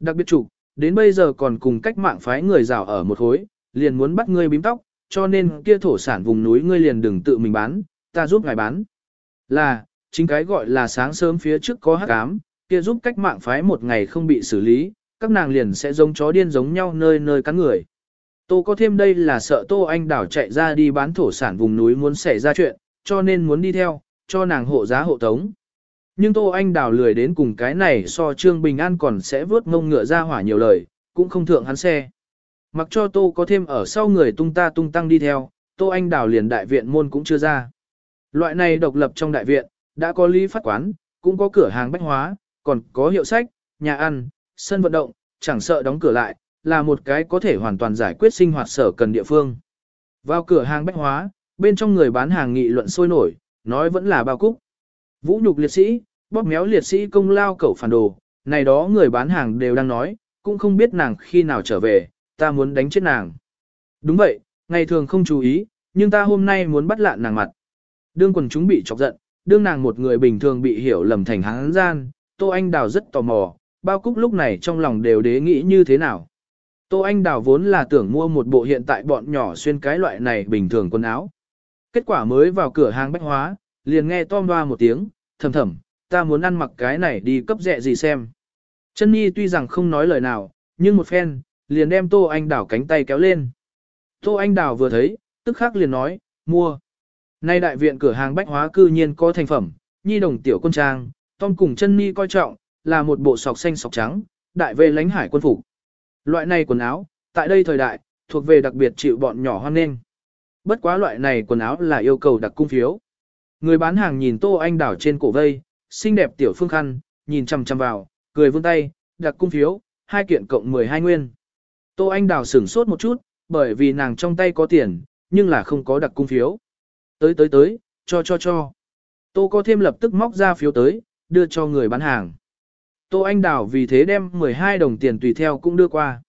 Đặc biệt chủ, đến bây giờ còn cùng cách mạng phái người rào ở một hối, liền muốn bắt ngươi bím tóc, cho nên kia thổ sản vùng núi ngươi liền đừng tự mình bán, ta giúp ngài bán. Là, chính cái gọi là sáng sớm phía trước có hắc ám, kia giúp cách mạng phái một ngày không bị xử lý, các nàng liền sẽ giống chó điên giống nhau nơi nơi cắn người. Tô có thêm đây là sợ Tô Anh Đảo chạy ra đi bán thổ sản vùng núi muốn xảy ra chuyện, cho nên muốn đi theo, cho nàng hộ giá hộ tống. Nhưng Tô Anh đào lười đến cùng cái này so Trương Bình An còn sẽ vớt mông ngựa ra hỏa nhiều lời, cũng không thượng hắn xe. Mặc cho Tô có thêm ở sau người tung ta tung tăng đi theo, Tô Anh đào liền đại viện môn cũng chưa ra. Loại này độc lập trong đại viện, đã có lý phát quán, cũng có cửa hàng bách hóa, còn có hiệu sách, nhà ăn, sân vận động, chẳng sợ đóng cửa lại, là một cái có thể hoàn toàn giải quyết sinh hoạt sở cần địa phương. Vào cửa hàng bách hóa, bên trong người bán hàng nghị luận sôi nổi, nói vẫn là bao cúc. Vũ nhục liệt sĩ, bóp méo liệt sĩ công lao cẩu phản đồ, này đó người bán hàng đều đang nói, cũng không biết nàng khi nào trở về, ta muốn đánh chết nàng. Đúng vậy, ngày thường không chú ý, nhưng ta hôm nay muốn bắt lạn nàng mặt. Đương quần chúng bị chọc giận, đương nàng một người bình thường bị hiểu lầm thành hán gian, Tô Anh Đào rất tò mò, bao cúc lúc này trong lòng đều đế nghĩ như thế nào. Tô Anh Đào vốn là tưởng mua một bộ hiện tại bọn nhỏ xuyên cái loại này bình thường quần áo. Kết quả mới vào cửa hàng bách hóa, liền nghe tom loa một tiếng, thầm thầm, ta muốn ăn mặc cái này đi cấp rẻ gì xem. Chân Nhi tuy rằng không nói lời nào, nhưng một phen, liền đem Tô Anh Đào cánh tay kéo lên. Tô Anh Đào vừa thấy, tức khắc liền nói, mua. Nay đại viện cửa hàng bách hóa cư nhiên có thành phẩm, nhi đồng tiểu quân trang, Tom cùng chân Nhi coi trọng, là một bộ sọc xanh sọc trắng, đại về lãnh hải quân phục. Loại này quần áo, tại đây thời đại, thuộc về đặc biệt chịu bọn nhỏ hoan nghênh. Bất quá loại này quần áo là yêu cầu đặc cung phiếu. Người bán hàng nhìn Tô Anh đảo trên cổ vây, xinh đẹp tiểu phương khăn, nhìn chằm chằm vào, cười vươn tay, đặt cung phiếu, hai kiện cộng 12 nguyên. Tô Anh đào sửng sốt một chút, bởi vì nàng trong tay có tiền, nhưng là không có đặc cung phiếu. Tới tới tới, cho cho cho. Tô có thêm lập tức móc ra phiếu tới, đưa cho người bán hàng. Tô Anh Đào vì thế đem 12 đồng tiền tùy theo cũng đưa qua.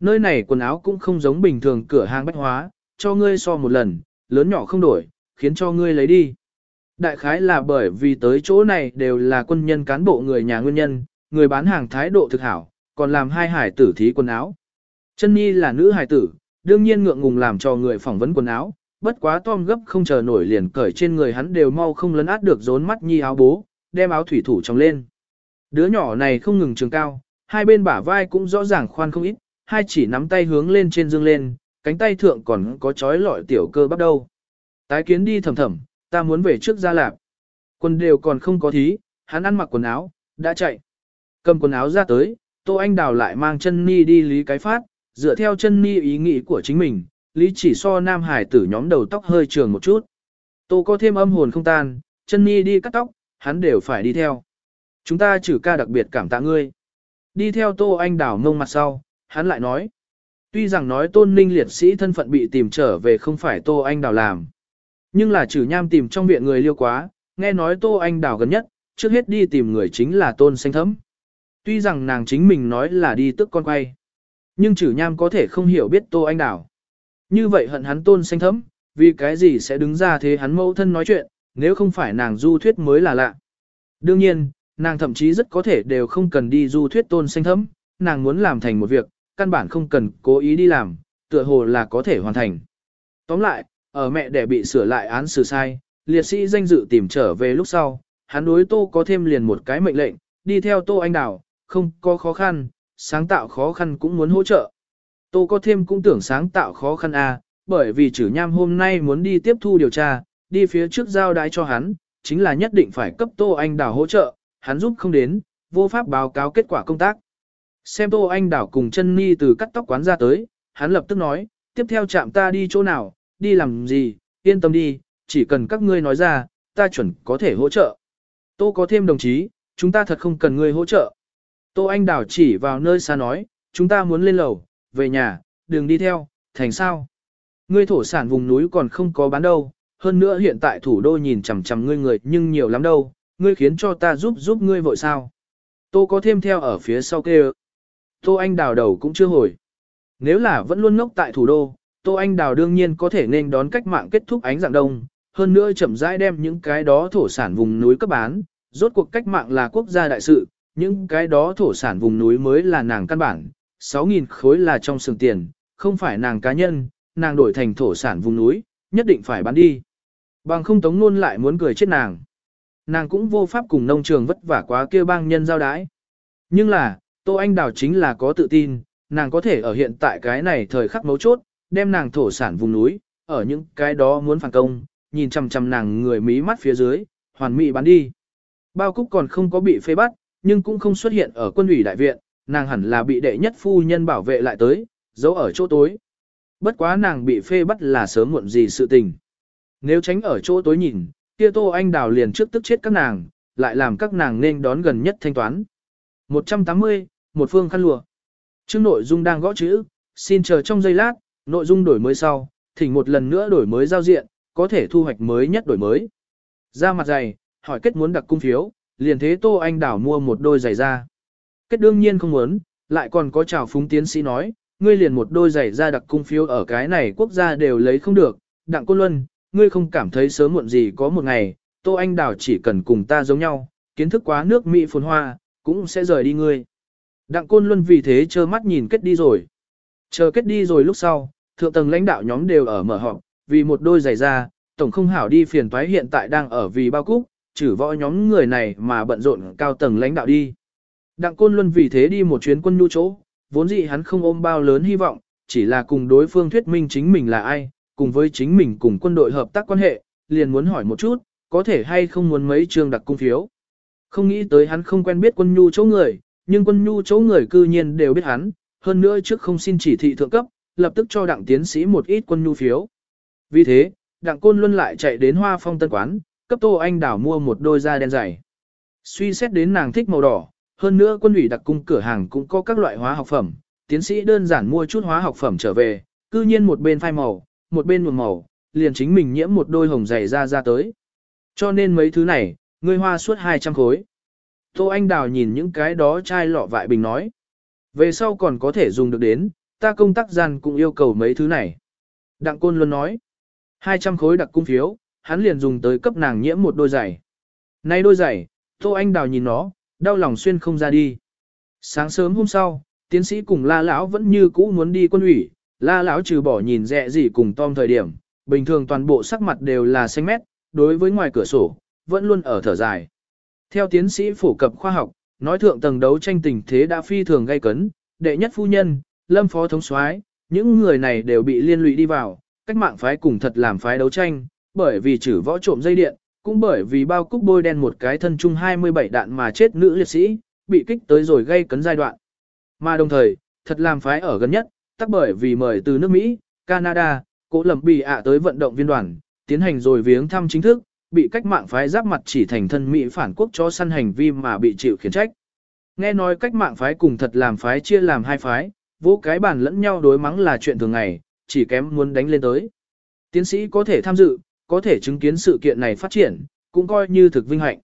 Nơi này quần áo cũng không giống bình thường cửa hàng bách hóa, cho ngươi so một lần, lớn nhỏ không đổi, khiến cho ngươi lấy đi. Đại khái là bởi vì tới chỗ này đều là quân nhân cán bộ người nhà nguyên nhân, người bán hàng thái độ thực hảo, còn làm hai hải tử thí quần áo. Chân Nhi là nữ hải tử, đương nhiên ngượng ngùng làm cho người phỏng vấn quần áo, bất quá Tom gấp không chờ nổi liền cởi trên người hắn đều mau không lấn át được rốn mắt Nhi áo bố, đem áo thủy thủ trong lên. Đứa nhỏ này không ngừng trường cao, hai bên bả vai cũng rõ ràng khoan không ít, hai chỉ nắm tay hướng lên trên dương lên, cánh tay thượng còn có chói lọi tiểu cơ bắp đâu. Tái kiến đi thầm thầm, ta muốn về trước gia lạp. Quần đều còn không có thí, hắn ăn mặc quần áo, đã chạy. Cầm quần áo ra tới, Tô Anh Đào lại mang chân ni đi lý cái phát, dựa theo chân ni ý nghĩ của chính mình, lý chỉ so nam hải tử nhóm đầu tóc hơi trường một chút. Tô có thêm âm hồn không tan, chân ni đi cắt tóc, hắn đều phải đi theo. Chúng ta trừ ca đặc biệt cảm tạ ngươi. Đi theo Tô Anh đào ngông mặt sau, hắn lại nói. Tuy rằng nói tôn ninh liệt sĩ thân phận bị tìm trở về không phải Tô Anh đào làm. Nhưng là trừ nham tìm trong viện người liêu quá, nghe nói Tô Anh đảo gần nhất, trước hết đi tìm người chính là tôn xanh thấm. Tuy rằng nàng chính mình nói là đi tức con quay. Nhưng trừ nham có thể không hiểu biết Tô Anh đảo. Như vậy hận hắn tôn xanh thấm, vì cái gì sẽ đứng ra thế hắn mẫu thân nói chuyện, nếu không phải nàng du thuyết mới là lạ. Đương nhiên, nàng thậm chí rất có thể đều không cần đi du thuyết tôn xanh thấm, nàng muốn làm thành một việc, căn bản không cần cố ý đi làm, tựa hồ là có thể hoàn thành. Tóm lại, ở mẹ đẻ bị sửa lại án xử sai, liệt sĩ danh dự tìm trở về lúc sau, hắn đối tô có thêm liền một cái mệnh lệnh, đi theo tô anh đào, không có khó khăn, sáng tạo khó khăn cũng muốn hỗ trợ. Tô có thêm cũng tưởng sáng tạo khó khăn à, bởi vì chử nham hôm nay muốn đi tiếp thu điều tra, đi phía trước giao đái cho hắn, chính là nhất định phải cấp tô anh đào hỗ trợ, hắn giúp không đến, vô pháp báo cáo kết quả công tác. Xem Tô Anh Đảo cùng chân Ni từ cắt tóc quán ra tới, hắn lập tức nói, tiếp theo chạm ta đi chỗ nào, đi làm gì, yên tâm đi, chỉ cần các ngươi nói ra, ta chuẩn có thể hỗ trợ. Tô có thêm đồng chí, chúng ta thật không cần ngươi hỗ trợ. Tô Anh Đảo chỉ vào nơi xa nói, chúng ta muốn lên lầu, về nhà, đừng đi theo, thành sao. Ngươi thổ sản vùng núi còn không có bán đâu, hơn nữa hiện tại thủ đô nhìn chằm chằm ngươi người nhưng nhiều lắm đâu, ngươi khiến cho ta giúp giúp ngươi vội sao. Tô có thêm theo ở phía sau kêu. Tô Anh Đào đầu cũng chưa hồi. Nếu là vẫn luôn ngốc tại thủ đô, Tô Anh Đào đương nhiên có thể nên đón cách mạng kết thúc ánh dạng đông, hơn nữa chậm rãi đem những cái đó thổ sản vùng núi cấp bán, rốt cuộc cách mạng là quốc gia đại sự, những cái đó thổ sản vùng núi mới là nàng căn bản, 6.000 khối là trong sừng tiền, không phải nàng cá nhân, nàng đổi thành thổ sản vùng núi, nhất định phải bán đi. Bằng không tống luôn lại muốn cười chết nàng. Nàng cũng vô pháp cùng nông trường vất vả quá kia bang nhân giao đái. Nhưng là, Tô Anh Đào chính là có tự tin, nàng có thể ở hiện tại cái này thời khắc mấu chốt, đem nàng thổ sản vùng núi, ở những cái đó muốn phản công, nhìn chằm chằm nàng người mí mắt phía dưới, hoàn mỹ bán đi. Bao Cúc còn không có bị phê bắt, nhưng cũng không xuất hiện ở quân ủy đại viện, nàng hẳn là bị đệ nhất phu nhân bảo vệ lại tới, giấu ở chỗ tối. Bất quá nàng bị phê bắt là sớm muộn gì sự tình. Nếu tránh ở chỗ tối nhìn, kia Tô Anh Đào liền trước tức chết các nàng, lại làm các nàng nên đón gần nhất thanh toán. 180, một phương khăn lụa. Chương nội dung đang gõ chữ, xin chờ trong giây lát, nội dung đổi mới sau, thỉnh một lần nữa đổi mới giao diện, có thể thu hoạch mới nhất đổi mới. Ra mặt dày, hỏi kết muốn đặt cung phiếu, liền thế Tô Anh Đảo mua một đôi giày ra. Kết đương nhiên không muốn, lại còn có chào phúng tiến sĩ nói, ngươi liền một đôi giày ra đặc cung phiếu ở cái này quốc gia đều lấy không được, đặng côn luân, ngươi không cảm thấy sớm muộn gì có một ngày, Tô Anh Đảo chỉ cần cùng ta giống nhau, kiến thức quá nước Mỹ phồn hoa, cũng sẽ rời đi ngươi. Đặng côn luân vì thế trơ mắt nhìn kết đi rồi. Chờ kết đi rồi lúc sau, thượng tầng lãnh đạo nhóm đều ở mở họp, vì một đôi giày ra, tổng không hảo đi phiền toái hiện tại đang ở vì bao cúc, trừ võ nhóm người này mà bận rộn cao tầng lãnh đạo đi. Đặng Côn Luân vì thế đi một chuyến quân nhu chỗ, vốn dĩ hắn không ôm bao lớn hy vọng, chỉ là cùng đối phương thuyết minh chính mình là ai, cùng với chính mình cùng quân đội hợp tác quan hệ, liền muốn hỏi một chút, có thể hay không muốn mấy trường đặc cung phiếu. Không nghĩ tới hắn không quen biết quân nhu chỗ người, nhưng quân nhu chỗ người cư nhiên đều biết hắn, hơn nữa trước không xin chỉ thị thượng cấp, lập tức cho đặng tiến sĩ một ít quân nhu phiếu. Vì thế, đặng côn luân lại chạy đến hoa phong tân quán, cấp tô anh đảo mua một đôi da đen dày. Suy xét đến nàng thích màu đỏ, hơn nữa quân ủy đặc cung cửa hàng cũng có các loại hóa học phẩm, tiến sĩ đơn giản mua chút hóa học phẩm trở về, cư nhiên một bên phai màu, một bên nhuộm màu, liền chính mình nhiễm một đôi hồng dày ra ra tới. Cho nên mấy thứ này, ngươi hoa suốt 200 khối. Tô Anh Đào nhìn những cái đó chai lọ vại bình nói. Về sau còn có thể dùng được đến, ta công tác gian cũng yêu cầu mấy thứ này. Đặng Côn luôn nói. 200 khối đặc cung phiếu, hắn liền dùng tới cấp nàng nhiễm một đôi giày. Nay đôi giày, Tô Anh Đào nhìn nó, đau lòng xuyên không ra đi. Sáng sớm hôm sau, tiến sĩ cùng La lão vẫn như cũ muốn đi quân ủy, La lão trừ bỏ nhìn rẻ gì cùng Tom thời điểm, bình thường toàn bộ sắc mặt đều là xanh mét, đối với ngoài cửa sổ, vẫn luôn ở thở dài. Theo tiến sĩ phổ cập khoa học, nói thượng tầng đấu tranh tình thế đã phi thường gây cấn, đệ nhất phu nhân, lâm phó thống soái, những người này đều bị liên lụy đi vào, cách mạng phái cùng thật làm phái đấu tranh, bởi vì chử võ trộm dây điện, cũng bởi vì bao cúc bôi đen một cái thân chung 27 đạn mà chết nữ liệt sĩ, bị kích tới rồi gây cấn giai đoạn. Mà đồng thời, thật làm phái ở gần nhất, tắc bởi vì mời từ nước Mỹ, Canada, cố lầm bị ạ tới vận động viên đoàn, tiến hành rồi viếng thăm chính thức, bị cách mạng phái giáp mặt chỉ thành thân Mỹ phản quốc cho săn hành vi mà bị chịu khiển trách. Nghe nói cách mạng phái cùng thật làm phái chia làm hai phái, vô cái bản lẫn nhau đối mắng là chuyện thường ngày, chỉ kém muốn đánh lên tới. Tiến sĩ có thể tham dự, có thể chứng kiến sự kiện này phát triển, cũng coi như thực vinh hạnh.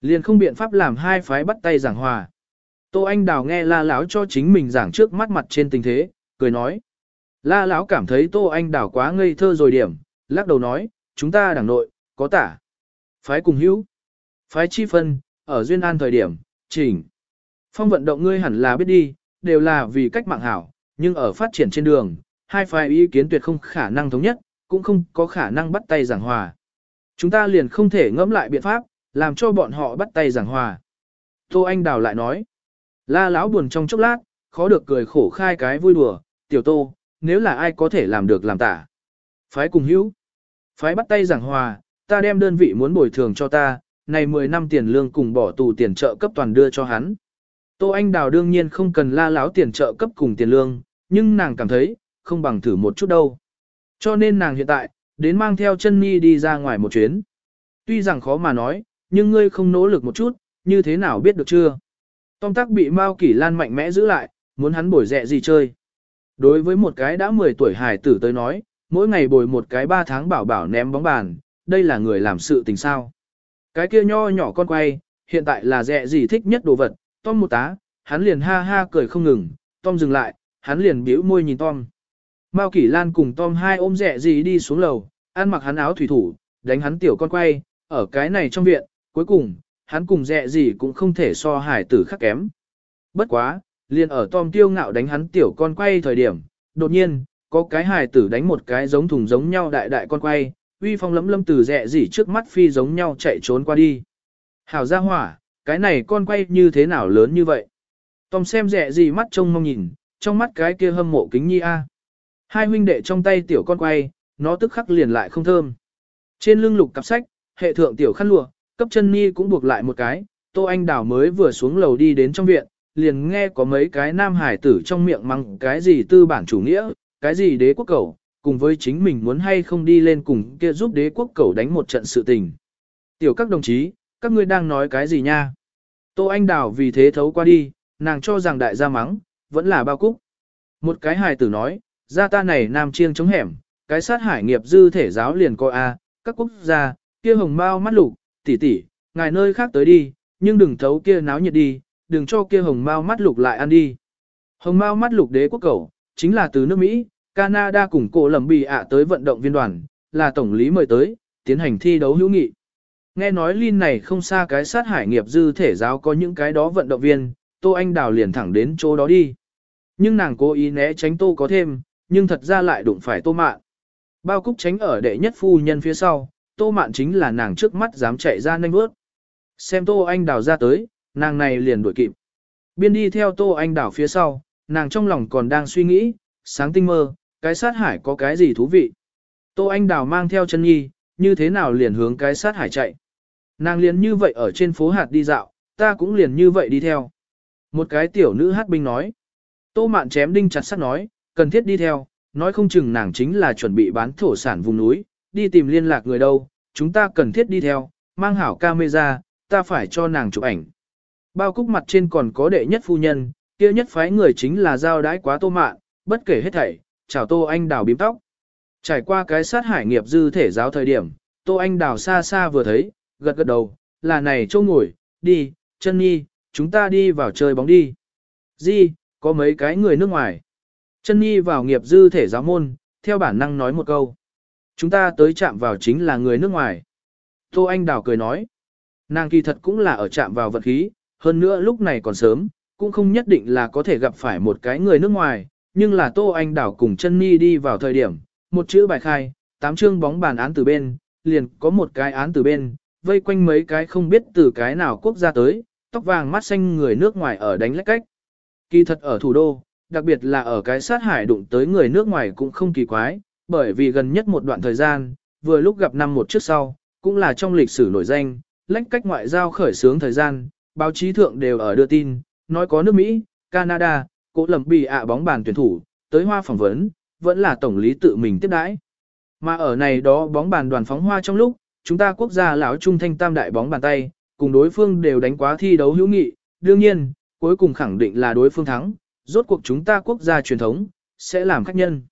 Liền không biện pháp làm hai phái bắt tay giảng hòa. Tô Anh Đào nghe La Lão cho chính mình giảng trước mắt mặt trên tình thế, cười nói. La Lão cảm thấy Tô Anh Đào quá ngây thơ rồi điểm, lắc đầu nói, chúng ta đảng nội, có tả. Phái cùng hữu. Phái chi phân, ở Duyên An thời điểm, chỉnh. Phong vận động ngươi hẳn là biết đi, đều là vì cách mạng hảo, nhưng ở phát triển trên đường, hai phái ý kiến tuyệt không khả năng thống nhất, cũng không có khả năng bắt tay giảng hòa. Chúng ta liền không thể ngẫm lại biện pháp, làm cho bọn họ bắt tay giảng hòa. Tô Anh Đào lại nói, la lão buồn trong chốc lát, khó được cười khổ khai cái vui đùa, tiểu tô, nếu là ai có thể làm được làm tả. Phái cùng hữu, phái bắt tay giảng hòa, ta đem đơn vị muốn bồi thường cho ta, này 10 năm tiền lương cùng bỏ tù tiền trợ cấp toàn đưa cho hắn. Tô Anh Đào đương nhiên không cần la láo tiền trợ cấp cùng tiền lương, nhưng nàng cảm thấy, không bằng thử một chút đâu. Cho nên nàng hiện tại, đến mang theo chân mi đi ra ngoài một chuyến. Tuy rằng khó mà nói, nhưng ngươi không nỗ lực một chút, như thế nào biết được chưa? Tom tắc bị Mao Kỷ Lan mạnh mẽ giữ lại, muốn hắn bồi rẹ gì chơi. Đối với một cái đã 10 tuổi hải tử tới nói, mỗi ngày bồi một cái 3 tháng bảo bảo ném bóng bàn, đây là người làm sự tình sao. Cái kia nho nhỏ con quay, hiện tại là rẹ gì thích nhất đồ vật, Tom một tá, hắn liền ha ha cười không ngừng, Tom dừng lại, hắn liền bĩu môi nhìn Tom. Mao Kỷ Lan cùng Tom hai ôm rẻ gì đi xuống lầu, ăn mặc hắn áo thủy thủ, đánh hắn tiểu con quay, ở cái này trong viện, cuối cùng, hắn cùng rẻ gì cũng không thể so hải tử khắc kém. Bất quá, liền ở Tom tiêu ngạo đánh hắn tiểu con quay thời điểm, đột nhiên, có cái hải tử đánh một cái giống thùng giống nhau đại đại con quay, uy phong lấm lâm từ rẻ gì trước mắt phi giống nhau chạy trốn qua đi. Hảo ra hỏa, cái này con quay như thế nào lớn như vậy? Tom xem rẻ gì mắt trông mong nhìn, trong mắt cái kia hâm mộ kính nhi a. Hai huynh đệ trong tay tiểu con quay, nó tức khắc liền lại không thơm. Trên lưng lục cặp sách, hệ thượng tiểu khăn lụa, cấp chân nhi cũng buộc lại một cái, Tô Anh Đào mới vừa xuống lầu đi đến trong viện, liền nghe có mấy cái nam hải tử trong miệng mắng cái gì tư bản chủ nghĩa, cái gì đế quốc cầu, cùng với chính mình muốn hay không đi lên cùng kia giúp đế quốc cầu đánh một trận sự tình. Tiểu các đồng chí, các ngươi đang nói cái gì nha? Tô Anh Đào vì thế thấu qua đi, nàng cho rằng đại gia mắng, vẫn là bao cúc. Một cái hài tử nói, gia ta này nam chiêng chống hẻm, cái sát hải nghiệp dư thể giáo liền coi a, các quốc gia, kia hồng mau mắt lục, tỷ tỷ, ngài nơi khác tới đi, nhưng đừng thấu kia náo nhiệt đi, đừng cho kia hồng mau mắt lục lại ăn đi. Hồng mau mắt lục đế quốc cầu, chính là từ nước Mỹ, Canada cùng cổ lầm bì ạ tới vận động viên đoàn, là tổng lý mời tới, tiến hành thi đấu hữu nghị. Nghe nói Lin này không xa cái sát hải nghiệp dư thể giáo có những cái đó vận động viên, Tô Anh Đào liền thẳng đến chỗ đó đi. Nhưng nàng cố ý né tránh Tô có thêm, nhưng thật ra lại đụng phải Tô Mạn. Bao cúc tránh ở đệ nhất phu nhân phía sau, Tô Mạn chính là nàng trước mắt dám chạy ra nhanh bước. Xem Tô Anh Đào ra tới, nàng này liền đuổi kịp. Biên đi theo Tô Anh Đào phía sau, nàng trong lòng còn đang suy nghĩ, sáng tinh mơ, cái sát hải có cái gì thú vị. Tô Anh Đào mang theo chân nhi, như thế nào liền hướng cái sát hải chạy. Nàng liền như vậy ở trên phố hạt đi dạo, ta cũng liền như vậy đi theo. Một cái tiểu nữ hát binh nói. Tô mạn chém đinh chặt sắt nói, cần thiết đi theo, nói không chừng nàng chính là chuẩn bị bán thổ sản vùng núi, đi tìm liên lạc người đâu, chúng ta cần thiết đi theo, mang hảo camera, ta phải cho nàng chụp ảnh. Bao cúc mặt trên còn có đệ nhất phu nhân, kia nhất phái người chính là giao đái quá tô mạn, bất kể hết thảy, chào tô anh đào bím tóc. Trải qua cái sát hải nghiệp dư thể giáo thời điểm, tô anh đào xa xa vừa thấy, gật gật đầu, là này châu ngồi, đi, chân nhi, chúng ta đi vào chơi bóng đi. Di, có mấy cái người nước ngoài. Chân nhi vào nghiệp dư thể giáo môn, theo bản năng nói một câu. Chúng ta tới chạm vào chính là người nước ngoài. Tô Anh Đào cười nói. Nàng kỳ thật cũng là ở chạm vào vật khí, hơn nữa lúc này còn sớm, cũng không nhất định là có thể gặp phải một cái người nước ngoài, nhưng là Tô Anh Đào cùng chân Nhi đi vào thời điểm, một chữ bài khai, tám chương bóng bàn án từ bên, liền có một cái án từ bên, vây quanh mấy cái không biết từ cái nào quốc gia tới, tóc vàng mắt xanh người nước ngoài ở đánh lách cách. Kỳ thật ở thủ đô, đặc biệt là ở cái sát hải đụng tới người nước ngoài cũng không kỳ quái, bởi vì gần nhất một đoạn thời gian, vừa lúc gặp năm một trước sau, cũng là trong lịch sử nổi danh, lách cách ngoại giao khởi xướng thời gian, báo chí thượng đều ở đưa tin, nói có nước Mỹ, Canada, cố lầm bị ạ bóng bàn tuyển thủ, tới hoa phỏng vấn, vẫn là tổng lý tự mình tiếp đãi. Mà ở này đó bóng bàn đoàn phóng hoa trong lúc, chúng ta quốc gia lão trung thanh tam đại bóng bàn tay, cùng đối phương đều đánh quá thi đấu hữu nghị, đương nhiên, cuối cùng khẳng định là đối phương thắng, rốt cuộc chúng ta quốc gia truyền thống, sẽ làm khách nhân.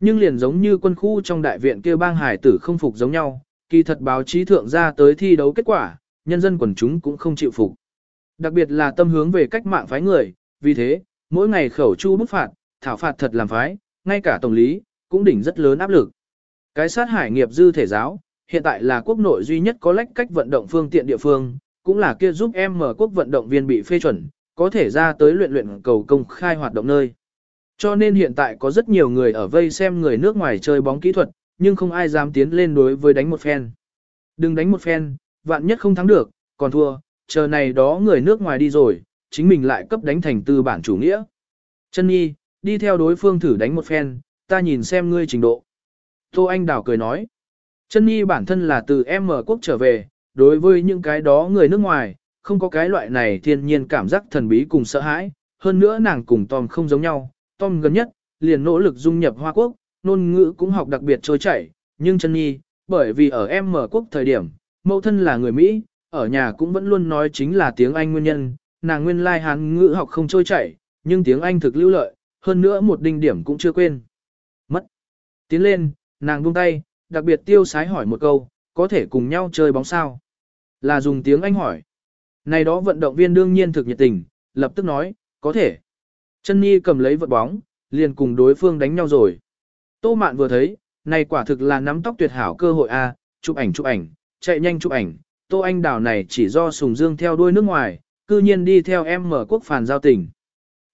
Nhưng liền giống như quân khu trong đại viện kia bang hải tử không phục giống nhau, kỳ thật báo chí thượng ra tới thi đấu kết quả, nhân dân quần chúng cũng không chịu phục. Đặc biệt là tâm hướng về cách mạng phái người, vì thế, mỗi ngày khẩu chu bức phạt, thảo phạt thật làm phái, ngay cả tổng lý, cũng đỉnh rất lớn áp lực. Cái sát hải nghiệp dư thể giáo, hiện tại là quốc nội duy nhất có lách cách vận động phương tiện địa phương, cũng là kia giúp em mở quốc vận động viên bị phê chuẩn, có thể ra tới luyện luyện cầu công khai hoạt động nơi. Cho nên hiện tại có rất nhiều người ở vây xem người nước ngoài chơi bóng kỹ thuật, nhưng không ai dám tiến lên đối với đánh một phen. Đừng đánh một phen, vạn nhất không thắng được, còn thua, chờ này đó người nước ngoài đi rồi, chính mình lại cấp đánh thành tư bản chủ nghĩa. Chân nhi, đi theo đối phương thử đánh một phen, ta nhìn xem ngươi trình độ. Tô Anh Đào cười nói, chân nhi bản thân là từ M quốc trở về, đối với những cái đó người nước ngoài, không có cái loại này thiên nhiên cảm giác thần bí cùng sợ hãi, hơn nữa nàng cùng Tom không giống nhau, Tom gần nhất, liền nỗ lực dung nhập Hoa Quốc, ngôn ngữ cũng học đặc biệt trôi chảy, nhưng chân nhi, bởi vì ở em mở quốc thời điểm, mẫu thân là người Mỹ, ở nhà cũng vẫn luôn nói chính là tiếng Anh nguyên nhân, nàng nguyên lai like hán ngữ học không trôi chảy, nhưng tiếng Anh thực lưu lợi, hơn nữa một đinh điểm cũng chưa quên. Mất. Tiến lên, nàng buông tay, đặc biệt tiêu sái hỏi một câu, có thể cùng nhau chơi bóng sao? Là dùng tiếng Anh hỏi. Này đó vận động viên đương nhiên thực nhiệt tình, lập tức nói, có thể. Chân Nhi cầm lấy vật bóng, liền cùng đối phương đánh nhau rồi. Tô Mạn vừa thấy, này quả thực là nắm tóc tuyệt hảo cơ hội a, chụp ảnh chụp ảnh, chạy nhanh chụp ảnh, Tô Anh Đào này chỉ do Sùng Dương theo đuôi nước ngoài, cư nhiên đi theo em mở quốc phàn giao tình.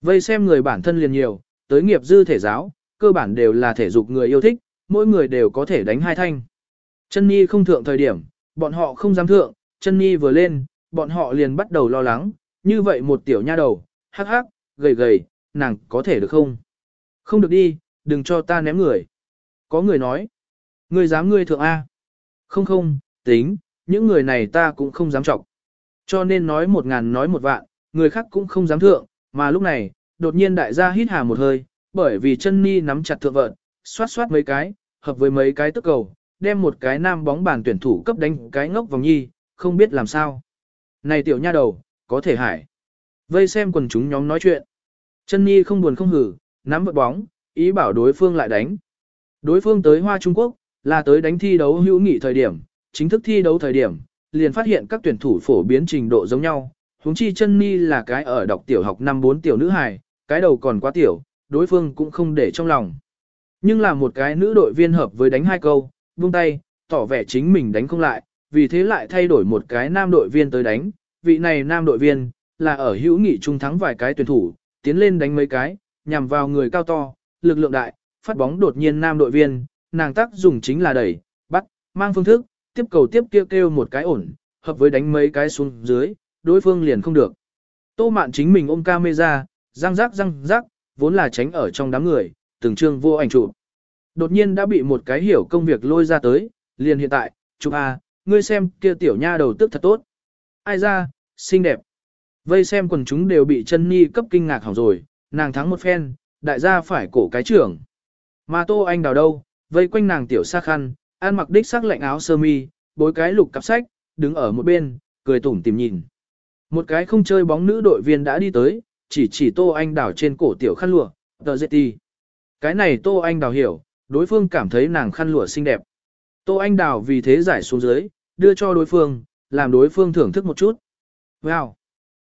Vây xem người bản thân liền nhiều, tới nghiệp dư thể giáo, cơ bản đều là thể dục người yêu thích, mỗi người đều có thể đánh hai thanh. Chân Nhi không thượng thời điểm, bọn họ không dám thượng, chân Nhi vừa lên, bọn họ liền bắt đầu lo lắng, như vậy một tiểu nha đầu, hắc hắc, gầy gầy, nàng có thể được không? Không được đi, đừng cho ta ném người. Có người nói, ngươi dám ngươi thượng A. Không không, tính, những người này ta cũng không dám trọng. Cho nên nói một ngàn nói một vạn, người khác cũng không dám thượng, mà lúc này, đột nhiên đại gia hít hà một hơi, bởi vì chân ni nắm chặt thượng vợn, xoát xoát mấy cái, hợp với mấy cái tức cầu, đem một cái nam bóng bàn tuyển thủ cấp đánh cái ngốc vòng nhi, không biết làm sao. Này tiểu nha đầu, có thể hải. Vây xem quần chúng nhóm nói chuyện. Chân Nhi không buồn không hử, nắm vật bóng, ý bảo đối phương lại đánh. Đối phương tới Hoa Trung Quốc, là tới đánh thi đấu hữu nghị thời điểm, chính thức thi đấu thời điểm, liền phát hiện các tuyển thủ phổ biến trình độ giống nhau. Huống chi chân Nhi là cái ở đọc tiểu học năm 4 tiểu nữ hài, cái đầu còn quá tiểu, đối phương cũng không để trong lòng. Nhưng là một cái nữ đội viên hợp với đánh hai câu, buông tay, tỏ vẻ chính mình đánh không lại, vì thế lại thay đổi một cái nam đội viên tới đánh, vị này nam đội viên, là ở hữu nghị trung thắng vài cái tuyển thủ, tiến lên đánh mấy cái, nhằm vào người cao to, lực lượng đại, phát bóng đột nhiên nam đội viên, nàng tác dùng chính là đẩy, bắt, mang phương thức, tiếp cầu tiếp kêu kêu một cái ổn, hợp với đánh mấy cái xuống dưới, đối phương liền không được. Tô mạn chính mình ôm camera, răng rắc răng rắc, vốn là tránh ở trong đám người, từng trương vô ảnh chụp. Đột nhiên đã bị một cái hiểu công việc lôi ra tới, liền hiện tại, chụp A, ngươi xem kia tiểu nha đầu tức thật tốt. Ai ra, xinh đẹp. Vây xem quần chúng đều bị chân ni cấp kinh ngạc hỏng rồi, nàng thắng một phen, đại gia phải cổ cái trưởng. Mà tô anh đào đâu, vây quanh nàng tiểu xa khăn, ăn mặc đích sắc lạnh áo sơ mi, bối cái lục cặp sách, đứng ở một bên, cười tủm tìm nhìn. Một cái không chơi bóng nữ đội viên đã đi tới, chỉ chỉ tô anh đào trên cổ tiểu khăn lụa, tờ dệt ti. Cái này tô anh đào hiểu, đối phương cảm thấy nàng khăn lụa xinh đẹp. Tô anh đào vì thế giải xuống dưới, đưa cho đối phương, làm đối phương thưởng thức một chút. Wow!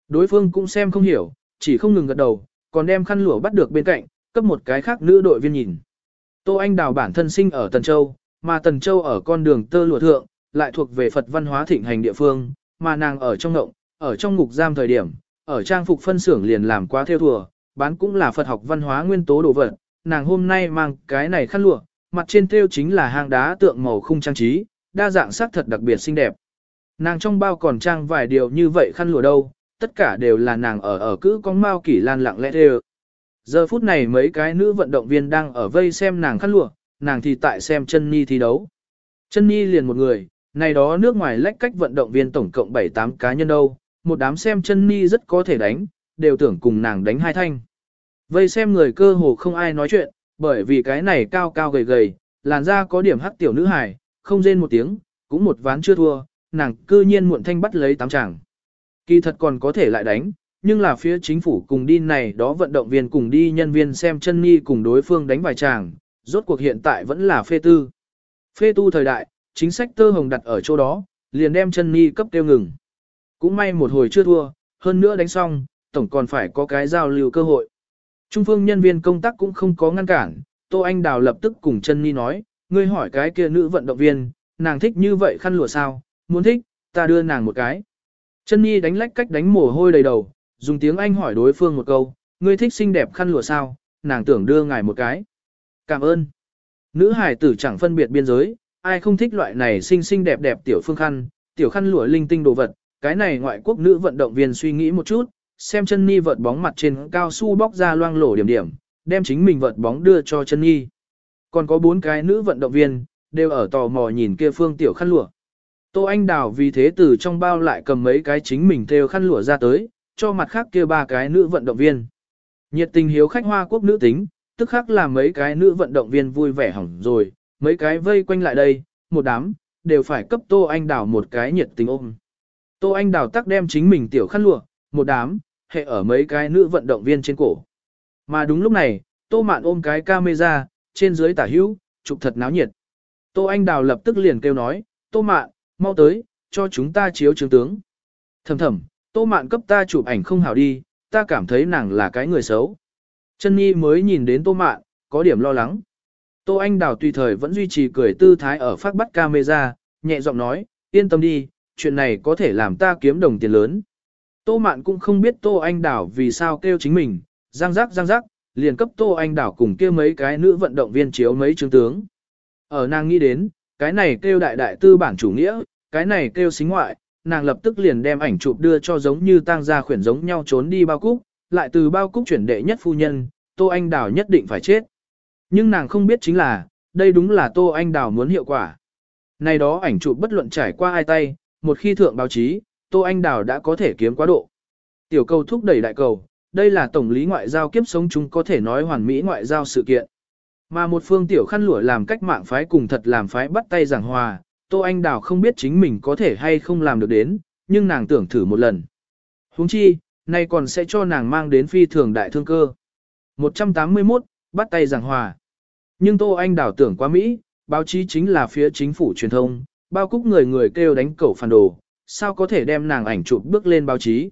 Đối phương cũng xem không hiểu, chỉ không ngừng gật đầu, còn đem khăn lụa bắt được bên cạnh, cấp một cái khác nữ đội viên nhìn. Tô Anh Đào bản thân sinh ở Tần Châu, mà Tần Châu ở con đường tơ lụa thượng, lại thuộc về Phật văn hóa thịnh hành địa phương, mà nàng ở trong ngộng, ở trong ngục giam thời điểm, ở trang phục phân xưởng liền làm quá theo thùa, bán cũng là Phật học văn hóa nguyên tố đồ vật, nàng hôm nay mang cái này khăn lụa, mặt trên thêu chính là hang đá tượng màu khung trang trí, đa dạng sắc thật đặc biệt xinh đẹp. Nàng trong bao còn trang vài điều như vậy khăn lụa đâu, tất cả đều là nàng ở ở cứ con mao kỷ lan lặng lẽ thêu. Giờ phút này mấy cái nữ vận động viên đang ở vây xem nàng khăn lụa, nàng thì tại xem chân Nhi thi đấu. Chân Nhi liền một người, này đó nước ngoài lách cách vận động viên tổng cộng 7-8 cá nhân đâu, một đám xem chân Nhi rất có thể đánh, đều tưởng cùng nàng đánh hai thanh. Vây xem người cơ hồ không ai nói chuyện, bởi vì cái này cao cao gầy gầy, làn da có điểm hắc tiểu nữ hài, không rên một tiếng, cũng một ván chưa thua, nàng cư nhiên muộn thanh bắt lấy tám chàng. Kỳ thật còn có thể lại đánh, nhưng là phía chính phủ cùng đi này đó vận động viên cùng đi nhân viên xem chân nhi cùng đối phương đánh vài chàng, rốt cuộc hiện tại vẫn là phê tư. Phê tu thời đại, chính sách tơ hồng đặt ở chỗ đó, liền đem chân nhi cấp tiêu ngừng. Cũng may một hồi chưa thua, hơn nữa đánh xong, tổng còn phải có cái giao lưu cơ hội. Trung phương nhân viên công tác cũng không có ngăn cản, Tô Anh Đào lập tức cùng chân nhi nói, ngươi hỏi cái kia nữ vận động viên, nàng thích như vậy khăn lụa sao, muốn thích, ta đưa nàng một cái. Chân nhi đánh lách cách đánh mồ hôi đầy đầu, dùng tiếng Anh hỏi đối phương một câu, ngươi thích xinh đẹp khăn lụa sao, nàng tưởng đưa ngài một cái. Cảm ơn. Nữ hải tử chẳng phân biệt biên giới, ai không thích loại này xinh xinh đẹp đẹp tiểu phương khăn, tiểu khăn lụa linh tinh đồ vật, cái này ngoại quốc nữ vận động viên suy nghĩ một chút, xem chân ni vợt bóng mặt trên cao su bóc ra loang lổ điểm điểm, đem chính mình vợt bóng đưa cho chân nhi. Còn có bốn cái nữ vận động viên, đều ở tò mò nhìn kia phương tiểu khăn lụa. Tô Anh Đào vì thế từ trong bao lại cầm mấy cái chính mình theo khăn lụa ra tới, cho mặt khác kia ba cái nữ vận động viên. Nhiệt tình hiếu khách hoa quốc nữ tính, tức khắc là mấy cái nữ vận động viên vui vẻ hỏng rồi, mấy cái vây quanh lại đây, một đám, đều phải cấp Tô Anh Đào một cái nhiệt tình ôm. Tô Anh Đào tắc đem chính mình tiểu khăn lụa, một đám, hệ ở mấy cái nữ vận động viên trên cổ. Mà đúng lúc này, Tô Mạn ôm cái camera, trên dưới tả hữu, chụp thật náo nhiệt. Tô Anh Đào lập tức liền kêu nói, Tô Mạn, mau tới, cho chúng ta chiếu chứng tướng. Thầm thầm, Tô Mạn cấp ta chụp ảnh không hảo đi, ta cảm thấy nàng là cái người xấu. Chân Nhi mới nhìn đến Tô Mạn, có điểm lo lắng. Tô Anh Đào tùy thời vẫn duy trì cười tư thái ở phát bắt camera, nhẹ giọng nói, yên tâm đi, chuyện này có thể làm ta kiếm đồng tiền lớn. Tô Mạn cũng không biết Tô Anh Đảo vì sao kêu chính mình, giang giác giang giác, liền cấp Tô Anh Đảo cùng kia mấy cái nữ vận động viên chiếu mấy chứng tướng. Ở nàng nghĩ đến, cái này kêu đại đại tư bản chủ nghĩa, cái này kêu xính ngoại, nàng lập tức liền đem ảnh chụp đưa cho giống như tang gia khuyển giống nhau trốn đi bao cúc, lại từ bao cúc chuyển đệ nhất phu nhân, Tô Anh Đảo nhất định phải chết. Nhưng nàng không biết chính là, đây đúng là Tô Anh Đảo muốn hiệu quả. Này đó ảnh chụp bất luận trải qua ai tay, một khi thượng báo chí, Tô Anh Đào đã có thể kiếm quá độ. Tiểu cầu thúc đẩy đại cầu, đây là tổng lý ngoại giao kiếp sống chúng có thể nói hoàn mỹ ngoại giao sự kiện. Mà một phương tiểu khăn lụa làm cách mạng phái cùng thật làm phái bắt tay giảng hòa, Tô Anh Đào không biết chính mình có thể hay không làm được đến, nhưng nàng tưởng thử một lần. huống chi, nay còn sẽ cho nàng mang đến phi thường đại thương cơ. 181, bắt tay giảng hòa. Nhưng Tô Anh Đào tưởng quá Mỹ, báo chí chính là phía chính phủ truyền thông, bao cúc người người kêu đánh cẩu phản đồ, sao có thể đem nàng ảnh chụp bước lên báo chí.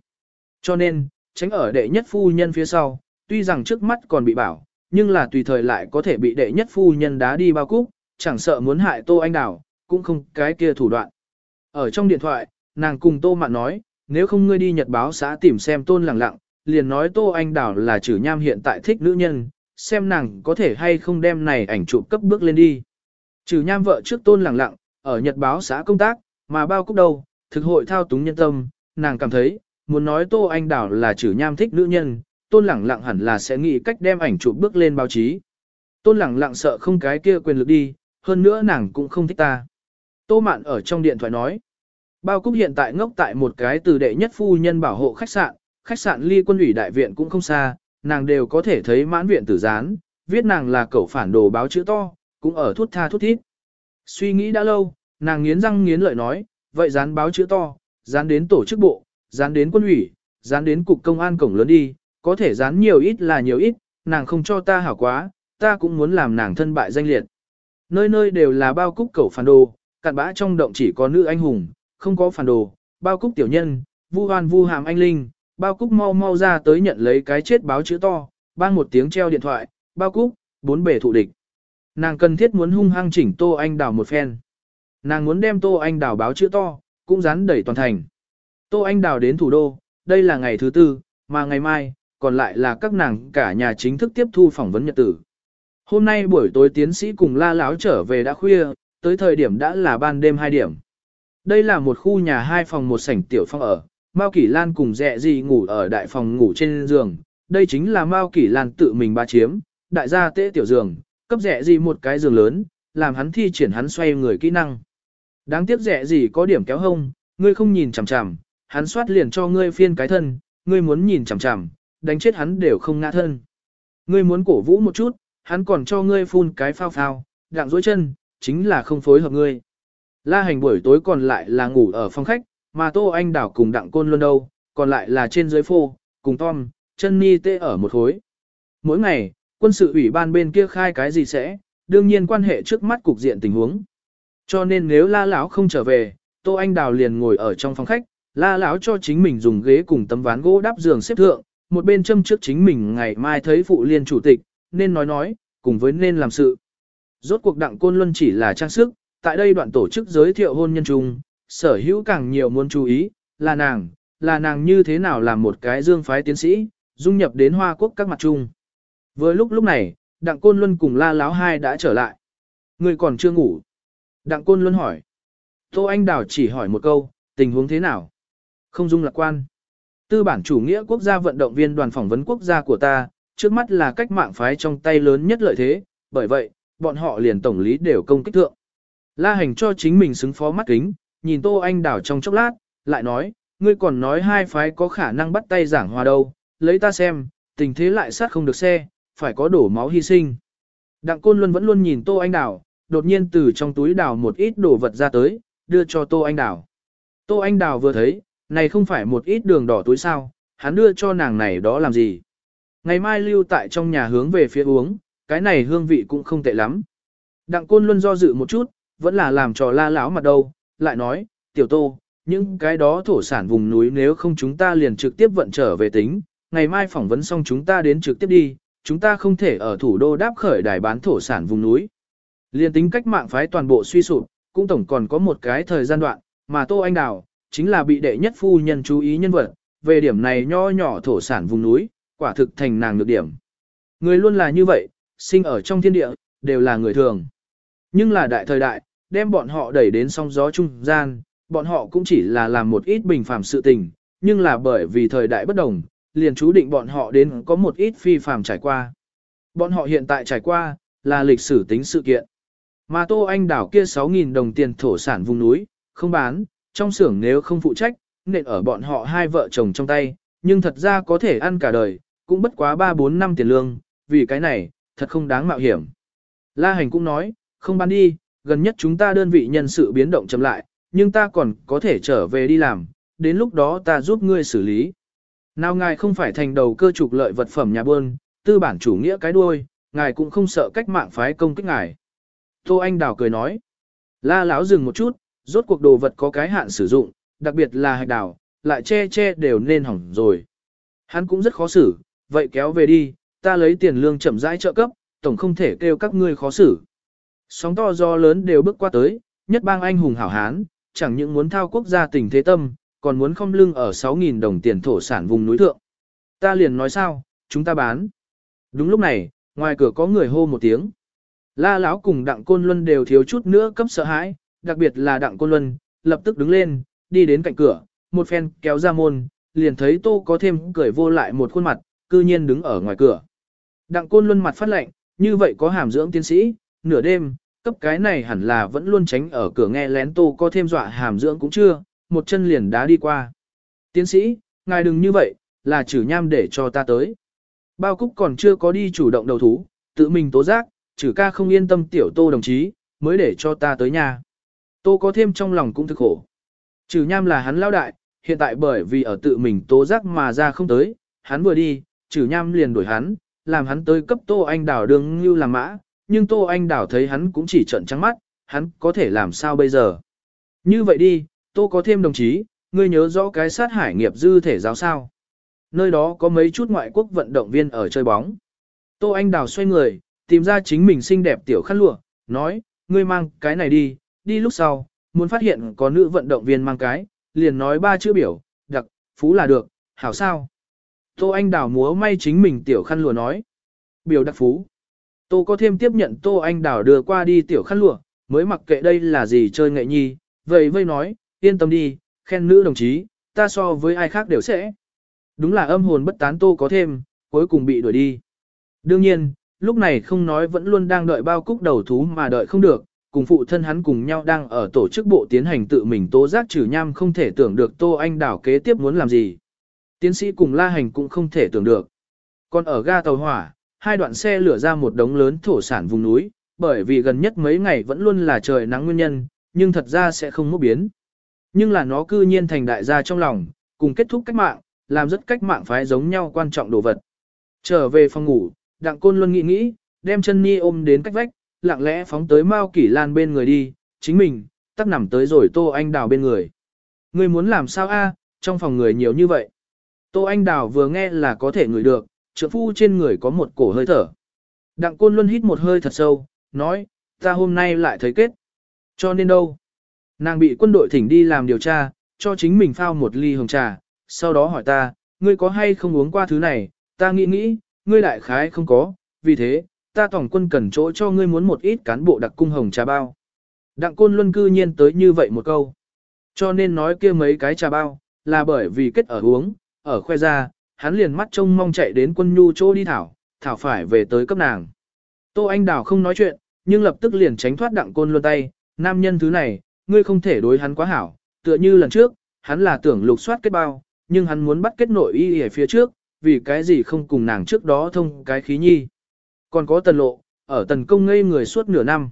Cho nên, tránh ở đệ nhất phu nhân phía sau, tuy rằng trước mắt còn bị bảo, nhưng là tùy thời lại có thể bị đệ nhất phu nhân đá đi bao cúc, chẳng sợ muốn hại Tô Anh Đào, cũng không cái kia thủ đoạn. Ở trong điện thoại, nàng cùng Tô Mạn nói, nếu không ngươi đi nhật báo xã tìm xem Tôn lẳng lặng, liền nói Tô Anh Đào là chử nham hiện tại thích nữ nhân, xem nàng có thể hay không đem này ảnh chụp cấp bước lên đi. Trừ nham vợ trước Tôn lẳng lặng, ở nhật báo xã công tác, mà bao cúc đâu, thực hội thao túng nhân tâm, nàng cảm thấy, muốn nói Tô Anh Đào là chữ nham thích nữ nhân, Tôn lẳng lặng hẳn là sẽ nghĩ cách đem ảnh chụp bước lên báo chí. Tôn lẳng lặng sợ không cái kia quyền lực đi, hơn nữa nàng cũng không thích ta. Tô Mạn ở trong điện thoại nói. Bao Cúc hiện tại ngốc tại một cái từ đệ nhất phu nhân bảo hộ khách sạn, khách sạn ly quân ủy đại viện cũng không xa, nàng đều có thể thấy mãn viện tử gián, viết nàng là cậu phản đồ báo chữ to, cũng ở thút tha thút thít. Suy nghĩ đã lâu, nàng nghiến răng nghiến lợi nói, vậy dán báo chữ to, dán đến tổ chức bộ, dán đến quân ủy, dán đến cục công an cổng lớn đi, có thể dán nhiều ít là nhiều ít, nàng không cho ta hảo quá, ta cũng muốn làm nàng thân bại danh liệt. Nơi nơi đều là bao cúc cẩu phản đồ, cặn bã trong động chỉ có nữ anh hùng, không có phản đồ, bao cúc tiểu nhân, vu hoan vu hàm anh linh, bao cúc mau mau ra tới nhận lấy cái chết báo chữ to, bang một tiếng treo điện thoại, bao cúc, bốn bể thụ địch. Nàng cần thiết muốn hung hăng chỉnh Tô Anh Đào một phen. Nàng muốn đem Tô Anh Đào báo chữ to, cũng dán đẩy toàn thành. Tô Anh Đào đến thủ đô, đây là ngày thứ tư, mà ngày mai, còn lại là các nàng cả nhà chính thức tiếp thu phỏng vấn nhật tử. Hôm nay buổi tối tiến sĩ cùng la láo trở về đã khuya, tới thời điểm đã là ban đêm 2 điểm. Đây là một khu nhà hai phòng một sảnh tiểu phong ở, Mao Kỷ Lan cùng dẹ gì ngủ ở đại phòng ngủ trên giường, đây chính là Mao Kỷ Lan tự mình ba chiếm, đại gia tế tiểu giường, cấp dẹ gì một cái giường lớn, làm hắn thi triển hắn xoay người kỹ năng. Đáng tiếc rẻ gì có điểm kéo hông, ngươi không nhìn chằm chằm, hắn soát liền cho ngươi phiên cái thân, ngươi muốn nhìn chằm chằm, đánh chết hắn đều không ngã thân. Ngươi muốn cổ vũ một chút, hắn còn cho ngươi phun cái phao phao, đặng dối chân, chính là không phối hợp ngươi. La hành buổi tối còn lại là ngủ ở phòng khách, mà Tô Anh Đảo cùng Đặng Côn luôn đâu, còn lại là trên dưới phô, cùng Tom, chân ni tê ở một khối. Mỗi ngày, quân sự ủy ban bên kia khai cái gì sẽ, đương nhiên quan hệ trước mắt cục diện tình huống. Cho nên nếu La lão không trở về, Tô Anh Đào liền ngồi ở trong phòng khách, La lão cho chính mình dùng ghế cùng tấm ván gỗ đắp giường xếp thượng, một bên châm trước chính mình ngày mai thấy phụ liên chủ tịch, nên nói nói, cùng với nên làm sự. Rốt cuộc đặng côn luân chỉ là trang sức, tại đây đoạn tổ chức giới thiệu hôn nhân chung, sở hữu càng nhiều muốn chú ý, là nàng, là nàng như thế nào làm một cái dương phái tiến sĩ, dung nhập đến hoa quốc các mặt chung. Với lúc lúc này, đặng côn luân cùng la láo hai đã trở lại. Người còn chưa ngủ. Đặng côn luân hỏi. Tô Anh Đào chỉ hỏi một câu, tình huống thế nào? Không dung lạc quan. Tư bản chủ nghĩa quốc gia vận động viên đoàn phỏng vấn quốc gia của ta, trước mắt là cách mạng phái trong tay lớn nhất lợi thế, bởi vậy, bọn họ liền tổng lý đều công kích thượng. La hành cho chính mình xứng phó mắt kính, nhìn Tô Anh đảo trong chốc lát, lại nói, ngươi còn nói hai phái có khả năng bắt tay giảng hòa đâu, lấy ta xem, tình thế lại sát không được xe, phải có đổ máu hy sinh. Đặng Côn Luân vẫn luôn nhìn Tô Anh đảo, đột nhiên từ trong túi đào một ít đồ vật ra tới, đưa cho Tô Anh đào. Tô Anh đào vừa thấy, này không phải một ít đường đỏ túi sao, hắn đưa cho nàng này đó làm gì. Ngày mai lưu tại trong nhà hướng về phía uống, cái này hương vị cũng không tệ lắm. Đặng Côn Luân do dự một chút, vẫn là làm trò la lão mặt đâu, lại nói, tiểu tô, những cái đó thổ sản vùng núi nếu không chúng ta liền trực tiếp vận trở về tính, ngày mai phỏng vấn xong chúng ta đến trực tiếp đi, chúng ta không thể ở thủ đô đáp khởi đài bán thổ sản vùng núi. Liên tính cách mạng phái toàn bộ suy sụp, cũng tổng còn có một cái thời gian đoạn, mà Tô Anh Đào, chính là bị đệ nhất phu nhân chú ý nhân vật, về điểm này nho nhỏ thổ sản vùng núi, quả thực thành nàng nhược điểm. Người luôn là như vậy, sinh ở trong thiên địa, đều là người thường. Nhưng là đại thời đại, đem bọn họ đẩy đến song gió trung gian, bọn họ cũng chỉ là làm một ít bình phàm sự tình, nhưng là bởi vì thời đại bất đồng, liền chú định bọn họ đến có một ít phi phàm trải qua. Bọn họ hiện tại trải qua, là lịch sử tính sự kiện. Mà Tô Anh đảo kia 6.000 đồng tiền thổ sản vùng núi, không bán, trong xưởng nếu không phụ trách, nên ở bọn họ hai vợ chồng trong tay, nhưng thật ra có thể ăn cả đời, cũng bất quá 3-4 năm tiền lương, vì cái này, thật không đáng mạo hiểm. La Hành cũng nói, không bán đi, gần nhất chúng ta đơn vị nhân sự biến động chậm lại, nhưng ta còn có thể trở về đi làm, đến lúc đó ta giúp ngươi xử lý. Nào ngài không phải thành đầu cơ trục lợi vật phẩm nhà buôn, tư bản chủ nghĩa cái đuôi, ngài cũng không sợ cách mạng phái công kích ngài. Tô Anh Đào cười nói. La lão dừng một chút, rốt cuộc đồ vật có cái hạn sử dụng, đặc biệt là hạch đào, lại che che đều nên hỏng rồi. Hắn cũng rất khó xử, vậy kéo về đi, ta lấy tiền lương chậm rãi trợ cấp, tổng không thể kêu các ngươi khó xử. Sóng to do lớn đều bước qua tới, nhất bang anh hùng hảo hán, chẳng những muốn thao quốc gia tình thế tâm, còn muốn không lưng ở 6.000 đồng tiền thổ sản vùng núi thượng. Ta liền nói sao, chúng ta bán. Đúng lúc này, ngoài cửa có người hô một tiếng. La Lão cùng Đặng Côn Luân đều thiếu chút nữa cấp sợ hãi, đặc biệt là Đặng Côn Luân, lập tức đứng lên, đi đến cạnh cửa, một phen kéo ra môn, liền thấy Tô có thêm cười vô lại một khuôn mặt, cư nhiên đứng ở ngoài cửa. Đặng Côn Luân mặt phát lạnh, như vậy có hàm dưỡng tiến sĩ, nửa đêm, cấp cái này hẳn là vẫn luôn tránh ở cửa nghe lén Tô có thêm dọa hàm dưỡng cũng chưa, một chân liền đá đi qua. Tiến sĩ, ngài đừng như vậy, là chử nham để cho ta tới. Bao Cúc còn chưa có đi chủ động đầu thú, tự mình tố giác, chử ca không yên tâm tiểu Tô đồng chí, mới để cho ta tới nhà. Tô có thêm trong lòng cũng thực khổ. Trừ nham là hắn lao đại, hiện tại bởi vì ở tự mình tố giác mà ra không tới, hắn vừa đi, trừ nham liền đuổi hắn, làm hắn tới cấp Tô Anh Đảo đường như làm mã, nhưng Tô Anh Đảo thấy hắn cũng chỉ trận trắng mắt, hắn có thể làm sao bây giờ. Như vậy đi, Tô có thêm đồng chí, ngươi nhớ rõ cái sát hải nghiệp dư thể giáo sao. Nơi đó có mấy chút ngoại quốc vận động viên ở chơi bóng. Tô Anh Đào xoay người, tìm ra chính mình xinh đẹp tiểu khăn lụa, nói, ngươi mang cái này đi, đi lúc sau, muốn phát hiện có nữ vận động viên mang cái, liền nói ba chữ biểu, đặc, phú là được, hảo sao. Tô Anh Đào múa may chính mình tiểu khăn lụa nói, biểu đặc phú. Tô có thêm tiếp nhận Tô Anh Đào đưa qua đi tiểu khăn lụa, mới mặc kệ đây là gì chơi nghệ nhi, vậy vây nói, yên tâm đi, khen nữ đồng chí, ta so với ai khác đều sẽ. Đúng là âm hồn bất tán Tô có thêm, cuối cùng bị đuổi đi. Đương nhiên, lúc này không nói vẫn luôn đang đợi bao cúc đầu thú mà đợi không được, cùng phụ thân hắn cùng nhau đang ở tổ chức bộ tiến hành tự mình tố giác trừ nham không thể tưởng được Tô Anh Đảo kế tiếp muốn làm gì. Tiến sĩ cùng la hành cũng không thể tưởng được. Còn ở ga tàu hỏa, hai đoạn xe lửa ra một đống lớn thổ sản vùng núi, bởi vì gần nhất mấy ngày vẫn luôn là trời nắng nguyên nhân, nhưng thật ra sẽ không mốc biến. Nhưng là nó cư nhiên thành đại gia trong lòng, cùng kết thúc cách mạng, làm rất cách mạng phái giống nhau quan trọng đồ vật. Trở về phòng ngủ, Đặng Côn Luân nghĩ nghĩ, đem chân nhi ôm đến cách vách, lặng lẽ phóng tới Mao Kỷ Lan bên người đi, chính mình, tắt nằm tới rồi Tô Anh Đào bên người. Người muốn làm sao a? trong phòng người nhiều như vậy. Tô Anh Đào vừa nghe là có thể ngửi được, trượng phu trên người có một cổ hơi thở. Đặng Côn Luân hít một hơi thật sâu, nói, ta hôm nay lại thấy kết. Cho nên đâu? Nàng bị quân đội thỉnh đi làm điều tra, cho chính mình phao một ly hồng trà, sau đó hỏi ta, ngươi có hay không uống qua thứ này, ta nghĩ nghĩ, ngươi đại khái không có, vì thế, ta tổng quân cần chỗ cho ngươi muốn một ít cán bộ đặc cung hồng trà bao. Đặng côn luân cư nhiên tới như vậy một câu. Cho nên nói kia mấy cái trà bao, là bởi vì kết ở uống, ở khoe ra, hắn liền mắt trông mong chạy đến quân nhu chỗ đi thảo, thảo phải về tới cấp nàng. Tô Anh Đào không nói chuyện, nhưng lập tức liền tránh thoát đặng côn luân tay, nam nhân thứ này, ngươi không thể đối hắn quá hảo, tựa như lần trước, hắn là tưởng lục soát kết bao, nhưng hắn muốn bắt kết nội y ở phía trước, vì cái gì không cùng nàng trước đó thông cái khí nhi. Còn có tần lộ, ở tần công ngây người suốt nửa năm.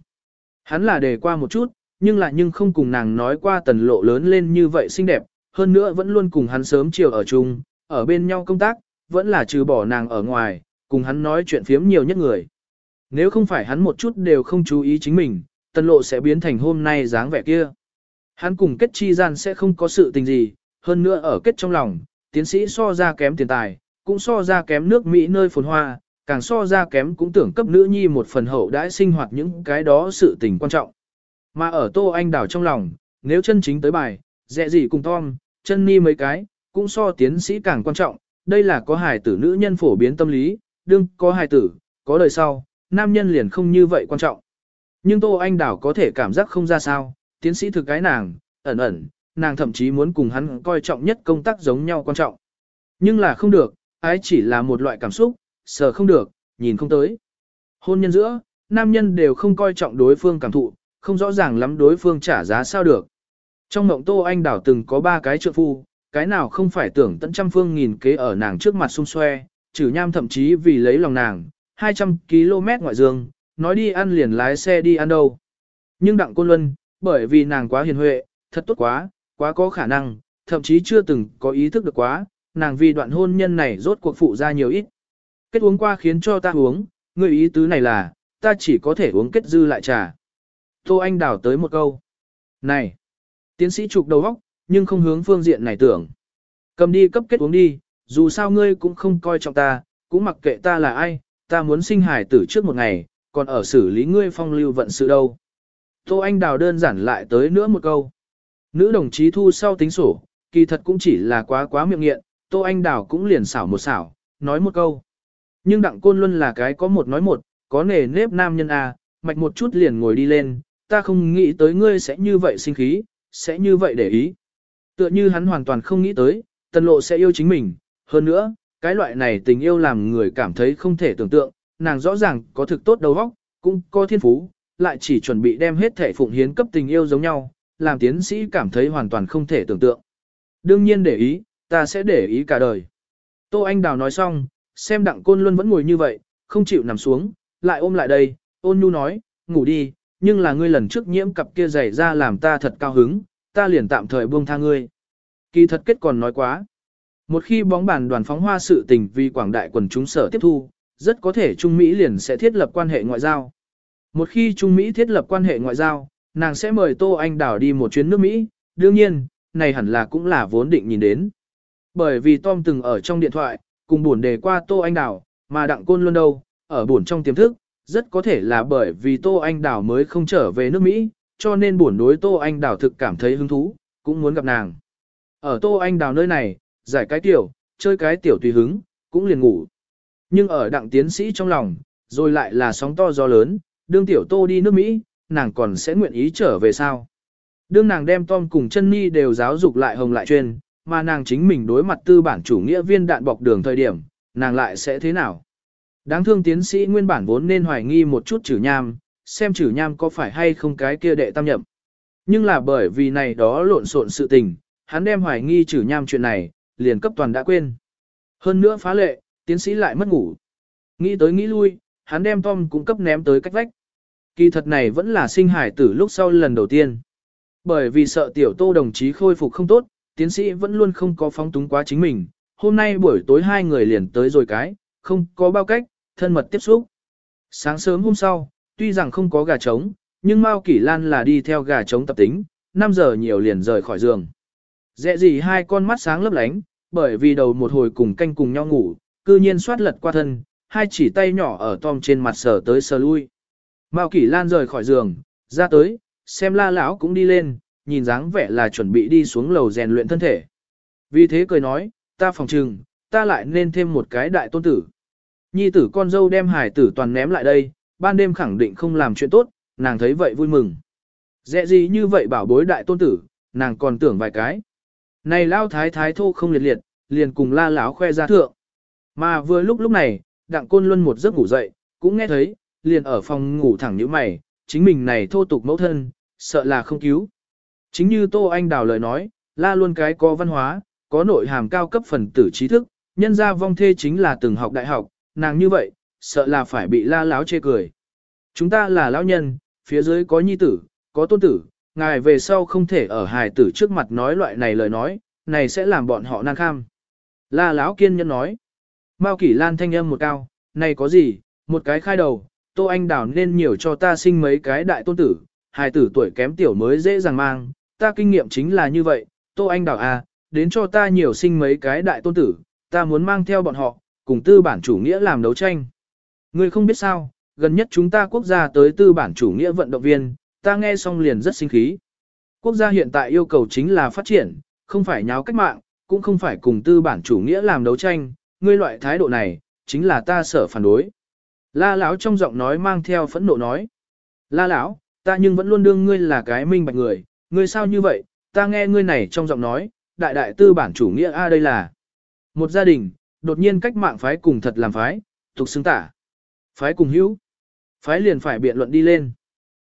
Hắn là đề qua một chút, nhưng lại nhưng không cùng nàng nói qua tần lộ lớn lên như vậy xinh đẹp, hơn nữa vẫn luôn cùng hắn sớm chiều ở chung, ở bên nhau công tác, vẫn là trừ bỏ nàng ở ngoài, cùng hắn nói chuyện phiếm nhiều nhất người. Nếu không phải hắn một chút đều không chú ý chính mình, tần lộ sẽ biến thành hôm nay dáng vẻ kia. Hắn cùng kết chi gian sẽ không có sự tình gì, hơn nữa ở kết trong lòng, tiến sĩ so ra kém tiền tài, cũng so ra kém nước Mỹ nơi phồn hoa, càng so ra kém cũng tưởng cấp nữ nhi một phần hậu đãi sinh hoạt những cái đó sự tình quan trọng. Mà ở Tô Anh Đảo trong lòng, nếu chân chính tới bài, dẹ gì cùng Tom, chân ni mấy cái, cũng so tiến sĩ càng quan trọng, đây là có hài tử nữ nhân phổ biến tâm lý, đương có hài tử, có đời sau, nam nhân liền không như vậy quan trọng. Nhưng Tô Anh Đảo có thể cảm giác không ra sao, tiến sĩ thực cái nàng, ẩn ẩn, nàng thậm chí muốn cùng hắn coi trọng nhất công tác giống nhau quan trọng. Nhưng là không được, ái chỉ là một loại cảm xúc, sợ không được, nhìn không tới. Hôn nhân giữa, nam nhân đều không coi trọng đối phương cảm thụ, không rõ ràng lắm đối phương trả giá sao được. Trong mộng Tô Anh Đảo từng có ba cái trợ phu, cái nào không phải tưởng tận trăm phương nghìn kế ở nàng trước mặt xung xoe, trừ nham thậm chí vì lấy lòng nàng, 200 km ngoại dương, nói đi ăn liền lái xe đi ăn đâu. Nhưng Đặng Côn Luân, bởi vì nàng quá hiền huệ, thật tốt quá, quá có khả năng, thậm chí chưa từng có ý thức được quá, nàng vì đoạn hôn nhân này rốt cuộc phụ ra nhiều ít. Kết uống qua khiến cho ta uống, người ý tứ này là, ta chỉ có thể uống kết dư lại trà. Tô Anh đảo tới một câu. Này, tiến sĩ chụp đầu óc, nhưng không hướng phương diện này tưởng. Cầm đi cấp kết uống đi, dù sao ngươi cũng không coi trọng ta, cũng mặc kệ ta là ai, ta muốn sinh hải tử trước một ngày, còn ở xử lý ngươi phong lưu vận sự đâu. Tô Anh Đào đơn giản lại tới nữa một câu. Nữ đồng chí thu sau tính sổ, kỳ thật cũng chỉ là quá quá miệng nghiện, Tô Anh Đào cũng liền xảo một xảo, nói một câu. Nhưng Đặng Côn Luân là cái có một nói một, có nề nếp nam nhân à, mạch một chút liền ngồi đi lên, ta không nghĩ tới ngươi sẽ như vậy sinh khí, sẽ như vậy để ý. Tựa như hắn hoàn toàn không nghĩ tới, tần lộ sẽ yêu chính mình, hơn nữa, cái loại này tình yêu làm người cảm thấy không thể tưởng tượng, nàng rõ ràng có thực tốt đầu óc, cũng có thiên phú, lại chỉ chuẩn bị đem hết thể phụng hiến cấp tình yêu giống nhau, làm tiến sĩ cảm thấy hoàn toàn không thể tưởng tượng. Đương nhiên để ý, ta sẽ để ý cả đời. Tô Anh Đào nói xong, xem đặng côn luôn vẫn ngồi như vậy, không chịu nằm xuống, lại ôm lại đây, ôn nhu nói, ngủ đi, nhưng là ngươi lần trước nhiễm cặp kia giày ra làm ta thật cao hứng, ta liền tạm thời buông tha ngươi. Kỳ thật kết còn nói quá. Một khi bóng bàn đoàn phóng hoa sự tình vì quảng đại quần chúng sở tiếp thu, rất có thể Trung Mỹ liền sẽ thiết lập quan hệ ngoại giao. Một khi Trung Mỹ thiết lập quan hệ ngoại giao, nàng sẽ mời Tô Anh Đảo đi một chuyến nước Mỹ, đương nhiên, này hẳn là cũng là vốn định nhìn đến. Bởi vì Tom từng ở trong điện thoại, cùng buồn đề qua Tô Anh Đào mà Đặng Côn luôn đâu, ở buồn trong tiềm thức, rất có thể là bởi vì Tô Anh Đào mới không trở về nước Mỹ, cho nên buồn đối Tô Anh Đào thực cảm thấy hứng thú, cũng muốn gặp nàng. Ở Tô Anh Đào nơi này, giải cái tiểu, chơi cái tiểu tùy hứng, cũng liền ngủ. Nhưng ở đặng tiến sĩ trong lòng, rồi lại là sóng to gió lớn, đương tiểu tô đi nước Mỹ, nàng còn sẽ nguyện ý trở về sao. Đương nàng đem Tom cùng chân Nhi đều giáo dục lại hồng lại chuyên, mà nàng chính mình đối mặt tư bản chủ nghĩa viên đạn bọc đường thời điểm, nàng lại sẽ thế nào? Đáng thương tiến sĩ nguyên bản vốn nên hoài nghi một chút chử nham, xem chử nham có phải hay không cái kia đệ tam nhậm. Nhưng là bởi vì này đó lộn xộn sự tình, hắn đem hoài nghi chử nham chuyện này, liền cấp toàn đã quên. Hơn nữa phá lệ, tiến sĩ lại mất ngủ. Nghĩ tới nghĩ lui, hắn đem Tom cũng cấp ném tới cách vách. Kỳ thật này vẫn là sinh hải tử lúc sau lần đầu tiên. Bởi vì sợ tiểu tô đồng chí khôi phục không tốt, tiến sĩ vẫn luôn không có phóng túng quá chính mình. Hôm nay buổi tối hai người liền tới rồi cái, không có bao cách, thân mật tiếp xúc. Sáng sớm hôm sau, tuy rằng không có gà trống, nhưng Mao Kỷ Lan là đi theo gà trống tập tính, 5 giờ nhiều liền rời khỏi giường. Dẹ gì hai con mắt sáng lấp lánh, bởi vì đầu một hồi cùng canh cùng nhau ngủ, cư nhiên xoát lật qua thân, hai chỉ tay nhỏ ở Tom trên mặt sờ tới sờ lui. Mao Kỷ Lan rời khỏi giường, ra tới, xem la lão cũng đi lên, nhìn dáng vẻ là chuẩn bị đi xuống lầu rèn luyện thân thể. Vì thế cười nói, ta phòng trừng, ta lại nên thêm một cái đại tôn tử. Nhi tử con dâu đem hải tử toàn ném lại đây, ban đêm khẳng định không làm chuyện tốt, nàng thấy vậy vui mừng. Dẹ gì như vậy bảo bối đại tôn tử, nàng còn tưởng vài cái. Này lao thái thái thô không liệt liệt, liền cùng la láo khoe ra thượng. Mà vừa lúc lúc này, đặng côn luân một giấc ngủ dậy, cũng nghe thấy, liền ở phòng ngủ thẳng như mày, chính mình này thô tục mẫu thân, sợ là không cứu. Chính như Tô Anh Đào lời nói, la luôn cái có văn hóa, có nội hàm cao cấp phần tử trí thức, nhân ra vong thê chính là từng học đại học, nàng như vậy, sợ là phải bị la láo chê cười. Chúng ta là lão nhân, phía dưới có nhi tử, có tôn tử, ngài về sau không thể ở hài tử trước mặt nói loại này lời nói, này sẽ làm bọn họ nan kham. La Lão kiên nhân nói. Mao Kỷ Lan thanh âm một cao, này có gì, một cái khai đầu, Tô Anh Đào nên nhiều cho ta sinh mấy cái đại tôn tử, hài tử tuổi kém tiểu mới dễ dàng mang, ta kinh nghiệm chính là như vậy, Tô Anh Đào à, đến cho ta nhiều sinh mấy cái đại tôn tử, ta muốn mang theo bọn họ, cùng tư bản chủ nghĩa làm đấu tranh. Ngươi không biết sao, gần nhất chúng ta quốc gia tới tư bản chủ nghĩa vận động viên, ta nghe xong liền rất sinh khí. Quốc gia hiện tại yêu cầu chính là phát triển, không phải nháo cách mạng, cũng không phải cùng tư bản chủ nghĩa làm đấu tranh, ngươi loại thái độ này, chính là ta sở phản đối. La lão trong giọng nói mang theo phẫn nộ nói. La lão, ta nhưng vẫn luôn đương ngươi là cái minh bạch người, ngươi sao như vậy, ta nghe ngươi này trong giọng nói, đại đại tư bản chủ nghĩa a đây là. Một gia đình, đột nhiên cách mạng phái cùng thật làm phái, tục xứng tả. Phái cùng hữu. Phái liền phải biện luận đi lên.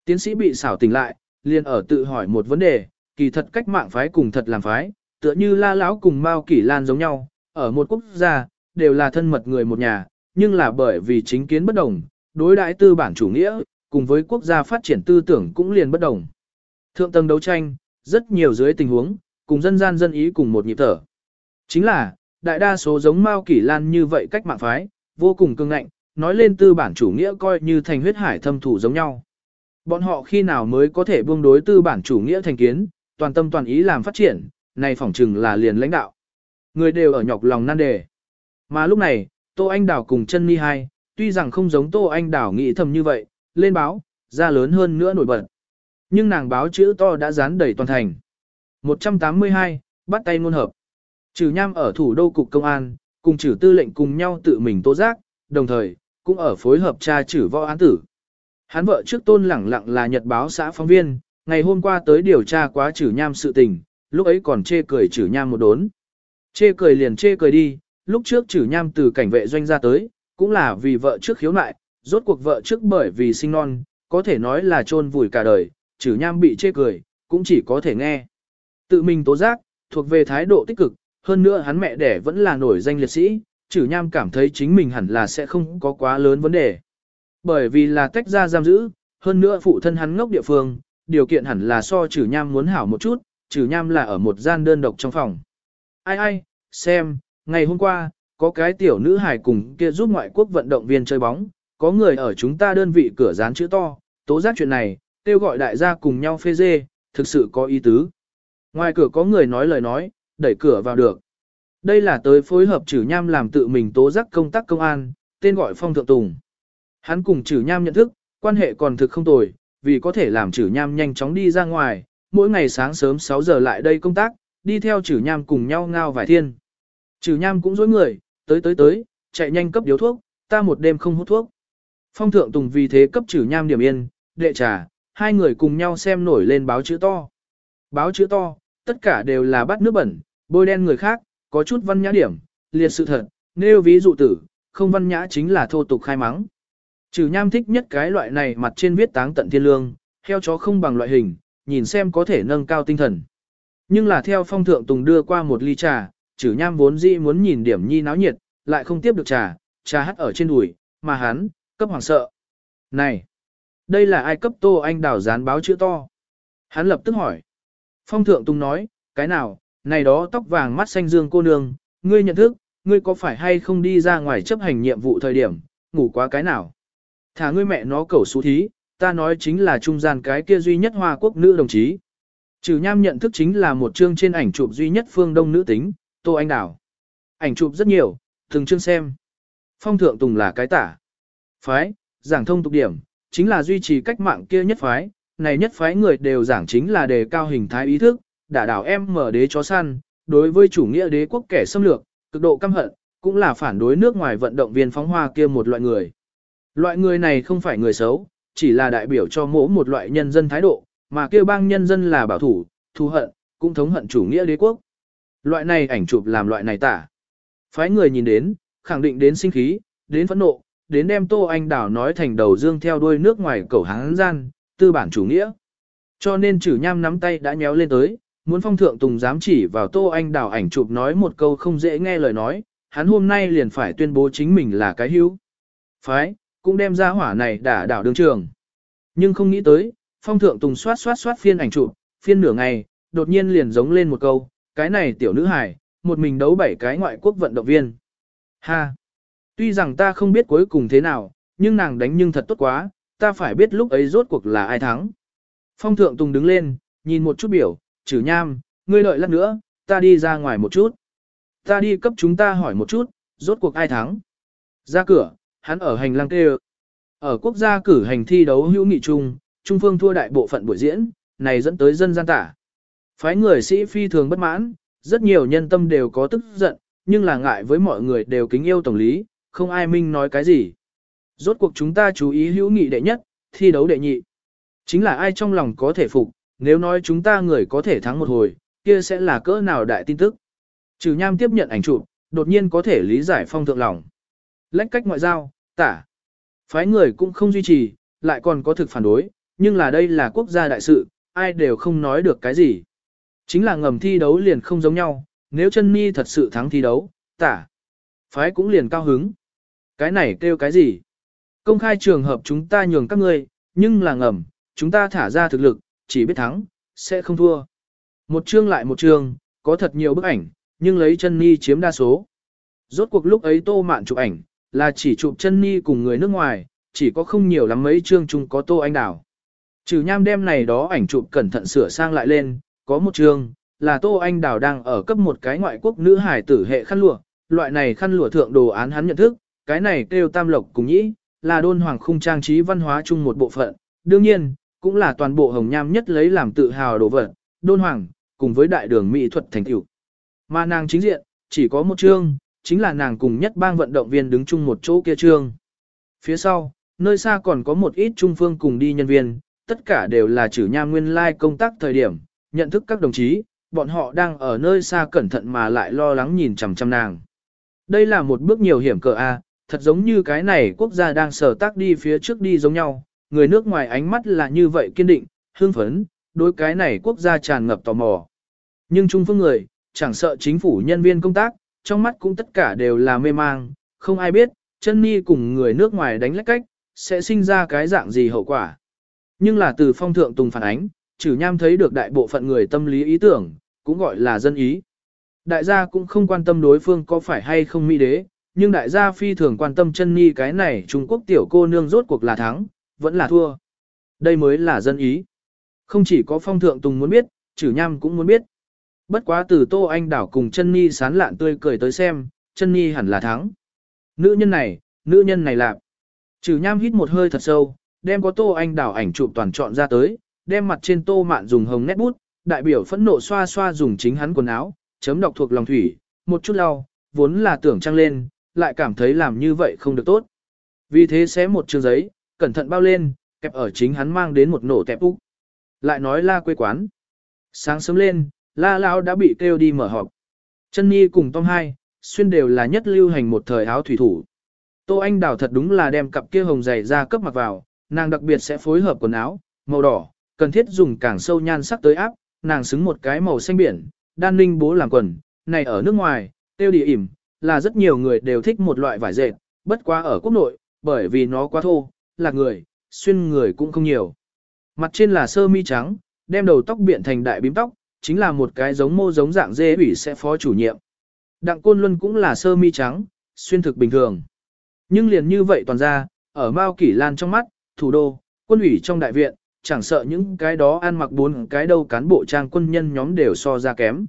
Tiến sĩ bị xảo tỉnh lại, liền ở tự hỏi một vấn đề, kỳ thật cách mạng phái cùng thật làm phái, tựa như la lão cùng Mao Kỷ Lan giống nhau, ở một quốc gia, đều là thân mật người một nhà, nhưng là bởi vì chính kiến bất đồng, đối đãi tư bản chủ nghĩa, cùng với quốc gia phát triển tư tưởng cũng liền bất đồng. Thượng tầng đấu tranh, rất nhiều dưới tình huống, cùng dân gian dân ý cùng một nhịp thở. Chính là, đại đa số giống Mao Kỷ Lan như vậy cách mạng phái, vô cùng cương ngạnh, nói lên tư bản chủ nghĩa coi như thành huyết hải thâm thủ giống nhau. Bọn họ khi nào mới có thể buông đối tư bản chủ nghĩa thành kiến, toàn tâm toàn ý làm phát triển, này phỏng chừng là liền lãnh đạo. Người đều ở nhọc lòng nan đề. Mà lúc này, Tô Anh Đào cùng chân mi hai, tuy rằng không giống Tô Anh Đào nghĩ thầm như vậy, lên báo, ra lớn hơn nữa nổi bật. Nhưng nàng báo chữ to đã dán đầy toàn thành. 182, bắt tay ngôn hợp. Trừ nham ở thủ đô cục công an, cùng trừ tư lệnh cùng nhau tự mình tố giác, đồng thời, cũng ở phối hợp tra trừ võ án tử. Hắn vợ trước tôn lẳng lặng là nhật báo xã phóng viên, ngày hôm qua tới điều tra quá trừ nham sự tình, lúc ấy còn chê cười trừ nham một đốn. Chê cười liền chê cười đi, lúc trước trừ nham từ cảnh vệ doanh ra tới, cũng là vì vợ trước khiếu nại, rốt cuộc vợ trước bởi vì sinh non, có thể nói là chôn vùi cả đời, Chử nham bị chê cười, cũng chỉ có thể nghe. Tự mình tố giác, thuộc về thái độ tích cực, hơn nữa hắn mẹ đẻ vẫn là nổi danh liệt sĩ, Chử nham cảm thấy chính mình hẳn là sẽ không có quá lớn vấn đề. Bởi vì là tách ra giam giữ, hơn nữa phụ thân hắn ngốc địa phương, điều kiện hẳn là so Chử nham muốn hảo một chút, Chử nham là ở một gian đơn độc trong phòng. Ai ai, xem, ngày hôm qua, có cái tiểu nữ hài cùng kia giúp ngoại quốc vận động viên chơi bóng, có người ở chúng ta đơn vị cửa dán chữ to, tố giác chuyện này, kêu gọi đại gia cùng nhau phê dê, thực sự có ý tứ. Ngoài cửa có người nói lời nói, đẩy cửa vào được. Đây là tới phối hợp trừ nham làm tự mình tố giác công tác công an, tên gọi Phong Thượng Tùng. Hắn cùng trừ nham nhận thức, quan hệ còn thực không tồi, vì có thể làm trừ nham nhanh chóng đi ra ngoài, mỗi ngày sáng sớm 6 giờ lại đây công tác, đi theo trừ nham cùng nhau ngao vài thiên. Trừ nham cũng dối người, tới tới tới, chạy nhanh cấp điếu thuốc, ta một đêm không hút thuốc. Phong thượng tùng vì thế cấp trừ nham điểm yên, đệ trà, hai người cùng nhau xem nổi lên báo chữ to. Báo chữ to, tất cả đều là bắt nước bẩn, bôi đen người khác, có chút văn nhã điểm, liệt sự thật, nêu ví dụ tử, không văn nhã chính là thô tục khai mắng. Trừ nham thích nhất cái loại này mặt trên viết táng tận thiên lương, heo chó không bằng loại hình, nhìn xem có thể nâng cao tinh thần. Nhưng là theo phong thượng tùng đưa qua một ly trà, trừ nham vốn dĩ muốn nhìn điểm nhi náo nhiệt, lại không tiếp được trà, trà hắt ở trên đùi, mà hắn, cấp hoàng sợ. Này, đây là ai cấp tô anh đào dán báo chữ to? Hắn lập tức hỏi. Phong thượng tùng nói, cái nào, này đó tóc vàng mắt xanh dương cô nương, ngươi nhận thức, ngươi có phải hay không đi ra ngoài chấp hành nhiệm vụ thời điểm, ngủ quá cái nào? Thả ngươi mẹ nó cẩu xú thí, ta nói chính là trung gian cái kia duy nhất hoa quốc nữ đồng chí. Trừ nham nhận thức chính là một chương trên ảnh chụp duy nhất phương đông nữ tính, Tô Anh Đào. Ảnh chụp rất nhiều, từng chương xem. Phong thượng tùng là cái tả. Phái, giảng thông tục điểm, chính là duy trì cách mạng kia nhất phái, này nhất phái người đều giảng chính là đề cao hình thái ý thức, đả đảo em mở đế chó săn, đối với chủ nghĩa đế quốc kẻ xâm lược, cực độ căm hận, cũng là phản đối nước ngoài vận động viên phóng hoa kia một loại người. Loại người này không phải người xấu, chỉ là đại biểu cho mỗi một loại nhân dân thái độ, mà kêu bang nhân dân là bảo thủ, thù hận, cũng thống hận chủ nghĩa đế quốc. Loại này ảnh chụp làm loại này tả. Phái người nhìn đến, khẳng định đến sinh khí, đến phẫn nộ, đến đem Tô Anh Đảo nói thành đầu dương theo đuôi nước ngoài cầu hán gian, tư bản chủ nghĩa. Cho nên chử nham nắm tay đã nhéo lên tới, muốn phong thượng tùng dám chỉ vào Tô Anh Đảo ảnh chụp nói một câu không dễ nghe lời nói, hắn hôm nay liền phải tuyên bố chính mình là cái hữu. Phái, cũng đem ra hỏa này đả đảo đường trường. Nhưng không nghĩ tới, phong thượng tùng xoát xoát xoát phiên ảnh chụp, phiên nửa ngày, đột nhiên liền giống lên một câu, cái này tiểu nữ hài, một mình đấu bảy cái ngoại quốc vận động viên. Ha! Tuy rằng ta không biết cuối cùng thế nào, nhưng nàng đánh nhưng thật tốt quá, ta phải biết lúc ấy rốt cuộc là ai thắng. Phong thượng tùng đứng lên, nhìn một chút biểu, chử nham, ngươi đợi lát nữa, ta đi ra ngoài một chút. Ta đi cấp chúng ta hỏi một chút, rốt cuộc ai thắng. Ra cửa, hắn ở hành lang kêu. Ở quốc gia cử hành thi đấu hữu nghị chung, Trung Phương thua đại bộ phận buổi diễn, này dẫn tới dân gian tả, Phái người sĩ phi thường bất mãn, rất nhiều nhân tâm đều có tức giận, nhưng là ngại với mọi người đều kính yêu tổng lý, không ai minh nói cái gì. Rốt cuộc chúng ta chú ý hữu nghị đệ nhất, thi đấu đệ nhị. Chính là ai trong lòng có thể phục, nếu nói chúng ta người có thể thắng một hồi, kia sẽ là cỡ nào đại tin tức. Trừ nham tiếp nhận ảnh chụp, đột nhiên có thể lý giải phong thượng lòng. Lách cách ngoại giao, tả. Phái người cũng không duy trì, lại còn có thực phản đối, nhưng là đây là quốc gia đại sự, ai đều không nói được cái gì. Chính là ngầm thi đấu liền không giống nhau, nếu chân mi thật sự thắng thi đấu, tả. Phái cũng liền cao hứng. Cái này kêu cái gì? Công khai trường hợp chúng ta nhường các ngươi, nhưng là ngầm, chúng ta thả ra thực lực, chỉ biết thắng, sẽ không thua. Một chương lại một chương, có thật nhiều bức ảnh, nhưng lấy chân ni chiếm đa số. Rốt cuộc lúc ấy tô mạn chụp ảnh, là chỉ chụp chân ni cùng người nước ngoài, chỉ có không nhiều lắm mấy chương chung có tô anh đào Trừ nham đem này đó ảnh chụp cẩn thận sửa sang lại lên, có một chương, là tô anh đào đang ở cấp một cái ngoại quốc nữ hải tử hệ khăn lụa, loại này khăn lụa thượng đồ án hắn nhận thức, cái này kêu tam lộc cùng nhĩ, là đôn hoàng khung trang trí văn hóa chung một bộ phận, đương nhiên, cũng là toàn bộ hồng nham nhất lấy làm tự hào đồ vật, đôn hoàng, cùng với đại đường mỹ thuật thành tựu. Mà nàng chính diện, chỉ có một chương, chính là nàng cùng nhất bang vận động viên đứng chung một chỗ kia chương. Phía sau, nơi xa còn có một ít trung phương cùng đi nhân viên, tất cả đều là chữ nham nguyên lai công tác thời điểm, nhận thức các đồng chí, bọn họ đang ở nơi xa cẩn thận mà lại lo lắng nhìn chằm chằm nàng. Đây là một bước nhiều hiểm cờ A, thật giống như cái này quốc gia đang sở tác đi phía trước đi giống nhau, người nước ngoài ánh mắt là như vậy kiên định, hương phấn, đối cái này quốc gia tràn ngập tò mò. Nhưng trung phương người, chẳng sợ chính phủ nhân viên công tác, trong mắt cũng tất cả đều là mê mang, không ai biết, chân ni cùng người nước ngoài đánh lách cách, sẽ sinh ra cái dạng gì hậu quả. Nhưng là từ phong thượng tùng phản ánh, trừ nham thấy được đại bộ phận người tâm lý ý tưởng, cũng gọi là dân ý. Đại gia cũng không quan tâm đối phương có phải hay không mỹ đế, nhưng đại gia phi thường quan tâm chân nhi cái này Trung Quốc tiểu cô nương rốt cuộc là thắng, vẫn là thua. Đây mới là dân ý. Không chỉ có phong thượng tùng muốn biết, trừ nham cũng muốn biết. Bất quá từ Tô Anh đảo cùng chân nhi sán lạn tươi cười tới xem, chân nhi hẳn là thắng. Nữ nhân này, nữ nhân này lạc. Trừ nham hít một hơi thật sâu, đem có Tô Anh đảo ảnh chụp toàn chọn ra tới, đem mặt trên Tô Mạn dùng hồng nét bút, đại biểu phẫn nộ xoa xoa dùng chính hắn quần áo, chấm đọc thuộc lòng thủy, một chút lau, vốn là tưởng trăng lên, lại cảm thấy làm như vậy không được tốt. Vì thế xé một chương giấy, cẩn thận bao lên, kẹp ở chính hắn mang đến một nổ tẹp úc. Lại nói la quê quán. Sáng sớm lên, la lão đã bị kêu đi mở họp. Chân Nhi cùng Tom hai, xuyên đều là nhất lưu hành một thời áo thủy thủ. Tô Anh Đào thật đúng là đem cặp kia hồng dày ra cấp mặc vào, nàng đặc biệt sẽ phối hợp quần áo, màu đỏ, cần thiết dùng càng sâu nhan sắc tới áp, nàng xứng một cái màu xanh biển, đan ninh bố làm quần, này ở nước ngoài, tiêu địa ỉm, là rất nhiều người đều thích một loại vải dệt, bất quá ở quốc nội, bởi vì nó quá thô, là người, xuyên người cũng không nhiều. Mặt trên là sơ mi trắng, đem đầu tóc biện thành đại bím tóc, chính là một cái giống mô giống dạng dê ủy sẽ phó chủ nhiệm. Đặng Côn Luân cũng là sơ mi trắng, xuyên thực bình thường. Nhưng liền như vậy toàn ra, ở Mao Kỷ Lan trong mắt, thủ đô, quân ủy trong đại viện, chẳng sợ những cái đó ăn mặc bốn cái đâu cán bộ trang quân nhân nhóm đều so ra kém.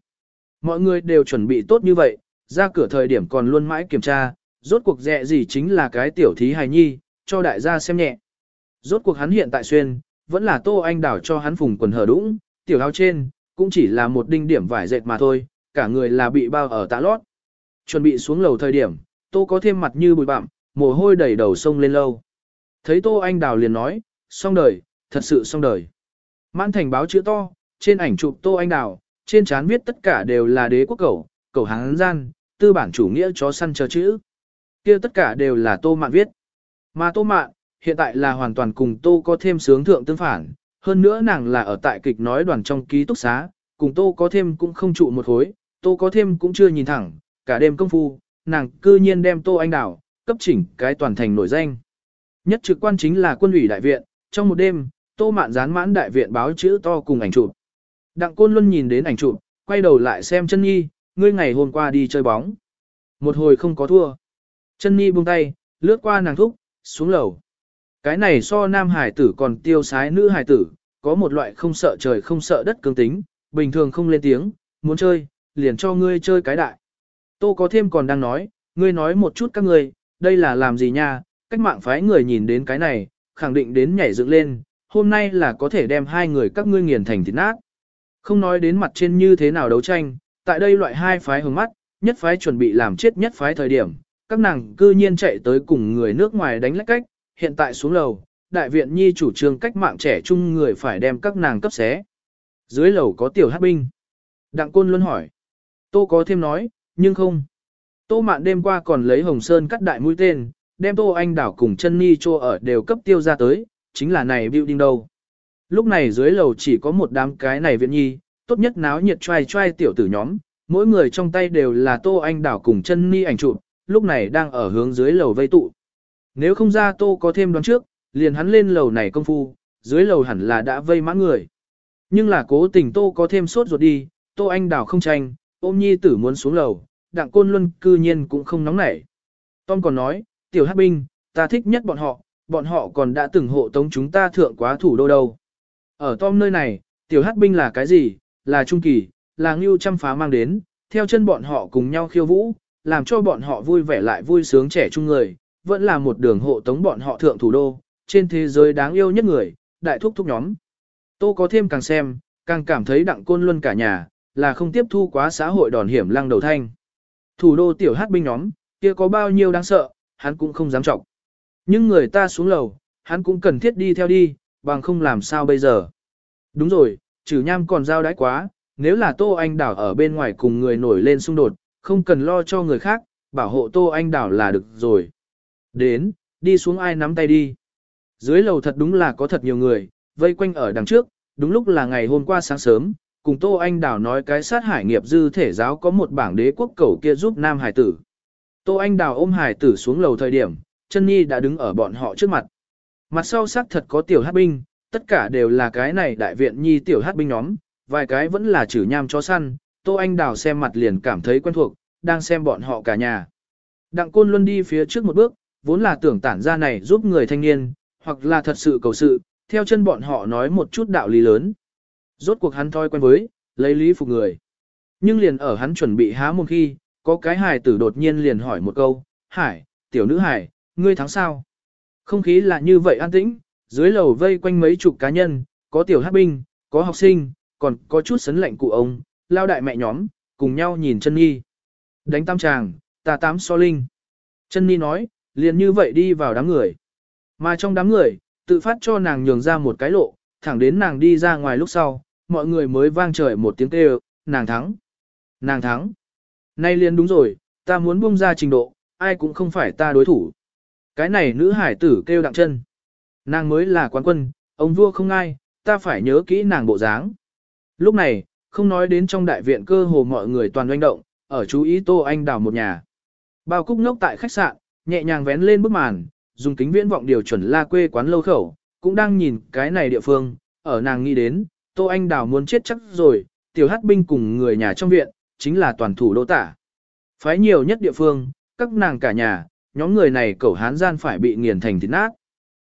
Mọi người đều chuẩn bị tốt như vậy, ra cửa thời điểm còn luôn mãi kiểm tra, rốt cuộc dẹ gì chính là cái tiểu thí hài nhi, cho đại gia xem nhẹ. Rốt cuộc hắn hiện tại xuyên, vẫn là tô anh đảo cho hắn phùng quần hở đũng, tiểu áo trên, cũng chỉ là một đinh điểm vải dệt mà thôi, cả người là bị bao ở tạ lót. Chuẩn bị xuống lầu thời điểm, tô có thêm mặt như bụi bặm, mồ hôi đầy đầu sông lên lâu. Thấy tô anh đào liền nói, xong đời, thật sự xong đời. Mãn thành báo chữ to, trên ảnh chụp tô anh đào, trên trán viết tất cả đều là đế quốc cầu, cầu hán gian, tư bản chủ nghĩa chó săn chờ chữ. kia tất cả đều là tô mạn viết. Mà tô mạn, hiện tại là hoàn toàn cùng tô có thêm sướng thượng tương phản, hơn nữa nàng là ở tại kịch nói đoàn trong ký túc xá, cùng tô có thêm cũng không trụ một hối, tô có thêm cũng chưa nhìn thẳng, cả đêm công phu, nàng cư nhiên đem tô anh đảo, cấp chỉnh cái toàn thành nổi danh. Nhất trực quan chính là quân ủy đại viện, trong một đêm, tô mạn dán mãn đại viện báo chữ to cùng ảnh chụp. Đặng Côn Luân nhìn đến ảnh chụp, quay đầu lại xem chân nhi, ngươi ngày hôm qua đi chơi bóng. Một hồi không có thua. Chân nhi buông tay, lướt qua nàng thúc, xuống lầu. Cái này so nam hải tử còn tiêu sái nữ hải tử, có một loại không sợ trời không sợ đất cương tính, bình thường không lên tiếng, muốn chơi, liền cho ngươi chơi cái đại. Tô có thêm còn đang nói, ngươi nói một chút các ngươi, đây là làm gì nha, cách mạng phái người nhìn đến cái này, khẳng định đến nhảy dựng lên, hôm nay là có thể đem hai người các ngươi nghiền thành thịt nát. Không nói đến mặt trên như thế nào đấu tranh, tại đây loại hai phái hướng mắt, nhất phái chuẩn bị làm chết nhất phái thời điểm, các nàng cư nhiên chạy tới cùng người nước ngoài đánh lách cách, hiện tại xuống lầu, đại viện nhi chủ trương cách mạng trẻ trung người phải đem các nàng cấp xé. Dưới lầu có tiểu hát binh. Đặng Côn luôn hỏi. Tô có thêm nói, nhưng không. Tô mạn đêm qua còn lấy hồng sơn cắt đại mũi tên, đem tô anh đảo cùng chân ni cho ở đều cấp tiêu ra tới, chính là này building đâu. Lúc này dưới lầu chỉ có một đám cái này viện nhi, tốt nhất náo nhiệt trai trai tiểu tử nhóm, mỗi người trong tay đều là tô anh đảo cùng chân ni ảnh chụp, lúc này đang ở hướng dưới lầu vây tụ. Nếu không ra tô có thêm đoán trước, liền hắn lên lầu này công phu, dưới lầu hẳn là đã vây mãn người. Nhưng là cố tình tô có thêm sốt ruột đi, tô anh đảo không tranh, ôm nhi tử muốn xuống lầu, đặng côn luân cư nhiên cũng không nóng nảy. Tom còn nói, tiểu hát binh, ta thích nhất bọn họ, bọn họ còn đã từng hộ tống chúng ta thượng quá thủ đô đâu. Ở Tom nơi này, tiểu hát binh là cái gì, là trung kỳ, là ngưu chăm phá mang đến, theo chân bọn họ cùng nhau khiêu vũ, làm cho bọn họ vui vẻ lại vui sướng trẻ trung người, vẫn là một đường hộ tống bọn họ thượng thủ đô, trên thế giới đáng yêu nhất người, đại thúc thúc nhóm. Tô có thêm càng xem, càng cảm thấy đặng côn luân cả nhà, là không tiếp thu quá xã hội đòn hiểm lăng đầu thanh. Thủ đô tiểu hát binh nhóm, kia có bao nhiêu đáng sợ, hắn cũng không dám trọng. Nhưng người ta xuống lầu, hắn cũng cần thiết đi theo đi, bằng không làm sao bây giờ. Đúng rồi, trừ nham còn giao đãi quá, nếu là Tô Anh Đảo ở bên ngoài cùng người nổi lên xung đột, không cần lo cho người khác, bảo hộ Tô Anh Đảo là được rồi. Đến, đi xuống ai nắm tay đi. Dưới lầu thật đúng là có thật nhiều người, vây quanh ở đằng trước, đúng lúc là ngày hôm qua sáng sớm, cùng Tô Anh Đảo nói cái sát hải nghiệp dư thể giáo có một bảng đế quốc cầu kia giúp nam hải tử. Tô Anh Đảo ôm hải tử xuống lầu thời điểm, chân nhi đã đứng ở bọn họ trước mặt. Mặt sau xác thật có tiểu hát binh, tất cả đều là cái này đại viện nhi tiểu hát binh nhóm, vài cái vẫn là chử nham chó săn, Tô Anh Đào xem mặt liền cảm thấy quen thuộc, đang xem bọn họ cả nhà. Đặng Côn Luân đi phía trước một bước, vốn là tưởng tản ra này giúp người thanh niên, hoặc là thật sự cầu sự, theo chân bọn họ nói một chút đạo lý lớn. Rốt cuộc hắn thoi quen với, lấy lý phục người. Nhưng liền ở hắn chuẩn bị há một khi, có cái hài tử đột nhiên liền hỏi một câu, Hải, tiểu nữ hải, ngươi thắng sao? Không khí là như vậy an tĩnh, dưới lầu vây quanh mấy chục cá nhân, có tiểu hát binh, có học sinh, còn có chút sấn lệnh cụ ông, lao đại mẹ nhóm, cùng nhau nhìn chân nhi. Đánh tam tràng, ta tám so linh. Chân nhi nói, liền như vậy đi vào đám người. Mà trong đám người, tự phát cho nàng nhường ra một cái lộ, thẳng đến nàng đi ra ngoài lúc sau, mọi người mới vang trời một tiếng kêu, nàng thắng. Nàng thắng. Nay liền đúng rồi, ta muốn buông ra trình độ, ai cũng không phải ta đối thủ. Cái này nữ hải tử kêu đặng chân. Nàng mới là quán quân, ông vua không ai, ta phải nhớ kỹ nàng bộ dáng. Lúc này, không nói đến trong đại viện cơ hồ mọi người toàn doanh động, ở chú ý Tô Anh đào một nhà. Bao cúc ngốc tại khách sạn, nhẹ nhàng vén lên bức màn, dùng kính viễn vọng điều chuẩn la quê quán lâu khẩu, cũng đang nhìn cái này địa phương, ở nàng nghĩ đến, Tô Anh đào muốn chết chắc rồi, tiểu hát binh cùng người nhà trong viện, chính là toàn thủ đô tả. Phái nhiều nhất địa phương, các nàng cả nhà, nhóm người này cẩu hán gian phải bị nghiền thành thịt nát.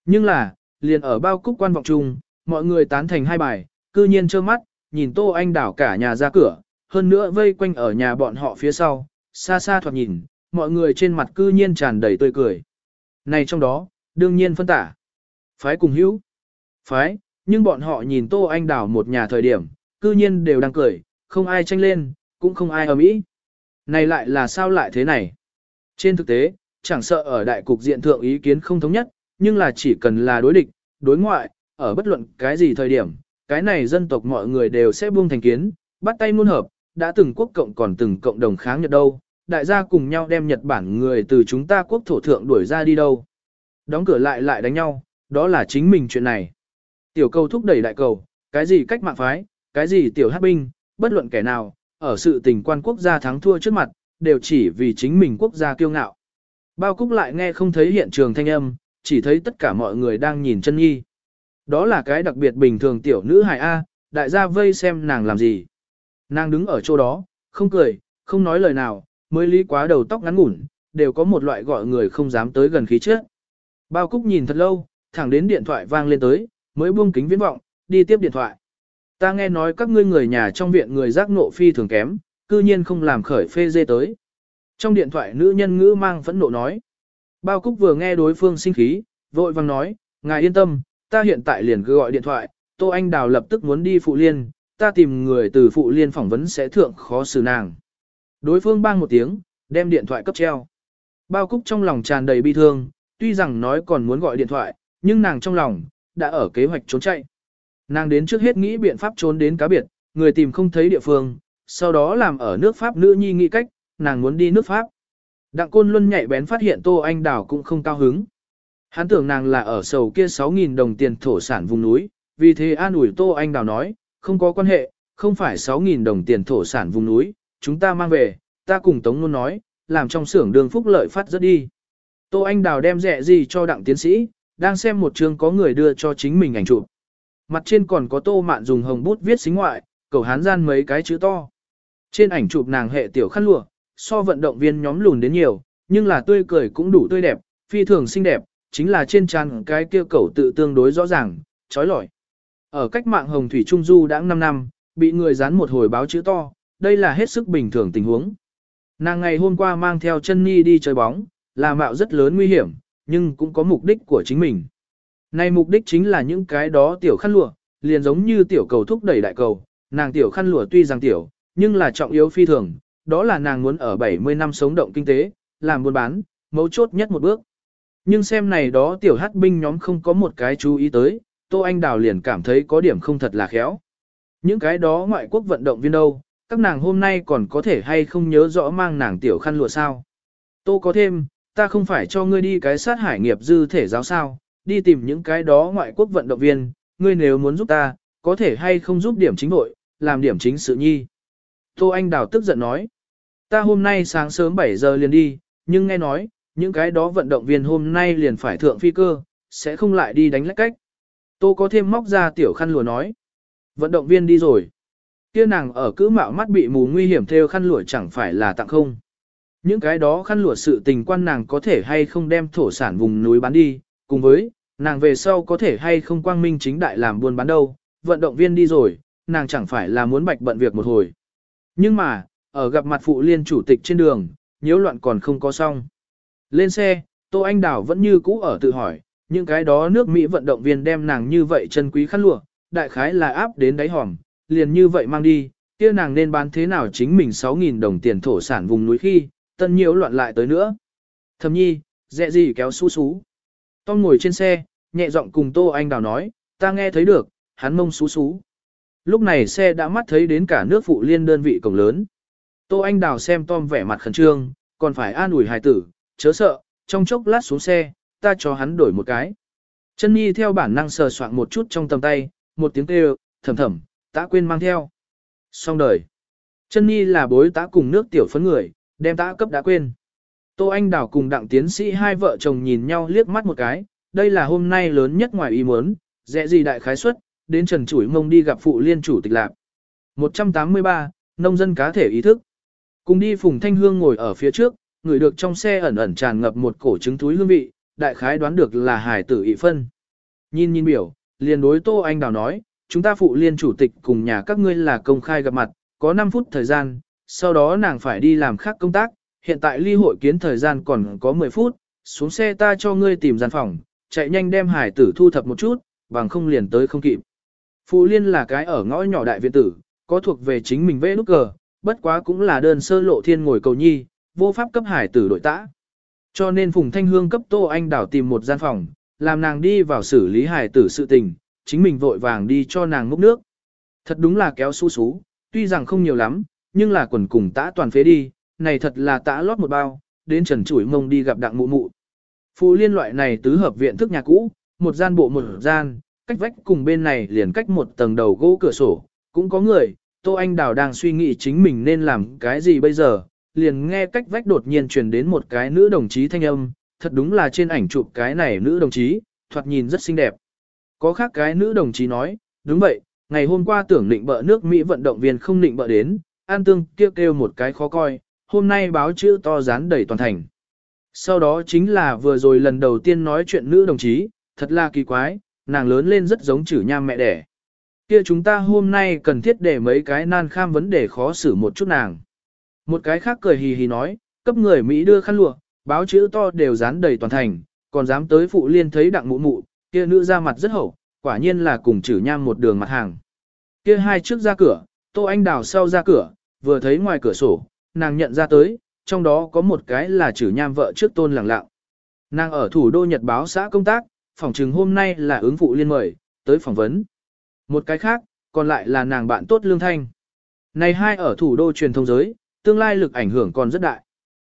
Nhưng là, liền ở bao cúc quan vọng chung, mọi người tán thành hai bài, cư nhiên trơ mắt, nhìn Tô Anh đảo cả nhà ra cửa, hơn nữa vây quanh ở nhà bọn họ phía sau, xa xa thoạt nhìn, mọi người trên mặt cư nhiên tràn đầy tươi cười. Này trong đó, đương nhiên phân tả. Phái cùng hữu. Phái, nhưng bọn họ nhìn Tô Anh đảo một nhà thời điểm, cư nhiên đều đang cười, không ai tranh lên, cũng không ai ở mỹ. Này lại là sao lại thế này? Trên thực tế, chẳng sợ ở đại cục diện thượng ý kiến không thống nhất, nhưng là chỉ cần là đối địch, đối ngoại, ở bất luận cái gì thời điểm, cái này dân tộc mọi người đều sẽ buông thành kiến, bắt tay muôn hợp, đã từng quốc cộng còn từng cộng đồng kháng Nhật đâu, đại gia cùng nhau đem Nhật Bản người từ chúng ta quốc thổ thượng đuổi ra đi đâu. Đóng cửa lại lại đánh nhau, đó là chính mình chuyện này. Tiểu cầu thúc đẩy đại cầu, cái gì cách mạng phái, cái gì tiểu hát binh, bất luận kẻ nào, ở sự tình quan quốc gia thắng thua trước mặt, đều chỉ vì chính mình quốc gia kiêu ngạo. Bao Cúc lại nghe không thấy hiện trường thanh âm, chỉ thấy tất cả mọi người đang nhìn chân nhi. Đó là cái đặc biệt bình thường tiểu nữ hài A, đại gia vây xem nàng làm gì. Nàng đứng ở chỗ đó, không cười, không nói lời nào, mới lý quá đầu tóc ngắn ngủn, đều có một loại gọi người không dám tới gần khí trước. Bao Cúc nhìn thật lâu, thẳng đến điện thoại vang lên tới, mới buông kính viễn vọng, đi tiếp điện thoại. Ta nghe nói các ngươi người nhà trong viện người giác nộ phi thường kém, cư nhiên không làm khởi phê dê tới. Trong điện thoại nữ nhân ngữ mang phẫn nộ nói. Bao Cúc vừa nghe đối phương sinh khí, vội vang nói, ngài yên tâm, ta hiện tại liền cứ gọi điện thoại, Tô Anh Đào lập tức muốn đi phụ liên, ta tìm người từ phụ liên phỏng vấn sẽ thượng khó xử nàng. Đối phương bang một tiếng, đem điện thoại cấp treo. Bao Cúc trong lòng tràn đầy bi thương, tuy rằng nói còn muốn gọi điện thoại, nhưng nàng trong lòng, đã ở kế hoạch trốn chạy. Nàng đến trước hết nghĩ biện pháp trốn đến cá biệt, người tìm không thấy địa phương, sau đó làm ở nước Pháp nữ nhi nghĩ cách, nàng muốn đi nước Pháp. Đặng Côn Luân nhạy bén phát hiện Tô Anh Đào cũng không cao hứng. Hắn tưởng nàng là ở sầu kia 6.000 đồng tiền thổ sản vùng núi, vì thế an ủi Tô Anh Đào nói, không có quan hệ, không phải 6.000 đồng tiền thổ sản vùng núi, chúng ta mang về, ta cùng Tống Nôn nói, làm trong xưởng đường phúc lợi phát rất đi. Tô Anh Đào đem rẻ gì cho đặng tiến sĩ, đang xem một chương có người đưa cho chính mình ảnh chụp. Mặt trên còn có tô mạn dùng hồng bút viết xính ngoại, cầu hán gian mấy cái chữ to. Trên ảnh chụp nàng hệ tiểu khăn lụa, so vận động viên nhóm lùn đến nhiều, nhưng là tươi cười cũng đủ tươi đẹp, phi thường xinh đẹp, chính là trên trán cái kia cầu tự tương đối rõ ràng, trói lọi. Ở cách mạng Hồng Thủy Trung Du đã 5 năm, bị người dán một hồi báo chữ to, đây là hết sức bình thường tình huống. Nàng ngày hôm qua mang theo chân Nhi đi chơi bóng, là mạo rất lớn nguy hiểm, nhưng cũng có mục đích của chính mình. Này mục đích chính là những cái đó tiểu khăn lụa, liền giống như tiểu cầu thúc đẩy đại cầu, nàng tiểu khăn lụa tuy rằng tiểu, nhưng là trọng yếu phi thường, đó là nàng muốn ở 70 năm sống động kinh tế, làm buôn bán, mấu chốt nhất một bước. Nhưng xem này đó tiểu hát binh nhóm không có một cái chú ý tới, Tô Anh Đào liền cảm thấy có điểm không thật là khéo. Những cái đó ngoại quốc vận động viên đâu, các nàng hôm nay còn có thể hay không nhớ rõ mang nàng tiểu khăn lụa sao. Tô có thêm, ta không phải cho ngươi đi cái sát hải nghiệp dư thể giáo sao, đi tìm những cái đó ngoại quốc vận động viên, ngươi nếu muốn giúp ta, có thể hay không giúp điểm chính nội, làm điểm chính sự nhi. Tô Anh Đào tức giận nói, ta hôm nay sáng sớm 7 giờ liền đi, nhưng nghe nói, những cái đó vận động viên hôm nay liền phải thượng phi cơ, sẽ không lại đi đánh lách cách. Tô có thêm móc ra tiểu khăn lụa nói, vận động viên đi rồi. Kia nàng ở cứ mạo mắt bị mù nguy hiểm theo khăn lụa chẳng phải là tặng không. Những cái đó khăn lụa sự tình quan nàng có thể hay không đem thổ sản vùng núi bán đi, cùng với, nàng về sau có thể hay không quang minh chính đại làm buôn bán đâu, vận động viên đi rồi, nàng chẳng phải là muốn bạch bận việc một hồi. Nhưng mà, ở gặp mặt phụ liên chủ tịch trên đường, nhiễu loạn còn không có xong. Lên xe, Tô Anh Đào vẫn như cũ ở tự hỏi, những cái đó nước Mỹ vận động viên đem nàng như vậy chân quý khăn lụa, đại khái là áp đến đáy hòm, liền như vậy mang đi, kia nàng nên bán thế nào chính mình 6.000 đồng tiền thổ sản vùng núi khi, tân nhiễu loạn lại tới nữa. Thầm nhi, dẹ gì kéo su xú. Tom ngồi trên xe, nhẹ giọng cùng Tô Anh Đào nói, ta nghe thấy được, hắn mông xú xú. Lúc này xe đã mắt thấy đến cả nước phụ liên đơn vị cổng lớn. Tô Anh Đào xem Tom vẻ mặt khẩn trương, còn phải an ủi hài tử, chớ sợ, trong chốc lát xuống xe, ta cho hắn đổi một cái. Chân Nhi theo bản năng sờ soạn một chút trong tầm tay, một tiếng kêu, thầm thầm, ta quên mang theo. Xong đời. Chân Nhi là bối tá cùng nước tiểu phấn người, đem tá cấp đã quên. Tô Anh Đào cùng đặng tiến sĩ hai vợ chồng nhìn nhau liếc mắt một cái, đây là hôm nay lớn nhất ngoài ý muốn, dễ gì đại khái suất, đến trần chủi mông đi gặp phụ liên chủ tịch lạc. 183, nông dân cá thể ý thức. Cùng đi Phùng Thanh Hương ngồi ở phía trước, người được trong xe ẩn ẩn tràn ngập một cổ trứng túi hương vị, đại khái đoán được là hải tử ị phân. Nhìn nhìn biểu, liền đối Tô Anh Đào nói, chúng ta phụ liên chủ tịch cùng nhà các ngươi là công khai gặp mặt, có 5 phút thời gian, sau đó nàng phải đi làm khác công tác, hiện tại ly hội kiến thời gian còn có 10 phút, xuống xe ta cho ngươi tìm gian phòng, chạy nhanh đem hải tử thu thập một chút, bằng không liền tới không kịp. Phụ liên là cái ở ngõ nhỏ đại viện tử, có thuộc về chính mình vẽ nút cờ, bất quá cũng là đơn sơ lộ thiên ngồi cầu nhi, vô pháp cấp hải tử đội tã. Cho nên Phùng Thanh Hương cấp Tô Anh Đảo tìm một gian phòng, làm nàng đi vào xử lý hải tử sự tình, chính mình vội vàng đi cho nàng múc nước. Thật đúng là kéo su xú, tuy rằng không nhiều lắm, nhưng là quần cùng tã toàn phế đi, này thật là tã lót một bao, đến trần chủi mông đi gặp đặng mụ mụ. Phụ liên loại này tứ hợp viện thức nhà cũ, một gian bộ một gian, cách vách cùng bên này liền cách một tầng đầu gỗ cửa sổ, cũng có người, Tô Anh Đào đang suy nghĩ chính mình nên làm cái gì bây giờ, liền nghe cách vách đột nhiên truyền đến một cái nữ đồng chí thanh âm, thật đúng là trên ảnh chụp cái này nữ đồng chí, thoạt nhìn rất xinh đẹp. Có khác cái nữ đồng chí nói, đúng vậy, ngày hôm qua tưởng định bợ nước Mỹ vận động viên không định bợ đến, an tương kêu kêu một cái khó coi, hôm nay báo chữ to dán đầy toàn thành. Sau đó chính là vừa rồi lần đầu tiên nói chuyện nữ đồng chí, thật là kỳ quái, nàng lớn lên rất giống chử nham mẹ đẻ. Kia chúng ta hôm nay cần thiết để mấy cái nan kham vấn đề khó xử một chút nàng. Một cái khác cười hì hì nói, cấp người Mỹ đưa khăn lụa, báo chữ to đều dán đầy toàn thành, còn dám tới phụ liên thấy đặng mụ mụ, kia nữ ra mặt rất hậu, quả nhiên là cùng chử nham một đường mặt hàng. Kia hai trước ra cửa, Tô Anh Đào sau ra cửa, vừa thấy ngoài cửa sổ, nàng nhận ra tới, trong đó có một cái là chử nham vợ trước tôn lẳng lặng. Nàng ở thủ đô Nhật báo xã công tác, phòng trừng hôm nay là ứng phụ liên mời, tới phỏng vấn. Một cái khác, còn lại là nàng bạn tốt Lương Thanh. Này hai ở thủ đô truyền thông giới, tương lai lực ảnh hưởng còn rất đại.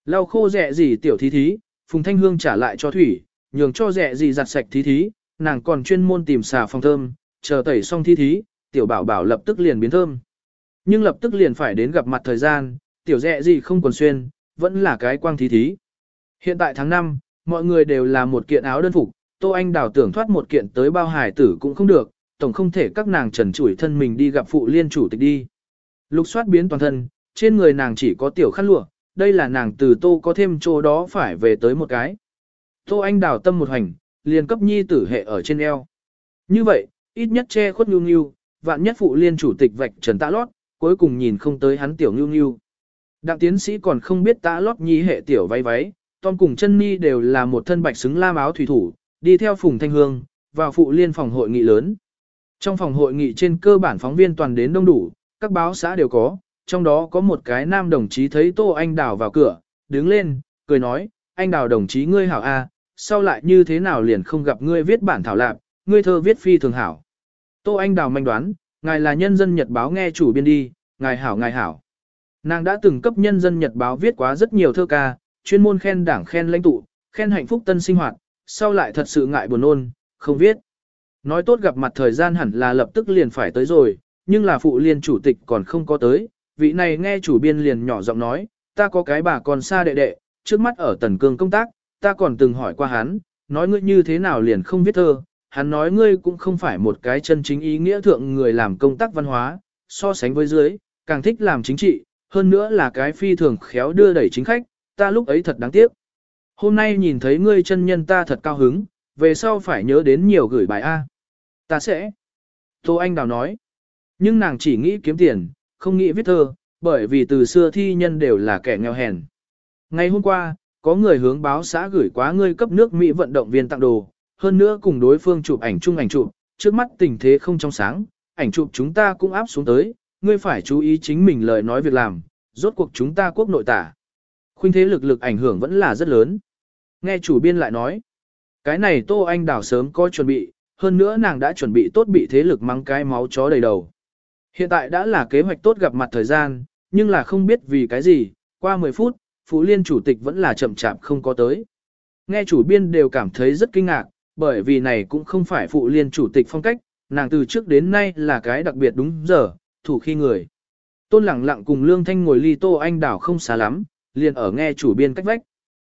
Lau khô rẻ gì tiểu thí thí, Phùng Thanh Hương trả lại cho Thủy, nhường cho rẻ gì giặt sạch thí thí, nàng còn chuyên môn tìm xà phòng thơm, chờ tẩy xong thí thí, tiểu bảo bảo lập tức liền biến thơm. Nhưng lập tức liền phải đến gặp mặt thời gian, tiểu rẻ gì không còn xuyên, vẫn là cái quang thí thí. Hiện tại tháng 5, mọi người đều là một kiện áo đơn phục, Tô Anh đào tưởng thoát một kiện tới bao hải tử cũng không được, tổng không thể các nàng trần chủi thân mình đi gặp phụ liên chủ tịch đi. Lục soát biến toàn thân, trên người nàng chỉ có tiểu khăn lụa, đây là nàng từ tô có thêm chỗ đó phải về tới một cái. Tô Anh đào tâm một hành, liền cấp nhi tử hệ ở trên eo. Như vậy, ít nhất che khuất nhu nhu, vạn nhất phụ liên chủ tịch vạch trần tạ lót, cuối cùng nhìn không tới hắn tiểu nhu nhu. Đặng tiến sĩ còn không biết tạ lót nhi hệ tiểu váy váy, Tom cùng chân mi đều là một thân bạch xứng lam áo thủy thủ, đi theo Phùng Thanh Hương, vào phụ liên phòng hội nghị lớn. Trong phòng hội nghị trên cơ bản phóng viên toàn đến đông đủ, các báo xã đều có, trong đó có một cái nam đồng chí thấy Tô Anh Đào vào cửa, đứng lên, cười nói, anh Đào đồng chí ngươi hảo à, A, Sao lại như thế nào liền không gặp ngươi viết bản thảo lạc, ngươi thơ viết phi thường hảo. Tô Anh Đào manh đoán, ngài là nhân dân nhật báo nghe chủ biên đi, ngài hảo ngài hảo. Nàng đã từng cấp nhân dân nhật báo viết quá rất nhiều thơ ca, chuyên môn khen đảng khen lãnh tụ, khen hạnh phúc tân sinh hoạt, sau lại thật sự ngại buồn ôn, không viết. Nói tốt gặp mặt thời gian hẳn là lập tức liền phải tới rồi, nhưng là phụ liên chủ tịch còn không có tới, vị này nghe chủ biên liền nhỏ giọng nói, ta có cái bà còn xa đệ đệ, trước mắt ở tần cương công tác, ta còn từng hỏi qua hắn, nói ngươi như thế nào liền không viết thơ, hắn nói ngươi cũng không phải một cái chân chính ý nghĩa thượng người làm công tác văn hóa, so sánh với dưới, càng thích làm chính trị, hơn nữa là cái phi thường khéo đưa đẩy chính khách, ta lúc ấy thật đáng tiếc. Hôm nay nhìn thấy ngươi chân nhân ta thật cao hứng, về sau phải nhớ đến nhiều gửi bài A. Ta sẽ. Tô Anh Đào nói. Nhưng nàng chỉ nghĩ kiếm tiền, không nghĩ viết thơ, bởi vì từ xưa thi nhân đều là kẻ nghèo hèn. Ngày hôm qua, có người hướng báo xã gửi quá ngươi cấp nước Mỹ vận động viên tặng đồ, hơn nữa cùng đối phương chụp ảnh chung ảnh chụp, trước mắt tình thế không trong sáng, ảnh chụp chúng ta cũng áp xuống tới, ngươi phải chú ý chính mình lời nói việc làm, rốt cuộc chúng ta quốc nội tả. Khuynh thế lực lực ảnh hưởng vẫn là rất lớn. Nghe chủ biên lại nói, cái này Tô Anh Đào sớm có chuẩn bị, hơn nữa nàng đã chuẩn bị tốt bị thế lực mắng cái máu chó đầy đầu. Hiện tại đã là kế hoạch tốt gặp mặt thời gian, nhưng là không biết vì cái gì, qua 10 phút, Phụ Liên chủ tịch vẫn là chậm chạp không có tới. Nghe chủ biên đều cảm thấy rất kinh ngạc, bởi vì này cũng không phải Phụ Liên chủ tịch phong cách, nàng từ trước đến nay là cái đặc biệt đúng giờ, thủ khi người. Tôn lẳng lặng cùng Lương Thanh ngồi ly Tô Anh Đảo không xa lắm, liền ở nghe chủ biên cách vách.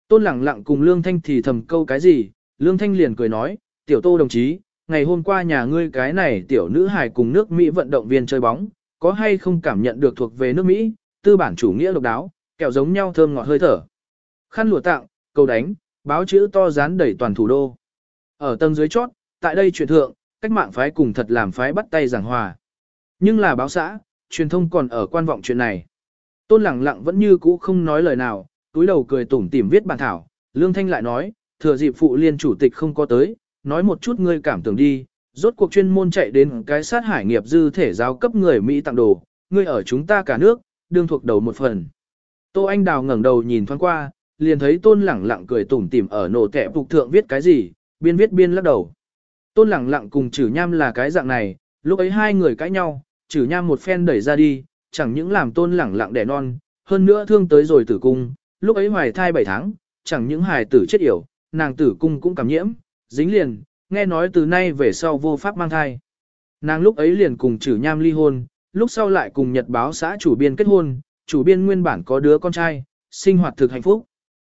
Tôn lẳng lặng cùng Lương Thanh thì thầm câu cái gì, Lương Thanh liền cười nói, tiểu tô đồng chí, ngày hôm qua nhà ngươi cái này tiểu nữ hài cùng nước Mỹ vận động viên chơi bóng, có hay không cảm nhận được thuộc về nước Mỹ, tư bản chủ nghĩa độc đáo, kẹo giống nhau thơm ngọt hơi thở. Khăn lụa tặng, cầu đánh, báo chữ to dán đẩy toàn thủ đô. Ở tầng dưới chót, tại đây chuyện thượng, cách mạng phái cùng thật làm phái bắt tay giảng hòa. Nhưng là báo xã, truyền thông còn ở quan vọng chuyện này. Tôn lẳng lặng vẫn như cũ không nói lời nào, túi đầu cười tủm tỉm viết bản thảo, Lương Thanh lại nói, thừa dịp phụ liên chủ tịch không có tới, nói một chút ngươi cảm tưởng đi, rốt cuộc chuyên môn chạy đến cái sát hải nghiệp dư thể giáo cấp người Mỹ tặng đồ, ngươi ở chúng ta cả nước, đương thuộc đầu một phần. Tô Anh Đào ngẩng đầu nhìn thoáng qua, liền thấy Tôn lẳng lặng cười tủm tỉm ở nổ tẻ phục thượng viết cái gì, biên viết biên lắc đầu. Tôn lẳng lặng cùng chử nham là cái dạng này, lúc ấy hai người cãi nhau, chử nham một phen đẩy ra đi, chẳng những làm tôn lẳng lặng đẻ non, hơn nữa thương tới rồi tử cung, lúc ấy hoài thai 7 tháng, chẳng những hài tử chết yểu, nàng tử cung cũng cảm nhiễm, dính liền, nghe nói từ nay về sau vô pháp mang thai. Nàng lúc ấy liền cùng chử nham ly hôn, lúc sau lại cùng nhật báo xã chủ biên kết hôn, chủ biên nguyên bản có đứa con trai, sinh hoạt thực hạnh phúc.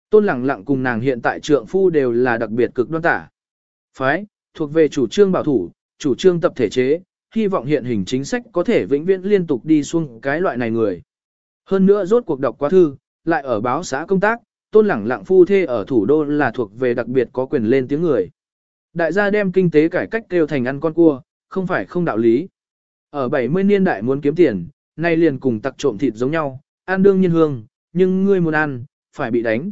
Tôn lẳng lặng cùng nàng hiện tại trượng phu đều là đặc biệt cực đoan tả. Phái, thuộc về chủ trương bảo thủ, chủ trương tập thể chế, hy vọng hiện hình chính sách có thể vĩnh viễn liên tục đi xuống cái loại này người. Hơn nữa rốt cuộc đọc quá thư, lại ở báo xã công tác, tôn lẳng lặng phu thê ở thủ đô là thuộc về đặc biệt có quyền lên tiếng người. Đại gia đem kinh tế cải cách kêu thành ăn con cua, không phải không đạo lý. Ở 70 niên đại muốn kiếm tiền, nay liền cùng tặc trộm thịt giống nhau, ăn đương nhiên hương, nhưng ngươi muốn ăn, phải bị đánh.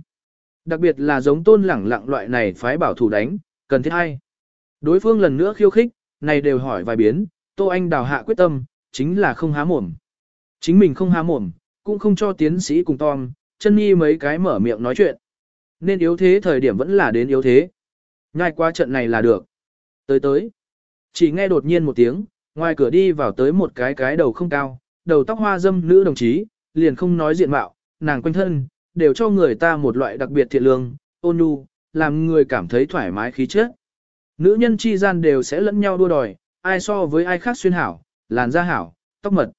Đặc biệt là giống tôn lẳng lặng loại này phái bảo thủ đánh, cần thiết hay. Đối phương lần nữa khiêu khích, này đều hỏi vài biến, Tô Anh đào hạ quyết tâm, chính là không há mồm. Chính mình không há mồm, cũng không cho tiến sĩ cùng Tom, chân nhi mấy cái mở miệng nói chuyện. Nên yếu thế thời điểm vẫn là đến yếu thế. Nhai qua trận này là được. Tới tới. Chỉ nghe đột nhiên một tiếng, ngoài cửa đi vào tới một cái cái đầu không cao, đầu tóc hoa dâm nữ đồng chí, liền không nói diện mạo, nàng quanh thân, đều cho người ta một loại đặc biệt thiện lương, ôn nhu, làm người cảm thấy thoải mái khí chất. Nữ nhân chi gian đều sẽ lẫn nhau đua đòi, ai so với ai khác xuyên hảo, làn da hảo, tóc mật.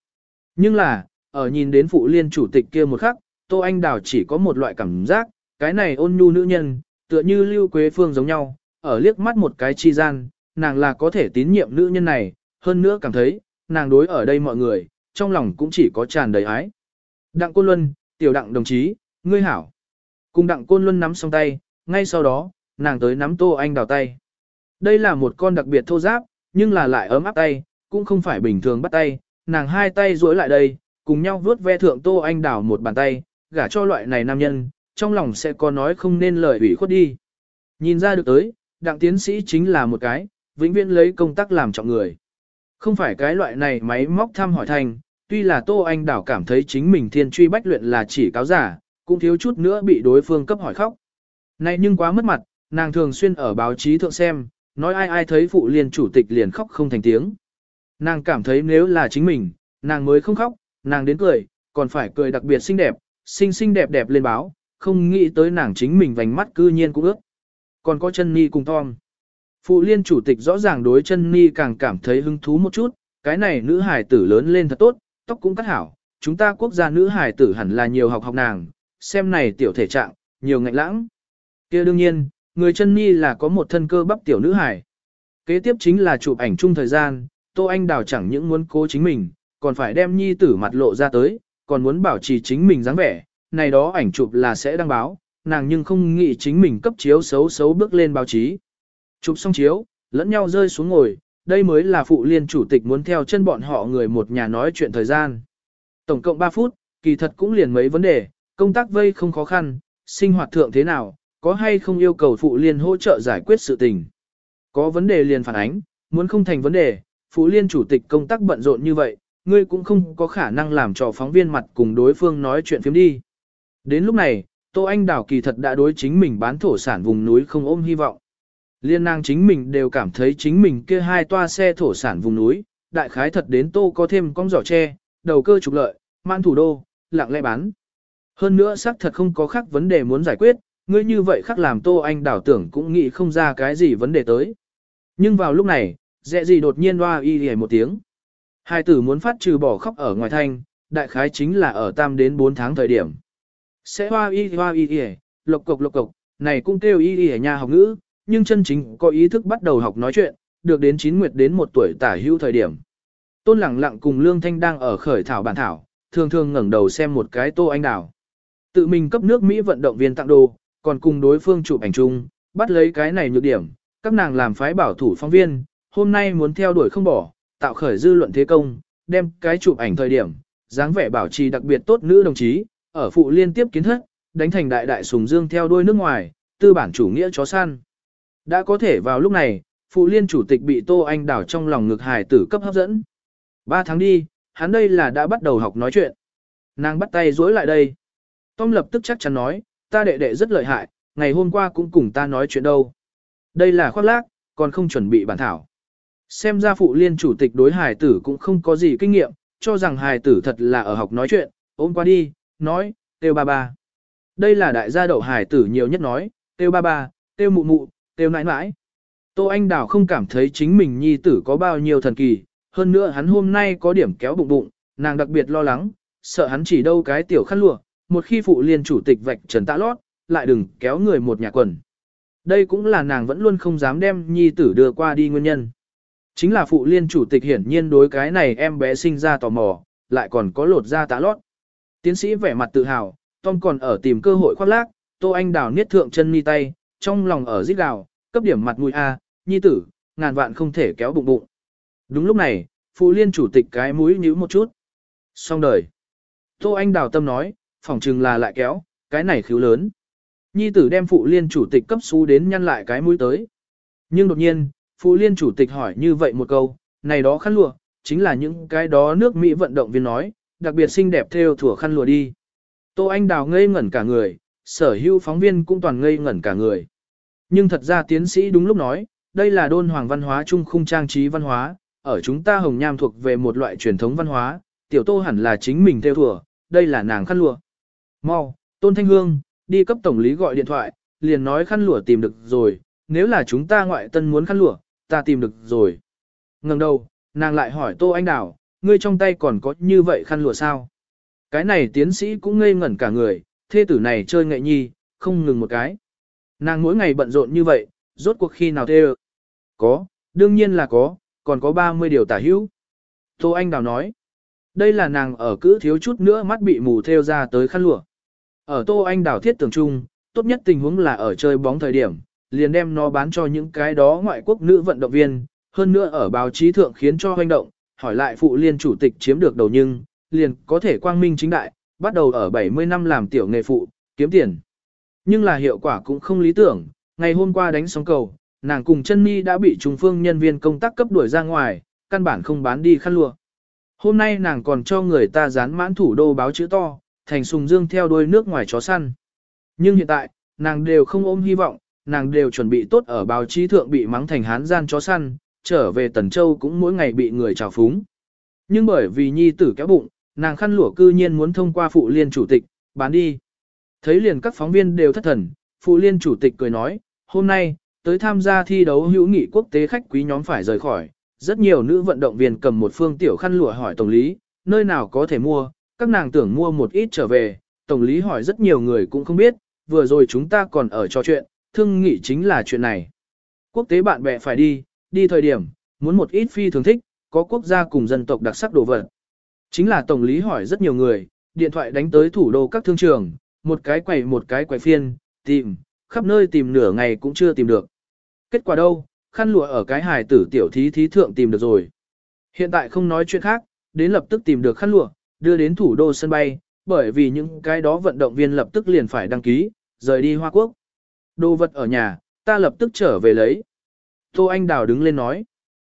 Nhưng là, ở nhìn đến phụ liên chủ tịch kia một khắc, Tô Anh Đào chỉ có một loại cảm giác, cái này ôn nhu nữ nhân, tựa như Lưu Quế Phương giống nhau, ở liếc mắt một cái chi gian, nàng là có thể tín nhiệm nữ nhân này, hơn nữa cảm thấy, nàng đối ở đây mọi người, trong lòng cũng chỉ có tràn đầy ái. Đặng Côn Luân, tiểu đặng đồng chí, ngươi hảo. Cùng đặng Côn Luân nắm xong tay, ngay sau đó, nàng tới nắm Tô Anh Đào tay. Đây là một con đặc biệt thô giáp, nhưng là lại ấm áp tay, cũng không phải bình thường bắt tay, nàng hai tay duỗi lại đây, cùng nhau vuốt ve thượng Tô Anh Đào một bàn tay, gả cho loại này nam nhân, trong lòng sẽ có nói không nên lời ủy khuất đi. Nhìn ra được tới, đặng tiến sĩ chính là một cái, vĩnh viễn lấy công tác làm trọng người. Không phải cái loại này máy móc thăm hỏi thành, tuy là Tô Anh Đảo cảm thấy chính mình thiên truy bách luyện là chỉ cáo giả, cũng thiếu chút nữa bị đối phương cấp hỏi khóc. Này nhưng quá mất mặt, nàng thường xuyên ở báo chí thượng xem, nói ai ai thấy phụ liên chủ tịch liền khóc không thành tiếng. Nàng cảm thấy nếu là chính mình, nàng mới không khóc, nàng đến cười, còn phải cười đặc biệt xinh đẹp, xinh xinh đẹp đẹp lên báo, không nghĩ tới nàng chính mình vành mắt cư nhiên cũng ước. Còn có chân ni cùng Tom. Phụ liên chủ tịch rõ ràng đối chân ni càng cảm thấy hứng thú một chút, cái này nữ hải tử lớn lên thật tốt, tóc cũng cắt hảo, chúng ta quốc gia nữ hải tử hẳn là nhiều học học nàng, xem này tiểu thể trạng, nhiều ngạnh lãng. kia đương nhiên, người chân ni là có một thân cơ bắp tiểu nữ hải. Kế tiếp chính là chụp ảnh chung thời gian, Tô Anh Đào chẳng những muốn cố chính mình, còn phải đem nhi tử mặt lộ ra tới, còn muốn bảo trì chính mình dáng vẻ, này đó ảnh chụp là sẽ đăng báo, nàng nhưng không nghĩ chính mình cấp chiếu xấu xấu bước lên báo chí. Chụp xong chiếu, lẫn nhau rơi xuống ngồi, đây mới là phụ liên chủ tịch muốn theo chân bọn họ người một nhà nói chuyện thời gian. Tổng cộng 3 phút, kỳ thật cũng liền mấy vấn đề, công tác vây không khó khăn, sinh hoạt thượng thế nào, có hay không yêu cầu phụ liên hỗ trợ giải quyết sự tình. Có vấn đề liền phản ánh, muốn không thành vấn đề, phụ liên chủ tịch công tác bận rộn như vậy, ngươi cũng không có khả năng làm cho phóng viên mặt cùng đối phương nói chuyện phiếm đi. Đến lúc này, Tô Anh đảo kỳ thật đã đối chính mình bán thổ sản vùng núi không ôm hy vọng. Liên nàng chính mình đều cảm thấy chính mình kia hai toa xe thổ sản vùng núi, đại khái thật đến Tô có thêm con giỏ tre, đầu cơ trục lợi, man thủ đô, lặng lẽ bán. Hơn nữa xác thật không có khác vấn đề muốn giải quyết, ngươi như vậy khác làm Tô Anh đảo tưởng cũng nghĩ không ra cái gì vấn đề tới. Nhưng vào lúc này, dẹ gì đột nhiên hoa y hề một tiếng. Hai tử muốn phát trừ bỏ khóc ở ngoài thanh, đại khái chính là ở tam đến 4 tháng thời điểm. Sẽ hoa y hoa y y, lộc cộc lộc cộc, này cũng kêu y y ở nhà học ngữ, nhưng chân chính có ý thức bắt đầu học nói chuyện, được đến 9 nguyệt đến một tuổi tả hữu thời điểm. Tôn lẳng lặng cùng Lương Thanh đang ở khởi thảo bản thảo, thường thường ngẩng đầu xem một cái tô anh đảo. Tự mình cấp nước Mỹ vận động viên tặng đồ, còn cùng đối phương chụp ảnh chung, bắt lấy cái này nhược điểm, các nàng làm phái bảo thủ phóng viên, hôm nay muốn theo đuổi không bỏ, tạo khởi dư luận thế công, đem cái chụp ảnh thời điểm, dáng vẻ bảo trì đặc biệt tốt nữ đồng chí, ở phụ liên tiếp kiến thức, đánh thành đại đại sùng dương theo đuôi nước ngoài, tư bản chủ nghĩa chó săn. Đã có thể vào lúc này, phụ liên chủ tịch bị Tô Anh đảo trong lòng ngực hài tử cấp hấp dẫn. Ba tháng đi, hắn đây là đã bắt đầu học nói chuyện. Nàng bắt tay dối lại đây. Tom lập tức chắc chắn nói, ta đệ đệ rất lợi hại, ngày hôm qua cũng cùng ta nói chuyện đâu. Đây là khoác lác, còn không chuẩn bị bản thảo. Xem ra phụ liên chủ tịch đối hài tử cũng không có gì kinh nghiệm, cho rằng hài tử thật là ở học nói chuyện, ôm qua đi, nói, têu ba ba. Đây là đại gia đậu hài tử nhiều nhất nói, têu ba ba, têu mụ mụ, têu nãi nãi. Tô Anh Đào không cảm thấy chính mình nhi tử có bao nhiêu thần kỳ, hơn nữa hắn hôm nay có điểm kéo bụng bụng, nàng đặc biệt lo lắng, sợ hắn chỉ đâu cái tiểu khăn lụa, một khi phụ liên chủ tịch vạch trần tạ lót, lại đừng kéo người một nhà quần. Đây cũng là nàng vẫn luôn không dám đem nhi tử đưa qua đi nguyên nhân. Chính là phụ liên chủ tịch hiển nhiên đối cái này em bé sinh ra tò mò, lại còn có lột da tá lót. Tiến sĩ vẻ mặt tự hào, Tom còn ở tìm cơ hội khoác lác, Tô Anh Đào niết thượng chân mi tay, trong lòng ở rít gào, cấp điểm mặt mũi A, nhi tử, ngàn vạn không thể kéo bụng bụng. Đúng lúc này, phụ liên chủ tịch cái mũi nhíu một chút. Xong đời. Tô Anh Đào tâm nói, phỏng chừng là lại kéo, cái này khiếu lớn. Nhi tử đem phụ liên chủ tịch cấp xu đến nhăn lại cái mũi tới. Nhưng đột nhiên, phụ liên chủ tịch hỏi như vậy một câu, này đó khăn lụa, chính là những cái đó nước Mỹ vận động viên nói, đặc biệt xinh đẹp theo thủa khăn lụa đi. Tô Anh Đào ngây ngẩn cả người, sở hữu phóng viên cũng toàn ngây ngẩn cả người. Nhưng thật ra tiến sĩ đúng lúc nói, đây là đôn hoàng văn hóa trung khung trang trí văn hóa, ở chúng ta hồng nham thuộc về một loại truyền thống văn hóa, tiểu tô hẳn là chính mình theo thủa, đây là nàng khăn lụa. Mau, Tôn Thanh Hương, đi cấp tổng lý gọi điện thoại, liền nói khăn lụa tìm được rồi, nếu là chúng ta ngoại tân muốn khăn lụa, ta tìm được rồi. Ngừng đầu, nàng lại hỏi Tô Anh Đào, ngươi trong tay còn có như vậy khăn lụa sao? Cái này tiến sĩ cũng ngây ngẩn cả người, thê tử này chơi nghệ nhi, không ngừng một cái. Nàng mỗi ngày bận rộn như vậy, rốt cuộc khi nào thê Có, đương nhiên là có, còn có 30 điều tả hữu. Tô Anh Đào nói, đây là nàng ở cữ thiếu chút nữa mắt bị mù theo ra tới khăn lụa. Ở Tô Anh Đào thiết tưởng chung, tốt nhất tình huống là ở chơi bóng thời điểm, liền đem nó bán cho những cái đó ngoại quốc nữ vận động viên, hơn nữa ở báo chí thượng khiến cho hoành động, hỏi lại phụ liên chủ tịch chiếm được đầu nhưng, liền có thể quang minh chính đại, bắt đầu ở 70 năm làm tiểu nghề phụ, kiếm tiền. Nhưng là hiệu quả cũng không lý tưởng, ngày hôm qua đánh sóng cầu, nàng cùng chân ni đã bị trung phương nhân viên công tác cấp đuổi ra ngoài, căn bản không bán đi khăn lụa. Hôm nay nàng còn cho người ta dán mãn thủ đô báo chữ to, thành sùng dương theo đuôi nước ngoài chó săn. Nhưng hiện tại, nàng đều không ôm hy vọng, nàng đều chuẩn bị tốt ở báo chí thượng bị mắng thành hán gian chó săn, trở về Tần Châu cũng mỗi ngày bị người trào phúng. Nhưng bởi vì nhi tử kéo bụng, nàng khăn lụa cư nhiên muốn thông qua phụ liên chủ tịch, bán đi. Thấy liền các phóng viên đều thất thần, phụ liên chủ tịch cười nói, hôm nay, tới tham gia thi đấu hữu nghị quốc tế khách quý nhóm phải rời khỏi. Rất nhiều nữ vận động viên cầm một phương tiểu khăn lụa hỏi tổng lý, nơi nào có thể mua, các nàng tưởng mua một ít trở về, tổng lý hỏi rất nhiều người cũng không biết, vừa rồi chúng ta còn ở trò chuyện, thương nghị chính là chuyện này. Quốc tế bạn bè phải đi, đi thời điểm, muốn một ít phi thường thích, có quốc gia cùng dân tộc đặc sắc đồ vật. Chính là tổng lý hỏi rất nhiều người, điện thoại đánh tới thủ đô các thương trường, một cái quầy một cái quầy phiên, tìm, khắp nơi tìm nửa ngày cũng chưa tìm được. Kết quả đâu, khăn lụa ở cái hài tử tiểu thí thí thượng tìm được rồi. Hiện tại không nói chuyện khác, đến lập tức tìm được khăn lụa, đưa đến thủ đô sân bay, bởi vì những cái đó vận động viên lập tức liền phải đăng ký, rời đi Hoa Quốc. Đồ vật ở nhà, ta lập tức trở về lấy. Tô Anh Đào đứng lên nói.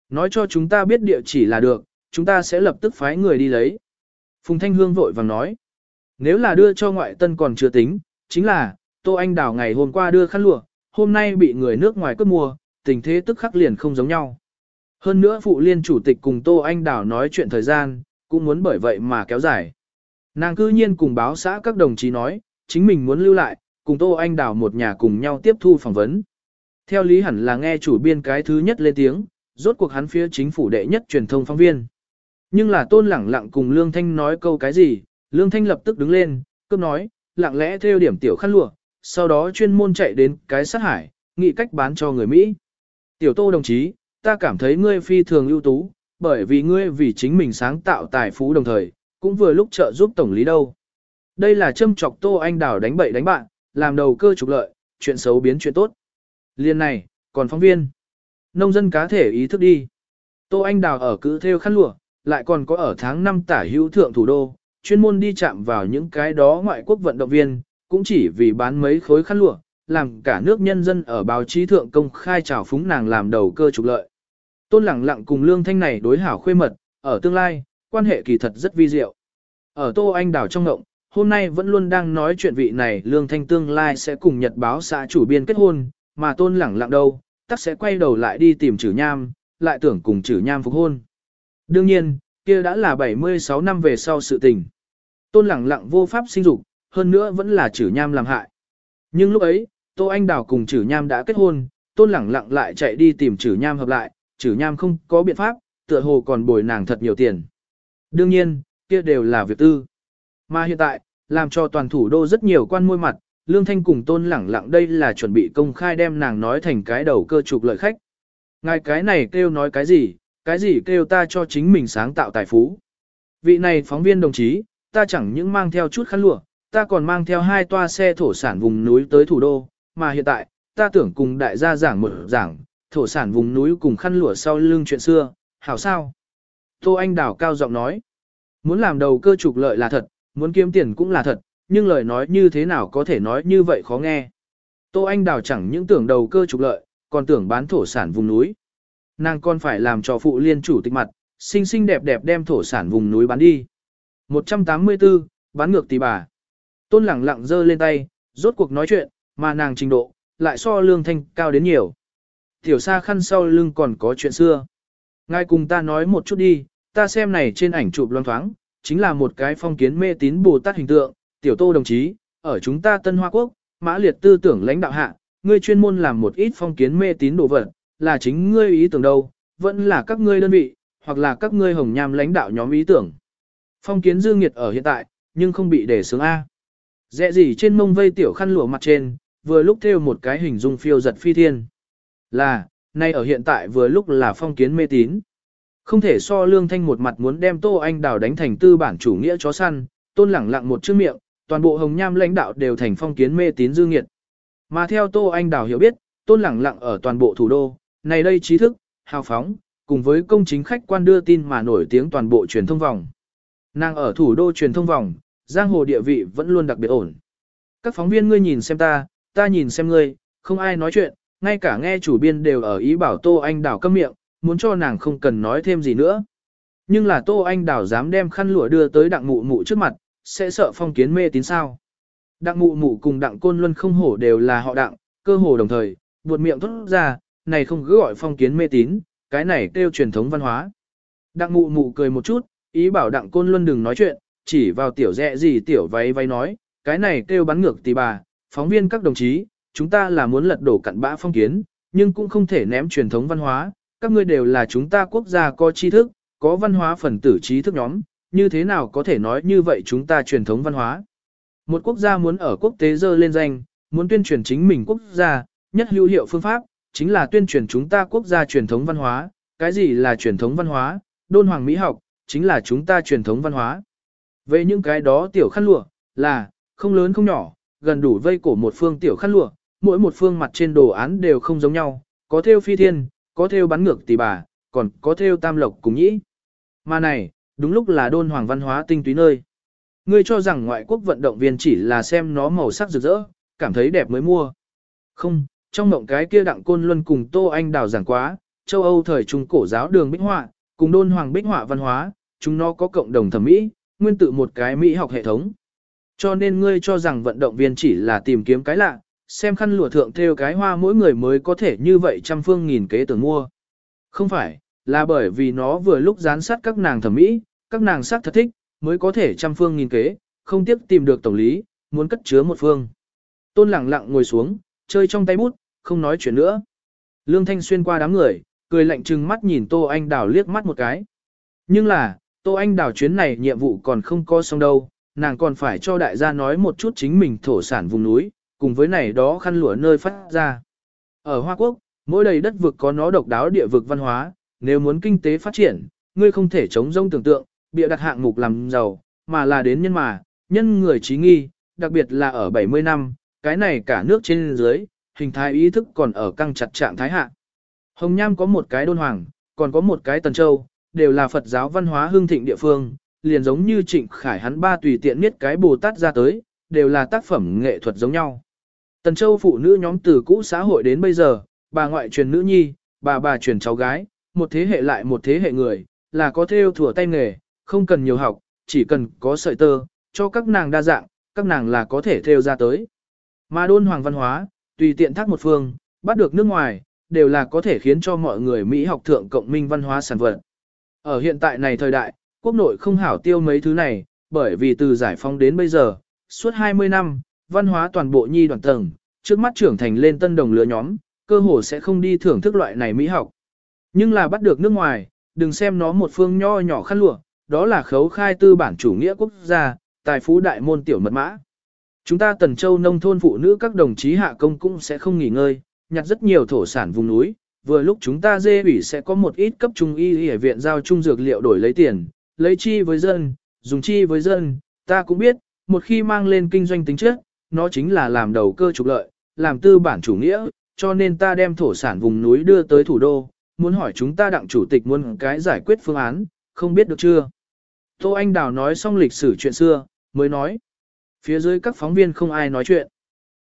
Nói cho chúng ta biết địa chỉ là được, chúng ta sẽ lập tức phái người đi lấy. Phùng Thanh Hương vội vàng nói. Nếu là đưa cho ngoại tân còn chưa tính, chính là, Tô Anh Đào ngày hôm qua đưa khăn lụa, hôm nay bị người nước ngoài cướp mua, tình thế tức khắc liền không giống nhau. Hơn nữa phụ liên chủ tịch cùng Tô Anh Đào nói chuyện thời gian, cũng muốn bởi vậy mà kéo dài. Nàng cư nhiên cùng báo xã các đồng chí nói, chính mình muốn lưu lại, cùng Tô Anh Đào một nhà cùng nhau tiếp thu phỏng vấn. Theo lý hẳn là nghe chủ biên cái thứ nhất lên tiếng, rốt cuộc hắn phía chính phủ đệ nhất truyền thông phóng viên. Nhưng là tôn lẳng lặng cùng Lương Thanh nói câu cái gì, Lương Thanh lập tức đứng lên, cướp nói, lặng lẽ theo điểm tiểu khăn lụa, sau đó chuyên môn chạy đến cái sát hải, nghĩ cách bán cho người Mỹ. Tiểu tô đồng chí, ta cảm thấy ngươi phi thường ưu tú, bởi vì ngươi vì chính mình sáng tạo tài phú đồng thời, cũng vừa lúc trợ giúp tổng lý đâu. Đây là châm chọc tô anh đào đánh bậy đánh bạn, làm đầu cơ trục lợi, chuyện xấu biến chuyện tốt. Liên này, còn phóng viên. Nông dân cá thể ý thức đi. Tô Anh Đào ở cứ theo khăn lụa, lại còn có ở tháng 5 tả hữu thượng thủ đô, chuyên môn đi chạm vào những cái đó ngoại quốc vận động viên, cũng chỉ vì bán mấy khối khăn lụa, làm cả nước nhân dân ở báo chí thượng công khai trào phúng nàng làm đầu cơ trục lợi. Tôn lẳng lặng cùng lương thanh này đối hảo khuê mật, ở tương lai, quan hệ kỳ thật rất vi diệu. Ở Tô Anh Đào trong ngộng, hôm nay vẫn luôn đang nói chuyện vị này lương thanh tương lai sẽ cùng nhật báo xã chủ biên kết hôn, mà tôn lẳng lặng đâu, tắc sẽ quay đầu lại đi tìm chử nham, lại tưởng cùng chử nham phục hôn. Đương nhiên, kia đã là 76 năm về sau sự tình. Tôn lẳng lặng vô pháp sinh dục, hơn nữa vẫn là chử nham làm hại. Nhưng lúc ấy, Tô Anh Đào cùng chử nham đã kết hôn, tôn lẳng lặng lại chạy đi tìm chử nham hợp lại, chử nham không có biện pháp, tựa hồ còn bồi nàng thật nhiều tiền. Đương nhiên, kia đều là việc tư. Mà hiện tại, làm cho toàn thủ đô rất nhiều quan môi mặt, Lương Thanh cùng tôn lẳng lặng đây là chuẩn bị công khai đem nàng nói thành cái đầu cơ trục lợi khách. Ngài cái này kêu nói cái gì, cái gì kêu ta cho chính mình sáng tạo tài phú. Vị này phóng viên đồng chí, ta chẳng những mang theo chút khăn lụa, ta còn mang theo hai toa xe thổ sản vùng núi tới thủ đô, mà hiện tại, ta tưởng cùng đại gia giảng mở giảng, thổ sản vùng núi cùng khăn lụa sau lưng chuyện xưa, hảo sao? Tô Anh Đào cao giọng nói, muốn làm đầu cơ trục lợi là thật, muốn kiếm tiền cũng là thật, nhưng lời nói như thế nào có thể nói như vậy khó nghe. Tô Anh Đào chẳng những tưởng đầu cơ trục lợi, còn tưởng bán thổ sản vùng núi. Nàng còn phải làm cho phụ liên chủ tịch mặt, xinh xinh đẹp đẹp đem thổ sản vùng núi bán đi. 184, bán ngược tỷ bà. Tôn lẳng lặng giơ lên tay, rốt cuộc nói chuyện, mà nàng trình độ, lại so lương thanh cao đến nhiều. Tiểu xa khăn sau lưng còn có chuyện xưa. Ngài cùng ta nói một chút đi, ta xem này trên ảnh chụp loan thoáng, chính là một cái phong kiến mê tín Bồ Tát hình tượng, tiểu tô đồng chí, ở chúng ta Tân Hoa Quốc, mã liệt tư tưởng lãnh đạo hạ, ngươi chuyên môn làm một ít phong kiến mê tín đồ vật, là chính ngươi ý tưởng đâu, vẫn là các ngươi đơn vị, hoặc là các ngươi hồng nham lãnh đạo nhóm ý tưởng. Phong kiến dư nghiệt ở hiện tại, nhưng không bị để sướng A. Dẹ gì trên mông vây tiểu khăn lụa mặt trên, vừa lúc theo một cái hình dung phiêu giật phi thiên. Là, nay ở hiện tại vừa lúc là phong kiến mê tín. Không thể so lương thanh một mặt muốn đem Tô Anh Đào đánh thành tư bản chủ nghĩa chó săn, tôn lẳng lặng một chữ miệng, toàn bộ hồng nham lãnh đạo đều thành phong kiến mê tín dư nghiệt. Mà theo Tô Anh Đào hiểu biết, tôn lẳng lặng ở toàn bộ thủ đô, này đây trí thức, hào phóng, cùng với công chính khách quan đưa tin mà nổi tiếng toàn bộ truyền thông vòng. Nàng ở thủ đô truyền thông vòng, giang hồ địa vị vẫn luôn đặc biệt ổn. Các phóng viên ngươi nhìn xem ta, ta nhìn xem ngươi, không ai nói chuyện, ngay cả nghe chủ biên đều ở ý bảo Tô Anh Đào câm miệng, muốn cho nàng không cần nói thêm gì nữa. Nhưng là Tô Anh Đào dám đem khăn lụa đưa tới đặng mụ mụ trước mặt, sẽ sợ phong kiến mê tín sao. Đặng mụ mụ cùng đặng côn luân không hổ đều là họ đặng, cơ hồ đồng thời, buột miệng thốt ra, này không cứ gọi phong kiến mê tín, cái này kêu truyền thống văn hóa. Đặng mụ mụ cười một chút, ý bảo đặng côn luân đừng nói chuyện, chỉ vào tiểu dẹ gì tiểu váy váy nói, cái này kêu bắn ngược tỷ bà, phóng viên các đồng chí, chúng ta là muốn lật đổ cặn bã phong kiến, nhưng cũng không thể ném truyền thống văn hóa, các ngươi đều là chúng ta quốc gia có tri thức, có văn hóa phần tử trí thức nhóm, như thế nào có thể nói như vậy chúng ta truyền thống văn hóa. Một quốc gia muốn ở quốc tế dơ lên danh, muốn tuyên truyền chính mình quốc gia, nhất hữu hiệu phương pháp, chính là tuyên truyền chúng ta quốc gia truyền thống văn hóa, cái gì là truyền thống văn hóa, đôn hoàng mỹ học, chính là chúng ta truyền thống văn hóa. Về những cái đó tiểu khăn lụa, là, không lớn không nhỏ, gần đủ vây cổ một phương tiểu khăn lụa, mỗi một phương mặt trên đồ án đều không giống nhau, có theo phi thiên, có theo bắn ngược tỷ bà, còn có theo tam lộc cùng nhĩ. Mà này, đúng lúc là đôn hoàng văn hóa tinh túy nơi. Ngươi cho rằng ngoại quốc vận động viên chỉ là xem nó màu sắc rực rỡ, cảm thấy đẹp mới mua. Không, trong mộng cái kia đặng côn luân cùng Tô Anh đào giảng quá, châu Âu thời trung cổ giáo đường bích họa, cùng đôn hoàng bích họa văn hóa, chúng nó có cộng đồng thẩm mỹ, nguyên tự một cái mỹ học hệ thống. Cho nên ngươi cho rằng vận động viên chỉ là tìm kiếm cái lạ, xem khăn lụa thượng theo cái hoa mỗi người mới có thể như vậy trăm phương nghìn kế tưởng mua. Không phải, là bởi vì nó vừa lúc gián sát các nàng thẩm mỹ, các nàng sắc thật thích, mới có thể trăm phương nghìn kế, không tiếp tìm được tổng lý, muốn cất chứa một phương. Tôn lặng lặng ngồi xuống, chơi trong tay bút, không nói chuyện nữa. Lương Thanh xuyên qua đám người, cười lạnh trừng mắt nhìn Tô Anh Đào liếc mắt một cái. Nhưng là, Tô Anh Đào chuyến này nhiệm vụ còn không có xong đâu, nàng còn phải cho đại gia nói một chút chính mình thổ sản vùng núi, cùng với này đó khăn lụa nơi phát ra. Ở Hoa Quốc, mỗi đầy đất vực có nó độc đáo địa vực văn hóa, nếu muốn kinh tế phát triển, ngươi không thể chống rông tưởng tượng, bịa đặt hạng mục làm giàu, mà là đến nhân mà, nhân người trí nghi, đặc biệt là ở 70 năm, cái này cả nước trên dưới, hình thái ý thức còn ở căng chặt trạng thái hạ. Hồng Nham có một cái đôn hoàng, còn có một cái tần châu, đều là Phật giáo văn hóa hương thịnh địa phương, liền giống như trịnh khải hắn ba tùy tiện miết cái Bồ Tát ra tới, đều là tác phẩm nghệ thuật giống nhau. Tần Châu phụ nữ nhóm từ cũ xã hội đến bây giờ, bà ngoại truyền nữ nhi, bà bà truyền cháu gái, một thế hệ lại một thế hệ người, là có theo thừa tay nghề, không cần nhiều học, chỉ cần có sợi tơ, cho các nàng đa dạng, các nàng là có thể theo ra tới. Mà đôn hoàng văn hóa, tùy tiện thác một phương, bắt được nước ngoài, đều là có thể khiến cho mọi người Mỹ học thượng cộng minh văn hóa sản vật. Ở hiện tại này thời đại, quốc nội không hảo tiêu mấy thứ này, bởi vì từ giải phóng đến bây giờ, suốt 20 năm, văn hóa toàn bộ nhi đoàn tầng, trước mắt trưởng thành lên tân đồng lứa nhóm, cơ hồ sẽ không đi thưởng thức loại này mỹ học. Nhưng là bắt được nước ngoài, đừng xem nó một phương nho nhỏ khăn lụa, đó là khấu khai tư bản chủ nghĩa quốc gia, tài phú đại môn tiểu mật mã. Chúng ta tần châu nông thôn phụ nữ các đồng chí hạ công cũng sẽ không nghỉ ngơi, nhặt rất nhiều thổ sản vùng núi, vừa lúc chúng ta dê ủy sẽ có một ít cấp trung y y viện giao trung dược liệu đổi lấy tiền, lấy chi với dân, dùng chi với dân, ta cũng biết, một khi mang lên kinh doanh tính chất, nó chính là làm đầu cơ trục lợi, làm tư bản chủ nghĩa, cho nên ta đem thổ sản vùng núi đưa tới thủ đô, muốn hỏi chúng ta đặng chủ tịch muốn cái giải quyết phương án, không biết được chưa? Tô Anh Đào nói xong lịch sử chuyện xưa, mới nói. Phía dưới các phóng viên không ai nói chuyện.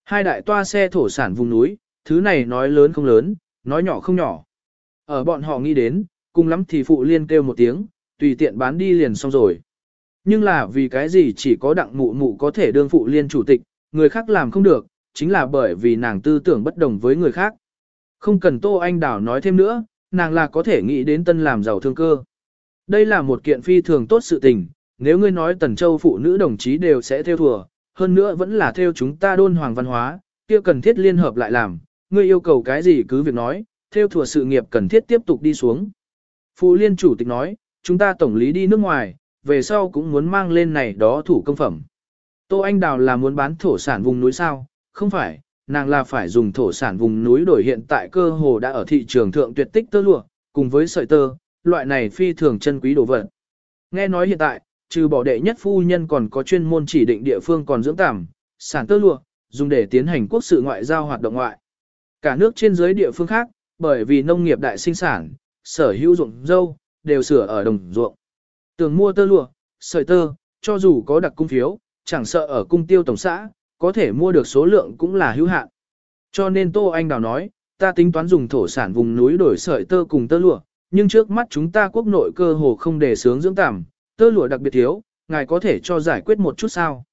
Hai đại toa xe thổ sản vùng núi, thứ này nói lớn không lớn, nói nhỏ không nhỏ. Ở bọn họ nghĩ đến, cùng lắm thì phụ liên kêu một tiếng, tùy tiện bán đi liền xong rồi. Nhưng là vì cái gì chỉ có đặng mụ mụ có thể đương phụ liên chủ tịch, người khác làm không được, chính là bởi vì nàng tư tưởng bất đồng với người khác. Không cần Tô Anh Đào nói thêm nữa, nàng là có thể nghĩ đến tân làm giàu thương cơ. Đây là một kiện phi thường tốt sự tình, nếu ngươi nói Tần Châu phụ nữ đồng chí đều sẽ theo thùa, hơn nữa vẫn là theo chúng ta đôn hoàng văn hóa, kia cần thiết liên hợp lại làm, ngươi yêu cầu cái gì cứ việc nói, theo thùa sự nghiệp cần thiết tiếp tục đi xuống. Phụ liên chủ tịch nói, chúng ta tổng lý đi nước ngoài, về sau cũng muốn mang lên này đó thủ công phẩm. Tô Anh Đào là muốn bán thổ sản vùng núi sao? Không phải, nàng là phải dùng thổ sản vùng núi đổi hiện tại cơ hồ đã ở thị trường thượng tuyệt tích tơ lụa, cùng với sợi tơ, loại này phi thường chân quý đồ vật. Nghe nói hiện tại, trừ bỏ đệ nhất phu nhân còn có chuyên môn chỉ định địa phương còn dưỡng tảm, sản tơ lụa, dùng để tiến hành quốc sự ngoại giao hoạt động ngoại. Cả nước trên dưới địa phương khác, bởi vì nông nghiệp đại sinh sản, sở hữu ruộng dâu, đều sửa ở đồng ruộng. Tường mua tơ lụa, sợi tơ, cho dù có đặc cung phiếu, chẳng sợ ở cung tiêu tổng xã, có thể mua được số lượng cũng là hữu hạn. Cho nên Tô Anh Đào nói, ta tính toán dùng thổ sản vùng núi đổi sợi tơ cùng tơ lụa, nhưng trước mắt chúng ta quốc nội cơ hồ không để sướng dưỡng tảm, tơ lụa đặc biệt thiếu, ngài có thể cho giải quyết một chút sao.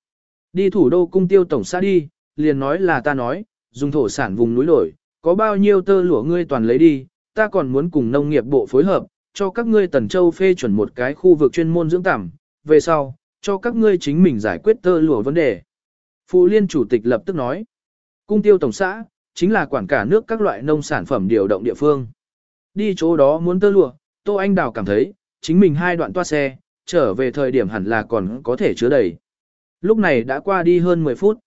Đi thủ đô cung tiêu tổng xã đi, liền nói là ta nói, dùng thổ sản vùng núi đổi, có bao nhiêu tơ lụa ngươi toàn lấy đi, ta còn muốn cùng nông nghiệp bộ phối hợp, cho các ngươi Tần Châu phê chuẩn một cái khu vực chuyên môn dưỡng tạm về sau, cho các ngươi chính mình giải quyết tơ lụa vấn đề. Phụ liên chủ tịch lập tức nói, cung tiêu tổng xã, chính là quản cả nước các loại nông sản phẩm điều động địa phương. Đi chỗ đó muốn tơ lụa, Tô Anh Đào cảm thấy, chính mình hai đoạn toa xe, trở về thời điểm hẳn là còn có thể chứa đầy. Lúc này đã qua đi hơn 10 phút.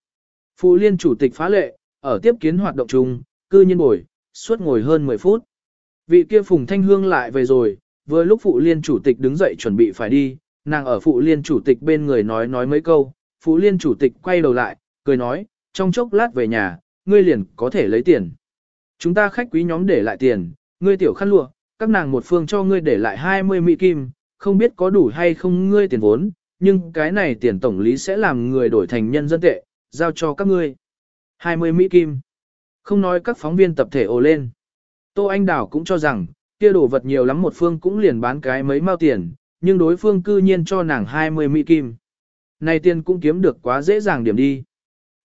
Phụ liên chủ tịch phá lệ, ở tiếp kiến hoạt động chung, cư nhiên bồi, suốt ngồi hơn 10 phút. Vị kia Phùng Thanh Hương lại về rồi, vừa lúc phụ liên chủ tịch đứng dậy chuẩn bị phải đi, nàng ở phụ liên chủ tịch bên người nói nói mấy câu, phụ liên chủ tịch quay đầu lại, cười nói, trong chốc lát về nhà, ngươi liền có thể lấy tiền. Chúng ta khách quý nhóm để lại tiền, ngươi tiểu khăn lụa, các nàng một phương cho ngươi để lại 20 mỹ kim, không biết có đủ hay không ngươi tiền vốn, nhưng cái này tiền tổng lý sẽ làm người đổi thành nhân dân tệ, giao cho các ngươi. 20 mỹ kim. Không nói các phóng viên tập thể ồ lên. Tô Anh Đào cũng cho rằng, kia đồ vật nhiều lắm một phương cũng liền bán cái mấy mao tiền, nhưng đối phương cư nhiên cho nàng 20 mỹ kim. Này tiền cũng kiếm được quá dễ dàng điểm đi.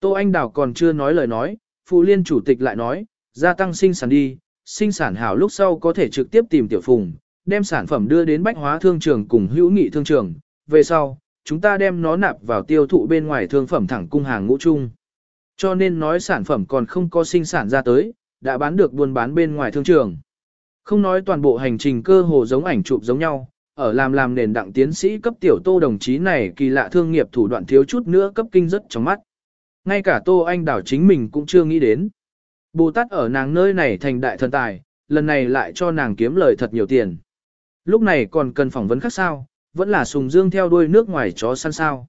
Tô Anh Đào còn chưa nói lời nói, phụ liên chủ tịch lại nói, gia tăng sinh sản đi, sinh sản hảo lúc sau có thể trực tiếp tìm tiểu phùng, đem sản phẩm đưa đến bách hóa thương trường cùng hữu nghị thương trường, về sau, chúng ta đem nó nạp vào tiêu thụ bên ngoài thương phẩm thẳng cung hàng ngũ chung. Cho nên nói sản phẩm còn không có sinh sản ra tới, đã bán được buôn bán bên ngoài thương trường. Không nói toàn bộ hành trình cơ hồ giống ảnh chụp giống nhau, ở làm làm nền đặng tiến sĩ cấp tiểu tô đồng chí này kỳ lạ thương nghiệp thủ đoạn thiếu chút nữa cấp kinh rất trong mắt. Ngay cả tô anh đảo chính mình cũng chưa nghĩ đến. Bồ Tát ở nàng nơi này thành đại thần tài, lần này lại cho nàng kiếm lời thật nhiều tiền. Lúc này còn cần phỏng vấn khác sao, vẫn là sùng dương theo đuôi nước ngoài chó săn sao.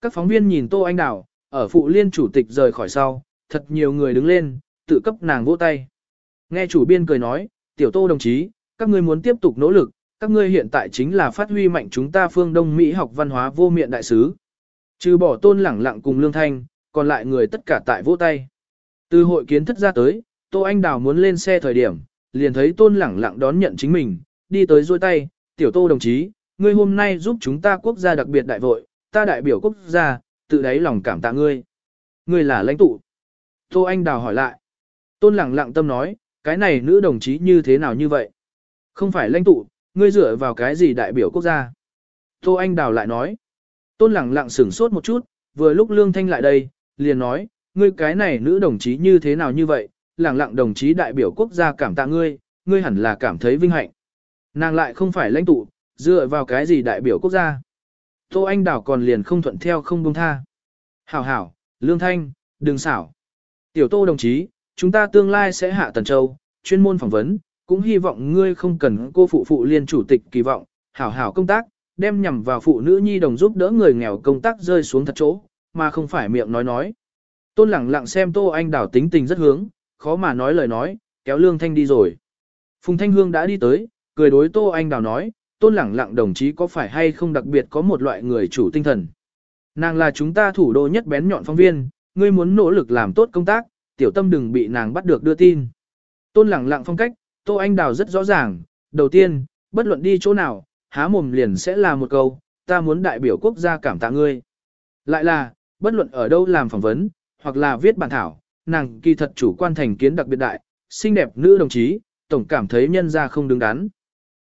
Các phóng viên nhìn Tô Anh đảo ở phụ liên chủ tịch rời khỏi sau, thật nhiều người đứng lên, tự cấp nàng vỗ tay. Nghe chủ biên cười nói, tiểu tô đồng chí, các ngươi muốn tiếp tục nỗ lực, các ngươi hiện tại chính là phát huy mạnh chúng ta phương Đông Mỹ học văn hóa vô miệng đại sứ. Trừ bỏ tôn lẳng lặng cùng lương thanh, còn lại người tất cả tại vỗ tay. Từ hội kiến thất ra tới, Tô Anh Đào muốn lên xe thời điểm, liền thấy tôn lẳng lặng đón nhận chính mình, đi tới dôi tay, tiểu tô đồng chí, ngươi hôm nay giúp chúng ta quốc gia đặc biệt đại vội, ta đại biểu quốc gia, tự đáy lòng cảm tạ ngươi. Ngươi là lãnh tụ. Tô Anh Đào hỏi lại. Tôn lẳng lặng tâm nói, cái này nữ đồng chí như thế nào như vậy? Không phải lãnh tụ, ngươi dựa vào cái gì đại biểu quốc gia? Tô Anh Đào lại nói. Tôn lẳng lặng sửng sốt một chút, vừa lúc Lương Thanh lại đây, liền nói, ngươi cái này nữ đồng chí như thế nào như vậy? Lẳng lặng đồng chí đại biểu quốc gia cảm tạ ngươi, ngươi hẳn là cảm thấy vinh hạnh. Nàng lại không phải lãnh tụ, dựa vào cái gì đại biểu quốc gia. Tô Anh Đảo còn liền không thuận theo không buông tha. Hảo hảo, Lương Thanh, đừng xảo. Tiểu Tô đồng chí, chúng ta tương lai sẽ hạ Tần Châu, chuyên môn phỏng vấn, cũng hy vọng ngươi không cần cô phụ phụ liên chủ tịch kỳ vọng, hảo hảo công tác, đem nhằm vào phụ nữ nhi đồng giúp đỡ người nghèo công tác rơi xuống thật chỗ, mà không phải miệng nói nói. Tôn lẳng lặng xem Tô Anh Đảo tính tình rất hướng, khó mà nói lời nói, kéo Lương Thanh đi rồi. Phùng Thanh Hương đã đi tới, cười đối Tô Anh đảo nói, tôn lẳng lặng đồng chí có phải hay không đặc biệt có một loại người chủ tinh thần. Nàng là chúng ta thủ đô nhất bén nhọn phóng viên, ngươi muốn nỗ lực làm tốt công tác, tiểu tâm đừng bị nàng bắt được đưa tin. Tôn lẳng lặng phong cách, Tô Anh Đào rất rõ ràng, đầu tiên, bất luận đi chỗ nào, há mồm liền sẽ là một câu, ta muốn đại biểu quốc gia cảm tạ ngươi. Lại là, bất luận ở đâu làm phỏng vấn, hoặc là viết bản thảo, nàng kỳ thật chủ quan thành kiến đặc biệt đại, xinh đẹp nữ đồng chí, tổng cảm thấy nhân ra không đứng đắn.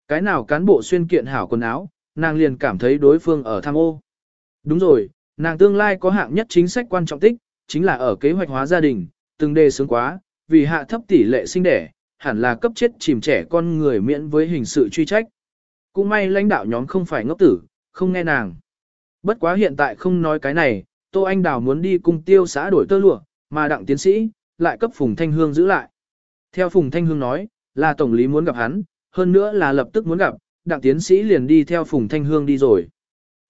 Cái nào cán bộ xuyên kiện hảo quần áo, nàng liền cảm thấy đối phương ở tham ô. Đúng rồi, nàng tương lai có hạng nhất chính sách quan trọng tích, chính là ở kế hoạch hóa gia đình, từng đề sướng quá, vì hạ thấp tỷ lệ sinh đẻ, hẳn là cấp chết chìm trẻ con người miễn với hình sự truy trách. Cũng may lãnh đạo nhóm không phải ngốc tử, không nghe nàng. Bất quá hiện tại không nói cái này, Tô Anh Đào muốn đi cung tiêu xã đổi tơ lụa, mà đặng tiến sĩ, lại cấp Phùng Thanh Hương giữ lại. Theo Phùng Thanh Hương nói, là tổng lý muốn gặp hắn, hơn nữa là lập tức muốn gặp, đặng tiến sĩ liền đi theo Phùng Thanh Hương đi rồi.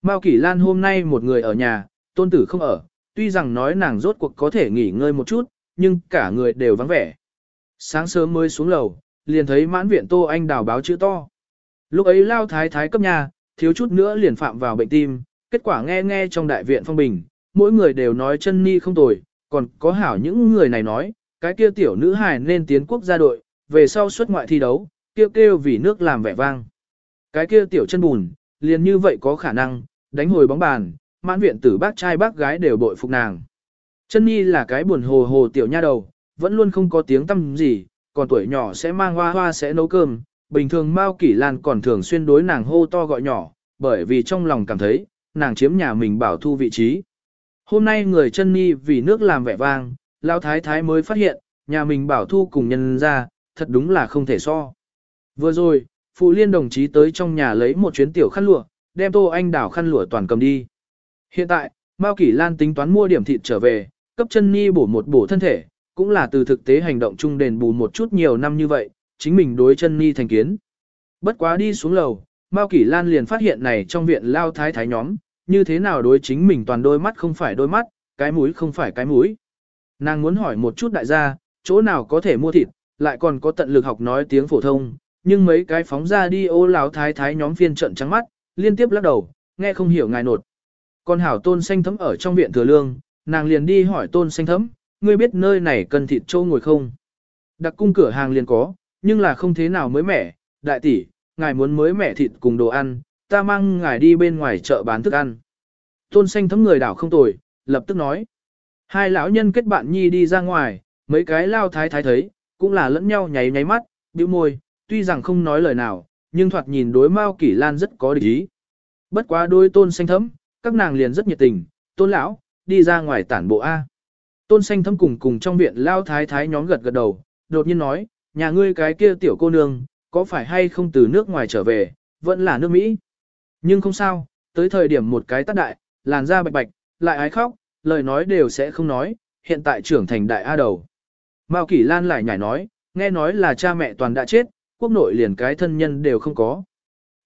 Mao Kỷ Lan hôm nay một người ở nhà, tôn tử không ở, tuy rằng nói nàng rốt cuộc có thể nghỉ ngơi một chút, nhưng cả người đều vắng vẻ. Sáng sớm mới xuống lầu, liền thấy mãn viện Tô Anh Đào báo chữ to. Lúc ấy lao thái thái cấp nhà, thiếu chút nữa liền phạm vào bệnh tim, kết quả nghe nghe trong đại viện phong bình, mỗi người đều nói chân ni không tồi, còn có hảo những người này nói, cái kia tiểu nữ hài nên tiến quốc gia đội, về sau xuất ngoại thi đấu, kêu kêu vì nước làm vẻ vang. Cái kia tiểu chân bùn, liền như vậy có khả năng, đánh hồi bóng bàn, mãn viện tử bác trai bác gái đều bội phục nàng. Chân Nhi là cái buồn hồ hồ tiểu nha đầu, vẫn luôn không có tiếng tâm gì, còn tuổi nhỏ sẽ mang hoa hoa sẽ nấu cơm, bình thường Mao Kỷ Lan còn thường xuyên đối nàng hô to gọi nhỏ, bởi vì trong lòng cảm thấy, nàng chiếm nhà mình bảo thu vị trí. Hôm nay người chân ni vì nước làm vẻ vang, Lão Thái Thái mới phát hiện, nhà mình bảo thu cùng nhân ra, thật đúng là không thể so. Vừa rồi, Phụ Liên đồng chí tới trong nhà lấy một chuyến tiểu khăn lụa, đem Tô Anh đảo khăn lụa toàn cầm đi. Hiện tại, Mao Kỷ Lan tính toán mua điểm thịt trở về, cấp chân ni bổ một bổ thân thể, cũng là từ thực tế hành động chung đền bù một chút nhiều năm như vậy, chính mình đối chân ni thành kiến. Bất quá đi xuống lầu, Mao Kỷ Lan liền phát hiện này trong viện lao thái thái nhóm, như thế nào đối chính mình toàn đôi mắt không phải đôi mắt, cái mũi không phải cái mũi. Nàng muốn hỏi một chút đại gia, chỗ nào có thể mua thịt, lại còn có tận lực học nói tiếng phổ thông, nhưng mấy cái phóng ra đi ô lão thái thái nhóm phiên trận trắng mắt, liên tiếp lắc đầu, nghe không hiểu ngài nột. Còn hảo tôn xanh thấm ở trong viện thừa lương, nàng liền đi hỏi tôn xanh thấm, ngươi biết nơi này cần thịt trâu ngồi không? Đặc cung cửa hàng liền có, nhưng là không thế nào mới mẻ, đại tỷ, ngài muốn mới mẻ thịt cùng đồ ăn, ta mang ngài đi bên ngoài chợ bán thức ăn. Tôn xanh thấm người đảo không tồi, lập tức nói. Hai lão nhân kết bạn nhi đi ra ngoài, mấy cái lao thái thái thấy, cũng là lẫn nhau nháy nháy mắt, bĩu môi, tuy rằng không nói lời nào, nhưng thoạt nhìn đối Mao Kỷ Lan rất có địch ý. Bất quá đôi tôn xanh thấm, các nàng liền rất nhiệt tình, tôn lão, đi ra ngoài tản bộ A. Tôn xanh thâm cùng cùng trong viện lao thái thái nhóm gật gật đầu, đột nhiên nói, nhà ngươi cái kia tiểu cô nương, có phải hay không từ nước ngoài trở về, vẫn là nước Mỹ. Nhưng không sao, tới thời điểm một cái tắt đại, làn da bạch bạch, lại ái khóc, lời nói đều sẽ không nói, hiện tại trưởng thành đại A đầu. Mao Kỷ Lan lại nhảy nói, nghe nói là cha mẹ toàn đã chết, quốc nội liền cái thân nhân đều không có.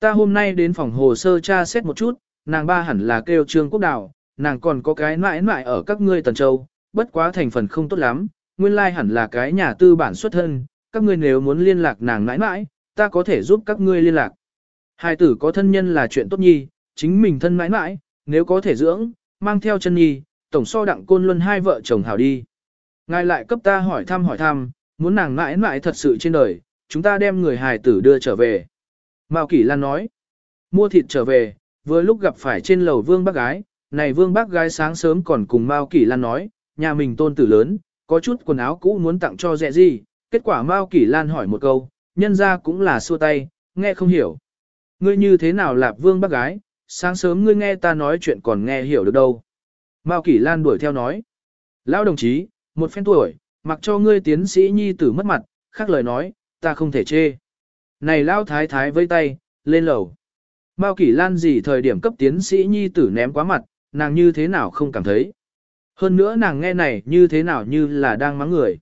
Ta hôm nay đến phòng hồ sơ tra xét một chút, nàng ba hẳn là kêu trương quốc đào, nàng còn có cái mãi mãi ở các ngươi tần châu, bất quá thành phần không tốt lắm, nguyên lai hẳn là cái nhà tư bản xuất thân, các ngươi nếu muốn liên lạc nàng mãi mãi, ta có thể giúp các ngươi liên lạc. Hai tử có thân nhân là chuyện tốt nhi, chính mình thân mãi mãi, nếu có thể dưỡng, mang theo chân nhi, tổng so đặng côn luân hai vợ chồng hảo đi. Ngài lại cấp ta hỏi thăm hỏi thăm, muốn nàng mãi mãi thật sự trên đời, chúng ta đem người hài tử đưa trở về. Mao Kỷ Lan nói, mua thịt trở về, vừa lúc gặp phải trên lầu vương bác gái, này vương bác gái sáng sớm còn cùng Mao Kỷ Lan nói, nhà mình tôn tử lớn, có chút quần áo cũ muốn tặng cho dẹ gì, kết quả Mao Kỷ Lan hỏi một câu, nhân ra cũng là xua tay, nghe không hiểu. Ngươi như thế nào lạp vương bác gái, sáng sớm ngươi nghe ta nói chuyện còn nghe hiểu được đâu. Mao Kỷ Lan đuổi theo nói, lão đồng chí, một phen tuổi, mặc cho ngươi tiến sĩ nhi tử mất mặt, khác lời nói, ta không thể chê. Này lão thái thái vây tay, lên lầu. Mao Kỷ Lan gì thời điểm cấp tiến sĩ nhi tử ném quá mặt, nàng như thế nào không cảm thấy. Hơn nữa nàng nghe này như thế nào như là đang mắng người.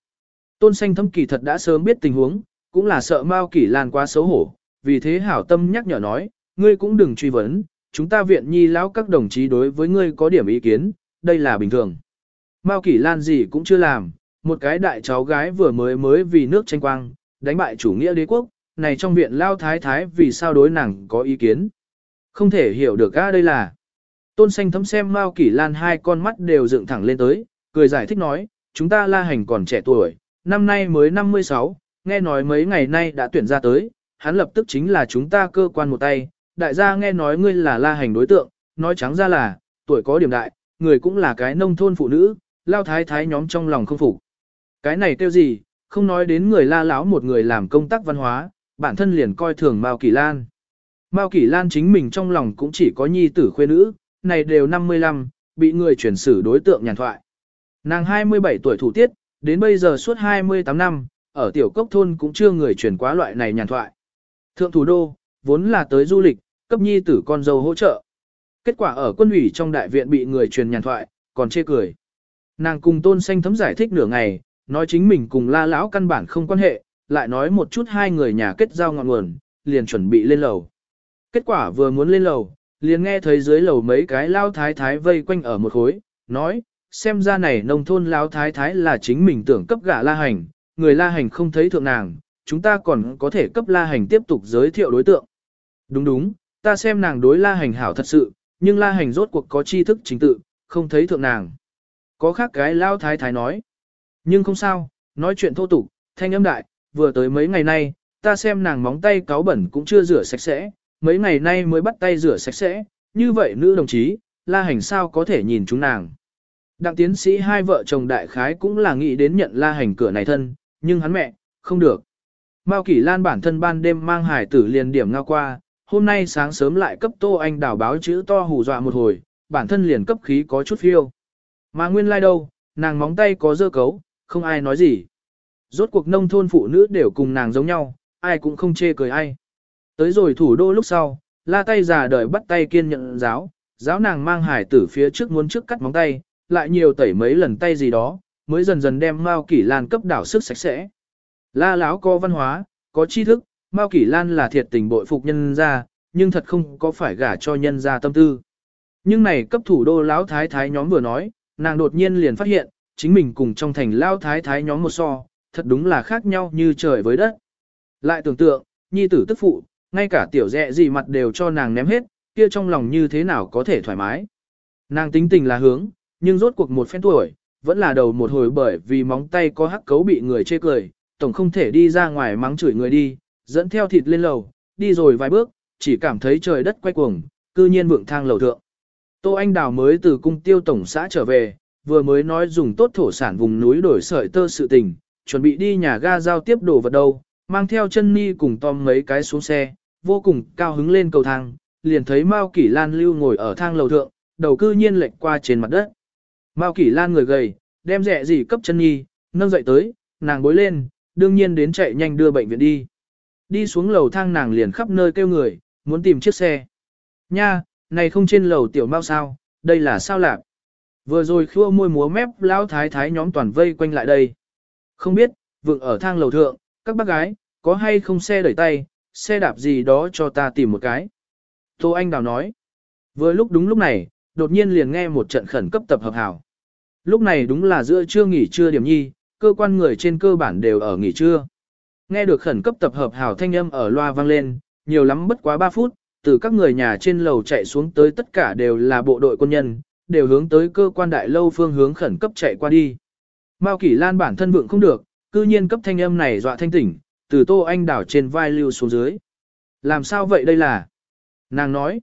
Tôn xanh thâm kỳ thật đã sớm biết tình huống, cũng là sợ Mao Kỷ Lan quá xấu hổ, vì thế hảo tâm nhắc nhở nói, ngươi cũng đừng truy vấn, chúng ta viện nhi lão các đồng chí đối với ngươi có điểm ý kiến, đây là bình thường. Mao Kỷ Lan gì cũng chưa làm, một cái đại cháu gái vừa mới mới vì nước tranh quang, đánh bại chủ nghĩa đế quốc, này trong viện lao thái thái vì sao đối nàng có ý kiến. Không thể hiểu được a đây là. Tôn xanh thấm xem Mao Kỷ Lan hai con mắt đều dựng thẳng lên tới, cười giải thích nói, chúng ta la hành còn trẻ tuổi, năm nay mới 56, nghe nói mấy ngày nay đã tuyển ra tới, hắn lập tức chính là chúng ta cơ quan một tay, đại gia nghe nói ngươi là la hành đối tượng, nói trắng ra là, tuổi có điểm đại, người cũng là cái nông thôn phụ nữ, lao thái thái nhóm trong lòng không phục. Cái này tiêu gì, không nói đến người la lão một người làm công tác văn hóa, bản thân liền coi thường Mao Kỳ Lan. Mao Kỳ Lan chính mình trong lòng cũng chỉ có nhi tử khuê nữ, này đều 55, bị người chuyển xử đối tượng nhàn thoại. Nàng 27 tuổi thủ tiết, đến bây giờ suốt 28 năm, ở tiểu cốc thôn cũng chưa người chuyển quá loại này nhàn thoại. Thượng thủ đô, vốn là tới du lịch, cấp nhi tử con dâu hỗ trợ. Kết quả ở quân ủy trong đại viện bị người truyền nhàn thoại, còn chê cười. Nàng cùng tôn xanh thấm giải thích nửa ngày, nói chính mình cùng la lão căn bản không quan hệ, lại nói một chút hai người nhà kết giao ngọn nguồn, liền chuẩn bị lên lầu. Kết quả vừa muốn lên lầu, liền nghe thấy dưới lầu mấy cái lao thái thái vây quanh ở một khối, nói, xem ra này nông thôn lao thái thái là chính mình tưởng cấp gả la hành, người la hành không thấy thượng nàng, chúng ta còn có thể cấp la hành tiếp tục giới thiệu đối tượng. Đúng đúng, ta xem nàng đối la hành hảo thật sự, nhưng la hành rốt cuộc có tri thức chính tự, không thấy thượng nàng. Có khác cái lao thái thái nói. Nhưng không sao, nói chuyện thô tục, thanh âm đại, vừa tới mấy ngày nay, ta xem nàng móng tay cáo bẩn cũng chưa rửa sạch sẽ, mấy ngày nay mới bắt tay rửa sạch sẽ, như vậy nữ đồng chí, la hành sao có thể nhìn chúng nàng. Đặng tiến sĩ hai vợ chồng đại khái cũng là nghĩ đến nhận la hành cửa này thân, nhưng hắn mẹ, không được. Mao Kỷ Lan bản thân ban đêm mang hải tử liền điểm ngao qua, hôm nay sáng sớm lại cấp Tô Anh đảo báo chữ to hù dọa một hồi, bản thân liền cấp khí có chút phiêu. Mà nguyên lai like đâu, nàng móng tay có dơ cấu, không ai nói gì. Rốt cuộc nông thôn phụ nữ đều cùng nàng giống nhau, ai cũng không chê cười ai. Tới rồi thủ đô lúc sau, la tay già đợi bắt tay kiên nhận giáo, giáo nàng mang hải tử phía trước muốn trước cắt móng tay, lại nhiều tẩy mấy lần tay gì đó, mới dần dần đem Mao Kỷ Lan cấp đảo sức sạch sẽ. La lão có văn hóa, có tri thức, Mao Kỷ Lan là thiệt tình bội phục nhân gia, nhưng thật không có phải gả cho nhân gia tâm tư. Nhưng này cấp thủ đô lão thái thái nhóm vừa nói, nàng đột nhiên liền phát hiện, chính mình cùng trong thành lão thái thái nhóm một so, thật đúng là khác nhau như trời với đất. Lại tưởng tượng, nhi tử tức phụ, ngay cả tiểu dẹ gì mặt đều cho nàng ném hết, kia trong lòng như thế nào có thể thoải mái. Nàng tính tình là hướng, nhưng rốt cuộc một phen tuổi, vẫn là đầu một hồi bởi vì móng tay có hắc cấu bị người chê cười, tổng không thể đi ra ngoài mắng chửi người đi, dẫn theo thịt lên lầu, đi rồi vài bước, chỉ cảm thấy trời đất quay cuồng, cư nhiên vượng thang lầu thượng. Tô Anh Đào mới từ cung tiêu tổng xã trở về, vừa mới nói dùng tốt thổ sản vùng núi đổi sợi tơ sự tình, chuẩn bị đi nhà ga giao tiếp đồ vật đâu, mang theo chân ni cùng Tom mấy cái xuống xe, vô cùng cao hứng lên cầu thang, liền thấy Mao Kỷ Lan lưu ngồi ở thang lầu thượng, đầu cư nhiên lệch qua trên mặt đất. Mao Kỷ Lan người gầy, đem rẻ gì cấp chân nhi, nâng dậy tới, nàng bối lên, đương nhiên đến chạy nhanh đưa bệnh viện đi. Đi xuống lầu thang nàng liền khắp nơi kêu người, muốn tìm chiếc xe. Nha, này không trên lầu tiểu Mao sao, đây là sao lạc. Vừa rồi khua môi múa mép lão thái thái nhóm toàn vây quanh lại đây. Không biết, vượng ở thang lầu thượng, các bác gái, có hay không xe đẩy tay, xe đạp gì đó cho ta tìm một cái. Tô Anh Đào nói. Vừa lúc đúng lúc này, đột nhiên liền nghe một trận khẩn cấp tập hợp hảo. Lúc này đúng là giữa trưa nghỉ trưa điểm nhi, cơ quan người trên cơ bản đều ở nghỉ trưa. Nghe được khẩn cấp tập hợp hảo thanh âm ở loa vang lên, nhiều lắm bất quá 3 phút, từ các người nhà trên lầu chạy xuống tới tất cả đều là bộ đội quân nhân, đều hướng tới cơ quan đại lâu phương hướng khẩn cấp chạy qua đi. Mao Kỷ Lan bản thân vượng không được, cư nhiên cấp thanh âm này dọa thanh tỉnh, từ Tô Anh đảo trên vai lưu xuống dưới. Làm sao vậy đây là? Nàng nói.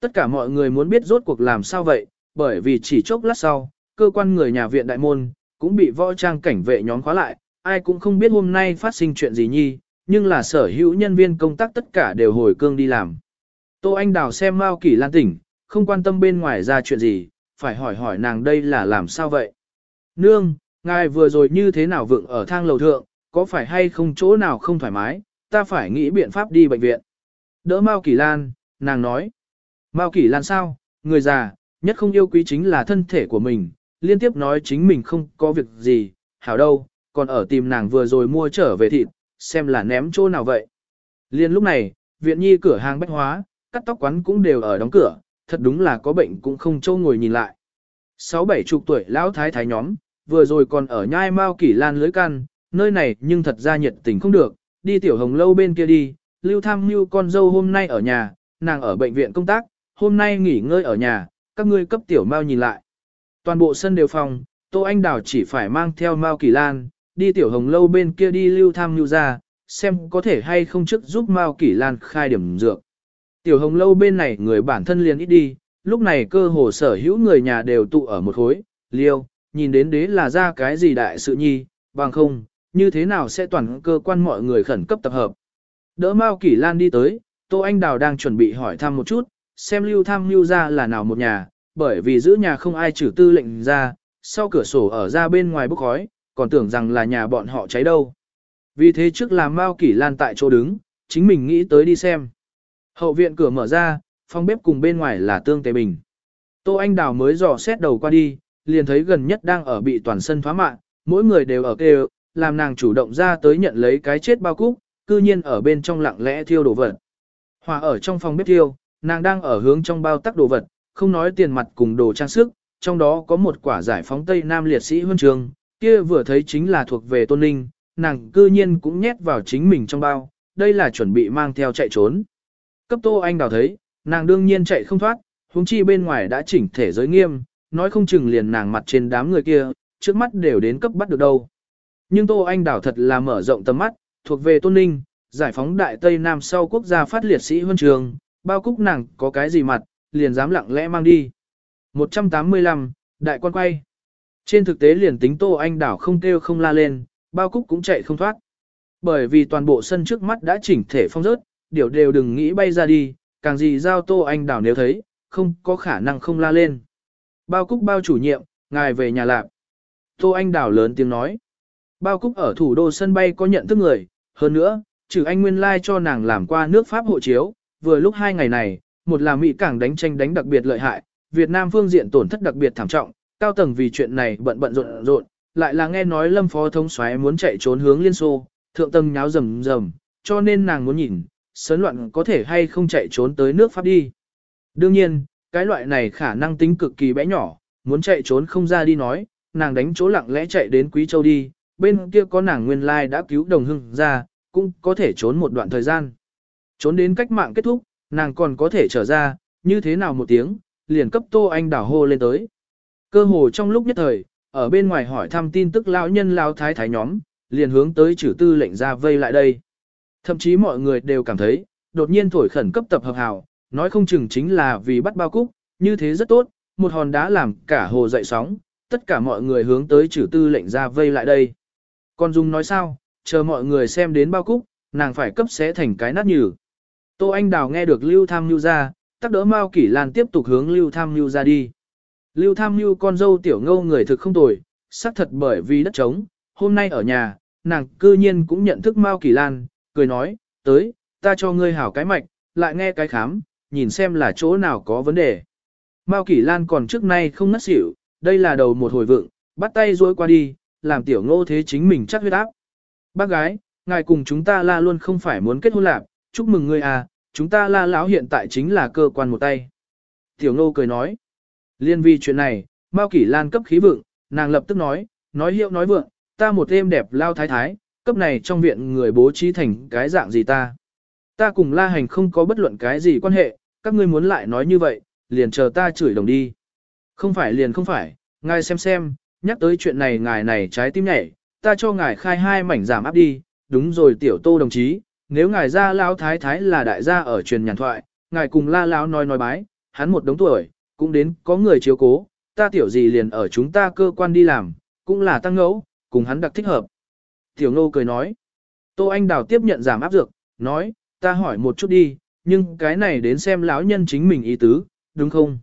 Tất cả mọi người muốn biết rốt cuộc làm sao vậy, bởi vì chỉ chốc lát sau, cơ quan người nhà viện đại môn, cũng bị võ trang cảnh vệ nhóm khóa lại, ai cũng không biết hôm nay phát sinh chuyện gì nhi, nhưng là sở hữu nhân viên công tác tất cả đều hồi cương đi làm. Tô Anh Đào xem Mao Kỷ Lan tỉnh, không quan tâm bên ngoài ra chuyện gì, phải hỏi hỏi nàng đây là làm sao vậy. Nương, ngài vừa rồi như thế nào vượng ở thang lầu thượng, có phải hay không chỗ nào không thoải mái, ta phải nghĩ biện pháp đi bệnh viện. Đỡ Mao Kỳ Lan, nàng nói. Mao Kỳ Lan sao, người già, nhất không yêu quý chính là thân thể của mình, liên tiếp nói chính mình không có việc gì, hảo đâu, còn ở tìm nàng vừa rồi mua trở về thịt, xem là ném chỗ nào vậy. Liên lúc này, viện nhi cửa hàng bách hóa, cắt tóc quán cũng đều ở đóng cửa, thật đúng là có bệnh cũng không châu ngồi nhìn lại. Sáu bảy chục tuổi lão thái thái nhóm, vừa rồi còn ở nhai mau Kỳ lan lưới căn, nơi này nhưng thật ra nhiệt tình không được, đi tiểu hồng lâu bên kia đi, lưu tham mưu con dâu hôm nay ở nhà, nàng ở bệnh viện công tác, hôm nay nghỉ ngơi ở nhà, các ngươi cấp tiểu mau nhìn lại. Toàn bộ sân đều phòng, Tô Anh Đào chỉ phải mang theo Mao Kỳ Lan, đi tiểu hồng lâu bên kia đi lưu tham mưu ra, xem có thể hay không trước giúp Mao Kỷ Lan khai điểm dược. Tiểu hồng lâu bên này người bản thân liền ít đi, lúc này cơ hồ sở hữu người nhà đều tụ ở một khối, liêu, nhìn đến đế là ra cái gì đại sự nhi, bằng không, như thế nào sẽ toàn cơ quan mọi người khẩn cấp tập hợp. Đỡ Mao Kỷ Lan đi tới, Tô Anh Đào đang chuẩn bị hỏi thăm một chút, xem lưu tham lưu ra là nào một nhà, bởi vì giữ nhà không ai trừ tư lệnh ra, sau cửa sổ ở ra bên ngoài bốc khói, còn tưởng rằng là nhà bọn họ cháy đâu. Vì thế trước làm Mao Kỷ Lan tại chỗ đứng, chính mình nghĩ tới đi xem. Hậu viện cửa mở ra, phòng bếp cùng bên ngoài là tương tế bình. Tô Anh Đào mới dò xét đầu qua đi, liền thấy gần nhất đang ở bị toàn sân phá mạng, mỗi người đều ở kêu, làm nàng chủ động ra tới nhận lấy cái chết bao cúc, cư nhiên ở bên trong lặng lẽ thiêu đồ vật. Hòa ở trong phòng bếp thiêu, nàng đang ở hướng trong bao tắc đồ vật, không nói tiền mặt cùng đồ trang sức, trong đó có một quả giải phóng Tây Nam liệt sĩ huân trường, kia vừa thấy chính là thuộc về tôn ninh, nàng cư nhiên cũng nhét vào chính mình trong bao, đây là chuẩn bị mang theo chạy trốn. Cấp tô anh đào thấy, nàng đương nhiên chạy không thoát, huống chi bên ngoài đã chỉnh thể giới nghiêm, nói không chừng liền nàng mặt trên đám người kia, trước mắt đều đến cấp bắt được đâu. Nhưng tô anh đảo thật là mở rộng tầm mắt, thuộc về tôn ninh, giải phóng đại Tây Nam sau quốc gia phát liệt sĩ huân trường, bao cúc nàng có cái gì mặt, liền dám lặng lẽ mang đi. 185, đại quan quay. Trên thực tế liền tính Tô Anh Đảo không kêu không la lên, bao cúc cũng chạy không thoát. Bởi vì toàn bộ sân trước mắt đã chỉnh thể phong rớt, điều đều đừng nghĩ bay ra đi, càng gì giao Tô Anh Đảo nếu thấy, không có khả năng không la lên. Bao cúc bao chủ nhiệm, ngài về nhà lạp. Tô Anh Đảo lớn tiếng nói. Bao cúc ở thủ đô sân bay có nhận thức người, hơn nữa, trừ anh nguyên lai like cho nàng làm qua nước Pháp hộ chiếu, vừa lúc hai ngày này, một là Mỹ cảng đánh tranh đánh đặc biệt lợi hại, Việt Nam phương diện tổn thất đặc biệt thảm trọng, cao tầng vì chuyện này bận bận rộn rộn, lại là nghe nói Lâm Phó thống soái muốn chạy trốn hướng Liên Xô, thượng tầng nháo rầm rầm, cho nên nàng muốn nhìn, sớn loạn có thể hay không chạy trốn tới nước Pháp đi. Đương nhiên, cái loại này khả năng tính cực kỳ bé nhỏ, muốn chạy trốn không ra đi nói, nàng đánh chỗ lặng lẽ chạy đến Quý Châu đi, bên kia có nàng nguyên lai đã cứu đồng hưng ra, cũng có thể trốn một đoạn thời gian. Trốn đến cách mạng kết thúc, nàng còn có thể trở ra, như thế nào một tiếng, liền cấp Tô Anh đảo hô lên tới. Cơ hồ trong lúc nhất thời, ở bên ngoài hỏi thăm tin tức lão nhân lão thái thái nhóm, liền hướng tới chử tư lệnh ra vây lại đây. Thậm chí mọi người đều cảm thấy, đột nhiên thổi khẩn cấp tập hợp hào, nói không chừng chính là vì bắt bao cúc, như thế rất tốt, một hòn đá làm cả hồ dậy sóng, tất cả mọi người hướng tới chử tư lệnh ra vây lại đây. Còn Dung nói sao, chờ mọi người xem đến bao cúc, nàng phải cấp xé thành cái nát nhừ. Tô Anh Đào nghe được Lưu Tham Nhu ra, tắc đỡ Mao Kỷ Lan tiếp tục hướng Lưu Tham Nhu ra đi. Lưu Tham Nhu con dâu tiểu ngâu người thực không tồi, xác thật bởi vì đất trống, hôm nay ở nhà, nàng cư nhiên cũng nhận thức Mao Kỷ Lan, cười nói, tới, ta cho ngươi hảo cái mạch, lại nghe cái khám, nhìn xem là chỗ nào có vấn đề. Mao Kỷ Lan còn trước nay không ngất xỉu, đây là đầu một hồi vượng, bắt tay dối qua đi, làm tiểu ngô thế chính mình chắc huyết áp. Bác gái, ngài cùng chúng ta la luôn không phải muốn kết hôn lạc, chúc mừng ngươi à, chúng ta la lão hiện tại chính là cơ quan một tay. Tiểu ngô cười nói, liên vi chuyện này, Mao Kỷ Lan cấp khí vượng, nàng lập tức nói, nói hiệu nói vượng, ta một êm đẹp lao thái thái, cấp này trong viện người bố trí thành cái dạng gì ta. Ta cùng la hành không có bất luận cái gì quan hệ, các ngươi muốn lại nói như vậy, liền chờ ta chửi đồng đi. Không phải liền không phải, ngài xem xem, nhắc tới chuyện này ngài này trái tim nhảy, ta cho ngài khai hai mảnh giảm áp đi, đúng rồi tiểu tô đồng chí, nếu ngài ra lão thái thái là đại gia ở truyền nhàn thoại, ngài cùng la lão nói nói bái, hắn một đống tuổi, cũng đến có người chiếu cố, ta tiểu gì liền ở chúng ta cơ quan đi làm, cũng là tăng ngẫu, cùng hắn đặc thích hợp. Tiểu ngô cười nói, Tô Anh Đào tiếp nhận giảm áp dược, nói, ta hỏi một chút đi, nhưng cái này đến xem lão nhân chính mình ý tứ, đúng không?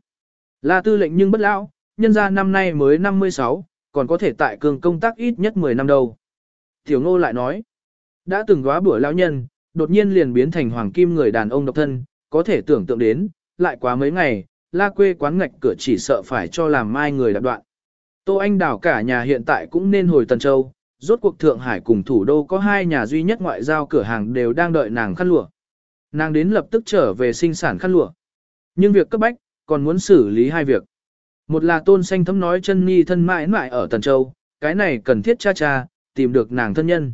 La tư lệnh nhưng bất lão, nhân ra năm nay mới 56, còn có thể tại cường công tác ít nhất 10 năm đâu. Tiểu ngô lại nói, đã từng góa bữa lão nhân, đột nhiên liền biến thành hoàng kim người đàn ông độc thân, có thể tưởng tượng đến, lại quá mấy ngày, la quê quán ngạch cửa chỉ sợ phải cho làm mai người đạp đoạn. Tô Anh Đào cả nhà hiện tại cũng nên hồi Tần Châu, rốt cuộc Thượng Hải cùng thủ đô có hai nhà duy nhất ngoại giao cửa hàng đều đang đợi nàng khăn lụa. Nàng đến lập tức trở về sinh sản khăn lụa. Nhưng việc cấp bách, còn muốn xử lý hai việc. Một là tôn xanh thấm nói chân nhi thân mãi mãi ở Tần Châu, cái này cần thiết cha cha, tìm được nàng thân nhân.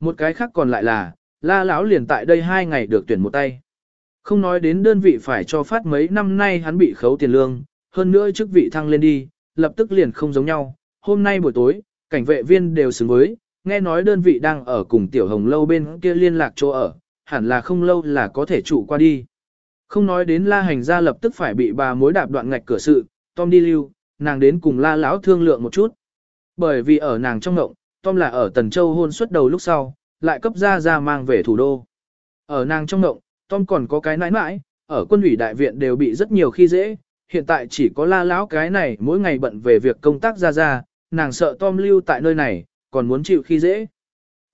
Một cái khác còn lại là, la lão liền tại đây hai ngày được tuyển một tay. Không nói đến đơn vị phải cho phát mấy năm nay hắn bị khấu tiền lương, hơn nữa chức vị thăng lên đi, lập tức liền không giống nhau. Hôm nay buổi tối, cảnh vệ viên đều xứng với, nghe nói đơn vị đang ở cùng tiểu hồng lâu bên kia liên lạc chỗ ở, hẳn là không lâu là có thể trụ qua đi. Không nói đến la hành gia lập tức phải bị bà mối đạp đoạn ngạch cửa sự, Tom đi lưu, nàng đến cùng la lão thương lượng một chút. Bởi vì ở nàng trong ngộng, Tom là ở Tần Châu hôn suốt đầu lúc sau, lại cấp ra ra mang về thủ đô. Ở nàng trong ngộng, Tom còn có cái nãi nãi, ở quân ủy đại viện đều bị rất nhiều khi dễ, hiện tại chỉ có la lão cái này mỗi ngày bận về việc công tác ra ra, nàng sợ Tom lưu tại nơi này, còn muốn chịu khi dễ.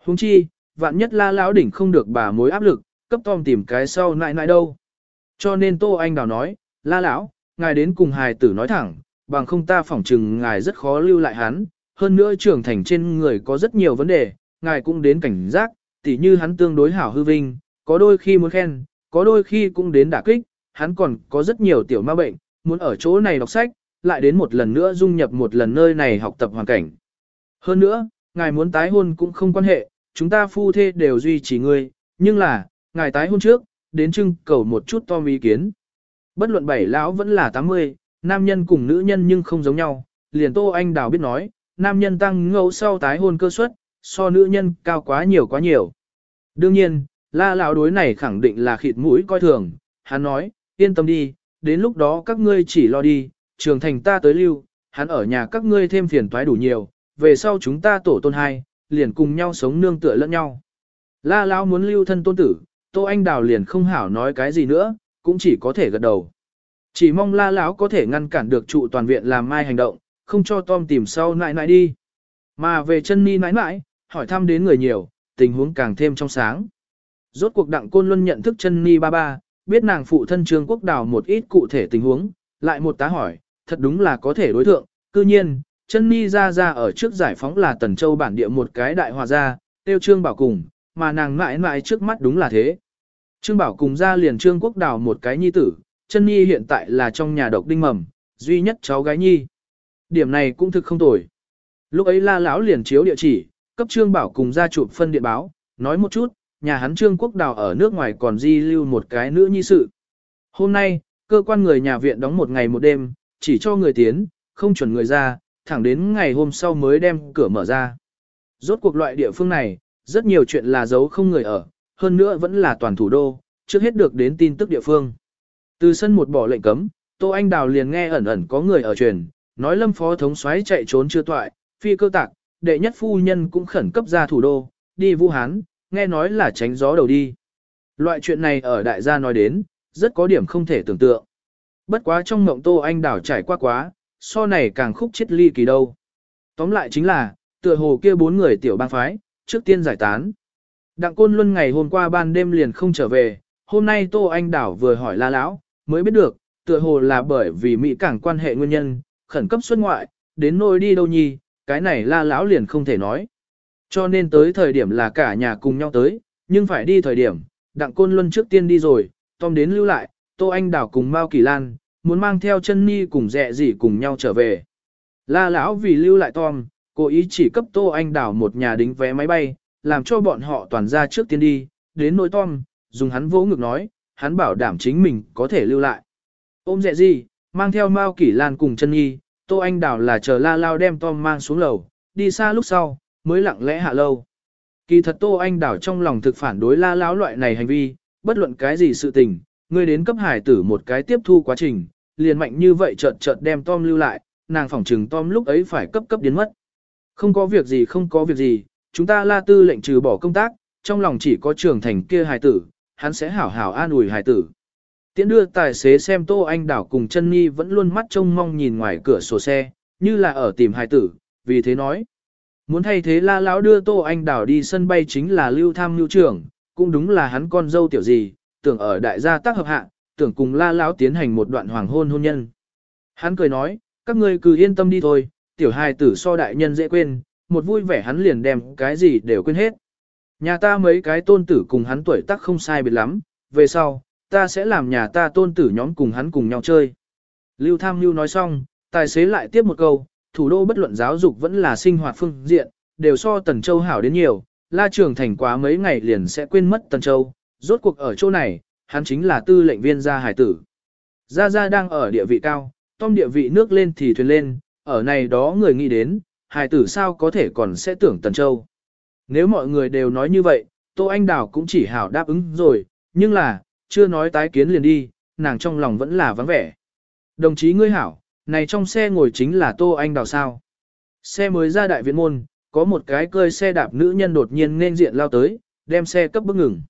Huống chi, vạn nhất la lão đỉnh không được bà mối áp lực, cấp Tom tìm cái sau nãi nãi đâu. Cho nên Tô Anh Đào nói, la lão, ngài đến cùng hài tử nói thẳng, bằng không ta phỏng chừng ngài rất khó lưu lại hắn, hơn nữa trưởng thành trên người có rất nhiều vấn đề, ngài cũng đến cảnh giác, tỉ như hắn tương đối hảo hư vinh, có đôi khi muốn khen, có đôi khi cũng đến đả kích, hắn còn có rất nhiều tiểu ma bệnh, muốn ở chỗ này đọc sách, lại đến một lần nữa dung nhập một lần nơi này học tập hoàn cảnh. Hơn nữa, ngài muốn tái hôn cũng không quan hệ, chúng ta phu thê đều duy trì ngươi, nhưng là, ngài tái hôn trước, đến trưng cầu một chút to ý kiến. Bất luận bảy lão vẫn là 80, nam nhân cùng nữ nhân nhưng không giống nhau, liền Tô Anh Đào biết nói, nam nhân tăng ngẫu sau tái hôn cơ suất, so nữ nhân cao quá nhiều quá nhiều. Đương nhiên, la lão đối này khẳng định là khịt mũi coi thường, hắn nói, yên tâm đi, đến lúc đó các ngươi chỉ lo đi, trường thành ta tới lưu, hắn ở nhà các ngươi thêm phiền toái đủ nhiều, về sau chúng ta tổ tôn hai, liền cùng nhau sống nương tựa lẫn nhau. La lão muốn lưu thân tôn tử, Tô Anh Đào liền không hảo nói cái gì nữa, cũng chỉ có thể gật đầu. Chỉ mong la lão có thể ngăn cản được trụ toàn viện làm mai hành động, không cho Tom tìm sau nãi nãi đi. Mà về chân ni nãi nãi, hỏi thăm đến người nhiều, tình huống càng thêm trong sáng. Rốt cuộc đặng côn luân nhận thức chân ni ba ba, biết nàng phụ thân trương quốc đào một ít cụ thể tình huống, lại một tá hỏi, thật đúng là có thể đối thượng, cư nhiên, chân ni ra ra ở trước giải phóng là tần châu bản địa một cái đại hòa gia, tiêu trương bảo cùng, mà nàng mãi mãi trước mắt đúng là thế. Trương bảo cùng ra liền trương quốc đào một cái nhi tử, chân nhi hiện tại là trong nhà độc đinh mầm, duy nhất cháu gái nhi. Điểm này cũng thực không tồi. Lúc ấy la lão liền chiếu địa chỉ, cấp trương bảo cùng ra chụp phân điện báo, nói một chút, nhà hắn trương quốc đào ở nước ngoài còn di lưu một cái nữ nhi sự. Hôm nay, cơ quan người nhà viện đóng một ngày một đêm, chỉ cho người tiến, không chuẩn người ra, thẳng đến ngày hôm sau mới đem cửa mở ra. Rốt cuộc loại địa phương này, rất nhiều chuyện là giấu không người ở, hơn nữa vẫn là toàn thủ đô, trước hết được đến tin tức địa phương. Từ sân một bỏ lệnh cấm, Tô Anh Đào liền nghe ẩn ẩn có người ở truyền, nói lâm phó thống soái chạy trốn chưa toại, phi cơ tạc, đệ nhất phu nhân cũng khẩn cấp ra thủ đô, đi Vũ Hán, nghe nói là tránh gió đầu đi. Loại chuyện này ở đại gia nói đến, rất có điểm không thể tưởng tượng. Bất quá trong mộng Tô Anh Đào trải qua quá, so này càng khúc chết ly kỳ đâu. Tóm lại chính là, tựa hồ kia bốn người tiểu bang phái, trước tiên giải tán. Đặng Côn Luân ngày hôm qua ban đêm liền không trở về, hôm nay Tô Anh Đảo vừa hỏi la lão, mới biết được, tựa hồ là bởi vì Mỹ cảng quan hệ nguyên nhân, khẩn cấp xuất ngoại, đến nơi đi đâu nhi, cái này la lão liền không thể nói. Cho nên tới thời điểm là cả nhà cùng nhau tới, nhưng phải đi thời điểm, Đặng Côn Luân trước tiên đi rồi, Tom đến lưu lại, Tô Anh Đảo cùng Mao Kỳ Lan, muốn mang theo chân ni cùng dẹ gì cùng nhau trở về. La lão vì lưu lại Tom, cố ý chỉ cấp Tô Anh Đảo một nhà đính vé máy bay, làm cho bọn họ toàn ra trước tiên đi, đến nỗi Tom, dùng hắn vỗ ngực nói, hắn bảo đảm chính mình có thể lưu lại. Ôm dẹ gì, mang theo Mao Kỷ Lan cùng chân nhi, Tô Anh Đảo là chờ la lao đem Tom mang xuống lầu, đi xa lúc sau, mới lặng lẽ hạ lâu. Kỳ thật Tô Anh Đảo trong lòng thực phản đối la lão loại này hành vi, bất luận cái gì sự tình, người đến cấp hải tử một cái tiếp thu quá trình, liền mạnh như vậy chợt chợt đem Tom lưu lại, nàng phỏng trừng Tom lúc ấy phải cấp cấp đến mất. Không có việc gì không có việc gì, chúng ta la tư lệnh trừ bỏ công tác, trong lòng chỉ có trưởng thành kia hài tử, hắn sẽ hảo hảo an ủi hài tử. Tiễn đưa tài xế xem Tô Anh Đảo cùng chân Nhi vẫn luôn mắt trông mong nhìn ngoài cửa sổ xe, như là ở tìm hài tử, vì thế nói. Muốn thay thế la lão đưa Tô Anh Đảo đi sân bay chính là lưu tham lưu trưởng, cũng đúng là hắn con dâu tiểu gì, tưởng ở đại gia tác hợp hạ, tưởng cùng la lão tiến hành một đoạn hoàng hôn hôn nhân. Hắn cười nói, các ngươi cứ yên tâm đi thôi, tiểu hài tử so đại nhân dễ quên, một vui vẻ hắn liền đem cái gì đều quên hết. Nhà ta mấy cái tôn tử cùng hắn tuổi tác không sai biệt lắm, về sau, ta sẽ làm nhà ta tôn tử nhóm cùng hắn cùng nhau chơi. Lưu Tham Lưu nói xong, tài xế lại tiếp một câu, thủ đô bất luận giáo dục vẫn là sinh hoạt phương diện, đều so Tần Châu hảo đến nhiều, la trường thành quá mấy ngày liền sẽ quên mất Tần Châu, rốt cuộc ở chỗ này, hắn chính là tư lệnh viên gia hải tử. Gia Gia đang ở địa vị cao, tom địa vị nước lên thì thuyền lên, ở này đó người nghĩ đến, hài tử sao có thể còn sẽ tưởng Tần Châu. Nếu mọi người đều nói như vậy, Tô Anh Đào cũng chỉ hảo đáp ứng rồi, nhưng là, chưa nói tái kiến liền đi, nàng trong lòng vẫn là vắng vẻ. Đồng chí ngươi hảo, này trong xe ngồi chính là Tô Anh Đào sao. Xe mới ra đại viện môn, có một cái cơi xe đạp nữ nhân đột nhiên nên diện lao tới, đem xe cấp bước ngừng.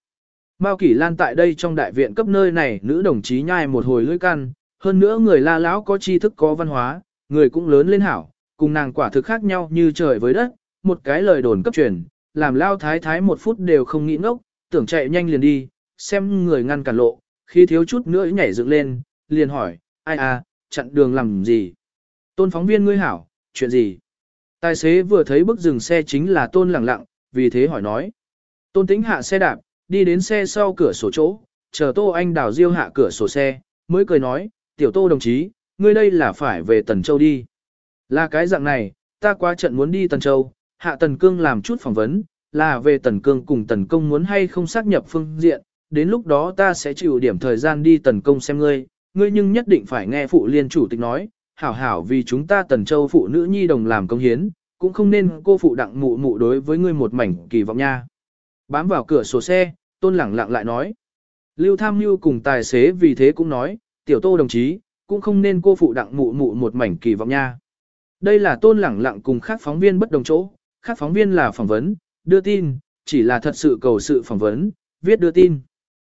Mao Kỷ Lan tại đây trong đại viện cấp nơi này nữ đồng chí nhai một hồi lưỡi căn, hơn nữa người la lão có tri thức có văn hóa, người cũng lớn lên hảo, cùng nàng quả thực khác nhau như trời với đất, một cái lời đồn cấp truyền, làm lao thái thái một phút đều không nghĩ ngốc, tưởng chạy nhanh liền đi, xem người ngăn cản lộ, khi thiếu chút nữa nhảy dựng lên, liền hỏi, ai à, chặn đường làm gì? Tôn phóng viên ngươi hảo, chuyện gì? Tài xế vừa thấy bức dừng xe chính là tôn lẳng lặng, vì thế hỏi nói. Tôn tính hạ xe đạp, đi đến xe sau cửa sổ chỗ, chờ tô anh đào diêu hạ cửa sổ xe, mới cười nói, tiểu tô đồng chí, ngươi đây là phải về Tần Châu đi. Là cái dạng này, ta qua trận muốn đi Tần Châu, hạ Tần Cương làm chút phỏng vấn, là về Tần Cương cùng Tần Công muốn hay không xác nhập phương diện, đến lúc đó ta sẽ chịu điểm thời gian đi Tần Công xem ngươi, ngươi nhưng nhất định phải nghe phụ liên chủ tịch nói, hảo hảo vì chúng ta Tần Châu phụ nữ nhi đồng làm công hiến, cũng không nên cô phụ đặng mụ mụ đối với ngươi một mảnh kỳ vọng nha. Bám vào cửa sổ xe, tôn lẳng lặng lại nói. Lưu Tham Nhu cùng tài xế vì thế cũng nói, tiểu tô đồng chí, cũng không nên cô phụ đặng mụ mụ một mảnh kỳ vọng nha. Đây là tôn lẳng lặng cùng khác phóng viên bất đồng chỗ, khác phóng viên là phỏng vấn, đưa tin, chỉ là thật sự cầu sự phỏng vấn, viết đưa tin.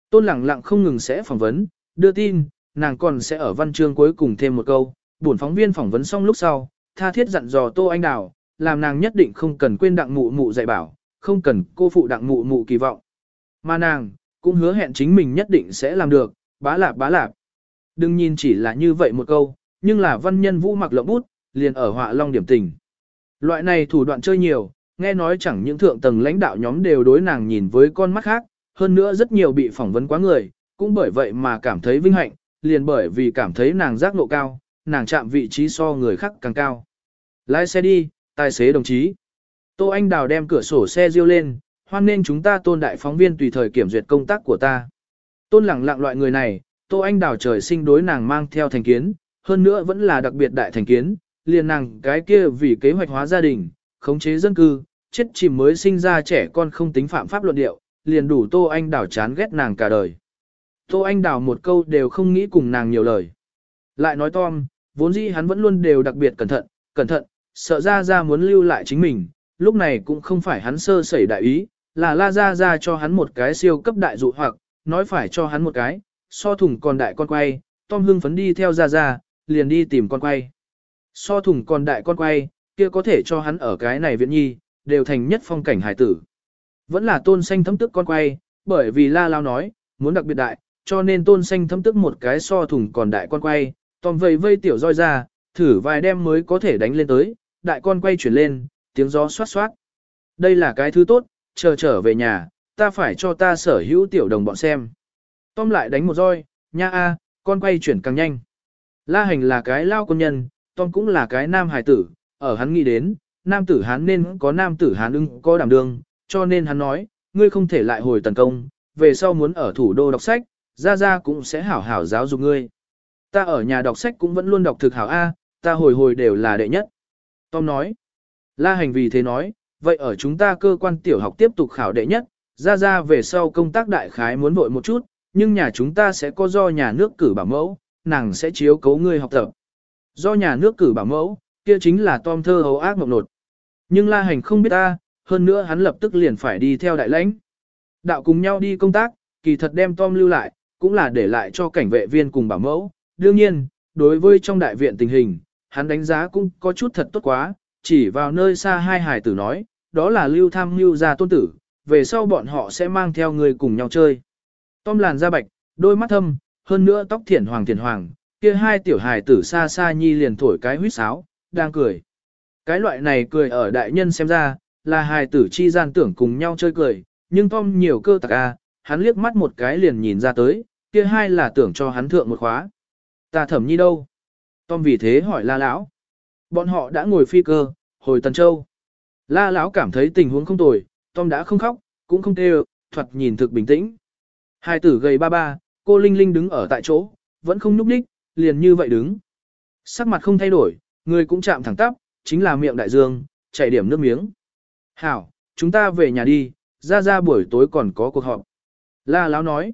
Tôn lẳng lặng không ngừng sẽ phỏng vấn, đưa tin, nàng còn sẽ ở văn chương cuối cùng thêm một câu, buồn phóng viên phỏng vấn xong lúc sau, tha thiết dặn dò Tô Anh Đào, làm nàng nhất định không cần quên đặng mụ mụ dạy bảo, không cần cô phụ đặng mụ mụ kỳ vọng. Mà nàng, cũng hứa hẹn chính mình nhất định sẽ làm được, bá lạp bá lạp. Đừng nhìn chỉ là như vậy một câu, nhưng là văn nhân vũ mặc lộng bút, liền ở họa long điểm tình. Loại này thủ đoạn chơi nhiều, nghe nói chẳng những thượng tầng lãnh đạo nhóm đều đối nàng nhìn với con mắt khác, hơn nữa rất nhiều bị phỏng vấn quá người, cũng bởi vậy mà cảm thấy vinh hạnh, liền bởi vì cảm thấy nàng giác ngộ cao, nàng chạm vị trí so người khác càng cao. Lái xe đi, tài xế đồng chí. Tô Anh Đào đem cửa sổ xe riêu lên, hoan nên chúng ta tôn đại phóng viên tùy thời kiểm duyệt công tác của ta. Tôn lẳng lặng loại người này, Tô Anh Đào trời sinh đối nàng mang theo thành kiến, hơn nữa vẫn là đặc biệt đại thành kiến, liền nàng cái kia vì kế hoạch hóa gia đình, khống chế dân cư, chết chìm mới sinh ra trẻ con không tính phạm pháp luận điệu, liền đủ Tô Anh Đào chán ghét nàng cả đời. Tô Anh Đào một câu đều không nghĩ cùng nàng nhiều lời. Lại nói Tom, vốn dĩ hắn vẫn luôn đều đặc biệt cẩn thận, cẩn thận, sợ ra ra muốn lưu lại chính mình, lúc này cũng không phải hắn sơ sẩy đại ý, là la ra ra cho hắn một cái siêu cấp đại dụ hoặc, nói phải cho hắn một cái, so thủng còn đại con quay, Tom hưng phấn đi theo ra ra, liền đi tìm con quay. So thủng còn đại con quay, kia có thể cho hắn ở cái này viện nhi, đều thành nhất phong cảnh hải tử. Vẫn là tôn xanh thấm tức con quay, bởi vì la lao nói, muốn đặc biệt đại, cho nên tôn xanh thấm tức một cái so thủng còn đại con quay, Tom vây vây tiểu roi ra, thử vài đêm mới có thể đánh lên tới, đại con quay chuyển lên, tiếng gió xoát xoát. Đây là cái thứ tốt, chờ trở về nhà, ta phải cho ta sở hữu tiểu đồng bọn xem. Tom lại đánh một roi, nha a, con quay chuyển càng nhanh. La hành là cái lao quân nhân, Tom cũng là cái nam hài tử, ở hắn nghĩ đến, nam tử hán nên có nam tử hán ưng có đảm đương, cho nên hắn nói, ngươi không thể lại hồi tấn công, về sau muốn ở thủ đô đọc sách, ra ra cũng sẽ hảo hảo giáo dục ngươi. Ta ở nhà đọc sách cũng vẫn luôn đọc thực hảo A, ta hồi hồi đều là đệ nhất. Tom nói, la hành vì thế nói, vậy ở chúng ta cơ quan tiểu học tiếp tục khảo đệ nhất, ra ra về sau công tác đại khái muốn vội một chút, nhưng nhà chúng ta sẽ có do nhà nước cử bảo mẫu, nàng sẽ chiếu cấu ngươi học tập. Do nhà nước cử bảo mẫu, kia chính là Tom thơ hầu ác mộng nột. Nhưng La Hành không biết ta, hơn nữa hắn lập tức liền phải đi theo đại lãnh. Đạo cùng nhau đi công tác, kỳ thật đem Tom lưu lại, cũng là để lại cho cảnh vệ viên cùng bảo mẫu. Đương nhiên, đối với trong đại viện tình hình, hắn đánh giá cũng có chút thật tốt quá, chỉ vào nơi xa hai hải tử nói, đó là lưu tham lưu gia tôn tử, về sau bọn họ sẽ mang theo người cùng nhau chơi. Tom làn da bạch, đôi mắt thâm, hơn nữa tóc thiển hoàng thiển hoàng, kia hai tiểu hài tử xa xa nhi liền thổi cái huýt sáo, đang cười. Cái loại này cười ở đại nhân xem ra, là hài tử chi gian tưởng cùng nhau chơi cười, nhưng Tom nhiều cơ tạc a, à, hắn liếc mắt một cái liền nhìn ra tới, kia hai là tưởng cho hắn thượng một khóa. Ta thẩm nhi đâu? Tom vì thế hỏi la lão. Bọn họ đã ngồi phi cơ, hồi Tần Châu. La lão cảm thấy tình huống không tồi, Tom đã không khóc, cũng không kêu, thuật nhìn thực bình tĩnh. Hai tử gầy ba ba, cô Linh Linh đứng ở tại chỗ, vẫn không núp đích, liền như vậy đứng. Sắc mặt không thay đổi, người cũng chạm thẳng tắp, chính là miệng đại dương, chảy điểm nước miếng. Hảo, chúng ta về nhà đi, ra ra buổi tối còn có cuộc họp. La Láo nói.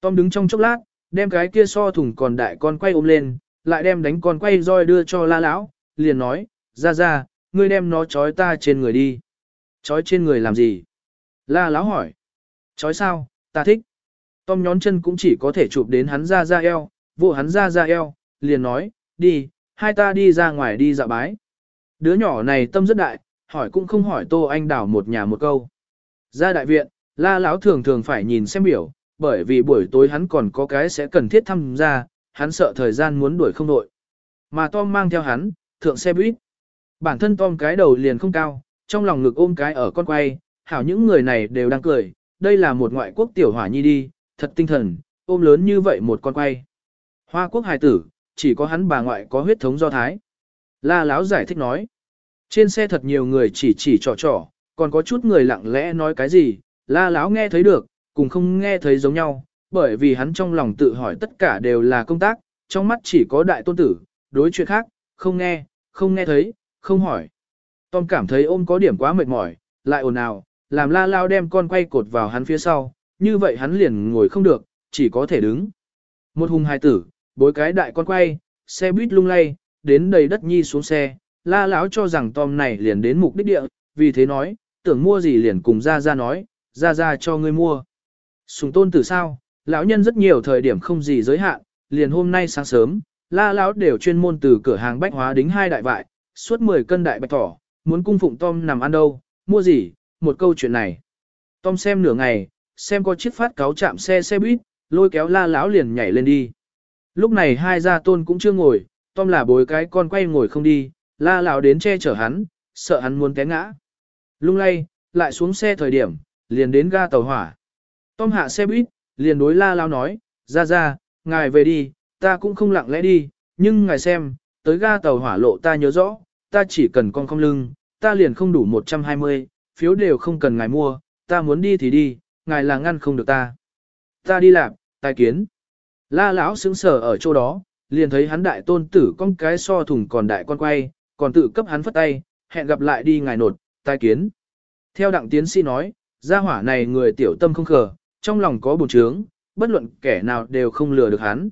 Tom đứng trong chốc lát, đem cái kia so thùng còn đại con quay ôm lên, lại đem đánh con quay roi đưa cho La Lão, liền nói, ra ra, ngươi đem nó trói ta trên người đi. Trói trên người làm gì? La Láo hỏi. Trói sao, ta thích. Tom nhón chân cũng chỉ có thể chụp đến hắn ra ra eo, vô hắn ra ra eo, liền nói, đi, hai ta đi ra ngoài đi dạo bái. Đứa nhỏ này tâm rất đại, hỏi cũng không hỏi Tô Anh Đảo một nhà một câu. Ra đại viện, la lão thường thường phải nhìn xem biểu, bởi vì buổi tối hắn còn có cái sẽ cần thiết tham gia, hắn sợ thời gian muốn đuổi không đội. Mà Tom mang theo hắn, thượng xe buýt. Bản thân Tom cái đầu liền không cao, trong lòng ngực ôm cái ở con quay, hảo những người này đều đang cười, đây là một ngoại quốc tiểu hỏa nhi đi, thật tinh thần, ôm lớn như vậy một con quay. Hoa quốc hài tử, chỉ có hắn bà ngoại có huyết thống do Thái. La Láo giải thích nói. Trên xe thật nhiều người chỉ chỉ trò trò, còn có chút người lặng lẽ nói cái gì, La Láo nghe thấy được, cùng không nghe thấy giống nhau, bởi vì hắn trong lòng tự hỏi tất cả đều là công tác, trong mắt chỉ có đại tôn tử, đối chuyện khác, không nghe, không nghe thấy, không hỏi. Tom cảm thấy ôm có điểm quá mệt mỏi, lại ồn ào, làm La Lao đem con quay cột vào hắn phía sau, như vậy hắn liền ngồi không được, chỉ có thể đứng. Một hùng hài tử, bối cái đại con quay, xe buýt lung lay, đến đầy đất nhi xuống xe, la lão cho rằng Tom này liền đến mục đích địa, vì thế nói, tưởng mua gì liền cùng ra ra nói, ra ra cho ngươi mua. Sùng tôn tử sao, lão nhân rất nhiều thời điểm không gì giới hạn, liền hôm nay sáng sớm, la lão đều chuyên môn từ cửa hàng bách hóa đính hai đại vại, suốt 10 cân đại bạch thỏ, muốn cung phụng Tom nằm ăn đâu, mua gì, một câu chuyện này. Tom xem nửa ngày, xem có chiếc phát cáo chạm xe xe buýt, lôi kéo la lão liền nhảy lên đi. Lúc này hai gia tôn cũng chưa ngồi, Tom là bối cái con quay ngồi không đi, la lão đến che chở hắn, sợ hắn muốn té ngã. Lung lay, lại xuống xe thời điểm, liền đến ga tàu hỏa. Tom hạ xe buýt, liền đối la lão nói, ra ra, ngài về đi, ta cũng không lặng lẽ đi, nhưng ngài xem, tới ga tàu hỏa lộ ta nhớ rõ, ta chỉ cần con không lưng, ta liền không đủ 120, phiếu đều không cần ngài mua, ta muốn đi thì đi, ngài là ngăn không được ta. Ta đi làm, tài kiến. La lão sững sờ ở chỗ đó, liền thấy hắn đại tôn tử con cái so thùng còn đại con quay, còn tự cấp hắn phất tay, hẹn gặp lại đi ngài nột, tai kiến. Theo đặng tiến sĩ nói, gia hỏa này người tiểu tâm không khờ, trong lòng có bồn trướng, bất luận kẻ nào đều không lừa được hắn.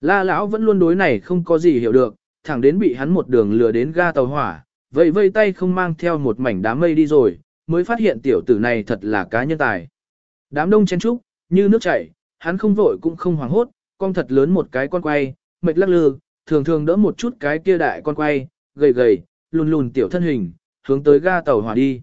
La lão vẫn luôn đối này không có gì hiểu được, thẳng đến bị hắn một đường lừa đến ga tàu hỏa, vậy vây tay không mang theo một mảnh đám mây đi rồi, mới phát hiện tiểu tử này thật là cá nhân tài. Đám đông chen trúc, như nước chảy, hắn không vội cũng không hoảng hốt, con thật lớn một cái con quay, mệt lắc lư, thường thường đỡ một chút cái kia đại con quay, gầy gầy, lùn lùn tiểu thân hình, hướng tới ga tàu hỏa đi.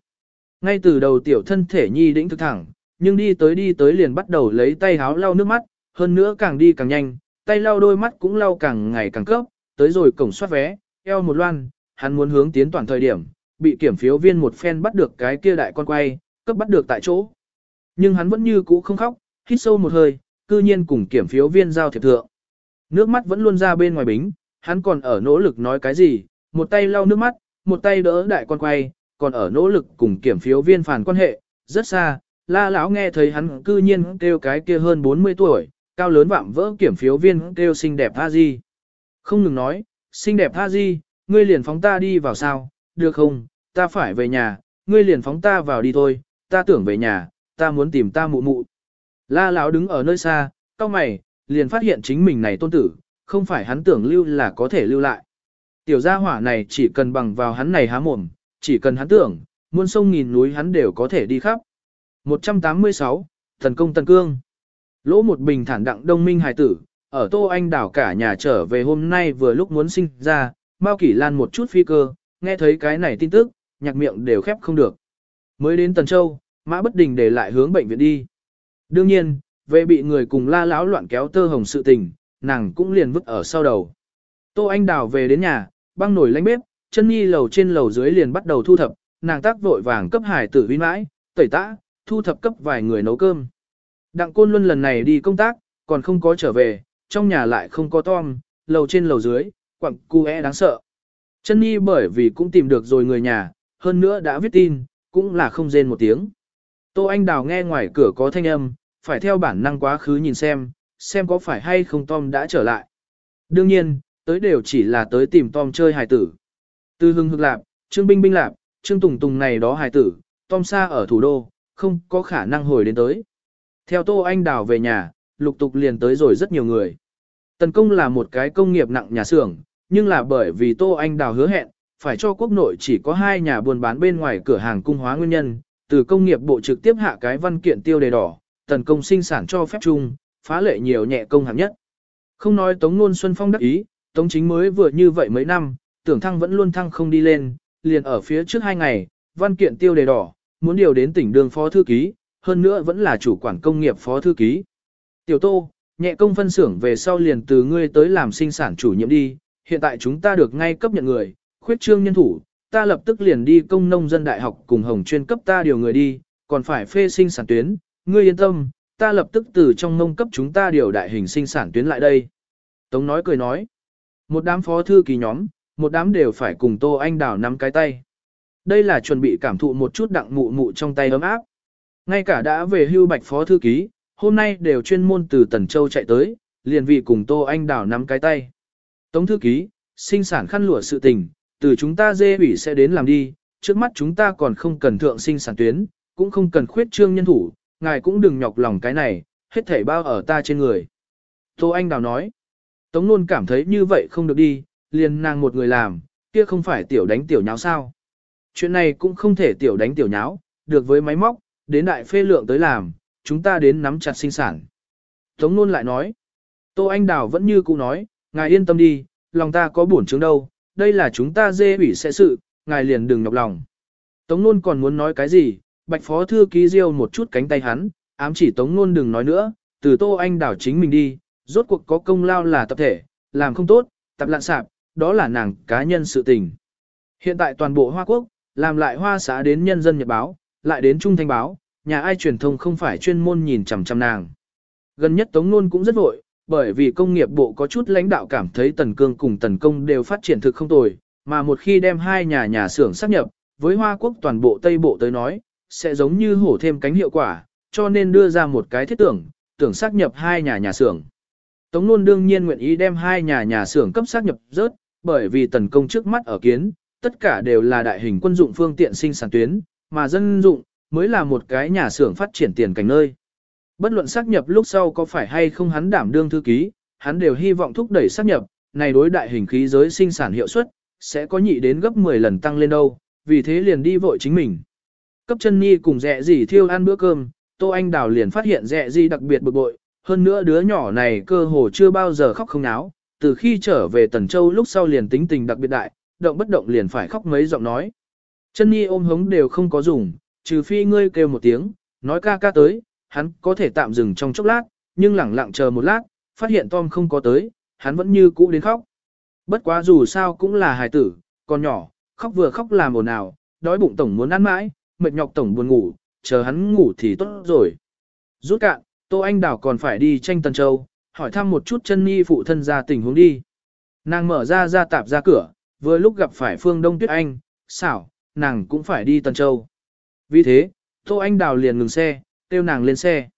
Ngay từ đầu tiểu thân thể nhi đĩnh thực thẳng, nhưng đi tới đi tới liền bắt đầu lấy tay háo lau nước mắt, hơn nữa càng đi càng nhanh, tay lau đôi mắt cũng lau càng ngày càng cấp, tới rồi cổng soát vé, eo một loan, hắn muốn hướng tiến toàn thời điểm, bị kiểm phiếu viên một phen bắt được cái kia đại con quay, cấp bắt được tại chỗ. Nhưng hắn vẫn như cũ không khóc, hít sâu một hơi, cư nhiên cùng kiểm phiếu viên giao thiệp thượng. Nước mắt vẫn luôn ra bên ngoài bính, hắn còn ở nỗ lực nói cái gì, một tay lau nước mắt, một tay đỡ đại con quay, còn ở nỗ lực cùng kiểm phiếu viên phản quan hệ, rất xa, la lão nghe thấy hắn cư nhiên kêu cái kia hơn 40 tuổi, cao lớn vạm vỡ kiểm phiếu viên kêu xinh đẹp tha di. Không ngừng nói, xinh đẹp tha di, ngươi liền phóng ta đi vào sao, được không, ta phải về nhà, ngươi liền phóng ta vào đi thôi, ta tưởng về nhà, ta muốn tìm ta mụ mụ. La lão đứng ở nơi xa, cao mày, liền phát hiện chính mình này tôn tử, không phải hắn tưởng lưu là có thể lưu lại. Tiểu gia hỏa này chỉ cần bằng vào hắn này há mồm, chỉ cần hắn tưởng, muôn sông nghìn núi hắn đều có thể đi khắp. 186, Thần công tân Cương Lỗ một bình thản đặng đông minh hài tử, ở Tô Anh đảo cả nhà trở về hôm nay vừa lúc muốn sinh ra, Mao Kỷ Lan một chút phi cơ, nghe thấy cái này tin tức, nhạc miệng đều khép không được. Mới đến Tần Châu, Mã Bất Đình để lại hướng bệnh viện đi. Đương nhiên, về bị người cùng la lão loạn kéo tơ hồng sự tình, nàng cũng liền vứt ở sau đầu. Tô Anh Đào về đến nhà, băng nổi lánh bếp, chân nhi lầu trên lầu dưới liền bắt đầu thu thập, nàng tác vội vàng cấp hải tử vi mãi, tẩy tã, thu thập cấp vài người nấu cơm. Đặng Côn Luân lần này đi công tác, còn không có trở về, trong nhà lại không có Tom, lầu trên lầu dưới, quặng cu e đáng sợ. Chân nhi bởi vì cũng tìm được rồi người nhà, hơn nữa đã viết tin, cũng là không rên một tiếng. Tô Anh Đào nghe ngoài cửa có thanh âm, phải theo bản năng quá khứ nhìn xem, xem có phải hay không Tom đã trở lại. Đương nhiên, tới đều chỉ là tới tìm Tom chơi hài tử. Từ hưng hực lạp, trương binh binh lạp, trương tùng tùng này đó hài tử, Tom xa ở thủ đô, không có khả năng hồi đến tới. Theo Tô Anh Đào về nhà, lục tục liền tới rồi rất nhiều người. Tần công là một cái công nghiệp nặng nhà xưởng, nhưng là bởi vì Tô Anh Đào hứa hẹn, phải cho quốc nội chỉ có hai nhà buôn bán bên ngoài cửa hàng cung hóa nguyên nhân, từ công nghiệp bộ trực tiếp hạ cái văn kiện tiêu đề đỏ, tần công sinh sản cho phép chung, phá lệ nhiều nhẹ công hạng nhất. Không nói Tống Nôn Xuân Phong đắc ý, Tống Chính mới vừa như vậy mấy năm, tưởng thăng vẫn luôn thăng không đi lên, liền ở phía trước hai ngày, văn kiện tiêu đề đỏ, muốn điều đến tỉnh đường phó thư ký, hơn nữa vẫn là chủ quản công nghiệp phó thư ký. Tiểu Tô, nhẹ công phân xưởng về sau liền từ ngươi tới làm sinh sản chủ nhiệm đi, hiện tại chúng ta được ngay cấp nhận người, khuyết trương nhân thủ, ta lập tức liền đi công nông dân đại học cùng hồng chuyên cấp ta điều người đi, còn phải phê sinh sản tuyến, ngươi yên tâm, ta lập tức từ trong nông cấp chúng ta điều đại hình sinh sản tuyến lại đây. Tống nói cười nói, một đám phó thư ký nhóm, một đám đều phải cùng Tô Anh Đào nắm cái tay. Đây là chuẩn bị cảm thụ một chút đặng mụ mụ trong tay ấm áp. Ngay cả đã về hưu bạch phó thư ký, hôm nay đều chuyên môn từ Tần Châu chạy tới, liền vì cùng Tô Anh Đào nắm cái tay. Tống thư ký, sinh sản khăn lụa sự tình, từ chúng ta dê ủy sẽ đến làm đi, trước mắt chúng ta còn không cần thượng sinh sản tuyến, cũng không cần khuyết trương nhân thủ, ngài cũng đừng nhọc lòng cái này, hết thảy bao ở ta trên người. Tô Anh Đào nói, Tống Nôn cảm thấy như vậy không được đi, liền nàng một người làm, kia không phải tiểu đánh tiểu nháo sao. Chuyện này cũng không thể tiểu đánh tiểu nháo, được với máy móc, đến đại phê lượng tới làm, chúng ta đến nắm chặt sinh sản. Tống Nôn lại nói, Tô Anh Đào vẫn như cũ nói, ngài yên tâm đi, lòng ta có buồn chứng đâu, đây là chúng ta dê ủy sẽ sự, ngài liền đừng nhọc lòng. Tống Nôn còn muốn nói cái gì, bạch phó thư ký riêu một chút cánh tay hắn, ám chỉ Tống luôn đừng nói nữa, từ Tô Anh đảo chính mình đi, rốt cuộc có công lao là tập thể, làm không tốt, tập lạn sạp, đó là nàng cá nhân sự tình. Hiện tại toàn bộ Hoa Quốc, làm lại hoa xã đến nhân dân nhật báo, lại đến trung thanh báo, nhà ai truyền thông không phải chuyên môn nhìn chằm chằm nàng. Gần nhất Tống Nôn cũng rất vội, bởi vì công nghiệp bộ có chút lãnh đạo cảm thấy Tần Cương cùng Tần Công đều phát triển thực không tồi, mà một khi đem hai nhà nhà xưởng sáp nhập, với Hoa Quốc toàn bộ Tây Bộ tới nói, sẽ giống như hổ thêm cánh hiệu quả, cho nên đưa ra một cái thiết tưởng, tưởng xác nhập hai nhà nhà xưởng. Tống Nôn đương nhiên nguyện ý đem hai nhà nhà xưởng cấp xác nhập rớt, bởi vì Tần Công trước mắt ở kiến, tất cả đều là đại hình quân dụng phương tiện sinh sản tuyến, mà dân dụng mới là một cái nhà xưởng phát triển tiền cảnh nơi. Bất luận xác nhập lúc sau có phải hay không hắn đảm đương thư ký, hắn đều hy vọng thúc đẩy xác nhập, này đối đại hình khí giới sinh sản hiệu suất, sẽ có nhị đến gấp 10 lần tăng lên đâu, vì thế liền đi vội chính mình. Cấp chân nhi cùng dẹ gì thiêu ăn bữa cơm, Tô Anh Đào liền phát hiện dẹ gì đặc biệt bực bội, hơn nữa đứa nhỏ này cơ hồ chưa bao giờ khóc không náo, từ khi trở về Tần Châu lúc sau liền tính tình đặc biệt đại, động bất động liền phải khóc mấy giọng nói. Chân nhi ôm hống đều không có dùng, trừ phi ngươi kêu một tiếng, nói ca ca tới, hắn có thể tạm dừng trong chốc lát, nhưng lẳng lặng chờ một lát, phát hiện Tom không có tới, hắn vẫn như cũ đến khóc. Bất quá dù sao cũng là hài tử, con nhỏ, khóc vừa khóc làm ồn ào, đói bụng tổng muốn ăn mãi, mệt nhọc tổng buồn ngủ, chờ hắn ngủ thì tốt rồi. Rút cạn, Tô Anh Đảo còn phải đi tranh Tân Châu, hỏi thăm một chút chân nhi phụ thân ra tình huống đi. Nàng mở ra ra tạp ra cửa, vừa lúc gặp phải Phương Đông Tuyết Anh, xảo, nàng cũng phải đi Tân Châu. Vì thế, Tô Anh Đào liền ngừng xe, kêu nàng lên xe.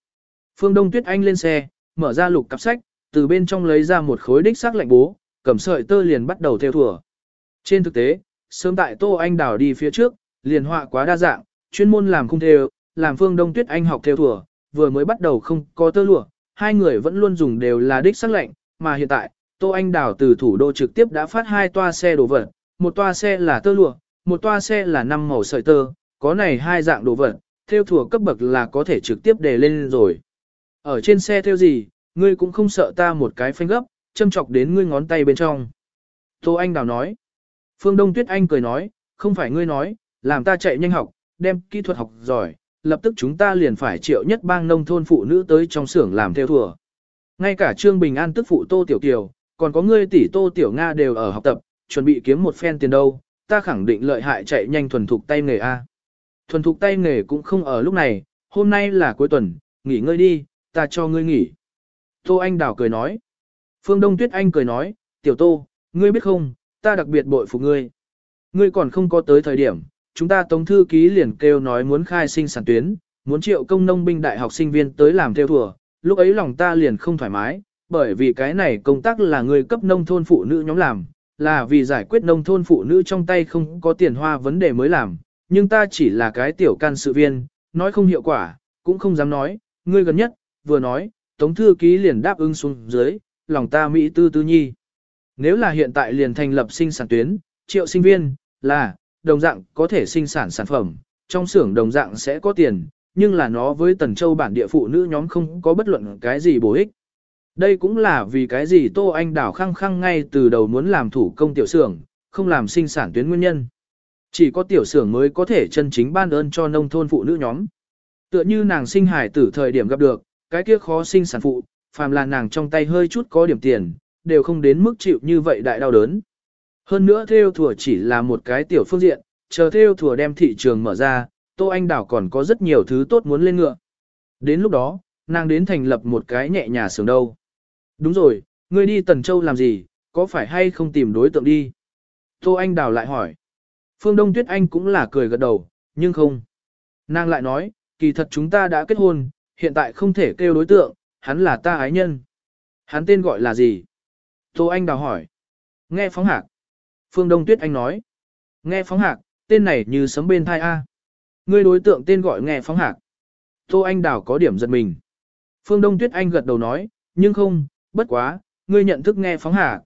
Phương Đông Tuyết Anh lên xe, mở ra lục cặp sách, từ bên trong lấy ra một khối đích xác lạnh bố, cầm sợi tơ liền bắt đầu theo thùa. Trên thực tế, sớm tại Tô Anh Đào đi phía trước, liền họa quá đa dạng, chuyên môn làm khung theo, làm Phương Đông Tuyết Anh học theo thùa, vừa mới bắt đầu không có tơ lụa, hai người vẫn luôn dùng đều là đích sắc lệnh, mà hiện tại, Tô Anh Đào từ thủ đô trực tiếp đã phát hai toa xe đồ vật, một toa xe là tơ lụa, một toa xe là năm màu sợi tơ, có này hai dạng đồ vật, theo thùa cấp bậc là có thể trực tiếp để lên rồi. Ở trên xe theo gì, ngươi cũng không sợ ta một cái phanh gấp, châm chọc đến ngươi ngón tay bên trong. Tô Anh Đào nói. Phương Đông Tuyết Anh cười nói, không phải ngươi nói, làm ta chạy nhanh học, đem kỹ thuật học giỏi, lập tức chúng ta liền phải triệu nhất bang nông thôn phụ nữ tới trong xưởng làm theo thừa. Ngay cả Trương Bình An tức phụ Tô Tiểu Kiều, còn có ngươi tỷ Tô Tiểu Nga đều ở học tập, chuẩn bị kiếm một phen tiền đâu, ta khẳng định lợi hại chạy nhanh thuần thục tay nghề A. Thuần thục tay nghề cũng không ở lúc này, hôm nay là cuối tuần, nghỉ ngơi đi, ta cho ngươi nghỉ. Tô Anh Đào cười nói. Phương Đông Tuyết Anh cười nói, tiểu Tô, ngươi biết không, ta đặc biệt bội phục ngươi. Ngươi còn không có tới thời điểm, chúng ta tống thư ký liền kêu nói muốn khai sinh sản tuyến, muốn triệu công nông binh đại học sinh viên tới làm theo thừa, lúc ấy lòng ta liền không thoải mái, bởi vì cái này công tác là người cấp nông thôn phụ nữ nhóm làm, là vì giải quyết nông thôn phụ nữ trong tay không có tiền hoa vấn đề mới làm, nhưng ta chỉ là cái tiểu can sự viên, nói không hiệu quả, cũng không dám nói, ngươi gần nhất, vừa nói, tống thư ký liền đáp ứng xuống dưới, lòng ta mỹ tư tư nhi. Nếu là hiện tại liền thành lập sinh sản tuyến, triệu sinh viên, là, đồng dạng có thể sinh sản sản phẩm, trong xưởng đồng dạng sẽ có tiền, nhưng là nó với tần châu bản địa phụ nữ nhóm không có bất luận cái gì bổ ích. Đây cũng là vì cái gì Tô Anh Đảo khăng khăng ngay từ đầu muốn làm thủ công tiểu xưởng, không làm sinh sản tuyến nguyên nhân. Chỉ có tiểu xưởng mới có thể chân chính ban ơn cho nông thôn phụ nữ nhóm. Tựa như nàng sinh hải tử thời điểm gặp được, cái kia khó sinh sản phụ, phàm là nàng trong tay hơi chút có điểm tiền, đều không đến mức chịu như vậy đại đau đớn. Hơn nữa theo thùa chỉ là một cái tiểu phương diện, chờ theo thùa đem thị trường mở ra, Tô Anh Đảo còn có rất nhiều thứ tốt muốn lên ngựa. Đến lúc đó, nàng đến thành lập một cái nhẹ nhà xưởng đâu. Đúng rồi, ngươi đi Tần Châu làm gì, có phải hay không tìm đối tượng đi? Tô Anh Đào lại hỏi. Phương Đông Tuyết Anh cũng là cười gật đầu, nhưng không. Nàng lại nói, kỳ thật chúng ta đã kết hôn, hiện tại không thể kêu đối tượng, hắn là ta ái nhân. Hắn tên gọi là gì? Tô Anh Đào hỏi. Nghe phóng hạc. Phương Đông Tuyết Anh nói. Nghe phóng hạc, tên này như sấm bên thai A. Ngươi đối tượng tên gọi nghe phóng hạc. Tô Anh Đào có điểm giật mình. Phương Đông Tuyết Anh gật đầu nói, nhưng không, bất quá, ngươi nhận thức nghe phóng hạc.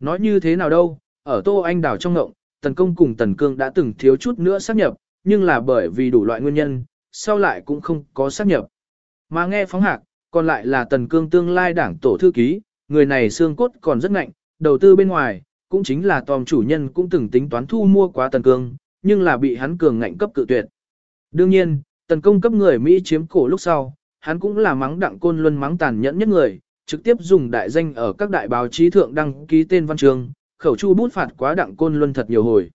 Nói như thế nào đâu, ở Tô Anh Đào trong ngộng, Tần Công cùng Tần Cương đã từng thiếu chút nữa xác nhập, nhưng là bởi vì đủ loại nguyên nhân, sau lại cũng không có xác nhập. Mà nghe phóng hạc, còn lại là Tần Cương tương lai đảng tổ thư ký, người này xương cốt còn rất ngạnh, đầu tư bên ngoài, cũng chính là tòm chủ nhân cũng từng tính toán thu mua quá Tần Cương, nhưng là bị hắn cường ngạnh cấp cự tuyệt. Đương nhiên, Tần Công cấp người Mỹ chiếm cổ lúc sau, hắn cũng là mắng đặng côn luân mắng tàn nhẫn nhất người, trực tiếp dùng đại danh ở các đại báo chí thượng đăng ký tên văn trường, khẩu chu bút phạt quá đặng côn luân thật nhiều hồi.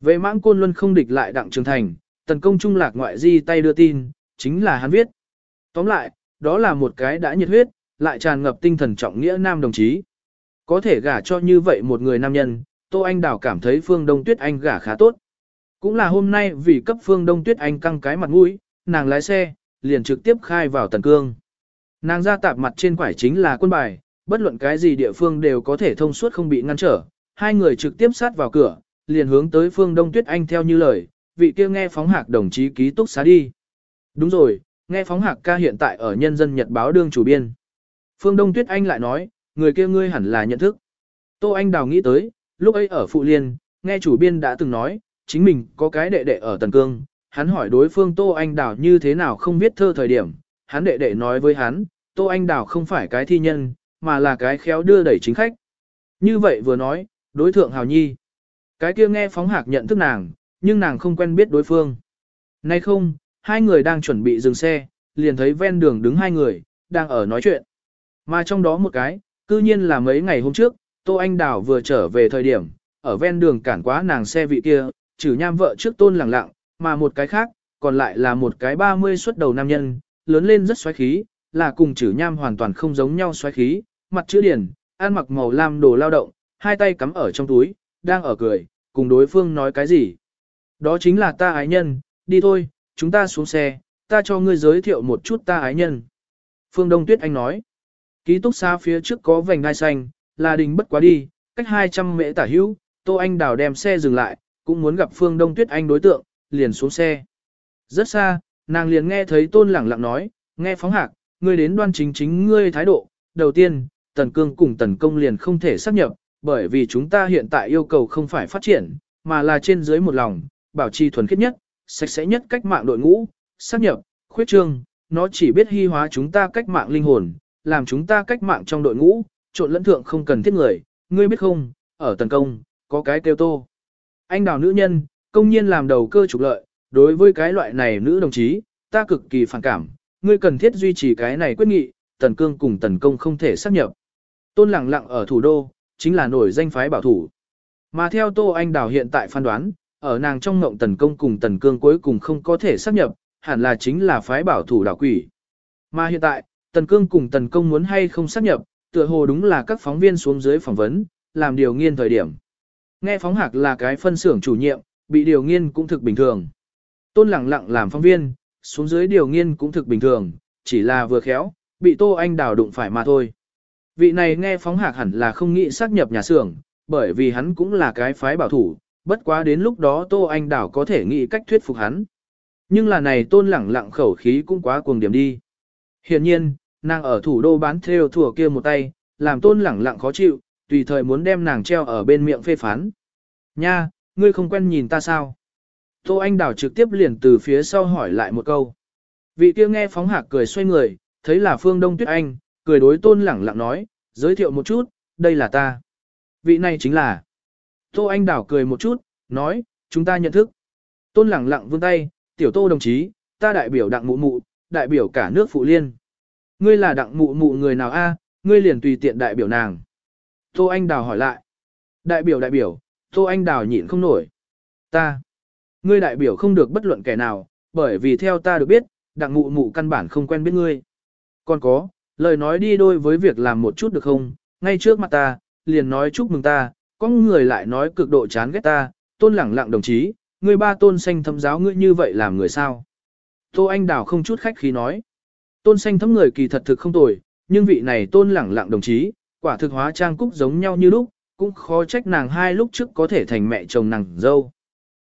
Về mãng côn luân không địch lại đặng trường thành, tần công trung lạc ngoại di tay đưa tin, chính là hắn viết. Tóm lại, đó là một cái đã nhiệt huyết, lại tràn ngập tinh thần trọng nghĩa nam đồng chí. Có thể gả cho như vậy một người nam nhân, Tô Anh Đào cảm thấy Phương Đông Tuyết Anh gả khá tốt. Cũng là hôm nay vì cấp Phương Đông Tuyết Anh căng cái mặt mũi, nàng lái xe, liền trực tiếp khai vào Tần Cương. Nàng ra tạp mặt trên quải chính là quân bài, bất luận cái gì địa phương đều có thể thông suốt không bị ngăn trở. Hai người trực tiếp sát vào cửa, liền hướng tới phương Đông Tuyết Anh theo như lời, vị kia nghe phóng hạc đồng chí ký túc xá đi. Đúng rồi, nghe phóng hạc ca hiện tại ở nhân dân nhật báo đương chủ biên. Phương Đông Tuyết Anh lại nói, người kia ngươi hẳn là nhận thức. Tô Anh Đào nghĩ tới, lúc ấy ở Phụ Liên, nghe chủ biên đã từng nói, chính mình có cái đệ đệ ở Tần Cương. Hắn hỏi đối phương Tô Anh Đào như thế nào không biết thơ thời điểm, hắn đệ đệ nói với hắn, Tô Anh Đào không phải cái thi nhân, mà là cái khéo đưa đẩy chính khách. Như vậy vừa nói, đối thượng Hào Nhi. Cái kia nghe phóng hạc nhận thức nàng, nhưng nàng không quen biết đối phương. Nay không, hai người đang chuẩn bị dừng xe, liền thấy ven đường đứng hai người, đang ở nói chuyện. Mà trong đó một cái, cư nhiên là mấy ngày hôm trước, Tô Anh Đào vừa trở về thời điểm, ở ven đường cản quá nàng xe vị kia, trừ nham vợ trước tôn lẳng lặng, mà một cái khác, còn lại là một cái 30 xuất đầu nam nhân, lớn lên rất xoáy khí, là cùng trừ nham hoàn toàn không giống nhau xoáy khí, mặt chữ điển, ăn mặc màu lam đồ lao động, hai tay cắm ở trong túi, đang ở cười, cùng đối phương nói cái gì. Đó chính là ta ái nhân, đi thôi, chúng ta xuống xe, ta cho ngươi giới thiệu một chút ta ái nhân. Phương Đông Tuyết Anh nói, ký túc xa phía trước có vành đai xanh, là đình bất quá đi, cách 200 mễ tả hữu, Tô Anh Đào đem xe dừng lại, cũng muốn gặp Phương Đông Tuyết Anh đối tượng, liền xuống xe. Rất xa, nàng liền nghe thấy tôn lẳng lặng nói, nghe phóng hạc, ngươi đến đoan chính chính ngươi thái độ. Đầu tiên, tần cương cùng tần công liền không thể xác nhập, bởi vì chúng ta hiện tại yêu cầu không phải phát triển, mà là trên dưới một lòng, bảo trì thuần khiết nhất, sạch sẽ nhất cách mạng đội ngũ, xác nhập, khuyết trương, nó chỉ biết hy hóa chúng ta cách mạng linh hồn, làm chúng ta cách mạng trong đội ngũ, trộn lẫn thượng không cần thiết người, ngươi biết không, ở tần công, có cái kêu tô. Anh đào nữ nhân, công nhiên làm đầu cơ trục lợi, đối với cái loại này nữ đồng chí, ta cực kỳ phản cảm, ngươi cần thiết duy trì cái này quyết nghị, tần cương cùng tần công không thể xác nhập. Tôn lẳng lặng ở thủ đô, chính là nổi danh phái bảo thủ. Mà theo Tô Anh Đào hiện tại phán đoán, ở nàng trong ngộng tần công cùng tần cương cuối cùng không có thể xác nhập, hẳn là chính là phái bảo thủ đảo quỷ. Mà hiện tại, tần cương cùng tần công muốn hay không xác nhập, tựa hồ đúng là các phóng viên xuống dưới phỏng vấn, làm điều nghiên thời điểm. Nghe phóng hạc là cái phân xưởng chủ nhiệm, bị điều nghiên cũng thực bình thường. Tôn lẳng lặng làm phóng viên, xuống dưới điều nghiên cũng thực bình thường, chỉ là vừa khéo, bị Tô Anh đào đụng phải mà thôi. Vị này nghe phóng hạc hẳn là không nghĩ xác nhập nhà xưởng, bởi vì hắn cũng là cái phái bảo thủ, bất quá đến lúc đó Tô Anh Đảo có thể nghĩ cách thuyết phục hắn. Nhưng là này tôn lẳng lặng khẩu khí cũng quá cuồng điểm đi. Hiện nhiên, nàng ở thủ đô bán theo thủa kia một tay, làm tôn lẳng lặng khó chịu, tùy thời muốn đem nàng treo ở bên miệng phê phán. Nha, ngươi không quen nhìn ta sao? Tô Anh Đảo trực tiếp liền từ phía sau hỏi lại một câu. Vị kia nghe phóng hạc cười xoay người, thấy là Phương Đông Tuyết Anh, cười đối tôn lẳng lặng nói, giới thiệu một chút, đây là ta. Vị này chính là. Tô Anh Đảo cười một chút, nói, chúng ta nhận thức. Tôn lẳng lặng vươn tay, tiểu tô đồng chí, ta đại biểu đặng mụ mụ, đại biểu cả nước phụ liên. Ngươi là đặng mụ mụ người nào a? À, ngươi liền tùy tiện đại biểu nàng. Tô Anh Đào hỏi lại. Đại biểu đại biểu, Tô Anh Đào nhịn không nổi. Ta. Ngươi đại biểu không được bất luận kẻ nào, bởi vì theo ta được biết, đặng mụ mụ căn bản không quen biết ngươi. Còn có, lời nói đi đôi với việc làm một chút được không, ngay trước mặt ta, liền nói chúc mừng ta, có người lại nói cực độ chán ghét ta, tôn lẳng lặng đồng chí, ngươi ba tôn xanh thâm giáo ngươi như vậy làm người sao. Tô Anh Đào không chút khách khí nói. Tôn xanh thấm người kỳ thật thực không tồi, nhưng vị này tôn lẳng lặng đồng chí, quả thực hóa trang cúc giống nhau như lúc, cũng khó trách nàng hai lúc trước có thể thành mẹ chồng nàng dâu.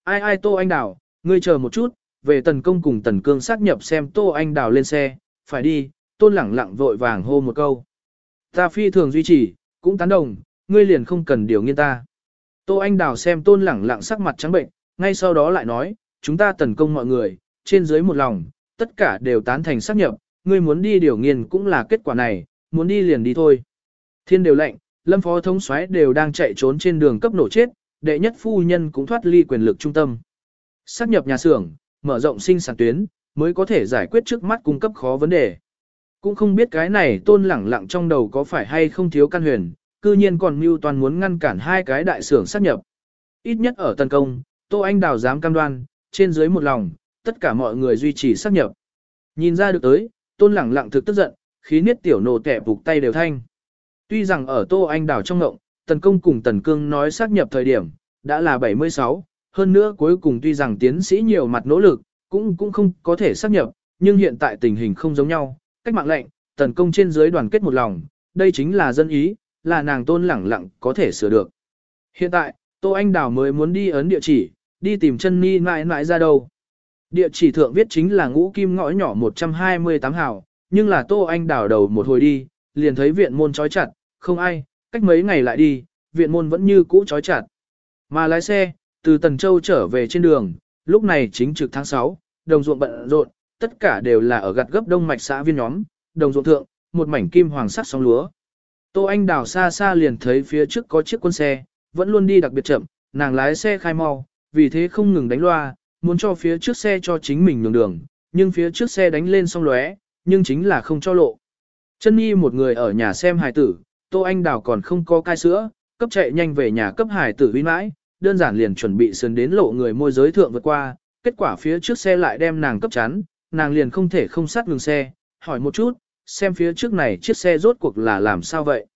Ai ai Tô Anh Đào, ngươi chờ một chút, về tần công cùng tần cương xác nhập xem Tô Anh Đào lên xe, phải đi, tôn lẳng lặng vội vàng hô một câu. Ta phi thường duy trì, cũng tán đồng, ngươi liền không cần điều nghiên ta. Tô Anh Đào xem tôn lẳng lặng sắc mặt trắng bệnh, ngay sau đó lại nói, chúng ta tấn công mọi người, trên dưới một lòng, tất cả đều tán thành xác nhập, ngươi muốn đi điều nghiên cũng là kết quả này, muốn đi liền đi thôi. Thiên đều lệnh, lâm phó thống soái đều đang chạy trốn trên đường cấp nổ chết, đệ nhất phu nhân cũng thoát ly quyền lực trung tâm. Xác nhập nhà xưởng, mở rộng sinh sản tuyến, mới có thể giải quyết trước mắt cung cấp khó vấn đề. Cũng không biết cái này tôn lẳng lặng trong đầu có phải hay không thiếu căn huyền, cư nhiên còn mưu toàn muốn ngăn cản hai cái đại xưởng xác nhập. Ít nhất ở tân công, Tô Anh Đào dám cam đoan, trên dưới một lòng, tất cả mọi người duy trì xác nhập. Nhìn ra được tới, tôn lẳng lặng thực tức giận, khí niết tiểu nổ tẻ bục tay đều thanh. Tuy rằng ở Tô Anh Đảo trong ngộng, tần công cùng tần cương nói xác nhập thời điểm, đã là 76, hơn nữa cuối cùng tuy rằng tiến sĩ nhiều mặt nỗ lực, cũng cũng không có thể xác nhập, nhưng hiện tại tình hình không giống nhau, cách mạng lệnh, tần công trên dưới đoàn kết một lòng, đây chính là dân ý, là nàng tôn lẳng lặng có thể sửa được. Hiện tại, Tô Anh Đào mới muốn đi ấn địa chỉ, đi tìm chân ni mãi mãi ra đâu. Địa chỉ thượng viết chính là ngũ kim ngõ nhỏ 128 hào, nhưng là Tô Anh đảo đầu một hồi đi, liền thấy viện môn trói chặt, không ai, cách mấy ngày lại đi, viện môn vẫn như cũ trói chặt. Mà lái xe, từ Tần Châu trở về trên đường, lúc này chính trực tháng 6, đồng ruộng bận rộn, tất cả đều là ở gặt gấp đông mạch xã viên nhóm, đồng ruộng thượng, một mảnh kim hoàng sắc sóng lúa. Tô Anh đảo xa xa liền thấy phía trước có chiếc quân xe, vẫn luôn đi đặc biệt chậm, nàng lái xe khai mau, vì thế không ngừng đánh loa, muốn cho phía trước xe cho chính mình nhường đường, nhưng phía trước xe đánh lên xong lóe, nhưng chính là không cho lộ. Chân Nhi một người ở nhà xem hài tử, Tô Anh Đào còn không có cai sữa, cấp chạy nhanh về nhà cấp hài tử uy mãi, đơn giản liền chuẩn bị sườn đến lộ người môi giới thượng vượt qua, kết quả phía trước xe lại đem nàng cấp chắn, nàng liền không thể không sát ngừng xe, hỏi một chút, xem phía trước này chiếc xe rốt cuộc là làm sao vậy.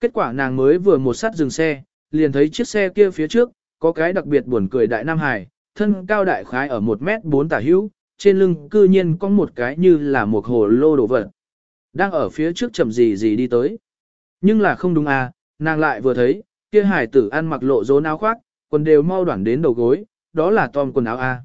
Kết quả nàng mới vừa một sát dừng xe, liền thấy chiếc xe kia phía trước, có cái đặc biệt buồn cười đại Nam Hải, thân cao đại khái ở 1 mét 4 tả hữu, trên lưng cư nhiên có một cái như là một hồ lô đồ vật. Đang ở phía trước chậm gì gì đi tới. Nhưng là không đúng à, nàng lại vừa thấy, kia hải tử ăn mặc lộ rốn áo khoác, quần đều mau đoạn đến đầu gối, đó là Tom quần áo A.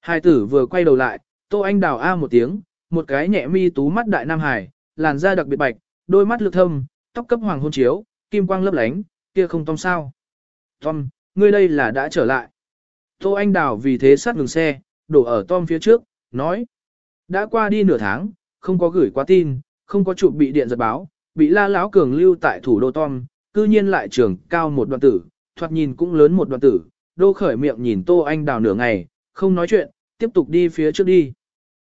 Hải tử vừa quay đầu lại, Tô Anh đào A một tiếng, một cái nhẹ mi tú mắt đại nam hải, làn da đặc biệt bạch, đôi mắt lực thâm, tóc cấp hoàng hôn chiếu, kim quang lấp lánh, kia không Tom sao. Tom, ngươi đây là đã trở lại. Tô Anh Đào vì thế sát ngừng xe, đổ ở Tom phía trước, nói. Đã qua đi nửa tháng, không có gửi qua tin, không có chụp bị điện giật báo, bị la lão cường lưu tại thủ đô Tom, cư nhiên lại trưởng cao một đoạn tử, thoạt nhìn cũng lớn một đoạn tử, đô khởi miệng nhìn Tô Anh Đào nửa ngày, không nói chuyện, tiếp tục đi phía trước đi.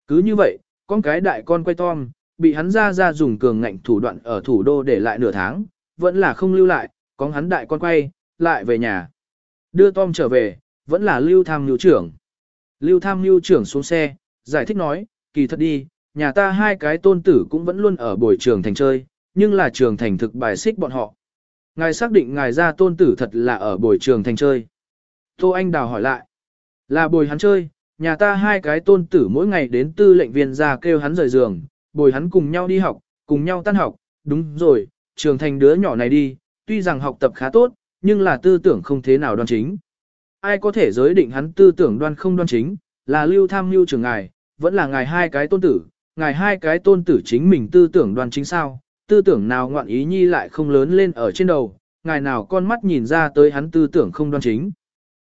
Cứ như vậy, con cái đại con quay Tom, bị hắn ra ra dùng cường ngạnh thủ đoạn ở thủ đô để lại nửa tháng, vẫn là không lưu lại, có hắn đại con quay, lại về nhà. Đưa Tom trở về, vẫn là lưu tham lưu trưởng. Lưu tham lưu trưởng xuống xe, giải thích nói, kỳ thật đi, nhà ta hai cái tôn tử cũng vẫn luôn ở buổi trường thành chơi, nhưng là trường thành thực bài xích bọn họ. Ngài xác định ngài ra tôn tử thật là ở buổi trường thành chơi. Tô Anh Đào hỏi lại, là bồi hắn chơi, nhà ta hai cái tôn tử mỗi ngày đến tư lệnh viên ra kêu hắn rời giường, bồi hắn cùng nhau đi học, cùng nhau tan học, đúng rồi, trường thành đứa nhỏ này đi, tuy rằng học tập khá tốt, nhưng là tư tưởng không thế nào đoan chính ai có thể giới định hắn tư tưởng đoan không đoan chính, là lưu tham lưu trường ngài, vẫn là ngài hai cái tôn tử, ngài hai cái tôn tử chính mình tư tưởng đoan chính sao, tư tưởng nào ngoạn ý nhi lại không lớn lên ở trên đầu, ngài nào con mắt nhìn ra tới hắn tư tưởng không đoan chính.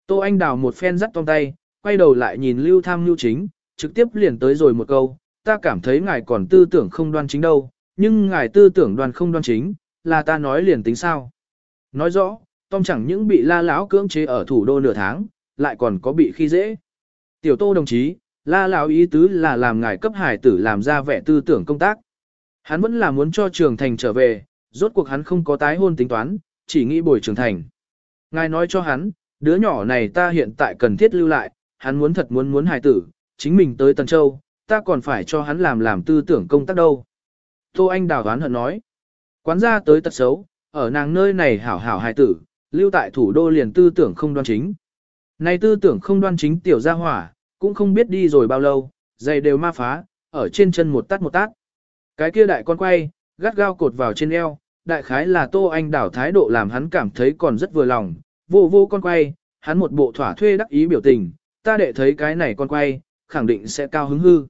Tô Anh Đào một phen dắt trong tay, quay đầu lại nhìn lưu tham lưu chính, trực tiếp liền tới rồi một câu, ta cảm thấy ngài còn tư tưởng không đoan chính đâu, nhưng ngài tư tưởng đoan không đoan chính, là ta nói liền tính sao. Nói rõ, Tom chẳng những bị la lão cưỡng chế ở thủ đô nửa tháng, lại còn có bị khi dễ. Tiểu tô đồng chí, la lão ý tứ là làm ngài cấp hải tử làm ra vẻ tư tưởng công tác. Hắn vẫn là muốn cho trường thành trở về, rốt cuộc hắn không có tái hôn tính toán, chỉ nghĩ bồi trường thành. Ngài nói cho hắn, đứa nhỏ này ta hiện tại cần thiết lưu lại, hắn muốn thật muốn muốn hài tử, chính mình tới Tần Châu, ta còn phải cho hắn làm làm tư tưởng công tác đâu. Tô Anh đào đoán hận nói, quán ra tới tật xấu, ở nàng nơi này hảo hảo hài tử, lưu tại thủ đô liền tư tưởng không đoan chính. Này tư tưởng không đoan chính tiểu gia hỏa, cũng không biết đi rồi bao lâu, giày đều ma phá, ở trên chân một tát một tát. Cái kia đại con quay, gắt gao cột vào trên eo, đại khái là Tô Anh đảo thái độ làm hắn cảm thấy còn rất vừa lòng, vô vô con quay, hắn một bộ thỏa thuê đắc ý biểu tình, ta đệ thấy cái này con quay, khẳng định sẽ cao hứng hư.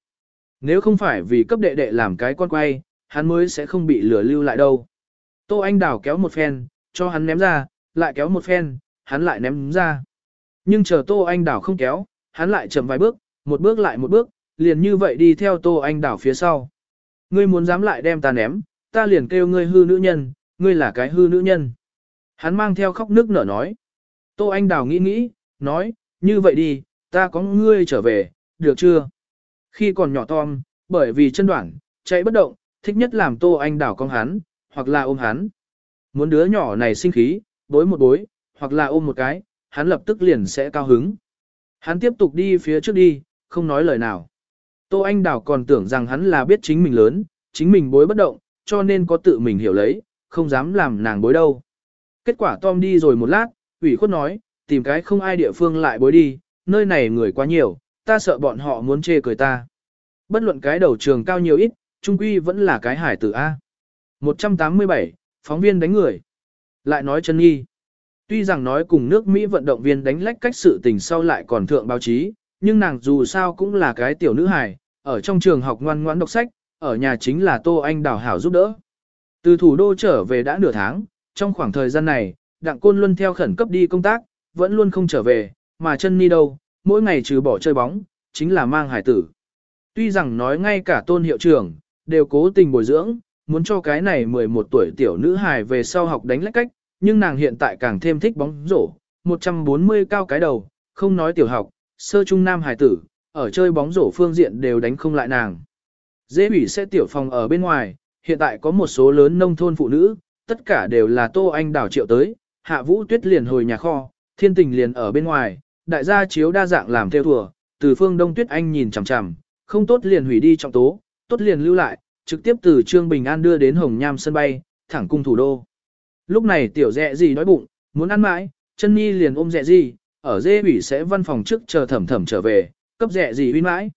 Nếu không phải vì cấp đệ đệ làm cái con quay, hắn mới sẽ không bị lửa lưu lại đâu. Tô Anh đảo kéo một phen, cho hắn ném ra, lại kéo một phen, hắn lại ném ra. Nhưng chờ Tô Anh đảo không kéo, hắn lại chậm vài bước, một bước lại một bước, liền như vậy đi theo Tô Anh đảo phía sau. Ngươi muốn dám lại đem ta ném, ta liền kêu ngươi hư nữ nhân, ngươi là cái hư nữ nhân. Hắn mang theo khóc nước nở nói. Tô Anh Đào nghĩ nghĩ, nói, như vậy đi, ta có ngươi trở về, được chưa? Khi còn nhỏ Tom, bởi vì chân đoạn, chạy bất động, thích nhất làm Tô Anh Đào con hắn, hoặc là ôm hắn. Muốn đứa nhỏ này sinh khí, bối một bối, hoặc là ôm một cái, hắn lập tức liền sẽ cao hứng. Hắn tiếp tục đi phía trước đi, không nói lời nào. Tô Anh Đào còn tưởng rằng hắn là biết chính mình lớn, chính mình bối bất động, cho nên có tự mình hiểu lấy, không dám làm nàng bối đâu. Kết quả Tom đi rồi một lát, ủy khuất nói, tìm cái không ai địa phương lại bối đi, nơi này người quá nhiều, ta sợ bọn họ muốn chê cười ta. Bất luận cái đầu trường cao nhiều ít, trung quy vẫn là cái hải tử A. 187, phóng viên đánh người. Lại nói chân nhi Tuy rằng nói cùng nước Mỹ vận động viên đánh lách cách sự tình sau lại còn thượng báo chí, nhưng nàng dù sao cũng là cái tiểu nữ hài, ở trong trường học ngoan ngoãn đọc sách, ở nhà chính là Tô Anh Đào Hảo giúp đỡ. Từ thủ đô trở về đã nửa tháng, trong khoảng thời gian này, Đặng Côn Luân theo khẩn cấp đi công tác, vẫn luôn không trở về, mà chân ni đâu, mỗi ngày trừ bỏ chơi bóng, chính là mang hải tử. Tuy rằng nói ngay cả tôn hiệu trưởng, đều cố tình bồi dưỡng, muốn cho cái này 11 tuổi tiểu nữ hài về sau học đánh lách cách, nhưng nàng hiện tại càng thêm thích bóng rổ, 140 cao cái đầu, không nói tiểu học, sơ trung nam hài tử, ở chơi bóng rổ phương diện đều đánh không lại nàng. Dễ ủy sẽ tiểu phòng ở bên ngoài, hiện tại có một số lớn nông thôn phụ nữ, tất cả đều là Tô Anh đảo triệu tới, Hạ Vũ Tuyết liền hồi nhà kho, Thiên Tình liền ở bên ngoài, đại gia chiếu đa dạng làm theo thùa, từ phương Đông Tuyết Anh nhìn chằm chằm, không tốt liền hủy đi trọng tố, tốt liền lưu lại, trực tiếp từ Trương Bình An đưa đến Hồng Nham sân bay, thẳng cung thủ đô. Lúc này tiểu dẹ gì đói bụng, muốn ăn mãi, chân nhi liền ôm dẹ gì, ở dê ủy sẽ văn phòng trước chờ thẩm thẩm trở về, cấp dẹ gì uy mãi.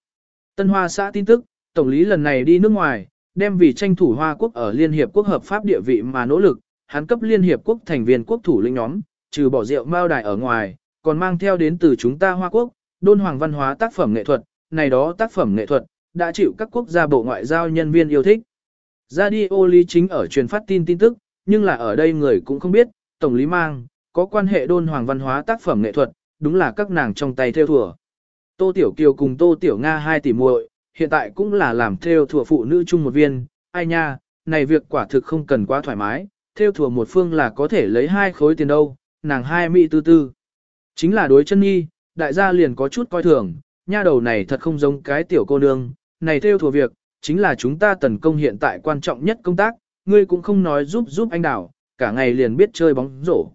Tân Hoa xã tin tức, Tổng lý lần này đi nước ngoài, đem vì tranh thủ Hoa Quốc ở Liên Hiệp Quốc hợp pháp địa vị mà nỗ lực, hắn cấp Liên Hiệp Quốc thành viên quốc thủ lĩnh nhóm, trừ bỏ rượu mao đài ở ngoài, còn mang theo đến từ chúng ta Hoa Quốc, đôn hoàng văn hóa tác phẩm nghệ thuật, này đó tác phẩm nghệ thuật, đã chịu các quốc gia bộ ngoại giao nhân viên yêu thích. Radio Lý chính ở truyền phát tin tin tức, nhưng là ở đây người cũng không biết, Tổng lý mang, có quan hệ đôn hoàng văn hóa tác phẩm nghệ thuật, đúng là các nàng trong tay theo thùa. Tô Tiểu Kiều cùng Tô Tiểu Nga hai tỷ muội, hiện tại cũng là làm theo thùa phụ nữ chung một viên, ai nha, này việc quả thực không cần quá thoải mái, theo thùa một phương là có thể lấy hai khối tiền đâu, nàng hai mỹ tư tư. Chính là đối chân nhi, đại gia liền có chút coi thường, nha đầu này thật không giống cái tiểu cô nương, này theo thùa việc, chính là chúng ta tấn công hiện tại quan trọng nhất công tác, ngươi cũng không nói giúp giúp anh đảo, cả ngày liền biết chơi bóng rổ.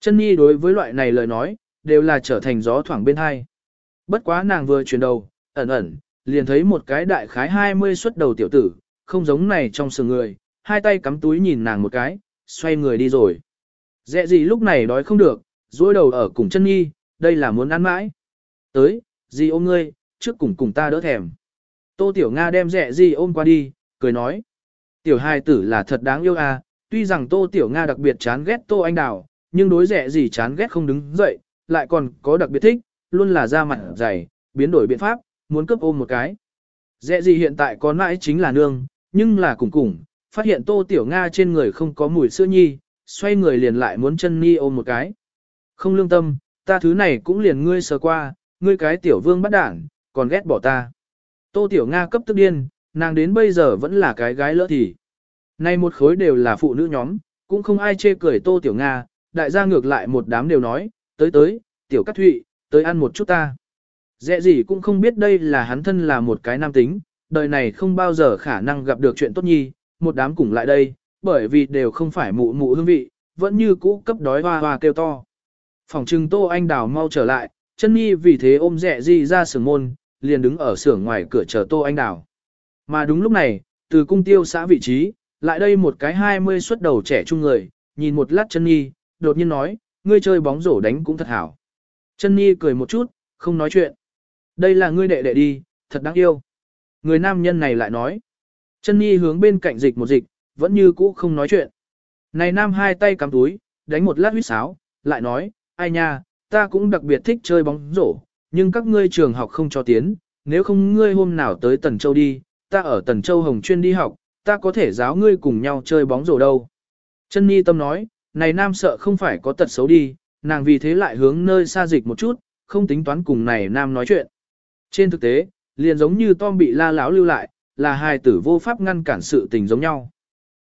Chân nhi đối với loại này lời nói, đều là trở thành gió thoảng bên hai. Bất quá nàng vừa chuyển đầu, ẩn ẩn, liền thấy một cái đại khái 20 xuất đầu tiểu tử, không giống này trong sườn người, hai tay cắm túi nhìn nàng một cái, xoay người đi rồi. Dẹ gì lúc này đói không được, dối đầu ở cùng chân nhi, đây là muốn ăn mãi. Tới, gì ôm ngươi, trước cùng cùng ta đỡ thèm. Tô Tiểu Nga đem rẻ gì ôm qua đi, cười nói. Tiểu hai tử là thật đáng yêu à, tuy rằng Tô Tiểu Nga đặc biệt chán ghét Tô Anh Đào, nhưng đối rẻ gì chán ghét không đứng dậy, lại còn có đặc biệt thích, luôn là da mặt dày, biến đổi biện pháp, muốn cướp ôm một cái. Rẻ gì hiện tại có mãi chính là nương, nhưng là cùng cùng, phát hiện tô tiểu Nga trên người không có mùi sữa nhi, xoay người liền lại muốn chân ni ôm một cái. Không lương tâm, ta thứ này cũng liền ngươi sờ qua, ngươi cái tiểu vương bắt đảng, còn ghét bỏ ta. Tô tiểu Nga cấp tức điên, nàng đến bây giờ vẫn là cái gái lỡ thì. Nay một khối đều là phụ nữ nhóm, cũng không ai chê cười tô tiểu Nga, đại gia ngược lại một đám đều nói, tới tới, tiểu cát thụy, tới ăn một chút ta. Dẹ gì cũng không biết đây là hắn thân là một cái nam tính, đời này không bao giờ khả năng gặp được chuyện tốt nhi, một đám cùng lại đây, bởi vì đều không phải mụ mụ hương vị, vẫn như cũ cấp đói hoa hoa kêu to. Phòng trừng Tô Anh Đào mau trở lại, chân nhi vì thế ôm dẹ gì ra sưởng môn, liền đứng ở xưởng ngoài cửa chờ Tô Anh Đào. Mà đúng lúc này, từ cung tiêu xã vị trí, lại đây một cái hai mươi xuất đầu trẻ trung người, nhìn một lát chân nhi, đột nhiên nói, ngươi chơi bóng rổ đánh cũng thật hảo. Chân nhi cười một chút, không nói chuyện. Đây là ngươi đệ đệ đi, thật đáng yêu. Người nam nhân này lại nói. Chân nhi hướng bên cạnh dịch một dịch, vẫn như cũ không nói chuyện. Này nam hai tay cắm túi, đánh một lát huýt sáo, lại nói, ai nha, ta cũng đặc biệt thích chơi bóng rổ, nhưng các ngươi trường học không cho tiến, nếu không ngươi hôm nào tới Tần Châu đi, ta ở Tần Châu Hồng chuyên đi học, ta có thể giáo ngươi cùng nhau chơi bóng rổ đâu. Chân Nhi Tâm nói, này nam sợ không phải có tật xấu đi, nàng vì thế lại hướng nơi xa dịch một chút, không tính toán cùng này nam nói chuyện. Trên thực tế, liền giống như Tom bị la láo lưu lại, là hài tử vô pháp ngăn cản sự tình giống nhau.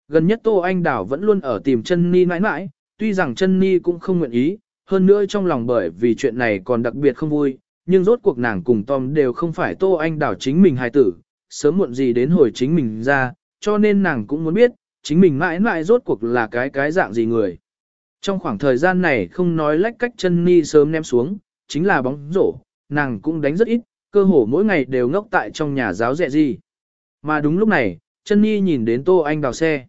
Gần nhất Tô Anh Đảo vẫn luôn ở tìm chân Ni mãi mãi, tuy rằng chân Ni cũng không nguyện ý, hơn nữa trong lòng bởi vì chuyện này còn đặc biệt không vui, nhưng rốt cuộc nàng cùng Tom đều không phải Tô Anh Đảo chính mình hài tử, sớm muộn gì đến hồi chính mình ra, cho nên nàng cũng muốn biết, chính mình mãi mãi rốt cuộc là cái cái dạng gì người. Trong khoảng thời gian này không nói lách cách chân Ni sớm ném xuống, chính là bóng rổ, nàng cũng đánh rất ít, cơ hồ mỗi ngày đều ngốc tại trong nhà giáo dẹ gì. Mà đúng lúc này, chân ni nhìn đến Tô Anh đào xe.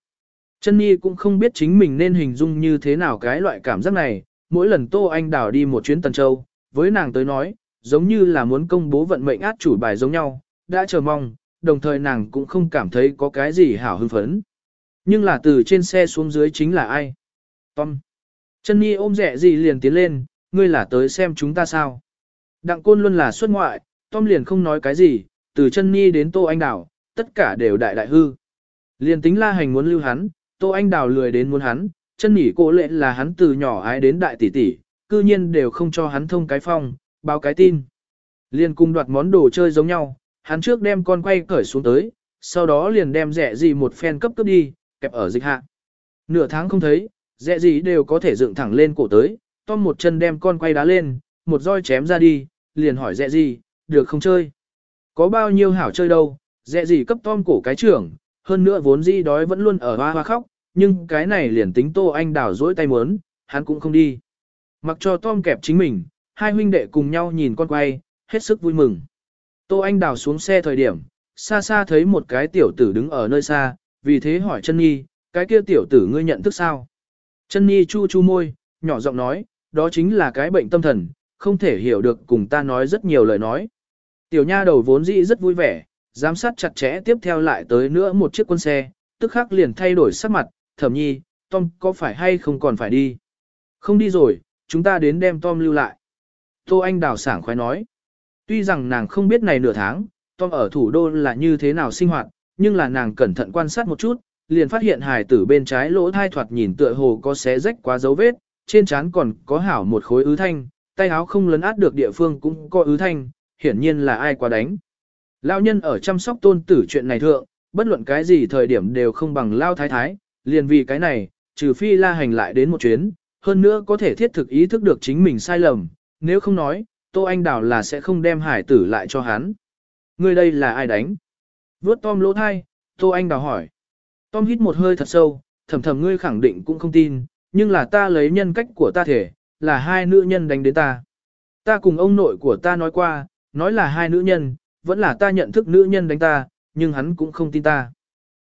Chân Nhi cũng không biết chính mình nên hình dung như thế nào cái loại cảm giác này, mỗi lần Tô Anh đào đi một chuyến Tần Châu, với nàng tới nói, giống như là muốn công bố vận mệnh át chủ bài giống nhau, đã chờ mong, đồng thời nàng cũng không cảm thấy có cái gì hảo hưng phấn. Nhưng là từ trên xe xuống dưới chính là ai? Tom. Chân Nhi ôm rẻ gì liền tiến lên, ngươi là tới xem chúng ta sao? Đặng Côn luôn là xuất ngoại, Tom liền không nói cái gì, từ chân Nhi đến Tô Anh Đào, tất cả đều đại đại hư. Liền tính la hành muốn lưu hắn, Tô Anh Đào lười đến muốn hắn, chân nỉ cô lệ là hắn từ nhỏ ái đến đại tỷ tỷ, cư nhiên đều không cho hắn thông cái phong, báo cái tin. Liền cùng đoạt món đồ chơi giống nhau, hắn trước đem con quay cởi xuống tới, sau đó liền đem rẻ gì một phen cấp cấp đi, kẹp ở dịch hạ. Nửa tháng không thấy, rẻ gì đều có thể dựng thẳng lên cổ tới, Tom một chân đem con quay đá lên, một roi chém ra đi, liền hỏi rẻ gì, được không chơi? Có bao nhiêu hảo chơi đâu, rẻ gì cấp Tom cổ cái trưởng, hơn nữa vốn dĩ đói vẫn luôn ở hoa hoa khóc, nhưng cái này liền tính Tô Anh đảo dỗi tay muốn, hắn cũng không đi. Mặc cho Tom kẹp chính mình, hai huynh đệ cùng nhau nhìn con quay, hết sức vui mừng. Tô Anh đào xuống xe thời điểm, xa xa thấy một cái tiểu tử đứng ở nơi xa, vì thế hỏi chân nhi, cái kia tiểu tử ngươi nhận thức sao? Chân nhi chu chu môi, nhỏ giọng nói, đó chính là cái bệnh tâm thần, không thể hiểu được cùng ta nói rất nhiều lời nói. Tiểu nha đầu vốn dĩ rất vui vẻ, giám sát chặt chẽ tiếp theo lại tới nữa một chiếc quân xe, tức khắc liền thay đổi sắc mặt, thẩm nhi, Tom có phải hay không còn phải đi? Không đi rồi, chúng ta đến đem Tom lưu lại. Tô Anh đào sảng khoái nói. Tuy rằng nàng không biết này nửa tháng, Tom ở thủ đô là như thế nào sinh hoạt, nhưng là nàng cẩn thận quan sát một chút, liền phát hiện hài tử bên trái lỗ thai thoạt nhìn tựa hồ có xé rách quá dấu vết, trên trán còn có hảo một khối ứ thanh, tay áo không lấn át được địa phương cũng có ứ thanh, hiển nhiên là ai quá đánh. Lao nhân ở chăm sóc tôn tử chuyện này thượng, bất luận cái gì thời điểm đều không bằng Lao Thái Thái, liền vì cái này, trừ phi la hành lại đến một chuyến, hơn nữa có thể thiết thực ý thức được chính mình sai lầm, nếu không nói, Tô Anh Đào là sẽ không đem hải tử lại cho hắn. Người đây là ai đánh? Vớt Tom lỗ thai, Tô Anh Đào hỏi. Tom hít một hơi thật sâu, thầm thầm ngươi khẳng định cũng không tin, nhưng là ta lấy nhân cách của ta thể, là hai nữ nhân đánh đến ta. Ta cùng ông nội của ta nói qua, nói là hai nữ nhân, vẫn là ta nhận thức nữ nhân đánh ta, nhưng hắn cũng không tin ta.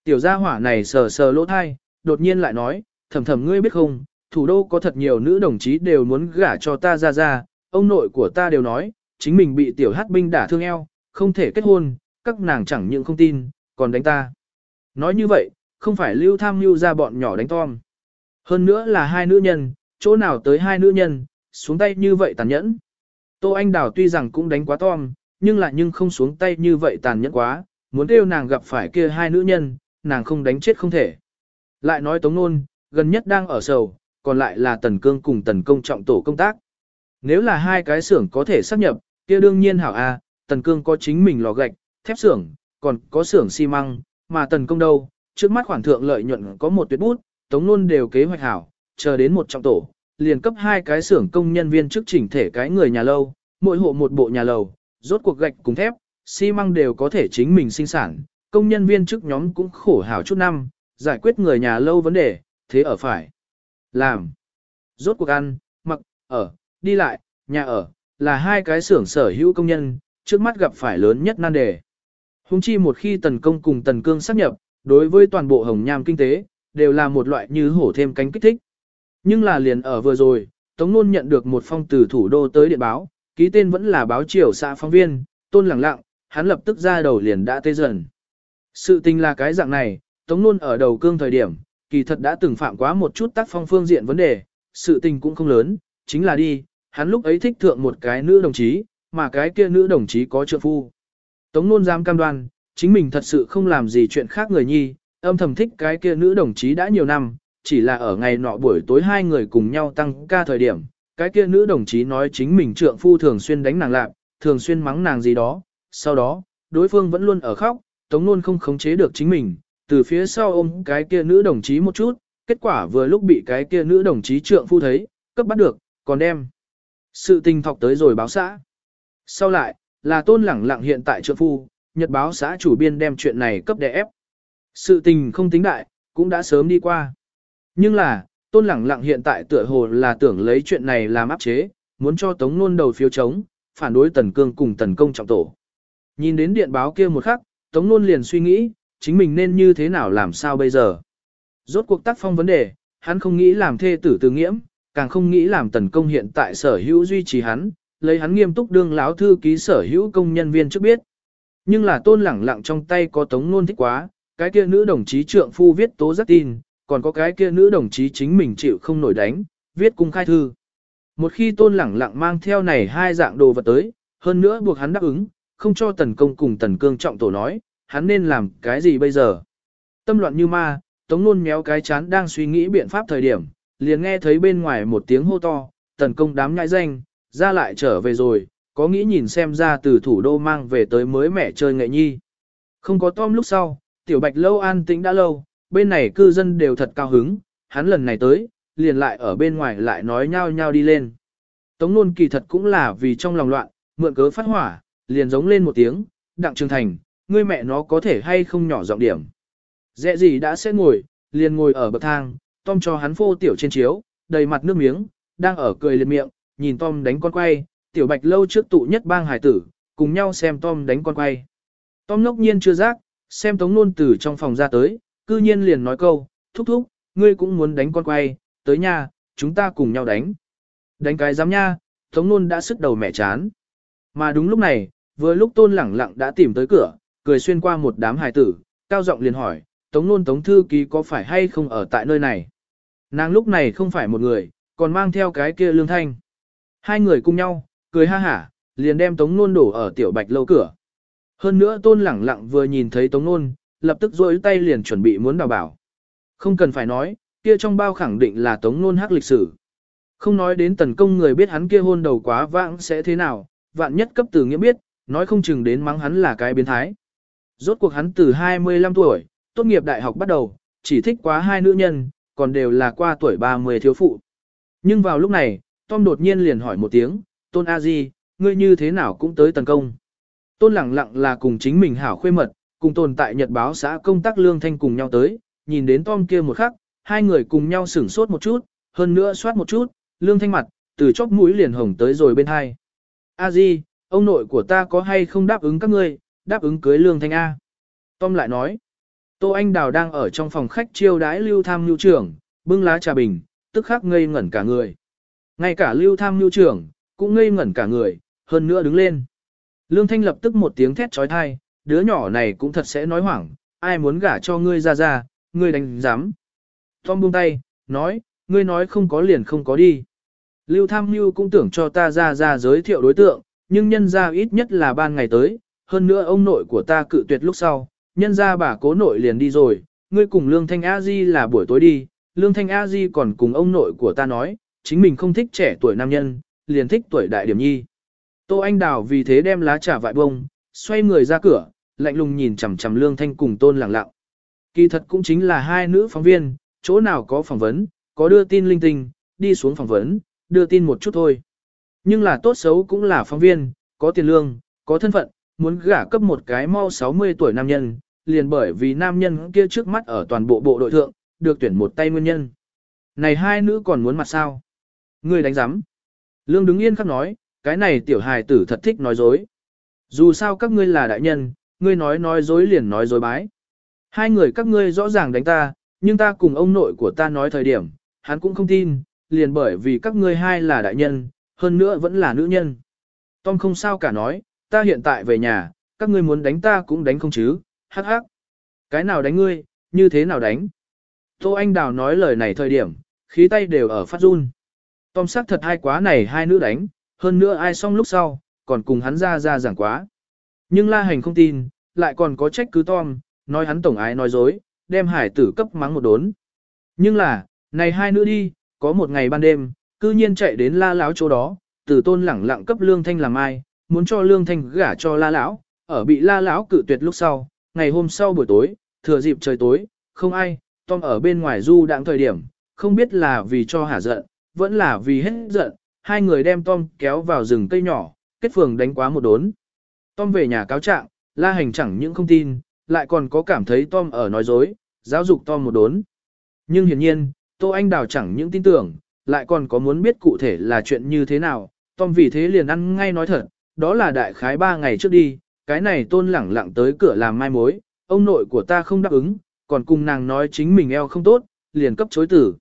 Tiểu gia hỏa này sờ sờ lỗ thai, đột nhiên lại nói, thầm thầm ngươi biết không, thủ đô có thật nhiều nữ đồng chí đều muốn gả cho ta ra ra, ông nội của ta đều nói, chính mình bị tiểu hát binh đả thương eo, không thể kết hôn, các nàng chẳng những không tin, còn đánh ta. Nói như vậy, không phải lưu tham lưu ra bọn nhỏ đánh Tom. Hơn nữa là hai nữ nhân, chỗ nào tới hai nữ nhân, xuống tay như vậy tàn nhẫn. Tô Anh Đào tuy rằng cũng đánh quá Tom, nhưng lại nhưng không xuống tay như vậy tàn nhẫn quá, muốn kêu nàng gặp phải kia hai nữ nhân, nàng không đánh chết không thể. Lại nói Tống Nôn, gần nhất đang ở sầu, còn lại là Tần Cương cùng Tần Công trọng tổ công tác. Nếu là hai cái xưởng có thể sắp nhập, kia đương nhiên hảo a, Tần Cương có chính mình lò gạch, thép xưởng, còn có xưởng xi măng, mà Tần Công đâu, trước mắt khoản thượng lợi nhuận có một tuyệt bút, Tống luôn đều kế hoạch hảo, chờ đến một trọng tổ, liền cấp hai cái xưởng công nhân viên trước chỉnh thể cái người nhà lâu, mỗi hộ một bộ nhà lầu, rốt cuộc gạch cùng thép, xi măng đều có thể chính mình sinh sản, công nhân viên trước nhóm cũng khổ hảo chút năm, giải quyết người nhà lâu vấn đề, thế ở phải làm. Rốt cuộc ăn, mặc, ở, đi lại, nhà ở, là hai cái xưởng sở hữu công nhân, trước mắt gặp phải lớn nhất nan đề. Hùng chi một khi tần công cùng tần cương sắp nhập, đối với toàn bộ hồng nham kinh tế, đều là một loại như hổ thêm cánh kích thích. Nhưng là liền ở vừa rồi, Tống Nôn nhận được một phong từ thủ đô tới điện báo, ký tên vẫn là báo triều xã phóng viên, tôn lẳng lặng, hắn lập tức ra đầu liền đã tê dần. Sự tình là cái dạng này, Tống Nôn ở đầu cương thời điểm, kỳ thật đã từng phạm quá một chút tác phong phương diện vấn đề, sự tình cũng không lớn, chính là đi, hắn lúc ấy thích thượng một cái nữ đồng chí, mà cái kia nữ đồng chí có trợ phu. Tống Nôn dám cam đoan, chính mình thật sự không làm gì chuyện khác người nhi, âm thầm thích cái kia nữ đồng chí đã nhiều năm, chỉ là ở ngày nọ buổi tối hai người cùng nhau tăng ca thời điểm, cái kia nữ đồng chí nói chính mình trượng phu thường xuyên đánh nàng lạc, thường xuyên mắng nàng gì đó, sau đó, đối phương vẫn luôn ở khóc, Tống Nôn không khống chế được chính mình, từ phía sau ôm cái kia nữ đồng chí một chút, kết quả vừa lúc bị cái kia nữ đồng chí trượng phu thấy, cấp bắt được, còn đem. Sự tình thọc tới rồi báo xã. Sau lại, là tôn lẳng lặng hiện tại trượng phu, nhật báo xã chủ biên đem chuyện này cấp đè ép. Sự tình không tính đại, cũng đã sớm đi qua. Nhưng là, tôn lẳng lặng hiện tại tựa hồ là tưởng lấy chuyện này làm áp chế, muốn cho tống nôn đầu phiếu chống, phản đối tần cương cùng tần công trọng tổ. Nhìn đến điện báo kia một khắc, tống nôn liền suy nghĩ, chính mình nên như thế nào làm sao bây giờ. Rốt cuộc tác phong vấn đề, hắn không nghĩ làm thê tử từ nghiễm, càng không nghĩ làm tần công hiện tại sở hữu duy trì hắn, lấy hắn nghiêm túc đương láo thư ký sở hữu công nhân viên trước biết. Nhưng là tôn lẳng lặng trong tay có tống nôn thích quá, cái kia nữ đồng chí trượng phu viết tố giác tin, còn có cái kia nữ đồng chí chính mình chịu không nổi đánh, viết cung khai thư. Một khi tôn lẳng lặng mang theo này hai dạng đồ vật tới, hơn nữa buộc hắn đáp ứng, không cho tần công cùng tần cương trọng tổ nói, hắn nên làm cái gì bây giờ. Tâm loạn như ma, tống nôn méo cái chán đang suy nghĩ biện pháp thời điểm, liền nghe thấy bên ngoài một tiếng hô to, tần công đám nhãi danh, ra lại trở về rồi, có nghĩ nhìn xem ra từ thủ đô mang về tới mới mẹ chơi nghệ nhi. Không có Tom lúc sau, tiểu bạch lâu an tĩnh đã lâu, bên này cư dân đều thật cao hứng, hắn lần này tới, liền lại ở bên ngoài lại nói nhau nhau đi lên. Tống nôn kỳ thật cũng là vì trong lòng loạn, mượn cớ phát hỏa, liền giống lên một tiếng, đặng trường thành, ngươi mẹ nó có thể hay không nhỏ giọng điểm. Dẹ gì đã sẽ ngồi, liền ngồi ở bậc thang, Tom cho hắn phô tiểu trên chiếu, đầy mặt nước miếng, đang ở cười liệt miệng, nhìn Tom đánh con quay, tiểu bạch lâu trước tụ nhất bang hải tử, cùng nhau xem Tom đánh con quay. Tom ngốc nhiên chưa giác, xem tống nôn từ trong phòng ra tới, cư nhiên liền nói câu, thúc thúc, ngươi cũng muốn đánh con quay, tới nhà, chúng ta cùng nhau đánh. Đánh cái dám nha, tống nôn đã sức đầu mẹ chán. Mà đúng lúc này, vừa lúc tôn lẳng lặng đã tìm tới cửa, cười xuyên qua một đám hài tử, cao giọng liền hỏi, tống nôn tống thư ký có phải hay không ở tại nơi này. Nàng lúc này không phải một người, còn mang theo cái kia lương thanh. Hai người cùng nhau, cười ha hả, liền đem tống nôn đổ ở tiểu bạch lâu cửa. Hơn nữa tôn lẳng lặng vừa nhìn thấy tống nôn, lập tức rôi tay liền chuẩn bị muốn đào bảo. Không cần phải nói, kia trong bao khẳng định là tống nôn hắc lịch sử. Không nói đến tần công người biết hắn kia hôn đầu quá vãng sẽ thế nào, vạn nhất cấp từ nghĩa biết, nói không chừng đến mắng hắn là cái biến thái. Rốt cuộc hắn từ 25 tuổi, tốt nghiệp đại học bắt đầu, chỉ thích quá hai nữ nhân, còn đều là qua tuổi 30 thiếu phụ. Nhưng vào lúc này, Tom đột nhiên liền hỏi một tiếng, Tôn A Di, ngươi như thế nào cũng tới tấn công. Tôn lẳng lặng là cùng chính mình hảo khuê mật, cùng tồn tại nhật báo xã công tác lương thanh cùng nhau tới, nhìn đến Tom kia một khắc, hai người cùng nhau sửng sốt một chút, hơn nữa soát một chút, lương thanh mặt, từ chóp mũi liền hồng tới rồi bên hai. A Di, ông nội của ta có hay không đáp ứng các ngươi, đáp ứng cưới lương thanh A. Tom lại nói, Tô Anh Đào đang ở trong phòng khách chiêu đãi lưu tham lưu trưởng, bưng lá trà bình, tức khắc ngây ngẩn cả người. Ngay cả lưu tham lưu trưởng, cũng ngây ngẩn cả người, hơn nữa đứng lên. Lương Thanh lập tức một tiếng thét trói thai, đứa nhỏ này cũng thật sẽ nói hoảng, ai muốn gả cho ngươi ra ra, ngươi đánh dám. Tom buông tay, nói, ngươi nói không có liền không có đi. Lưu Tham Nhu cũng tưởng cho ta ra ra giới thiệu đối tượng, nhưng nhân ra ít nhất là ban ngày tới, hơn nữa ông nội của ta cự tuyệt lúc sau, nhân ra bà cố nội liền đi rồi, ngươi cùng Lương Thanh A Di là buổi tối đi, Lương Thanh A Di còn cùng ông nội của ta nói, chính mình không thích trẻ tuổi nam nhân, liền thích tuổi đại điểm nhi. Tô Anh Đào vì thế đem lá trà vại bông, xoay người ra cửa, lạnh lùng nhìn chằm chằm Lương Thanh cùng Tôn lặng lặng. Kỳ thật cũng chính là hai nữ phóng viên, chỗ nào có phỏng vấn, có đưa tin linh tinh, đi xuống phỏng vấn, đưa tin một chút thôi. Nhưng là tốt xấu cũng là phóng viên, có tiền lương, có thân phận, muốn gả cấp một cái mau 60 tuổi nam nhân, liền bởi vì nam nhân kia trước mắt ở toàn bộ bộ đội thượng, được tuyển một tay nguyên nhân. Này hai nữ còn muốn mặt sao? Ngươi đánh giám. Lương đứng yên khắc nói, cái này tiểu hài tử thật thích nói dối. Dù sao các ngươi là đại nhân, ngươi nói nói dối liền nói dối bái. Hai người các ngươi rõ ràng đánh ta, nhưng ta cùng ông nội của ta nói thời điểm, hắn cũng không tin, liền bởi vì các ngươi hai là đại nhân, hơn nữa vẫn là nữ nhân. Tom không sao cả nói, ta hiện tại về nhà, các ngươi muốn đánh ta cũng đánh không chứ, hắc hắc. Cái nào đánh ngươi, như thế nào đánh? Tô Anh Đào nói lời này thời điểm, khí tay đều ở phát run. Tom sắc thật hai quá này hai nữ đánh, hơn nữa ai xong lúc sau, còn cùng hắn ra ra giảng quá. Nhưng La Hành không tin, lại còn có trách cứ Tom, nói hắn tổng ái nói dối, đem hải tử cấp mắng một đốn. Nhưng là, này hai nữ đi, có một ngày ban đêm, cư nhiên chạy đến La Lão chỗ đó, Tử tôn lẳng lặng cấp Lương Thanh làm ai, muốn cho Lương Thanh gả cho La Lão, ở bị La Lão cự tuyệt lúc sau, ngày hôm sau buổi tối, thừa dịp trời tối, không ai, Tom ở bên ngoài du đãng thời điểm, không biết là vì cho hả giận, vẫn là vì hết giận, hai người đem Tom kéo vào rừng cây nhỏ, kết phường đánh quá một đốn. Tom về nhà cáo trạng, La Hành chẳng những không tin, lại còn có cảm thấy Tom ở nói dối, giáo dục Tom một đốn. Nhưng hiển nhiên, Tô Anh Đào chẳng những tin tưởng, lại còn có muốn biết cụ thể là chuyện như thế nào, Tom vì thế liền ăn ngay nói thật, đó là đại khái ba ngày trước đi, cái này tôn lẳng lặng tới cửa làm mai mối, ông nội của ta không đáp ứng, còn cùng nàng nói chính mình eo không tốt, liền cấp chối tử.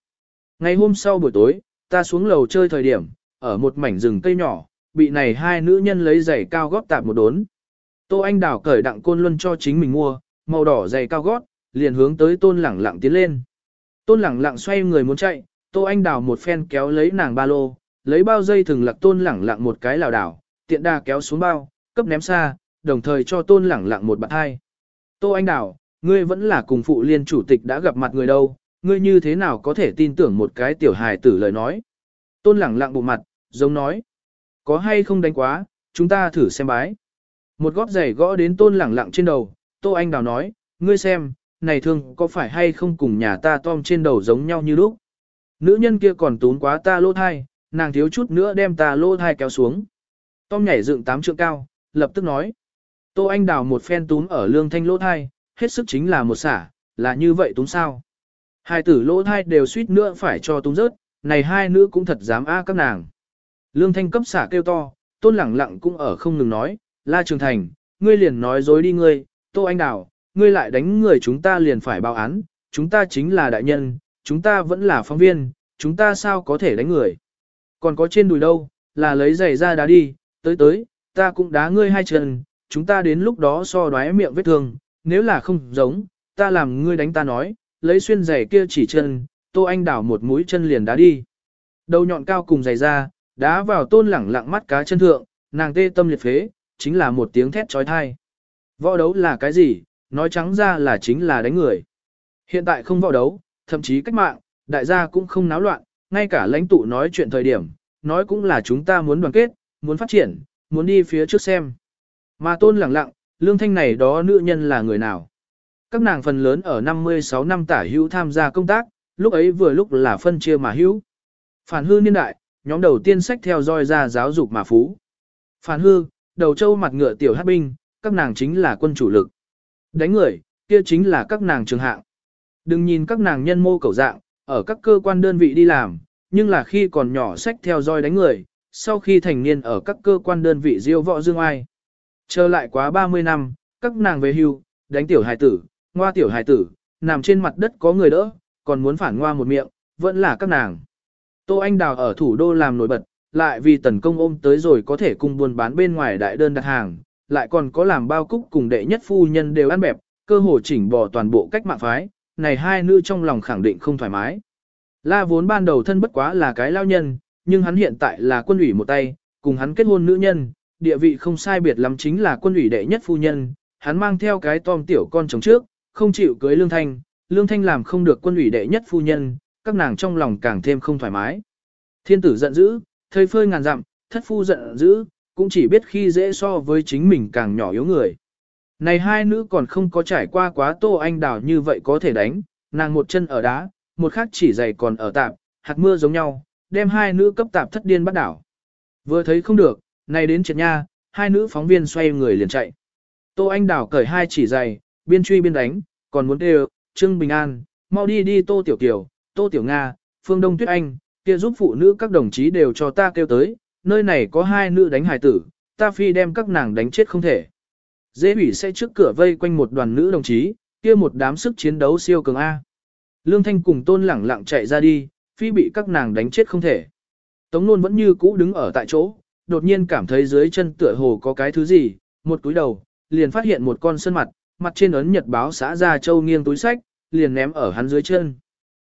Ngày hôm sau buổi tối, ta xuống lầu chơi thời điểm, ở một mảnh rừng cây nhỏ, bị này hai nữ nhân lấy giày cao gót tạp một đốn. Tô Anh Đào cởi đặng côn luân cho chính mình mua, màu đỏ giày cao gót, liền hướng tới tôn lẳng lặng tiến lên. Tôn lẳng lặng xoay người muốn chạy, Tô Anh Đào một phen kéo lấy nàng ba lô, lấy bao dây thừng lặc tôn lẳng lặng một cái lảo đảo, tiện đà kéo xuống bao, cấp ném xa, đồng thời cho tôn lẳng lặng một bạn hai. Tô Anh Đào, ngươi vẫn là cùng phụ liên chủ tịch đã gặp mặt người đâu, ngươi như thế nào có thể tin tưởng một cái tiểu hài tử lời nói. Tôn lẳng lặng bộ mặt, giống nói. Có hay không đánh quá, chúng ta thử xem bái. Một góp giày gõ đến tôn lẳng lặng trên đầu, Tô Anh Đào nói, ngươi xem, này thương có phải hay không cùng nhà ta tom trên đầu giống nhau như lúc. Nữ nhân kia còn tún quá ta lỗ thai, nàng thiếu chút nữa đem ta lỗ thai kéo xuống. Tom nhảy dựng tám trượng cao, lập tức nói. Tô Anh Đào một phen túm ở lương thanh lỗ thai, hết sức chính là một xả, là như vậy túm sao. Hai tử lỗ thai đều suýt nữa phải cho túm rớt, này hai nữ cũng thật dám a các nàng. Lương thanh cấp xả kêu to, tôn lẳng lặng cũng ở không ngừng nói, la trường thành, ngươi liền nói dối đi ngươi, tô anh đào, ngươi lại đánh người chúng ta liền phải báo án, chúng ta chính là đại nhân, chúng ta vẫn là phóng viên, chúng ta sao có thể đánh người. Còn có trên đùi đâu, là lấy giày ra đá đi, tới tới, ta cũng đá ngươi hai chân, chúng ta đến lúc đó so đoái miệng vết thương, nếu là không giống, ta làm ngươi đánh ta nói, lấy xuyên giày kia chỉ chân, Tô Anh đảo một mũi chân liền đá đi. Đầu nhọn cao cùng giày ra, đá vào tôn lẳng lặng mắt cá chân thượng, nàng tê tâm liệt phế, chính là một tiếng thét trói thai. Võ đấu là cái gì, nói trắng ra là chính là đánh người. Hiện tại không võ đấu, thậm chí cách mạng, đại gia cũng không náo loạn, ngay cả lãnh tụ nói chuyện thời điểm, nói cũng là chúng ta muốn đoàn kết, muốn phát triển, muốn đi phía trước xem. Mà tôn lẳng lặng, lương thanh này đó nữ nhân là người nào? Các nàng phần lớn ở 56 năm tả hữu tham gia công tác, lúc ấy vừa lúc là phân chia mà hữu. Phản hư niên đại, nhóm đầu tiên sách theo dõi ra giáo dục mà phú. Phản hư, đầu châu mặt ngựa tiểu hát binh, các nàng chính là quân chủ lực. Đánh người, kia chính là các nàng trường hạng. Đừng nhìn các nàng nhân mô cầu dạng, ở các cơ quan đơn vị đi làm, nhưng là khi còn nhỏ sách theo dõi đánh người, sau khi thành niên ở các cơ quan đơn vị diêu võ dương ai. Trở lại quá 30 năm, các nàng về hưu, đánh tiểu hài tử, ngoa tiểu hài tử, nằm trên mặt đất có người đỡ, còn muốn phản ngoa một miệng, vẫn là các nàng. Tô Anh Đào ở thủ đô làm nổi bật, lại vì tần công ôm tới rồi có thể cùng buôn bán bên ngoài đại đơn đặt hàng, lại còn có làm bao cúc cùng đệ nhất phu nhân đều ăn bẹp, cơ hồ chỉnh bỏ toàn bộ cách mạng phái, này hai nữ trong lòng khẳng định không thoải mái. La vốn ban đầu thân bất quá là cái lao nhân, nhưng hắn hiện tại là quân ủy một tay, cùng hắn kết hôn nữ nhân, địa vị không sai biệt lắm chính là quân ủy đệ nhất phu nhân, hắn mang theo cái tom tiểu con chồng trước, không chịu cưới Lương Thanh, Lương Thanh làm không được quân ủy đệ nhất phu nhân, các nàng trong lòng càng thêm không thoải mái. Thiên tử giận dữ, thơi phơi ngàn dặm, thất phu giận dữ, cũng chỉ biết khi dễ so với chính mình càng nhỏ yếu người. Này hai nữ còn không có trải qua quá tô anh đào như vậy có thể đánh, nàng một chân ở đá, một khác chỉ giày còn ở tạp, hạt mưa giống nhau, đem hai nữ cấp tạp thất điên bắt đảo. Vừa thấy không được, này đến triệt nha, hai nữ phóng viên xoay người liền chạy. Tô Anh Đào cởi hai chỉ giày, biên truy biên đánh, còn muốn đều, Trương Bình An, mau đi đi Tô Tiểu Kiều, Tô Tiểu Nga, Phương Đông Tuyết Anh, kia giúp phụ nữ các đồng chí đều cho ta kêu tới, nơi này có hai nữ đánh hài tử, ta phi đem các nàng đánh chết không thể. Dễ ủy sẽ trước cửa vây quanh một đoàn nữ đồng chí, kia một đám sức chiến đấu siêu cường A. Lương Thanh cùng Tôn lẳng lặng chạy ra đi, phi bị các nàng đánh chết không thể. Tống Nôn vẫn như cũ đứng ở tại chỗ, đột nhiên cảm thấy dưới chân tựa hồ có cái thứ gì, một túi đầu, liền phát hiện một con sơn mặt, mặt trên ấn nhật báo xã ra châu nghiêng túi sách, liền ném ở hắn dưới chân.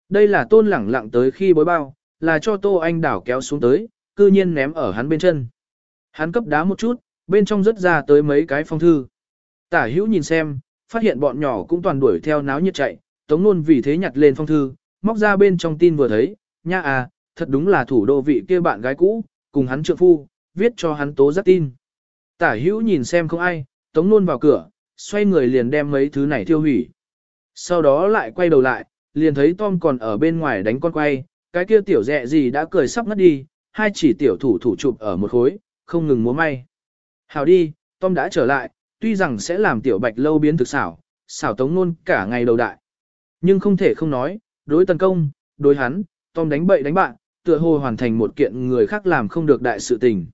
Đây là Tôn lẳng lặng tới khi bối bao, là cho Tô Anh đảo kéo xuống tới, cư nhiên ném ở hắn bên chân. Hắn cấp đá một chút, bên trong rất ra tới mấy cái phong thư. Tả hữu nhìn xem, phát hiện bọn nhỏ cũng toàn đuổi theo náo nhiệt chạy, Tống Nôn vì thế nhặt lên phong thư, móc ra bên trong tin vừa thấy, nha à, thật đúng là thủ đô vị kia bạn gái cũ, cùng hắn trượng phu, viết cho hắn tố giác tin. Tả hữu nhìn xem không ai, Tống Nôn vào cửa, xoay người liền đem mấy thứ này tiêu hủy. Sau đó lại quay đầu lại, liền thấy Tom còn ở bên ngoài đánh con quay, cái kia tiểu dẹ gì đã cười sắp ngất đi, hai chỉ tiểu thủ thủ chụp ở một khối, không ngừng múa may. Hào đi, Tom đã trở lại, tuy rằng sẽ làm tiểu bạch lâu biến thực xảo, xảo tống nôn cả ngày đầu đại. Nhưng không thể không nói, đối tấn công, đối hắn, Tom đánh bậy đánh bạn, tựa hồ hoàn thành một kiện người khác làm không được đại sự tình.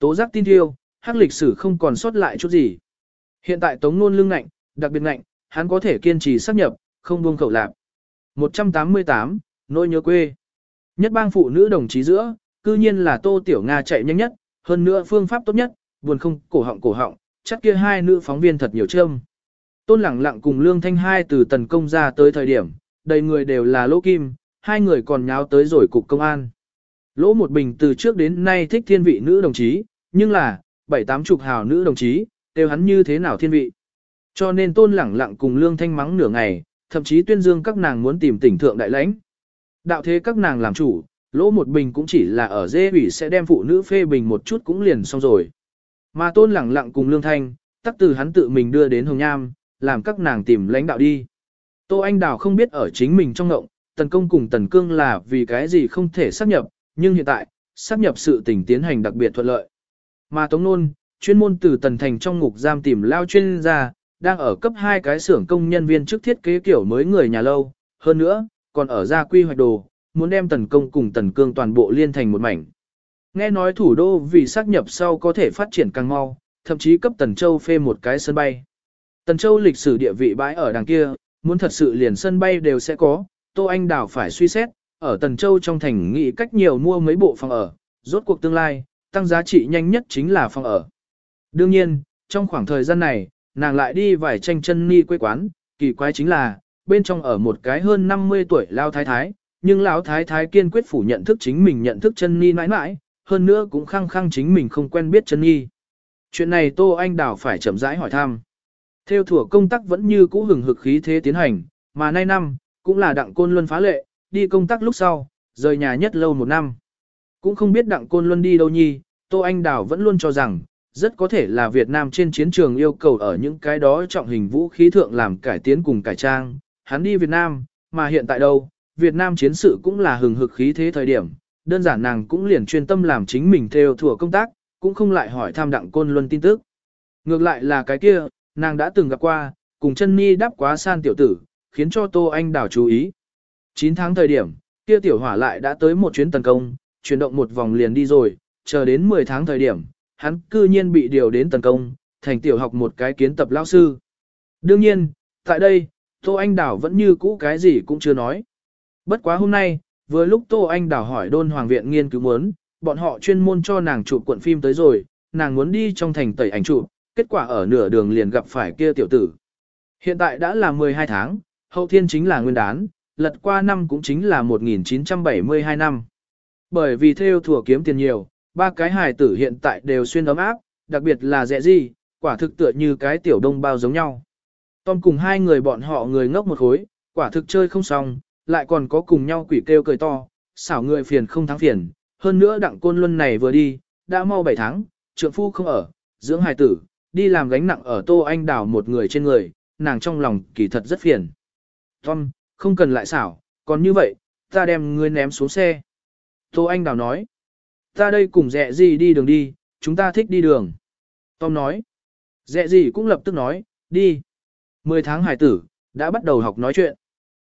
Tố giác tin thiêu, hắc lịch sử không còn sót lại chút gì. Hiện tại tống nôn lưng ngạnh, đặc biệt ngạnh, hắn có thể kiên trì sắp nhập, không buông khẩu lạc. 188, nỗi nhớ quê. Nhất bang phụ nữ đồng chí giữa, cư nhiên là Tô Tiểu Nga chạy nhanh nhất, hơn nữa phương pháp tốt nhất, buồn không cổ họng cổ họng, chắc kia hai nữ phóng viên thật nhiều châm. Tôn lẳng lặng cùng Lương Thanh hai từ tần công ra tới thời điểm, đầy người đều là lỗ kim, hai người còn nháo tới rồi cục công an. Lỗ một bình từ trước đến nay thích thiên vị nữ đồng chí, nhưng là, bảy tám chục hào nữ đồng chí, đều hắn như thế nào thiên vị. Cho nên tôn lẳng lặng cùng Lương Thanh mắng nửa ngày, thậm chí tuyên dương các nàng muốn tìm tỉnh thượng đại lãnh. Đạo thế các nàng làm chủ, lỗ một bình cũng chỉ là ở dê ủy sẽ đem phụ nữ phê bình một chút cũng liền xong rồi. Mà tôn lẳng lặng cùng lương thanh, tắc từ hắn tự mình đưa đến Hồng Nham, làm các nàng tìm lãnh đạo đi. Tô Anh Đào không biết ở chính mình trong ngộng, tần công cùng tần cương là vì cái gì không thể xác nhập, nhưng hiện tại, xác nhập sự tình tiến hành đặc biệt thuận lợi. Mà Tống Nôn, chuyên môn từ tần thành trong ngục giam tìm lao chuyên gia, đang ở cấp hai cái xưởng công nhân viên trước thiết kế kiểu mới người nhà lâu. Hơn nữa, còn ở ra quy hoạch đồ, muốn đem tần công cùng tần cương toàn bộ liên thành một mảnh. Nghe nói thủ đô vì xác nhập sau có thể phát triển càng mau, thậm chí cấp Tần Châu phê một cái sân bay. Tần Châu lịch sử địa vị bãi ở đằng kia, muốn thật sự liền sân bay đều sẽ có, Tô Anh Đào phải suy xét, ở Tần Châu trong thành nghĩ cách nhiều mua mấy bộ phòng ở, rốt cuộc tương lai, tăng giá trị nhanh nhất chính là phòng ở. Đương nhiên, trong khoảng thời gian này, nàng lại đi vài tranh chân ni quê quán, kỳ quái chính là, bên trong ở một cái hơn 50 tuổi lao thái thái, nhưng lão thái thái kiên quyết phủ nhận thức chính mình nhận thức chân ni mãi mãi, hơn nữa cũng khăng khăng chính mình không quen biết chân ni. Chuyện này Tô Anh Đào phải chậm rãi hỏi thăm. Theo thủa công tác vẫn như cũ hừng hực khí thế tiến hành, mà nay năm, cũng là đặng côn luân phá lệ, đi công tác lúc sau, rời nhà nhất lâu một năm. Cũng không biết đặng côn luân đi đâu nhi, Tô Anh Đào vẫn luôn cho rằng, rất có thể là Việt Nam trên chiến trường yêu cầu ở những cái đó trọng hình vũ khí thượng làm cải tiến cùng cải trang. Hắn đi Việt Nam, mà hiện tại đâu, Việt Nam chiến sự cũng là hừng hực khí thế thời điểm, đơn giản nàng cũng liền chuyên tâm làm chính mình theo thủa công tác, cũng không lại hỏi tham đặng côn luân tin tức. Ngược lại là cái kia, nàng đã từng gặp qua, cùng chân ni đáp quá san tiểu tử, khiến cho Tô Anh đào chú ý. 9 tháng thời điểm, kia tiểu hỏa lại đã tới một chuyến tấn công, chuyển động một vòng liền đi rồi, chờ đến 10 tháng thời điểm, hắn cư nhiên bị điều đến tấn công, thành tiểu học một cái kiến tập lao sư. Đương nhiên, tại đây, Tô Anh Đảo vẫn như cũ cái gì cũng chưa nói. Bất quá hôm nay, vừa lúc Tô Anh đảo hỏi đôn hoàng viện nghiên cứu muốn, bọn họ chuyên môn cho nàng chụp cuộn phim tới rồi, nàng muốn đi trong thành tẩy ảnh chụp, kết quả ở nửa đường liền gặp phải kia tiểu tử. Hiện tại đã là 12 tháng, hậu thiên chính là nguyên đán, lật qua năm cũng chính là 1972 năm bởi vì theo thủa kiếm tiền nhiều, ba cái hài tử hiện tại đều xuyên ấm áp, đặc biệt là dẹ gì, quả thực tựa như cái tiểu đông bao giống nhau. Tom cùng hai người bọn họ người ngốc một khối, quả thực chơi không xong, lại còn có cùng nhau quỷ kêu cười to, xảo người phiền không thắng phiền, hơn nữa đặng côn luân này vừa đi, đã mau 7 tháng, trượng phu không ở, dưỡng hài tử, đi làm gánh nặng ở Tô Anh Đào một người trên người, nàng trong lòng kỳ thật rất phiền. Tom, không cần lại xảo, còn như vậy, ta đem ngươi ném xuống xe. Tô Anh Đào nói, ta đây cùng dẹ gì đi đường đi, chúng ta thích đi đường. Tom nói, dẹ gì cũng lập tức nói, đi. Mười tháng hải tử, đã bắt đầu học nói chuyện.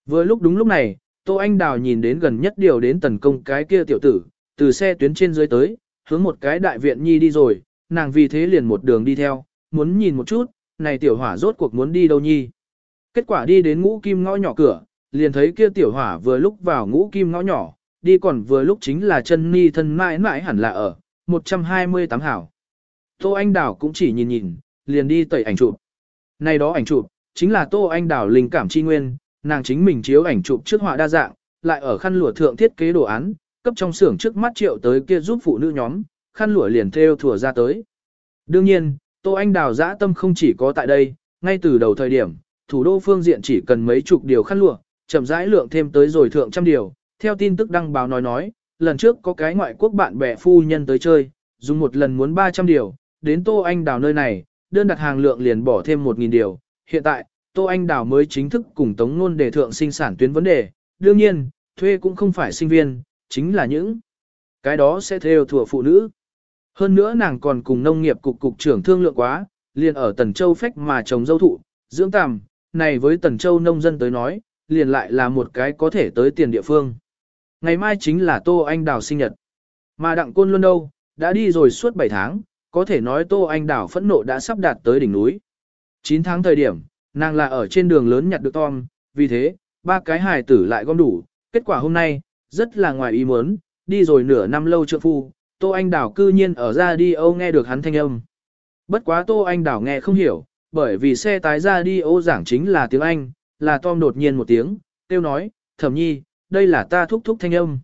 Vừa lúc đúng lúc này, Tô Anh Đào nhìn đến gần nhất điều đến tấn công cái kia tiểu tử, từ xe tuyến trên dưới tới, hướng một cái đại viện nhi đi rồi, nàng vì thế liền một đường đi theo, muốn nhìn một chút, này tiểu hỏa rốt cuộc muốn đi đâu nhi. Kết quả đi đến ngũ kim ngõ nhỏ cửa, liền thấy kia tiểu hỏa vừa lúc vào ngũ kim ngõ nhỏ, đi còn vừa lúc chính là chân ni thân mãi mãi hẳn là ở, 128 hảo. Tô Anh đảo cũng chỉ nhìn nhìn, liền đi tẩy ảnh chụp. Này đó ảnh chụp, chính là Tô Anh đảo linh cảm chi nguyên, nàng chính mình chiếu ảnh chụp trước họa đa dạng, lại ở khăn lụa thượng thiết kế đồ án, cấp trong xưởng trước mắt triệu tới kia giúp phụ nữ nhóm, khăn lụa liền theo thừa ra tới. Đương nhiên, Tô Anh Đào dã tâm không chỉ có tại đây, ngay từ đầu thời điểm, thủ đô phương diện chỉ cần mấy chục điều khăn lụa, chậm rãi lượng thêm tới rồi thượng trăm điều. Theo tin tức đăng báo nói nói, lần trước có cái ngoại quốc bạn bè phu nhân tới chơi, dùng một lần muốn 300 điều, đến Tô Anh Đào nơi này, đơn đặt hàng lượng liền bỏ thêm 1.000 điều. Hiện tại, Tô Anh Đào mới chính thức cùng Tống Nôn đề thượng sinh sản tuyến vấn đề. Đương nhiên, thuê cũng không phải sinh viên, chính là những cái đó sẽ theo thừa phụ nữ. Hơn nữa nàng còn cùng nông nghiệp cục cục trưởng thương lượng quá, liền ở Tần Châu phách mà trồng dâu thụ, dưỡng tàm, này với Tần Châu nông dân tới nói, liền lại là một cái có thể tới tiền địa phương. Ngày mai chính là Tô Anh Đào sinh nhật. Mà Đặng Côn Luân đâu, đã đi rồi suốt 7 tháng, có thể nói Tô Anh Đào phẫn nộ đã sắp đạt tới đỉnh núi. 9 tháng thời điểm, nàng là ở trên đường lớn nhặt được Tom, vì thế, ba cái hài tử lại gom đủ, kết quả hôm nay, rất là ngoài ý muốn, đi rồi nửa năm lâu trượng phu, Tô Anh đào cư nhiên ở ra đi Âu nghe được hắn thanh âm. Bất quá Tô Anh đào nghe không hiểu, bởi vì xe tái ra đi Âu giảng chính là tiếng Anh, là Tom đột nhiên một tiếng, tiêu nói, thẩm nhi, đây là ta thúc thúc thanh âm.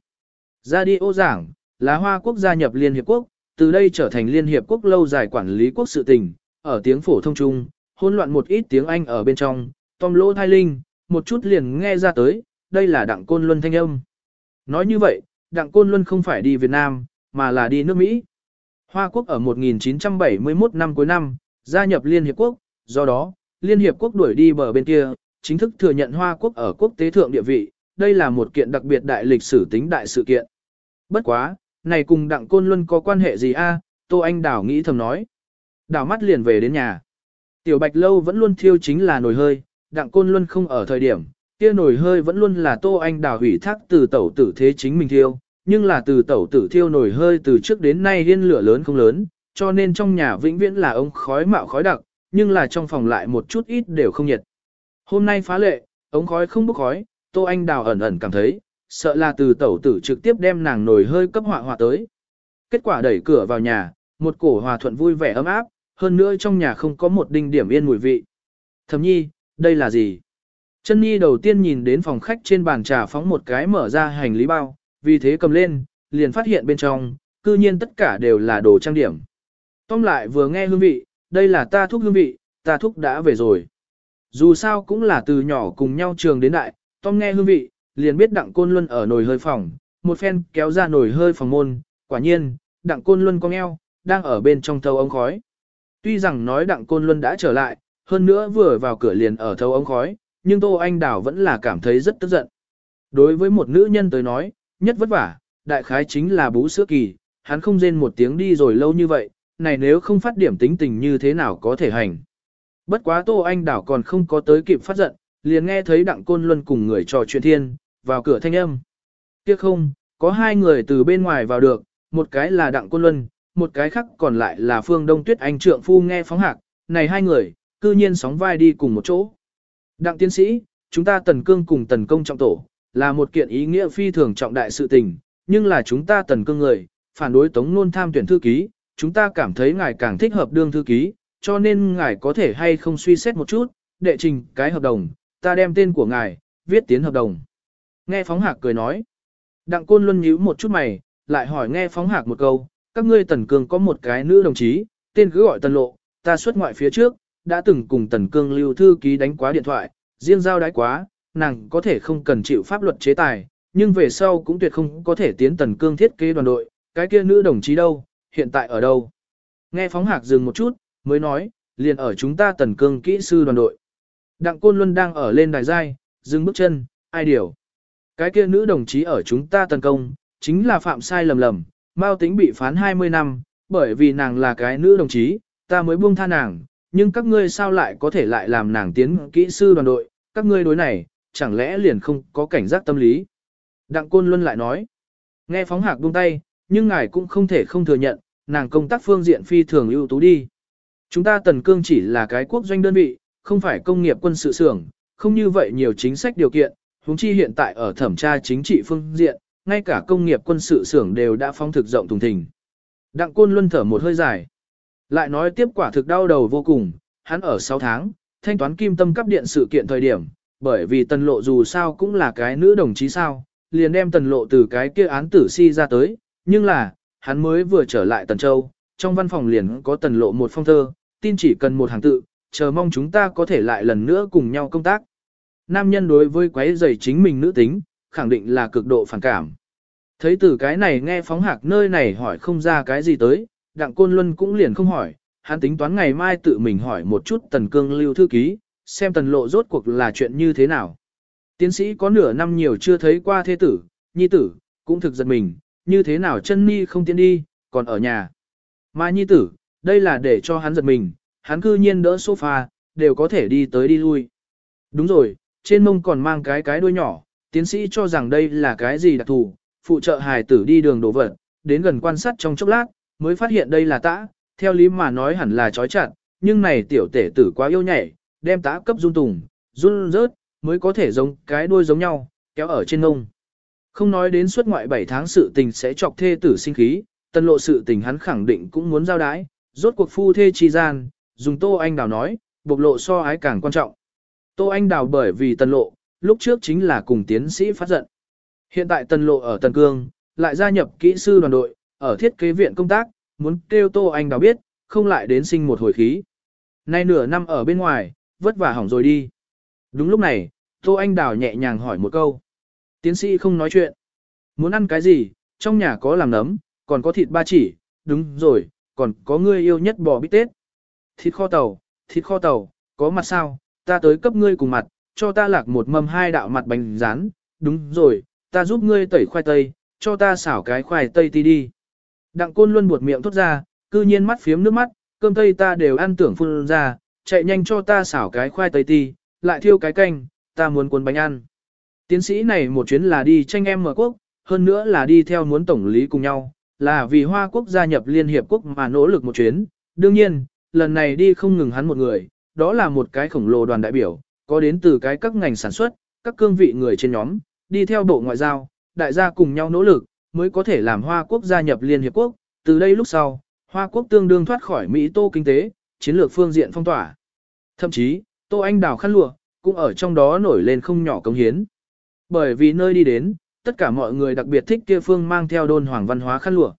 Ra đi ô giảng, là Hoa Quốc gia nhập Liên Hiệp Quốc, từ đây trở thành Liên Hiệp Quốc lâu dài quản lý quốc sự tình, ở tiếng phổ thông chung hỗn loạn một ít tiếng Anh ở bên trong, Tom lỗ thai linh, một chút liền nghe ra tới, đây là đặng côn luân thanh âm. Nói như vậy, đặng côn luân không phải đi Việt Nam, mà là đi nước Mỹ. Hoa Quốc ở 1971 năm cuối năm, gia nhập Liên Hiệp Quốc, do đó, Liên Hiệp Quốc đuổi đi bờ bên kia, chính thức thừa nhận Hoa Quốc ở quốc tế thượng địa vị, đây là một kiện đặc biệt đại lịch sử tính đại sự kiện. Bất quá, này cùng Đặng Côn Luân có quan hệ gì a? Tô Anh Đảo nghĩ thầm nói. Đảo mắt liền về đến nhà. Tiểu Bạch Lâu vẫn luôn thiêu chính là nồi hơi, Đặng Côn Luân không ở thời điểm, kia nồi hơi vẫn luôn là Tô Anh Đảo hủy thác từ tẩu tử thế chính mình thiêu, nhưng là từ tẩu tử thiêu nồi hơi từ trước đến nay liên lửa lớn không lớn, cho nên trong nhà vĩnh viễn là ống khói mạo khói đặc, nhưng là trong phòng lại một chút ít đều không nhiệt. Hôm nay phá lệ, ống khói không bốc khói, Tô Anh Đào ẩn ẩn cảm thấy, sợ là từ tẩu tử trực tiếp đem nàng nổi hơi cấp họa họa tới. Kết quả đẩy cửa vào nhà, một cổ hòa thuận vui vẻ ấm áp, hơn nữa trong nhà không có một đinh điểm yên mùi vị. Thầm nhi, đây là gì? Chân nhi đầu tiên nhìn đến phòng khách trên bàn trà phóng một cái mở ra hành lý bao, vì thế cầm lên, liền phát hiện bên trong, cư nhiên tất cả đều là đồ trang điểm. Tóm lại vừa nghe hương vị, đây là ta thúc hương vị, ta thúc đã về rồi. Dù sao cũng là từ nhỏ cùng nhau trường đến đại, Tom nghe hương vị, liền biết đặng côn luân ở nồi hơi phòng, một phen kéo ra nồi hơi phòng môn, quả nhiên, đặng côn luân cong eo, đang ở bên trong thâu ống khói. Tuy rằng nói đặng côn luân đã trở lại, hơn nữa vừa vào cửa liền ở thâu ống khói, nhưng Tô Anh đảo vẫn là cảm thấy rất tức giận. Đối với một nữ nhân tới nói, nhất vất vả, đại khái chính là bú sữa kỳ, hắn không rên một tiếng đi rồi lâu như vậy, này nếu không phát điểm tính tình như thế nào có thể hành. Bất quá Tô Anh Đảo còn không có tới kịp phát giận, liền nghe thấy Đặng Côn Luân cùng người trò chuyện thiên, vào cửa thanh âm. Tiếc không, có hai người từ bên ngoài vào được, một cái là Đặng Côn Luân, một cái khác còn lại là Phương Đông Tuyết Anh trượng phu nghe phóng hạc, này hai người, cư nhiên sóng vai đi cùng một chỗ. Đặng tiến sĩ, chúng ta tần cương cùng tần công trọng tổ, là một kiện ý nghĩa phi thường trọng đại sự tình, nhưng là chúng ta tần cương người, phản đối tống nôn tham tuyển thư ký, chúng ta cảm thấy ngài càng thích hợp đương thư ký, cho nên ngài có thể hay không suy xét một chút, đệ trình cái hợp đồng, ta đem tên của ngài, viết tiến hợp đồng. Nghe phóng hạc cười nói, đặng côn luân nhíu một chút mày, lại hỏi nghe phóng hạc một câu, các ngươi tần cương có một cái nữ đồng chí, tên cứ gọi tần lộ, ta xuất ngoại phía trước, đã từng cùng tần cương lưu thư ký đánh quá điện thoại, riêng giao đái quá, nàng có thể không cần chịu pháp luật chế tài, nhưng về sau cũng tuyệt không có thể tiến tần cương thiết kế đoàn đội, cái kia nữ đồng chí đâu, hiện tại ở đâu. Nghe phóng hạc dừng một chút, mới nói, liền ở chúng ta tần cương kỹ sư đoàn đội. Đặng Côn Luân đang ở lên đài giai, dừng bước chân, ai điều. Cái kia nữ đồng chí ở chúng ta tấn công, chính là phạm sai lầm lầm, Mao tính bị phán 20 năm, bởi vì nàng là cái nữ đồng chí, ta mới buông tha nàng, nhưng các ngươi sao lại có thể lại làm nàng tiến kỹ sư đoàn đội, các ngươi đối này, chẳng lẽ liền không có cảnh giác tâm lý. Đặng Côn Luân lại nói, nghe phóng hạc buông tay, nhưng ngài cũng không thể không thừa nhận, nàng công tác phương diện phi thường ưu tú đi. Chúng ta Tần Cương chỉ là cái quốc doanh đơn vị, không phải công nghiệp quân sự xưởng, không như vậy nhiều chính sách điều kiện, huống chi hiện tại ở thẩm tra chính trị phương diện, ngay cả công nghiệp quân sự xưởng đều đã phong thực rộng thùng thình. Đặng Côn Luân thở một hơi dài. Lại nói tiếp quả thực đau đầu vô cùng, hắn ở 6 tháng, thanh toán kim tâm cấp điện sự kiện thời điểm, bởi vì tần lộ dù sao cũng là cái nữ đồng chí sao, liền đem tần lộ từ cái kia án tử si ra tới, nhưng là, hắn mới vừa trở lại tần châu, trong văn phòng liền có tần lộ một phong thơ, tin chỉ cần một hàng tự, chờ mong chúng ta có thể lại lần nữa cùng nhau công tác. Nam nhân đối với quái giày chính mình nữ tính, khẳng định là cực độ phản cảm. Thấy từ cái này nghe phóng hạc nơi này hỏi không ra cái gì tới, đặng côn luân cũng liền không hỏi, hắn tính toán ngày mai tự mình hỏi một chút tần cương lưu thư ký, xem tần lộ rốt cuộc là chuyện như thế nào. Tiến sĩ có nửa năm nhiều chưa thấy qua thế tử, nhi tử, cũng thực giật mình, như thế nào chân ni không tiến đi, còn ở nhà. Mà nhi tử, đây là để cho hắn giật mình, hắn cư nhiên đỡ sofa, đều có thể đi tới đi lui. Đúng rồi, trên mông còn mang cái cái đuôi nhỏ, tiến sĩ cho rằng đây là cái gì đặc thù, phụ trợ hài tử đi đường đổ vật, đến gần quan sát trong chốc lát, mới phát hiện đây là tã, theo lý mà nói hẳn là trói chặt, nhưng này tiểu tể tử quá yêu nhảy, đem tã cấp run tùng, run rớt, mới có thể giống cái đuôi giống nhau, kéo ở trên mông. Không nói đến suốt ngoại 7 tháng sự tình sẽ chọc thê tử sinh khí, tân lộ sự tình hắn khẳng định cũng muốn giao đái, rốt cuộc phu thê chi gian, dùng Tô Anh Đào nói, bộc lộ so ái càng quan trọng. Tô Anh Đào bởi vì tần lộ, lúc trước chính là cùng tiến sĩ phát giận. Hiện tại tần lộ ở Tần Cương, lại gia nhập kỹ sư đoàn đội, ở thiết kế viện công tác, muốn kêu Tô Anh Đào biết, không lại đến sinh một hồi khí. Nay nửa năm ở bên ngoài, vất vả hỏng rồi đi. Đúng lúc này, Tô Anh Đào nhẹ nhàng hỏi một câu. Tiến sĩ không nói chuyện. Muốn ăn cái gì, trong nhà có làm nấm, còn có thịt ba chỉ, đúng rồi, còn có người yêu nhất bò bít tết. Thịt kho tàu, thịt kho tàu, có mặt sao, ta tới cấp ngươi cùng mặt, cho ta lạc một mâm hai đạo mặt bánh rán, đúng rồi, ta giúp ngươi tẩy khoai tây, cho ta xảo cái khoai tây ti đi. Đặng côn luôn buột miệng thốt ra, cư nhiên mắt phiếm nước mắt, cơm tây ta đều ăn tưởng phun ra, chạy nhanh cho ta xảo cái khoai tây ti, lại thiêu cái canh, ta muốn cuốn bánh ăn. Tiến sĩ này một chuyến là đi tranh em mở quốc, hơn nữa là đi theo muốn tổng lý cùng nhau, là vì Hoa Quốc gia nhập Liên Hiệp Quốc mà nỗ lực một chuyến. Đương nhiên, lần này đi không ngừng hắn một người, đó là một cái khổng lồ đoàn đại biểu, có đến từ cái các ngành sản xuất, các cương vị người trên nhóm, đi theo bộ ngoại giao, đại gia cùng nhau nỗ lực, mới có thể làm Hoa Quốc gia nhập Liên Hiệp Quốc. Từ đây lúc sau, Hoa Quốc tương đương thoát khỏi Mỹ Tô kinh tế, chiến lược phương diện phong tỏa. Thậm chí, Tô Anh đào khăn lụa, cũng ở trong đó nổi lên không nhỏ công hiến. Bởi vì nơi đi đến, tất cả mọi người đặc biệt thích kia phương mang theo đôn hoàng văn hóa khăn lụa.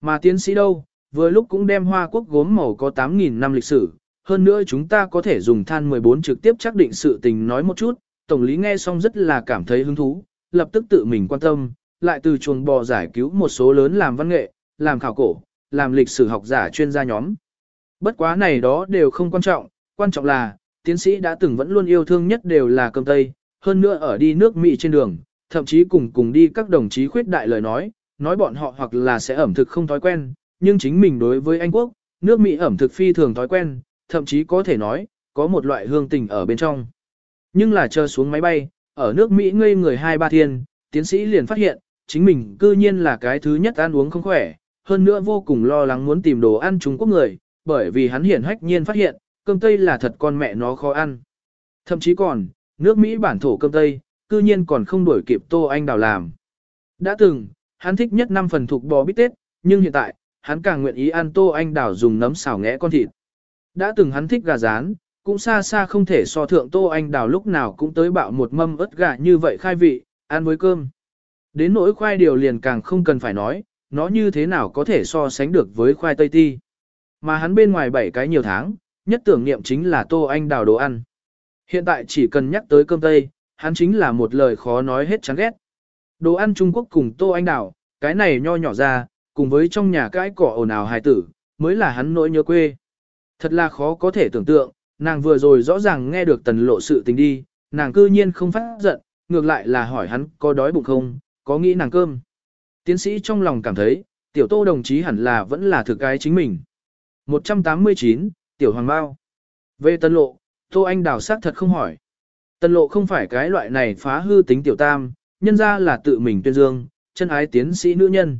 Mà tiến sĩ đâu, vừa lúc cũng đem hoa quốc gốm màu có 8.000 năm lịch sử, hơn nữa chúng ta có thể dùng than 14 trực tiếp xác định sự tình nói một chút, Tổng lý nghe xong rất là cảm thấy hứng thú, lập tức tự mình quan tâm, lại từ chuồng bò giải cứu một số lớn làm văn nghệ, làm khảo cổ, làm lịch sử học giả chuyên gia nhóm. Bất quá này đó đều không quan trọng, quan trọng là, tiến sĩ đã từng vẫn luôn yêu thương nhất đều là cơm Tây, hơn nữa ở đi nước Mỹ trên đường, thậm chí cùng cùng đi các đồng chí khuyết đại lời nói, nói bọn họ hoặc là sẽ ẩm thực không thói quen, nhưng chính mình đối với Anh Quốc, nước Mỹ ẩm thực phi thường thói quen, thậm chí có thể nói, có một loại hương tình ở bên trong. Nhưng là chờ xuống máy bay, ở nước Mỹ ngây người hai ba thiên, tiến sĩ liền phát hiện, chính mình cư nhiên là cái thứ nhất ăn uống không khỏe, hơn nữa vô cùng lo lắng muốn tìm đồ ăn Trung Quốc người, bởi vì hắn hiển hách nhiên phát hiện, cơm Tây là thật con mẹ nó khó ăn. Thậm chí còn, nước Mỹ bản thổ cơm Tây, cư nhiên còn không đuổi kịp Tô Anh Đào làm. Đã từng, hắn thích nhất năm phần thuộc bò bít tết, nhưng hiện tại, hắn càng nguyện ý ăn Tô Anh Đào dùng nấm xào ngẽ con thịt. Đã từng hắn thích gà rán, cũng xa xa không thể so thượng Tô Anh Đào lúc nào cũng tới bạo một mâm ớt gà như vậy khai vị, ăn với cơm. Đến nỗi khoai điều liền càng không cần phải nói, nó như thế nào có thể so sánh được với khoai tây ti. Mà hắn bên ngoài bảy cái nhiều tháng, nhất tưởng niệm chính là Tô Anh đào đồ ăn. Hiện tại chỉ cần nhắc tới cơm tây, hắn chính là một lời khó nói hết chán ghét. Đồ ăn Trung Quốc cùng Tô Anh đào, cái này nho nhỏ ra, cùng với trong nhà cãi cỏ ồn ào hài tử, mới là hắn nỗi nhớ quê. Thật là khó có thể tưởng tượng, nàng vừa rồi rõ ràng nghe được tần lộ sự tình đi, nàng cư nhiên không phát giận, ngược lại là hỏi hắn có đói bụng không, có nghĩ nàng cơm. Tiến sĩ trong lòng cảm thấy, tiểu tô đồng chí hẳn là vẫn là thực cái chính mình. 189, tiểu hoàng bao. Về tần lộ, tô anh đào sát thật không hỏi. Tần lộ không phải cái loại này phá hư tính tiểu tam, nhân ra là tự mình tuyên dương, chân ái tiến sĩ nữ nhân.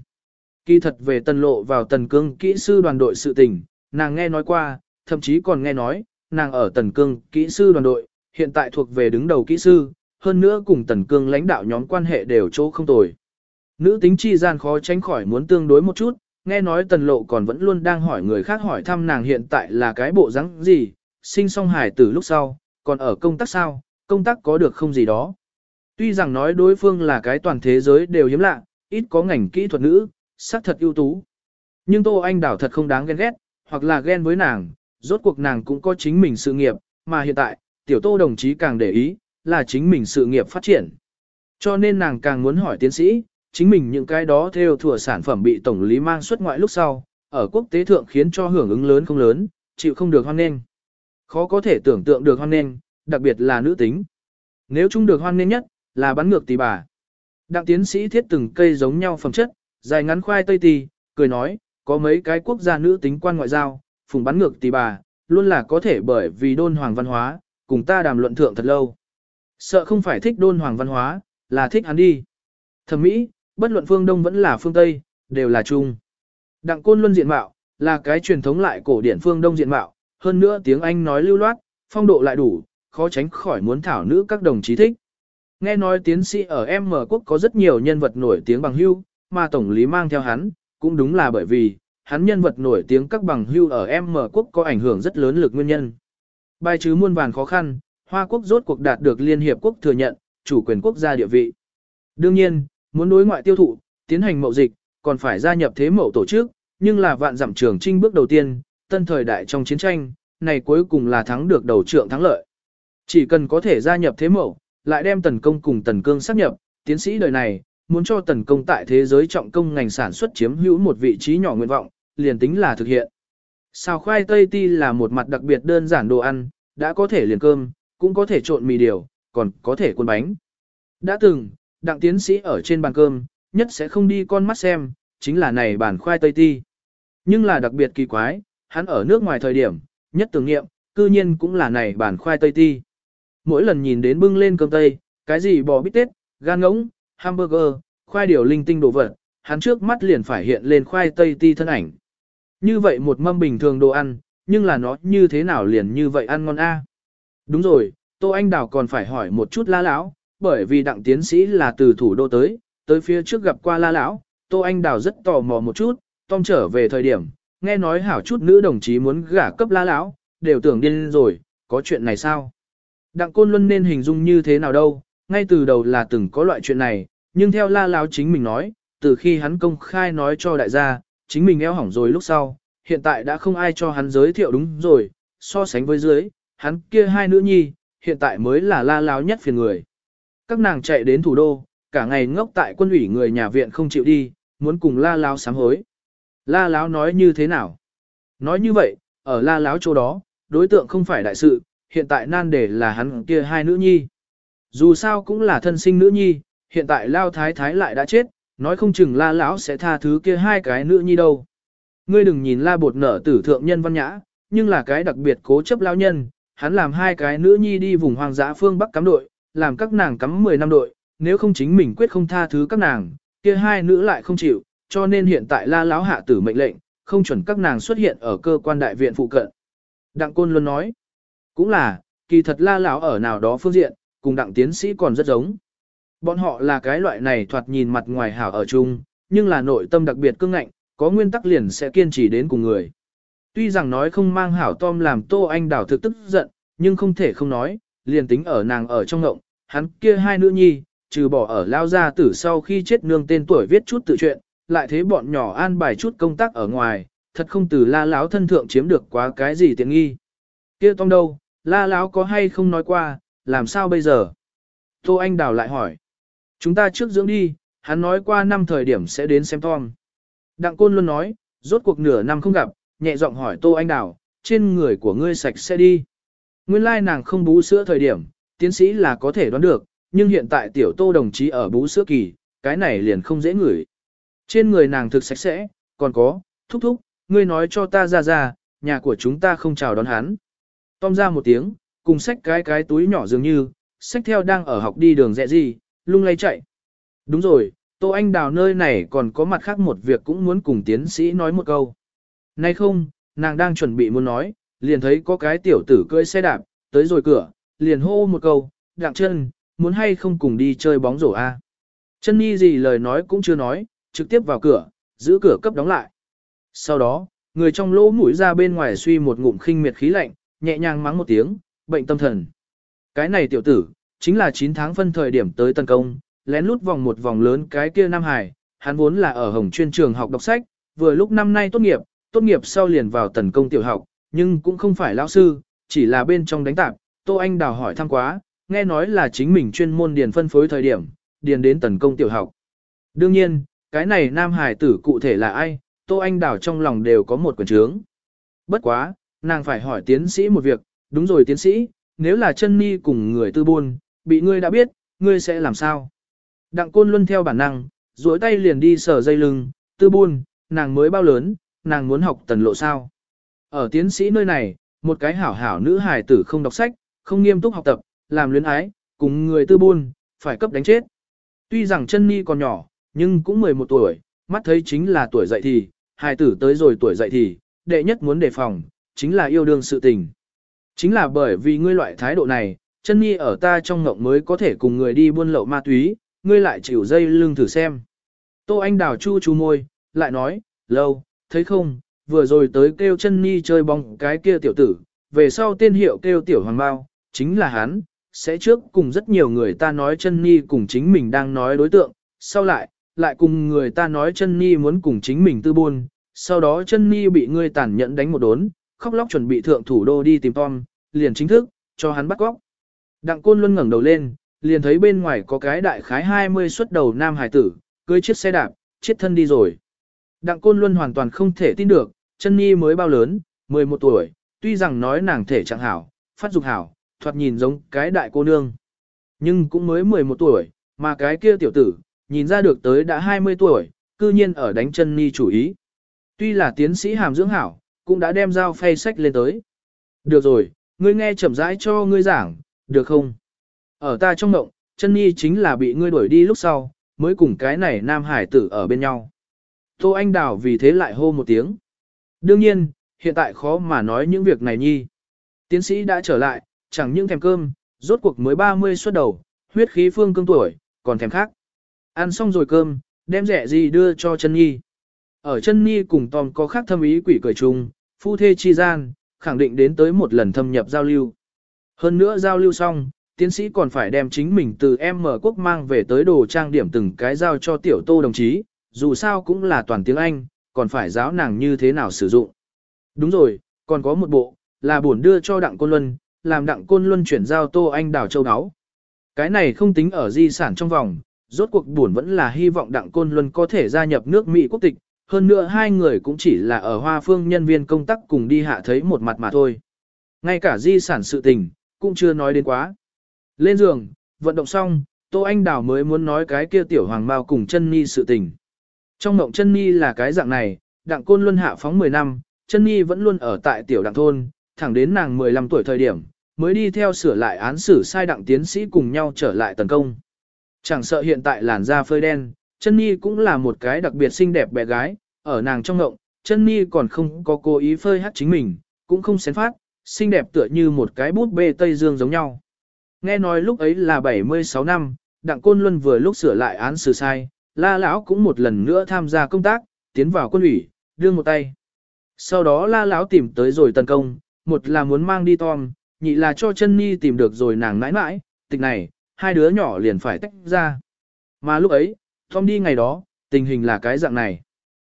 Kỳ thật về tần lộ vào tần cương kỹ sư đoàn đội sự tình, nàng nghe nói qua, thậm chí còn nghe nói, nàng ở tần cương kỹ sư đoàn đội, hiện tại thuộc về đứng đầu kỹ sư, hơn nữa cùng tần cương lãnh đạo nhóm quan hệ đều chỗ không tồi. Nữ tính chi gian khó tránh khỏi muốn tương đối một chút, nghe nói tần lộ còn vẫn luôn đang hỏi người khác hỏi thăm nàng hiện tại là cái bộ dáng gì, sinh song hải từ lúc sau, còn ở công tác sao, công tác có được không gì đó. Tuy rằng nói đối phương là cái toàn thế giới đều hiếm lạ, ít có ngành kỹ thuật nữ, xác thật ưu tú. Nhưng Tô Anh Đảo thật không đáng ghen ghét, hoặc là ghen với nàng, rốt cuộc nàng cũng có chính mình sự nghiệp, mà hiện tại, tiểu Tô đồng chí càng để ý, là chính mình sự nghiệp phát triển. Cho nên nàng càng muốn hỏi tiến sĩ, chính mình những cái đó theo thừa sản phẩm bị tổng lý mang xuất ngoại lúc sau, ở quốc tế thượng khiến cho hưởng ứng lớn không lớn, chịu không được hoan nghênh. Khó có thể tưởng tượng được hoan nghênh, đặc biệt là nữ tính. Nếu chung được hoan nghênh nhất, là bắn ngược tỷ bà. Đặng tiến sĩ thiết từng cây giống nhau phẩm chất, dài ngắn khoai tây tì, cười nói, có mấy cái quốc gia nữ tính quan ngoại giao, phùng bắn ngược tì bà, luôn là có thể bởi vì đôn hoàng văn hóa, cùng ta đàm luận thượng thật lâu. Sợ không phải thích đôn hoàng văn hóa, là thích hắn đi. Thẩm mỹ, bất luận phương Đông vẫn là phương Tây, đều là chung. Đặng côn luân diện mạo, là cái truyền thống lại cổ điển phương Đông diện mạo, hơn nữa tiếng Anh nói lưu loát, phong độ lại đủ, khó tránh khỏi muốn thảo nữ các đồng chí thích. Nghe nói tiến sĩ ở M quốc có rất nhiều nhân vật nổi tiếng bằng hưu, mà tổng lý mang theo hắn, cũng đúng là bởi vì, hắn nhân vật nổi tiếng các bằng hưu ở M quốc có ảnh hưởng rất lớn lực nguyên nhân. Bài trừ muôn vàn khó khăn, Hoa quốc rốt cuộc đạt được Liên Hiệp Quốc thừa nhận, chủ quyền quốc gia địa vị. Đương nhiên, muốn đối ngoại tiêu thụ, tiến hành mậu dịch, còn phải gia nhập thế mậu tổ chức, nhưng là vạn giảm trường trinh bước đầu tiên, tân thời đại trong chiến tranh, này cuối cùng là thắng được đầu trượng thắng lợi. Chỉ cần có thể gia nhập thế mậu, lại đem tần công cùng tần cương xác nhập, tiến sĩ đời này, muốn cho tần công tại thế giới trọng công ngành sản xuất chiếm hữu một vị trí nhỏ nguyện vọng, liền tính là thực hiện. Xào khoai tây ti là một mặt đặc biệt đơn giản đồ ăn, đã có thể liền cơm, cũng có thể trộn mì điều, còn có thể cuốn bánh. Đã từng, đặng tiến sĩ ở trên bàn cơm, nhất sẽ không đi con mắt xem, chính là này bản khoai tây ti. Nhưng là đặc biệt kỳ quái, hắn ở nước ngoài thời điểm, nhất tưởng nghiệm, cư nhiên cũng là này bản khoai tây ti. Mỗi lần nhìn đến bưng lên cơm tây, cái gì bò bít tết, gan ngỗng, hamburger, khoai điều linh tinh đồ vật, hắn trước mắt liền phải hiện lên khoai tây ti thân ảnh. Như vậy một mâm bình thường đồ ăn, nhưng là nó như thế nào liền như vậy ăn ngon a? Đúng rồi, Tô Anh Đào còn phải hỏi một chút la lão, bởi vì đặng tiến sĩ là từ thủ đô tới, tới phía trước gặp qua la lão, Tô Anh Đào rất tò mò một chút, Tom trở về thời điểm, nghe nói hảo chút nữ đồng chí muốn gả cấp la lão, đều tưởng điên rồi, có chuyện này sao? Đặng Côn Luân nên hình dung như thế nào đâu, ngay từ đầu là từng có loại chuyện này, nhưng theo la Láo chính mình nói, từ khi hắn công khai nói cho đại gia, chính mình eo hỏng rồi lúc sau, hiện tại đã không ai cho hắn giới thiệu đúng rồi, so sánh với dưới, hắn kia hai nữ nhi, hiện tại mới là la láo nhất phiền người. Các nàng chạy đến thủ đô, cả ngày ngốc tại quân ủy người nhà viện không chịu đi, muốn cùng la láo sám hối. La láo nói như thế nào? Nói như vậy, ở la láo chỗ đó, đối tượng không phải đại sự, hiện tại nan đề là hắn kia hai nữ nhi. Dù sao cũng là thân sinh nữ nhi, hiện tại lao thái thái lại đã chết, nói không chừng la lão sẽ tha thứ kia hai cái nữ nhi đâu. Ngươi đừng nhìn la bột nở tử thượng nhân văn nhã, nhưng là cái đặc biệt cố chấp lao nhân, hắn làm hai cái nữ nhi đi vùng hoang dã phương Bắc cắm đội, làm các nàng cắm 10 năm đội, nếu không chính mình quyết không tha thứ các nàng, kia hai nữ lại không chịu, cho nên hiện tại la lão hạ tử mệnh lệnh, không chuẩn các nàng xuất hiện ở cơ quan đại viện phụ cận. Đặng Côn luôn nói, cũng là, kỳ thật la lão ở nào đó phương diện, cùng đặng tiến sĩ còn rất giống. Bọn họ là cái loại này thoạt nhìn mặt ngoài hảo ở chung, nhưng là nội tâm đặc biệt cương ngạnh, có nguyên tắc liền sẽ kiên trì đến cùng người. Tuy rằng nói không mang hảo Tom làm Tô Anh Đào thực tức giận, nhưng không thể không nói, liền tính ở nàng ở trong ngộng, hắn kia hai nữ nhi, trừ bỏ ở lao gia tử sau khi chết nương tên tuổi viết chút tự truyện, lại thế bọn nhỏ an bài chút công tác ở ngoài, thật không từ la láo thân thượng chiếm được quá cái gì tiện nghi. kia Tom đâu, la láo có hay không nói qua, làm sao bây giờ? Tô Anh Đào lại hỏi. Chúng ta trước dưỡng đi, hắn nói qua năm thời điểm sẽ đến xem Tom. Đặng Côn luôn nói, rốt cuộc nửa năm không gặp, nhẹ giọng hỏi Tô Anh Đào, trên người của ngươi sạch sẽ đi. Nguyên lai nàng không bú sữa thời điểm, tiến sĩ là có thể đoán được, nhưng hiện tại tiểu Tô đồng chí ở bú sữa kỳ, cái này liền không dễ ngửi. Trên người nàng thực sạch sẽ, còn có, thúc thúc, ngươi nói cho ta ra ra, nhà của chúng ta không chào đón hắn. Tom ra một tiếng, cùng xách cái cái túi nhỏ dường như, xách theo đang ở học đi đường dẹ gì, lung lay chạy. Đúng rồi, Tô Anh Đào nơi này còn có mặt khác một việc cũng muốn cùng tiến sĩ nói một câu. Nay không, nàng đang chuẩn bị muốn nói, liền thấy có cái tiểu tử cưỡi xe đạp, tới rồi cửa, liền hô một câu, đặng chân, muốn hay không cùng đi chơi bóng rổ a? Chân nhi gì lời nói cũng chưa nói, trực tiếp vào cửa, giữ cửa cấp đóng lại. Sau đó, người trong lỗ mũi ra bên ngoài suy một ngụm khinh miệt khí lạnh, nhẹ nhàng mắng một tiếng, bệnh tâm thần. Cái này tiểu tử, chính là 9 tháng phân thời điểm tới tấn công, lén lút vòng một vòng lớn cái kia Nam Hải, hắn vốn là ở Hồng chuyên trường học đọc sách, vừa lúc năm nay tốt nghiệp, tốt nghiệp sau liền vào tấn công tiểu học, nhưng cũng không phải lão sư, chỉ là bên trong đánh tạp, Tô Anh đào hỏi thăm quá, nghe nói là chính mình chuyên môn điền phân phối thời điểm, điền đến tấn công tiểu học. Đương nhiên, cái này Nam Hải tử cụ thể là ai, Tô Anh đào trong lòng đều có một quyền trướng. Bất quá, nàng phải hỏi tiến sĩ một việc, đúng rồi tiến sĩ, nếu là chân ni cùng người tư buôn, bị ngươi đã biết, ngươi sẽ làm sao? Đặng côn luân theo bản năng, duỗi tay liền đi sở dây lưng, tư buôn, nàng mới bao lớn, nàng muốn học tần lộ sao? Ở tiến sĩ nơi này, một cái hảo hảo nữ hài tử không đọc sách, không nghiêm túc học tập, làm luyến ái, cùng người tư buôn, phải cấp đánh chết. Tuy rằng chân ni còn nhỏ, nhưng cũng 11 tuổi, mắt thấy chính là tuổi dậy thì, hài tử tới rồi tuổi dậy thì, đệ nhất muốn đề phòng, chính là yêu đương sự tình. Chính là bởi vì ngươi loại thái độ này, chân nhi ở ta trong ngộng mới có thể cùng người đi buôn lậu ma túy, ngươi lại chịu dây lưng thử xem. Tô Anh đào chu chu môi, lại nói, lâu, thấy không, vừa rồi tới kêu chân nhi chơi bóng cái kia tiểu tử, về sau tên hiệu kêu tiểu hoàng bao, chính là hắn, sẽ trước cùng rất nhiều người ta nói chân nhi cùng chính mình đang nói đối tượng, sau lại, lại cùng người ta nói chân nhi muốn cùng chính mình tư buôn, sau đó chân nhi bị ngươi tàn nhẫn đánh một đốn, khóc lóc chuẩn bị thượng thủ đô đi tìm Tom, liền chính thức, cho hắn bắt góc. Đặng Côn Luân ngẩng đầu lên, liền thấy bên ngoài có cái đại khái 20 xuất đầu nam hải tử, cưới chiếc xe đạp, chết thân đi rồi. Đặng Côn Luân hoàn toàn không thể tin được, chân nhi mới bao lớn, 11 tuổi, tuy rằng nói nàng thể trạng hảo, phát dục hảo, thoạt nhìn giống cái đại cô nương. Nhưng cũng mới 11 tuổi, mà cái kia tiểu tử, nhìn ra được tới đã 20 tuổi, cư nhiên ở đánh chân nhi chủ ý. Tuy là tiến sĩ hàm dưỡng hảo, cũng đã đem dao phay sách lên tới. Được rồi, ngươi nghe chậm rãi cho ngươi giảng, được không? Ở ta trong mộng, chân nhi chính là bị ngươi đuổi đi lúc sau, mới cùng cái này nam hải tử ở bên nhau. Tô Anh Đào vì thế lại hô một tiếng. Đương nhiên, hiện tại khó mà nói những việc này nhi. Tiến sĩ đã trở lại, chẳng những thèm cơm, rốt cuộc mới 30 xuất đầu, huyết khí phương cương tuổi, còn thèm khác. Ăn xong rồi cơm, đem rẻ gì đưa cho chân nhi. Ở chân nhi cùng Tom có khác thâm ý quỷ cười chung, phu thê chi gian, khẳng định đến tới một lần thâm nhập giao lưu. Hơn nữa giao lưu xong, tiến sĩ còn phải đem chính mình từ M mở quốc mang về tới đồ trang điểm từng cái giao cho tiểu tô đồng chí, dù sao cũng là toàn tiếng Anh, còn phải giáo nàng như thế nào sử dụng. Đúng rồi, còn có một bộ, là bổn đưa cho Đặng Côn Luân, làm Đặng Côn Luân chuyển giao tô anh đảo châu áo. Cái này không tính ở di sản trong vòng, rốt cuộc buồn vẫn là hy vọng Đặng Côn Luân có thể gia nhập nước Mỹ quốc tịch, hơn nữa hai người cũng chỉ là ở hoa phương nhân viên công tác cùng đi hạ thấy một mặt mà thôi. Ngay cả di sản sự tình, cũng chưa nói đến quá. Lên giường, vận động xong, Tô Anh Đào mới muốn nói cái kia tiểu hoàng mao cùng chân ni sự tình. Trong mộng chân ni là cái dạng này, đặng côn luân hạ phóng 10 năm, chân ni vẫn luôn ở tại tiểu đặng thôn, thẳng đến nàng 15 tuổi thời điểm, mới đi theo sửa lại án xử sai đặng tiến sĩ cùng nhau trở lại tấn công. Chẳng sợ hiện tại làn da phơi đen, chân Nhi cũng là một cái đặc biệt xinh đẹp bé gái, ở nàng trong ngộng, chân Nhi còn không có cố ý phơi hát chính mình, cũng không xén phát, xinh đẹp tựa như một cái bút bê Tây Dương giống nhau. Nghe nói lúc ấy là 76 năm, Đặng Côn Luân vừa lúc sửa lại án xử sai, La Lão cũng một lần nữa tham gia công tác, tiến vào quân ủy, đương một tay. Sau đó La Lão tìm tới rồi tấn công, một là muốn mang đi Tom, nhị là cho chân Nhi tìm được rồi nàng nãi nãi, tịch này, hai đứa nhỏ liền phải tách ra. Mà lúc ấy, Tom đi ngày đó, tình hình là cái dạng này.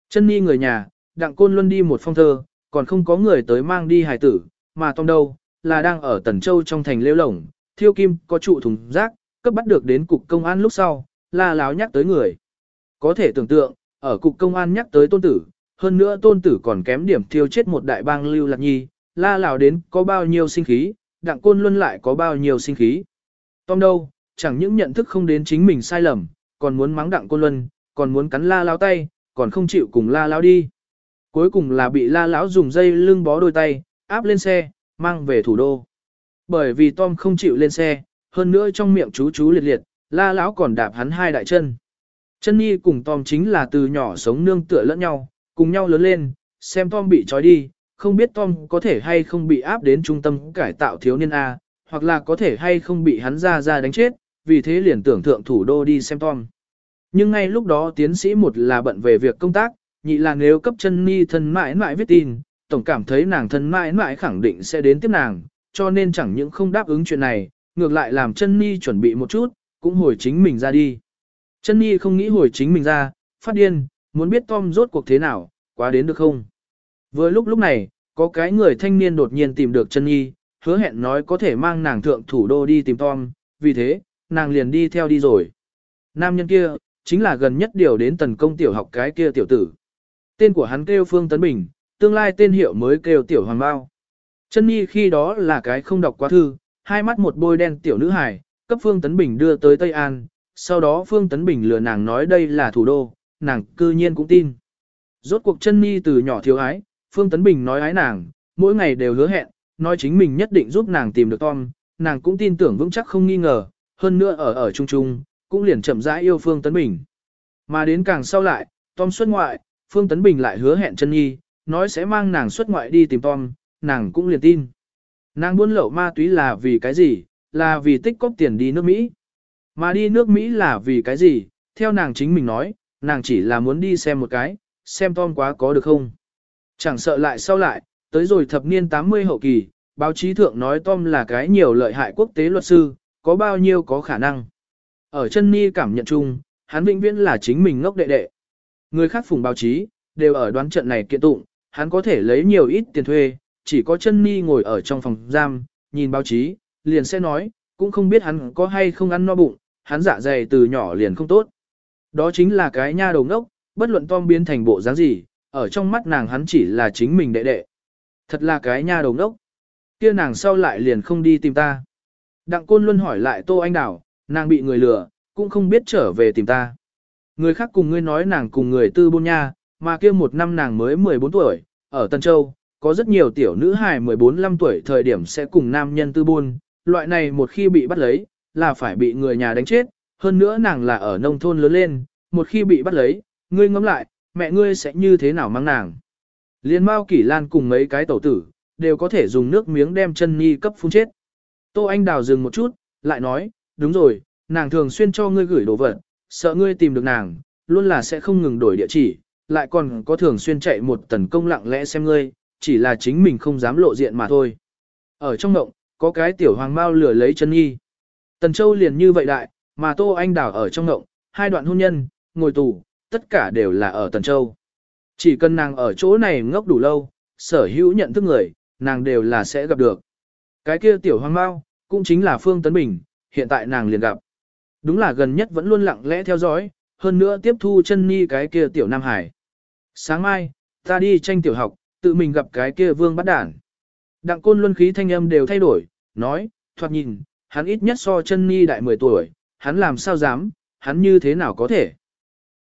Chân ni người nhà, đặng côn luân đi một phong thơ, còn không có người tới mang đi hài tử, mà Tom đâu, là đang ở Tần Châu trong thành lêu lổng, thiêu kim có trụ thùng rác, cấp bắt được đến cục công an lúc sau, la láo nhắc tới người. Có thể tưởng tượng, ở cục công an nhắc tới tôn tử, hơn nữa tôn tử còn kém điểm thiêu chết một đại bang lưu lạc nhi, la lào đến có bao nhiêu sinh khí, đặng côn luân lại có bao nhiêu sinh khí. Tom đâu, chẳng những nhận thức không đến chính mình sai lầm, còn muốn mắng đặng côn luân, còn muốn cắn la lão tay, còn không chịu cùng la lão đi. Cuối cùng là bị la lão dùng dây lưng bó đôi tay, áp lên xe, mang về thủ đô. Bởi vì Tom không chịu lên xe, hơn nữa trong miệng chú chú liệt liệt, la lão còn đạp hắn hai đại chân. Chân Nhi cùng Tom chính là từ nhỏ sống nương tựa lẫn nhau, cùng nhau lớn lên, xem Tom bị trói đi, không biết Tom có thể hay không bị áp đến trung tâm cải tạo thiếu niên A, hoặc là có thể hay không bị hắn ra ra đánh chết, vì thế liền tưởng thượng thủ đô đi xem Tom. Nhưng ngay lúc đó tiến sĩ một là bận về việc công tác, nhị là nếu cấp chân ni thân mãi mãi viết tin, tổng cảm thấy nàng thân mãi mãi khẳng định sẽ đến tiếp nàng, cho nên chẳng những không đáp ứng chuyện này, ngược lại làm chân ni chuẩn bị một chút, cũng hồi chính mình ra đi. Chân ni không nghĩ hồi chính mình ra, phát điên, muốn biết Tom rốt cuộc thế nào, quá đến được không? Vừa lúc lúc này, có cái người thanh niên đột nhiên tìm được chân Nhi, hứa hẹn nói có thể mang nàng thượng thủ đô đi tìm Tom, vì thế, nàng liền đi theo đi rồi. Nam nhân kia, chính là gần nhất điều đến tần công tiểu học cái kia tiểu tử. Tên của hắn kêu Phương Tấn Bình, tương lai tên hiệu mới kêu tiểu hoàng bao. Chân Nhi khi đó là cái không đọc quá thư, hai mắt một bôi đen tiểu nữ hài, cấp Phương Tấn Bình đưa tới Tây An, sau đó Phương Tấn Bình lừa nàng nói đây là thủ đô, nàng cư nhiên cũng tin. Rốt cuộc chân Nhi từ nhỏ thiếu ái, Phương Tấn Bình nói ái nàng, mỗi ngày đều hứa hẹn, nói chính mình nhất định giúp nàng tìm được Tom, nàng cũng tin tưởng vững chắc không nghi ngờ, hơn nữa ở ở chung chung, cũng liền chậm rãi yêu Phương Tấn Bình. Mà đến càng sau lại, Tom xuất ngoại, Phương Tấn Bình lại hứa hẹn chân Nhi, nói sẽ mang nàng xuất ngoại đi tìm Tom, nàng cũng liền tin. Nàng buôn lậu ma túy là vì cái gì, là vì tích cóp tiền đi nước Mỹ. Mà đi nước Mỹ là vì cái gì, theo nàng chính mình nói, nàng chỉ là muốn đi xem một cái, xem Tom quá có được không. Chẳng sợ lại sau lại, tới rồi thập niên 80 hậu kỳ, báo chí thượng nói Tom là cái nhiều lợi hại quốc tế luật sư, có bao nhiêu có khả năng. Ở chân ni cảm nhận chung, hắn vĩnh viễn là chính mình ngốc đệ đệ. Người khác phùng báo chí, đều ở đoán trận này kiện tụng, hắn có thể lấy nhiều ít tiền thuê, chỉ có chân ni ngồi ở trong phòng giam, nhìn báo chí, liền sẽ nói, cũng không biết hắn có hay không ăn no bụng, hắn dạ dày từ nhỏ liền không tốt. Đó chính là cái nha đầu ngốc, bất luận Tom biến thành bộ dáng gì, ở trong mắt nàng hắn chỉ là chính mình đệ đệ. Thật là cái nha đầu ngốc. Kia nàng sau lại liền không đi tìm ta. Đặng Côn Luân hỏi lại Tô Anh Đào, nàng bị người lừa, cũng không biết trở về tìm ta. Người khác cùng ngươi nói nàng cùng người tư bôn nha, mà kia một năm nàng mới 14 tuổi, ở Tân Châu, có rất nhiều tiểu nữ hài 14-15 tuổi thời điểm sẽ cùng nam nhân tư buôn, loại này một khi bị bắt lấy, là phải bị người nhà đánh chết, hơn nữa nàng là ở nông thôn lớn lên, một khi bị bắt lấy, ngươi ngẫm lại, mẹ ngươi sẽ như thế nào mang nàng. Liên Mao Kỷ Lan cùng mấy cái tẩu tử, đều có thể dùng nước miếng đem chân nhi cấp phun chết. Tô Anh Đào dừng một chút, lại nói, đúng rồi, nàng thường xuyên cho ngươi gửi đồ vật, sợ ngươi tìm được nàng, luôn là sẽ không ngừng đổi địa chỉ, lại còn có thường xuyên chạy một tần công lặng lẽ xem ngươi, chỉ là chính mình không dám lộ diện mà thôi. Ở trong động, có cái tiểu hoàng mao lừa lấy chân y, Tần Châu liền như vậy đại, mà Tô Anh Đào ở trong động, hai đoạn hôn nhân, ngồi tù, tất cả đều là ở Tần Châu. Chỉ cần nàng ở chỗ này ngốc đủ lâu, sở hữu nhận thức người, nàng đều là sẽ gặp được. Cái kia tiểu hoang mao, cũng chính là Phương Tấn Bình, hiện tại nàng liền gặp. Đúng là gần nhất vẫn luôn lặng lẽ theo dõi, hơn nữa tiếp thu chân ni cái kia tiểu Nam Hải. Sáng mai, ta đi tranh tiểu học, tự mình gặp cái kia vương bắt đản. Đặng côn luân khí thanh âm đều thay đổi, nói, thoạt nhìn, hắn ít nhất so chân ni đại 10 tuổi, hắn làm sao dám, hắn như thế nào có thể.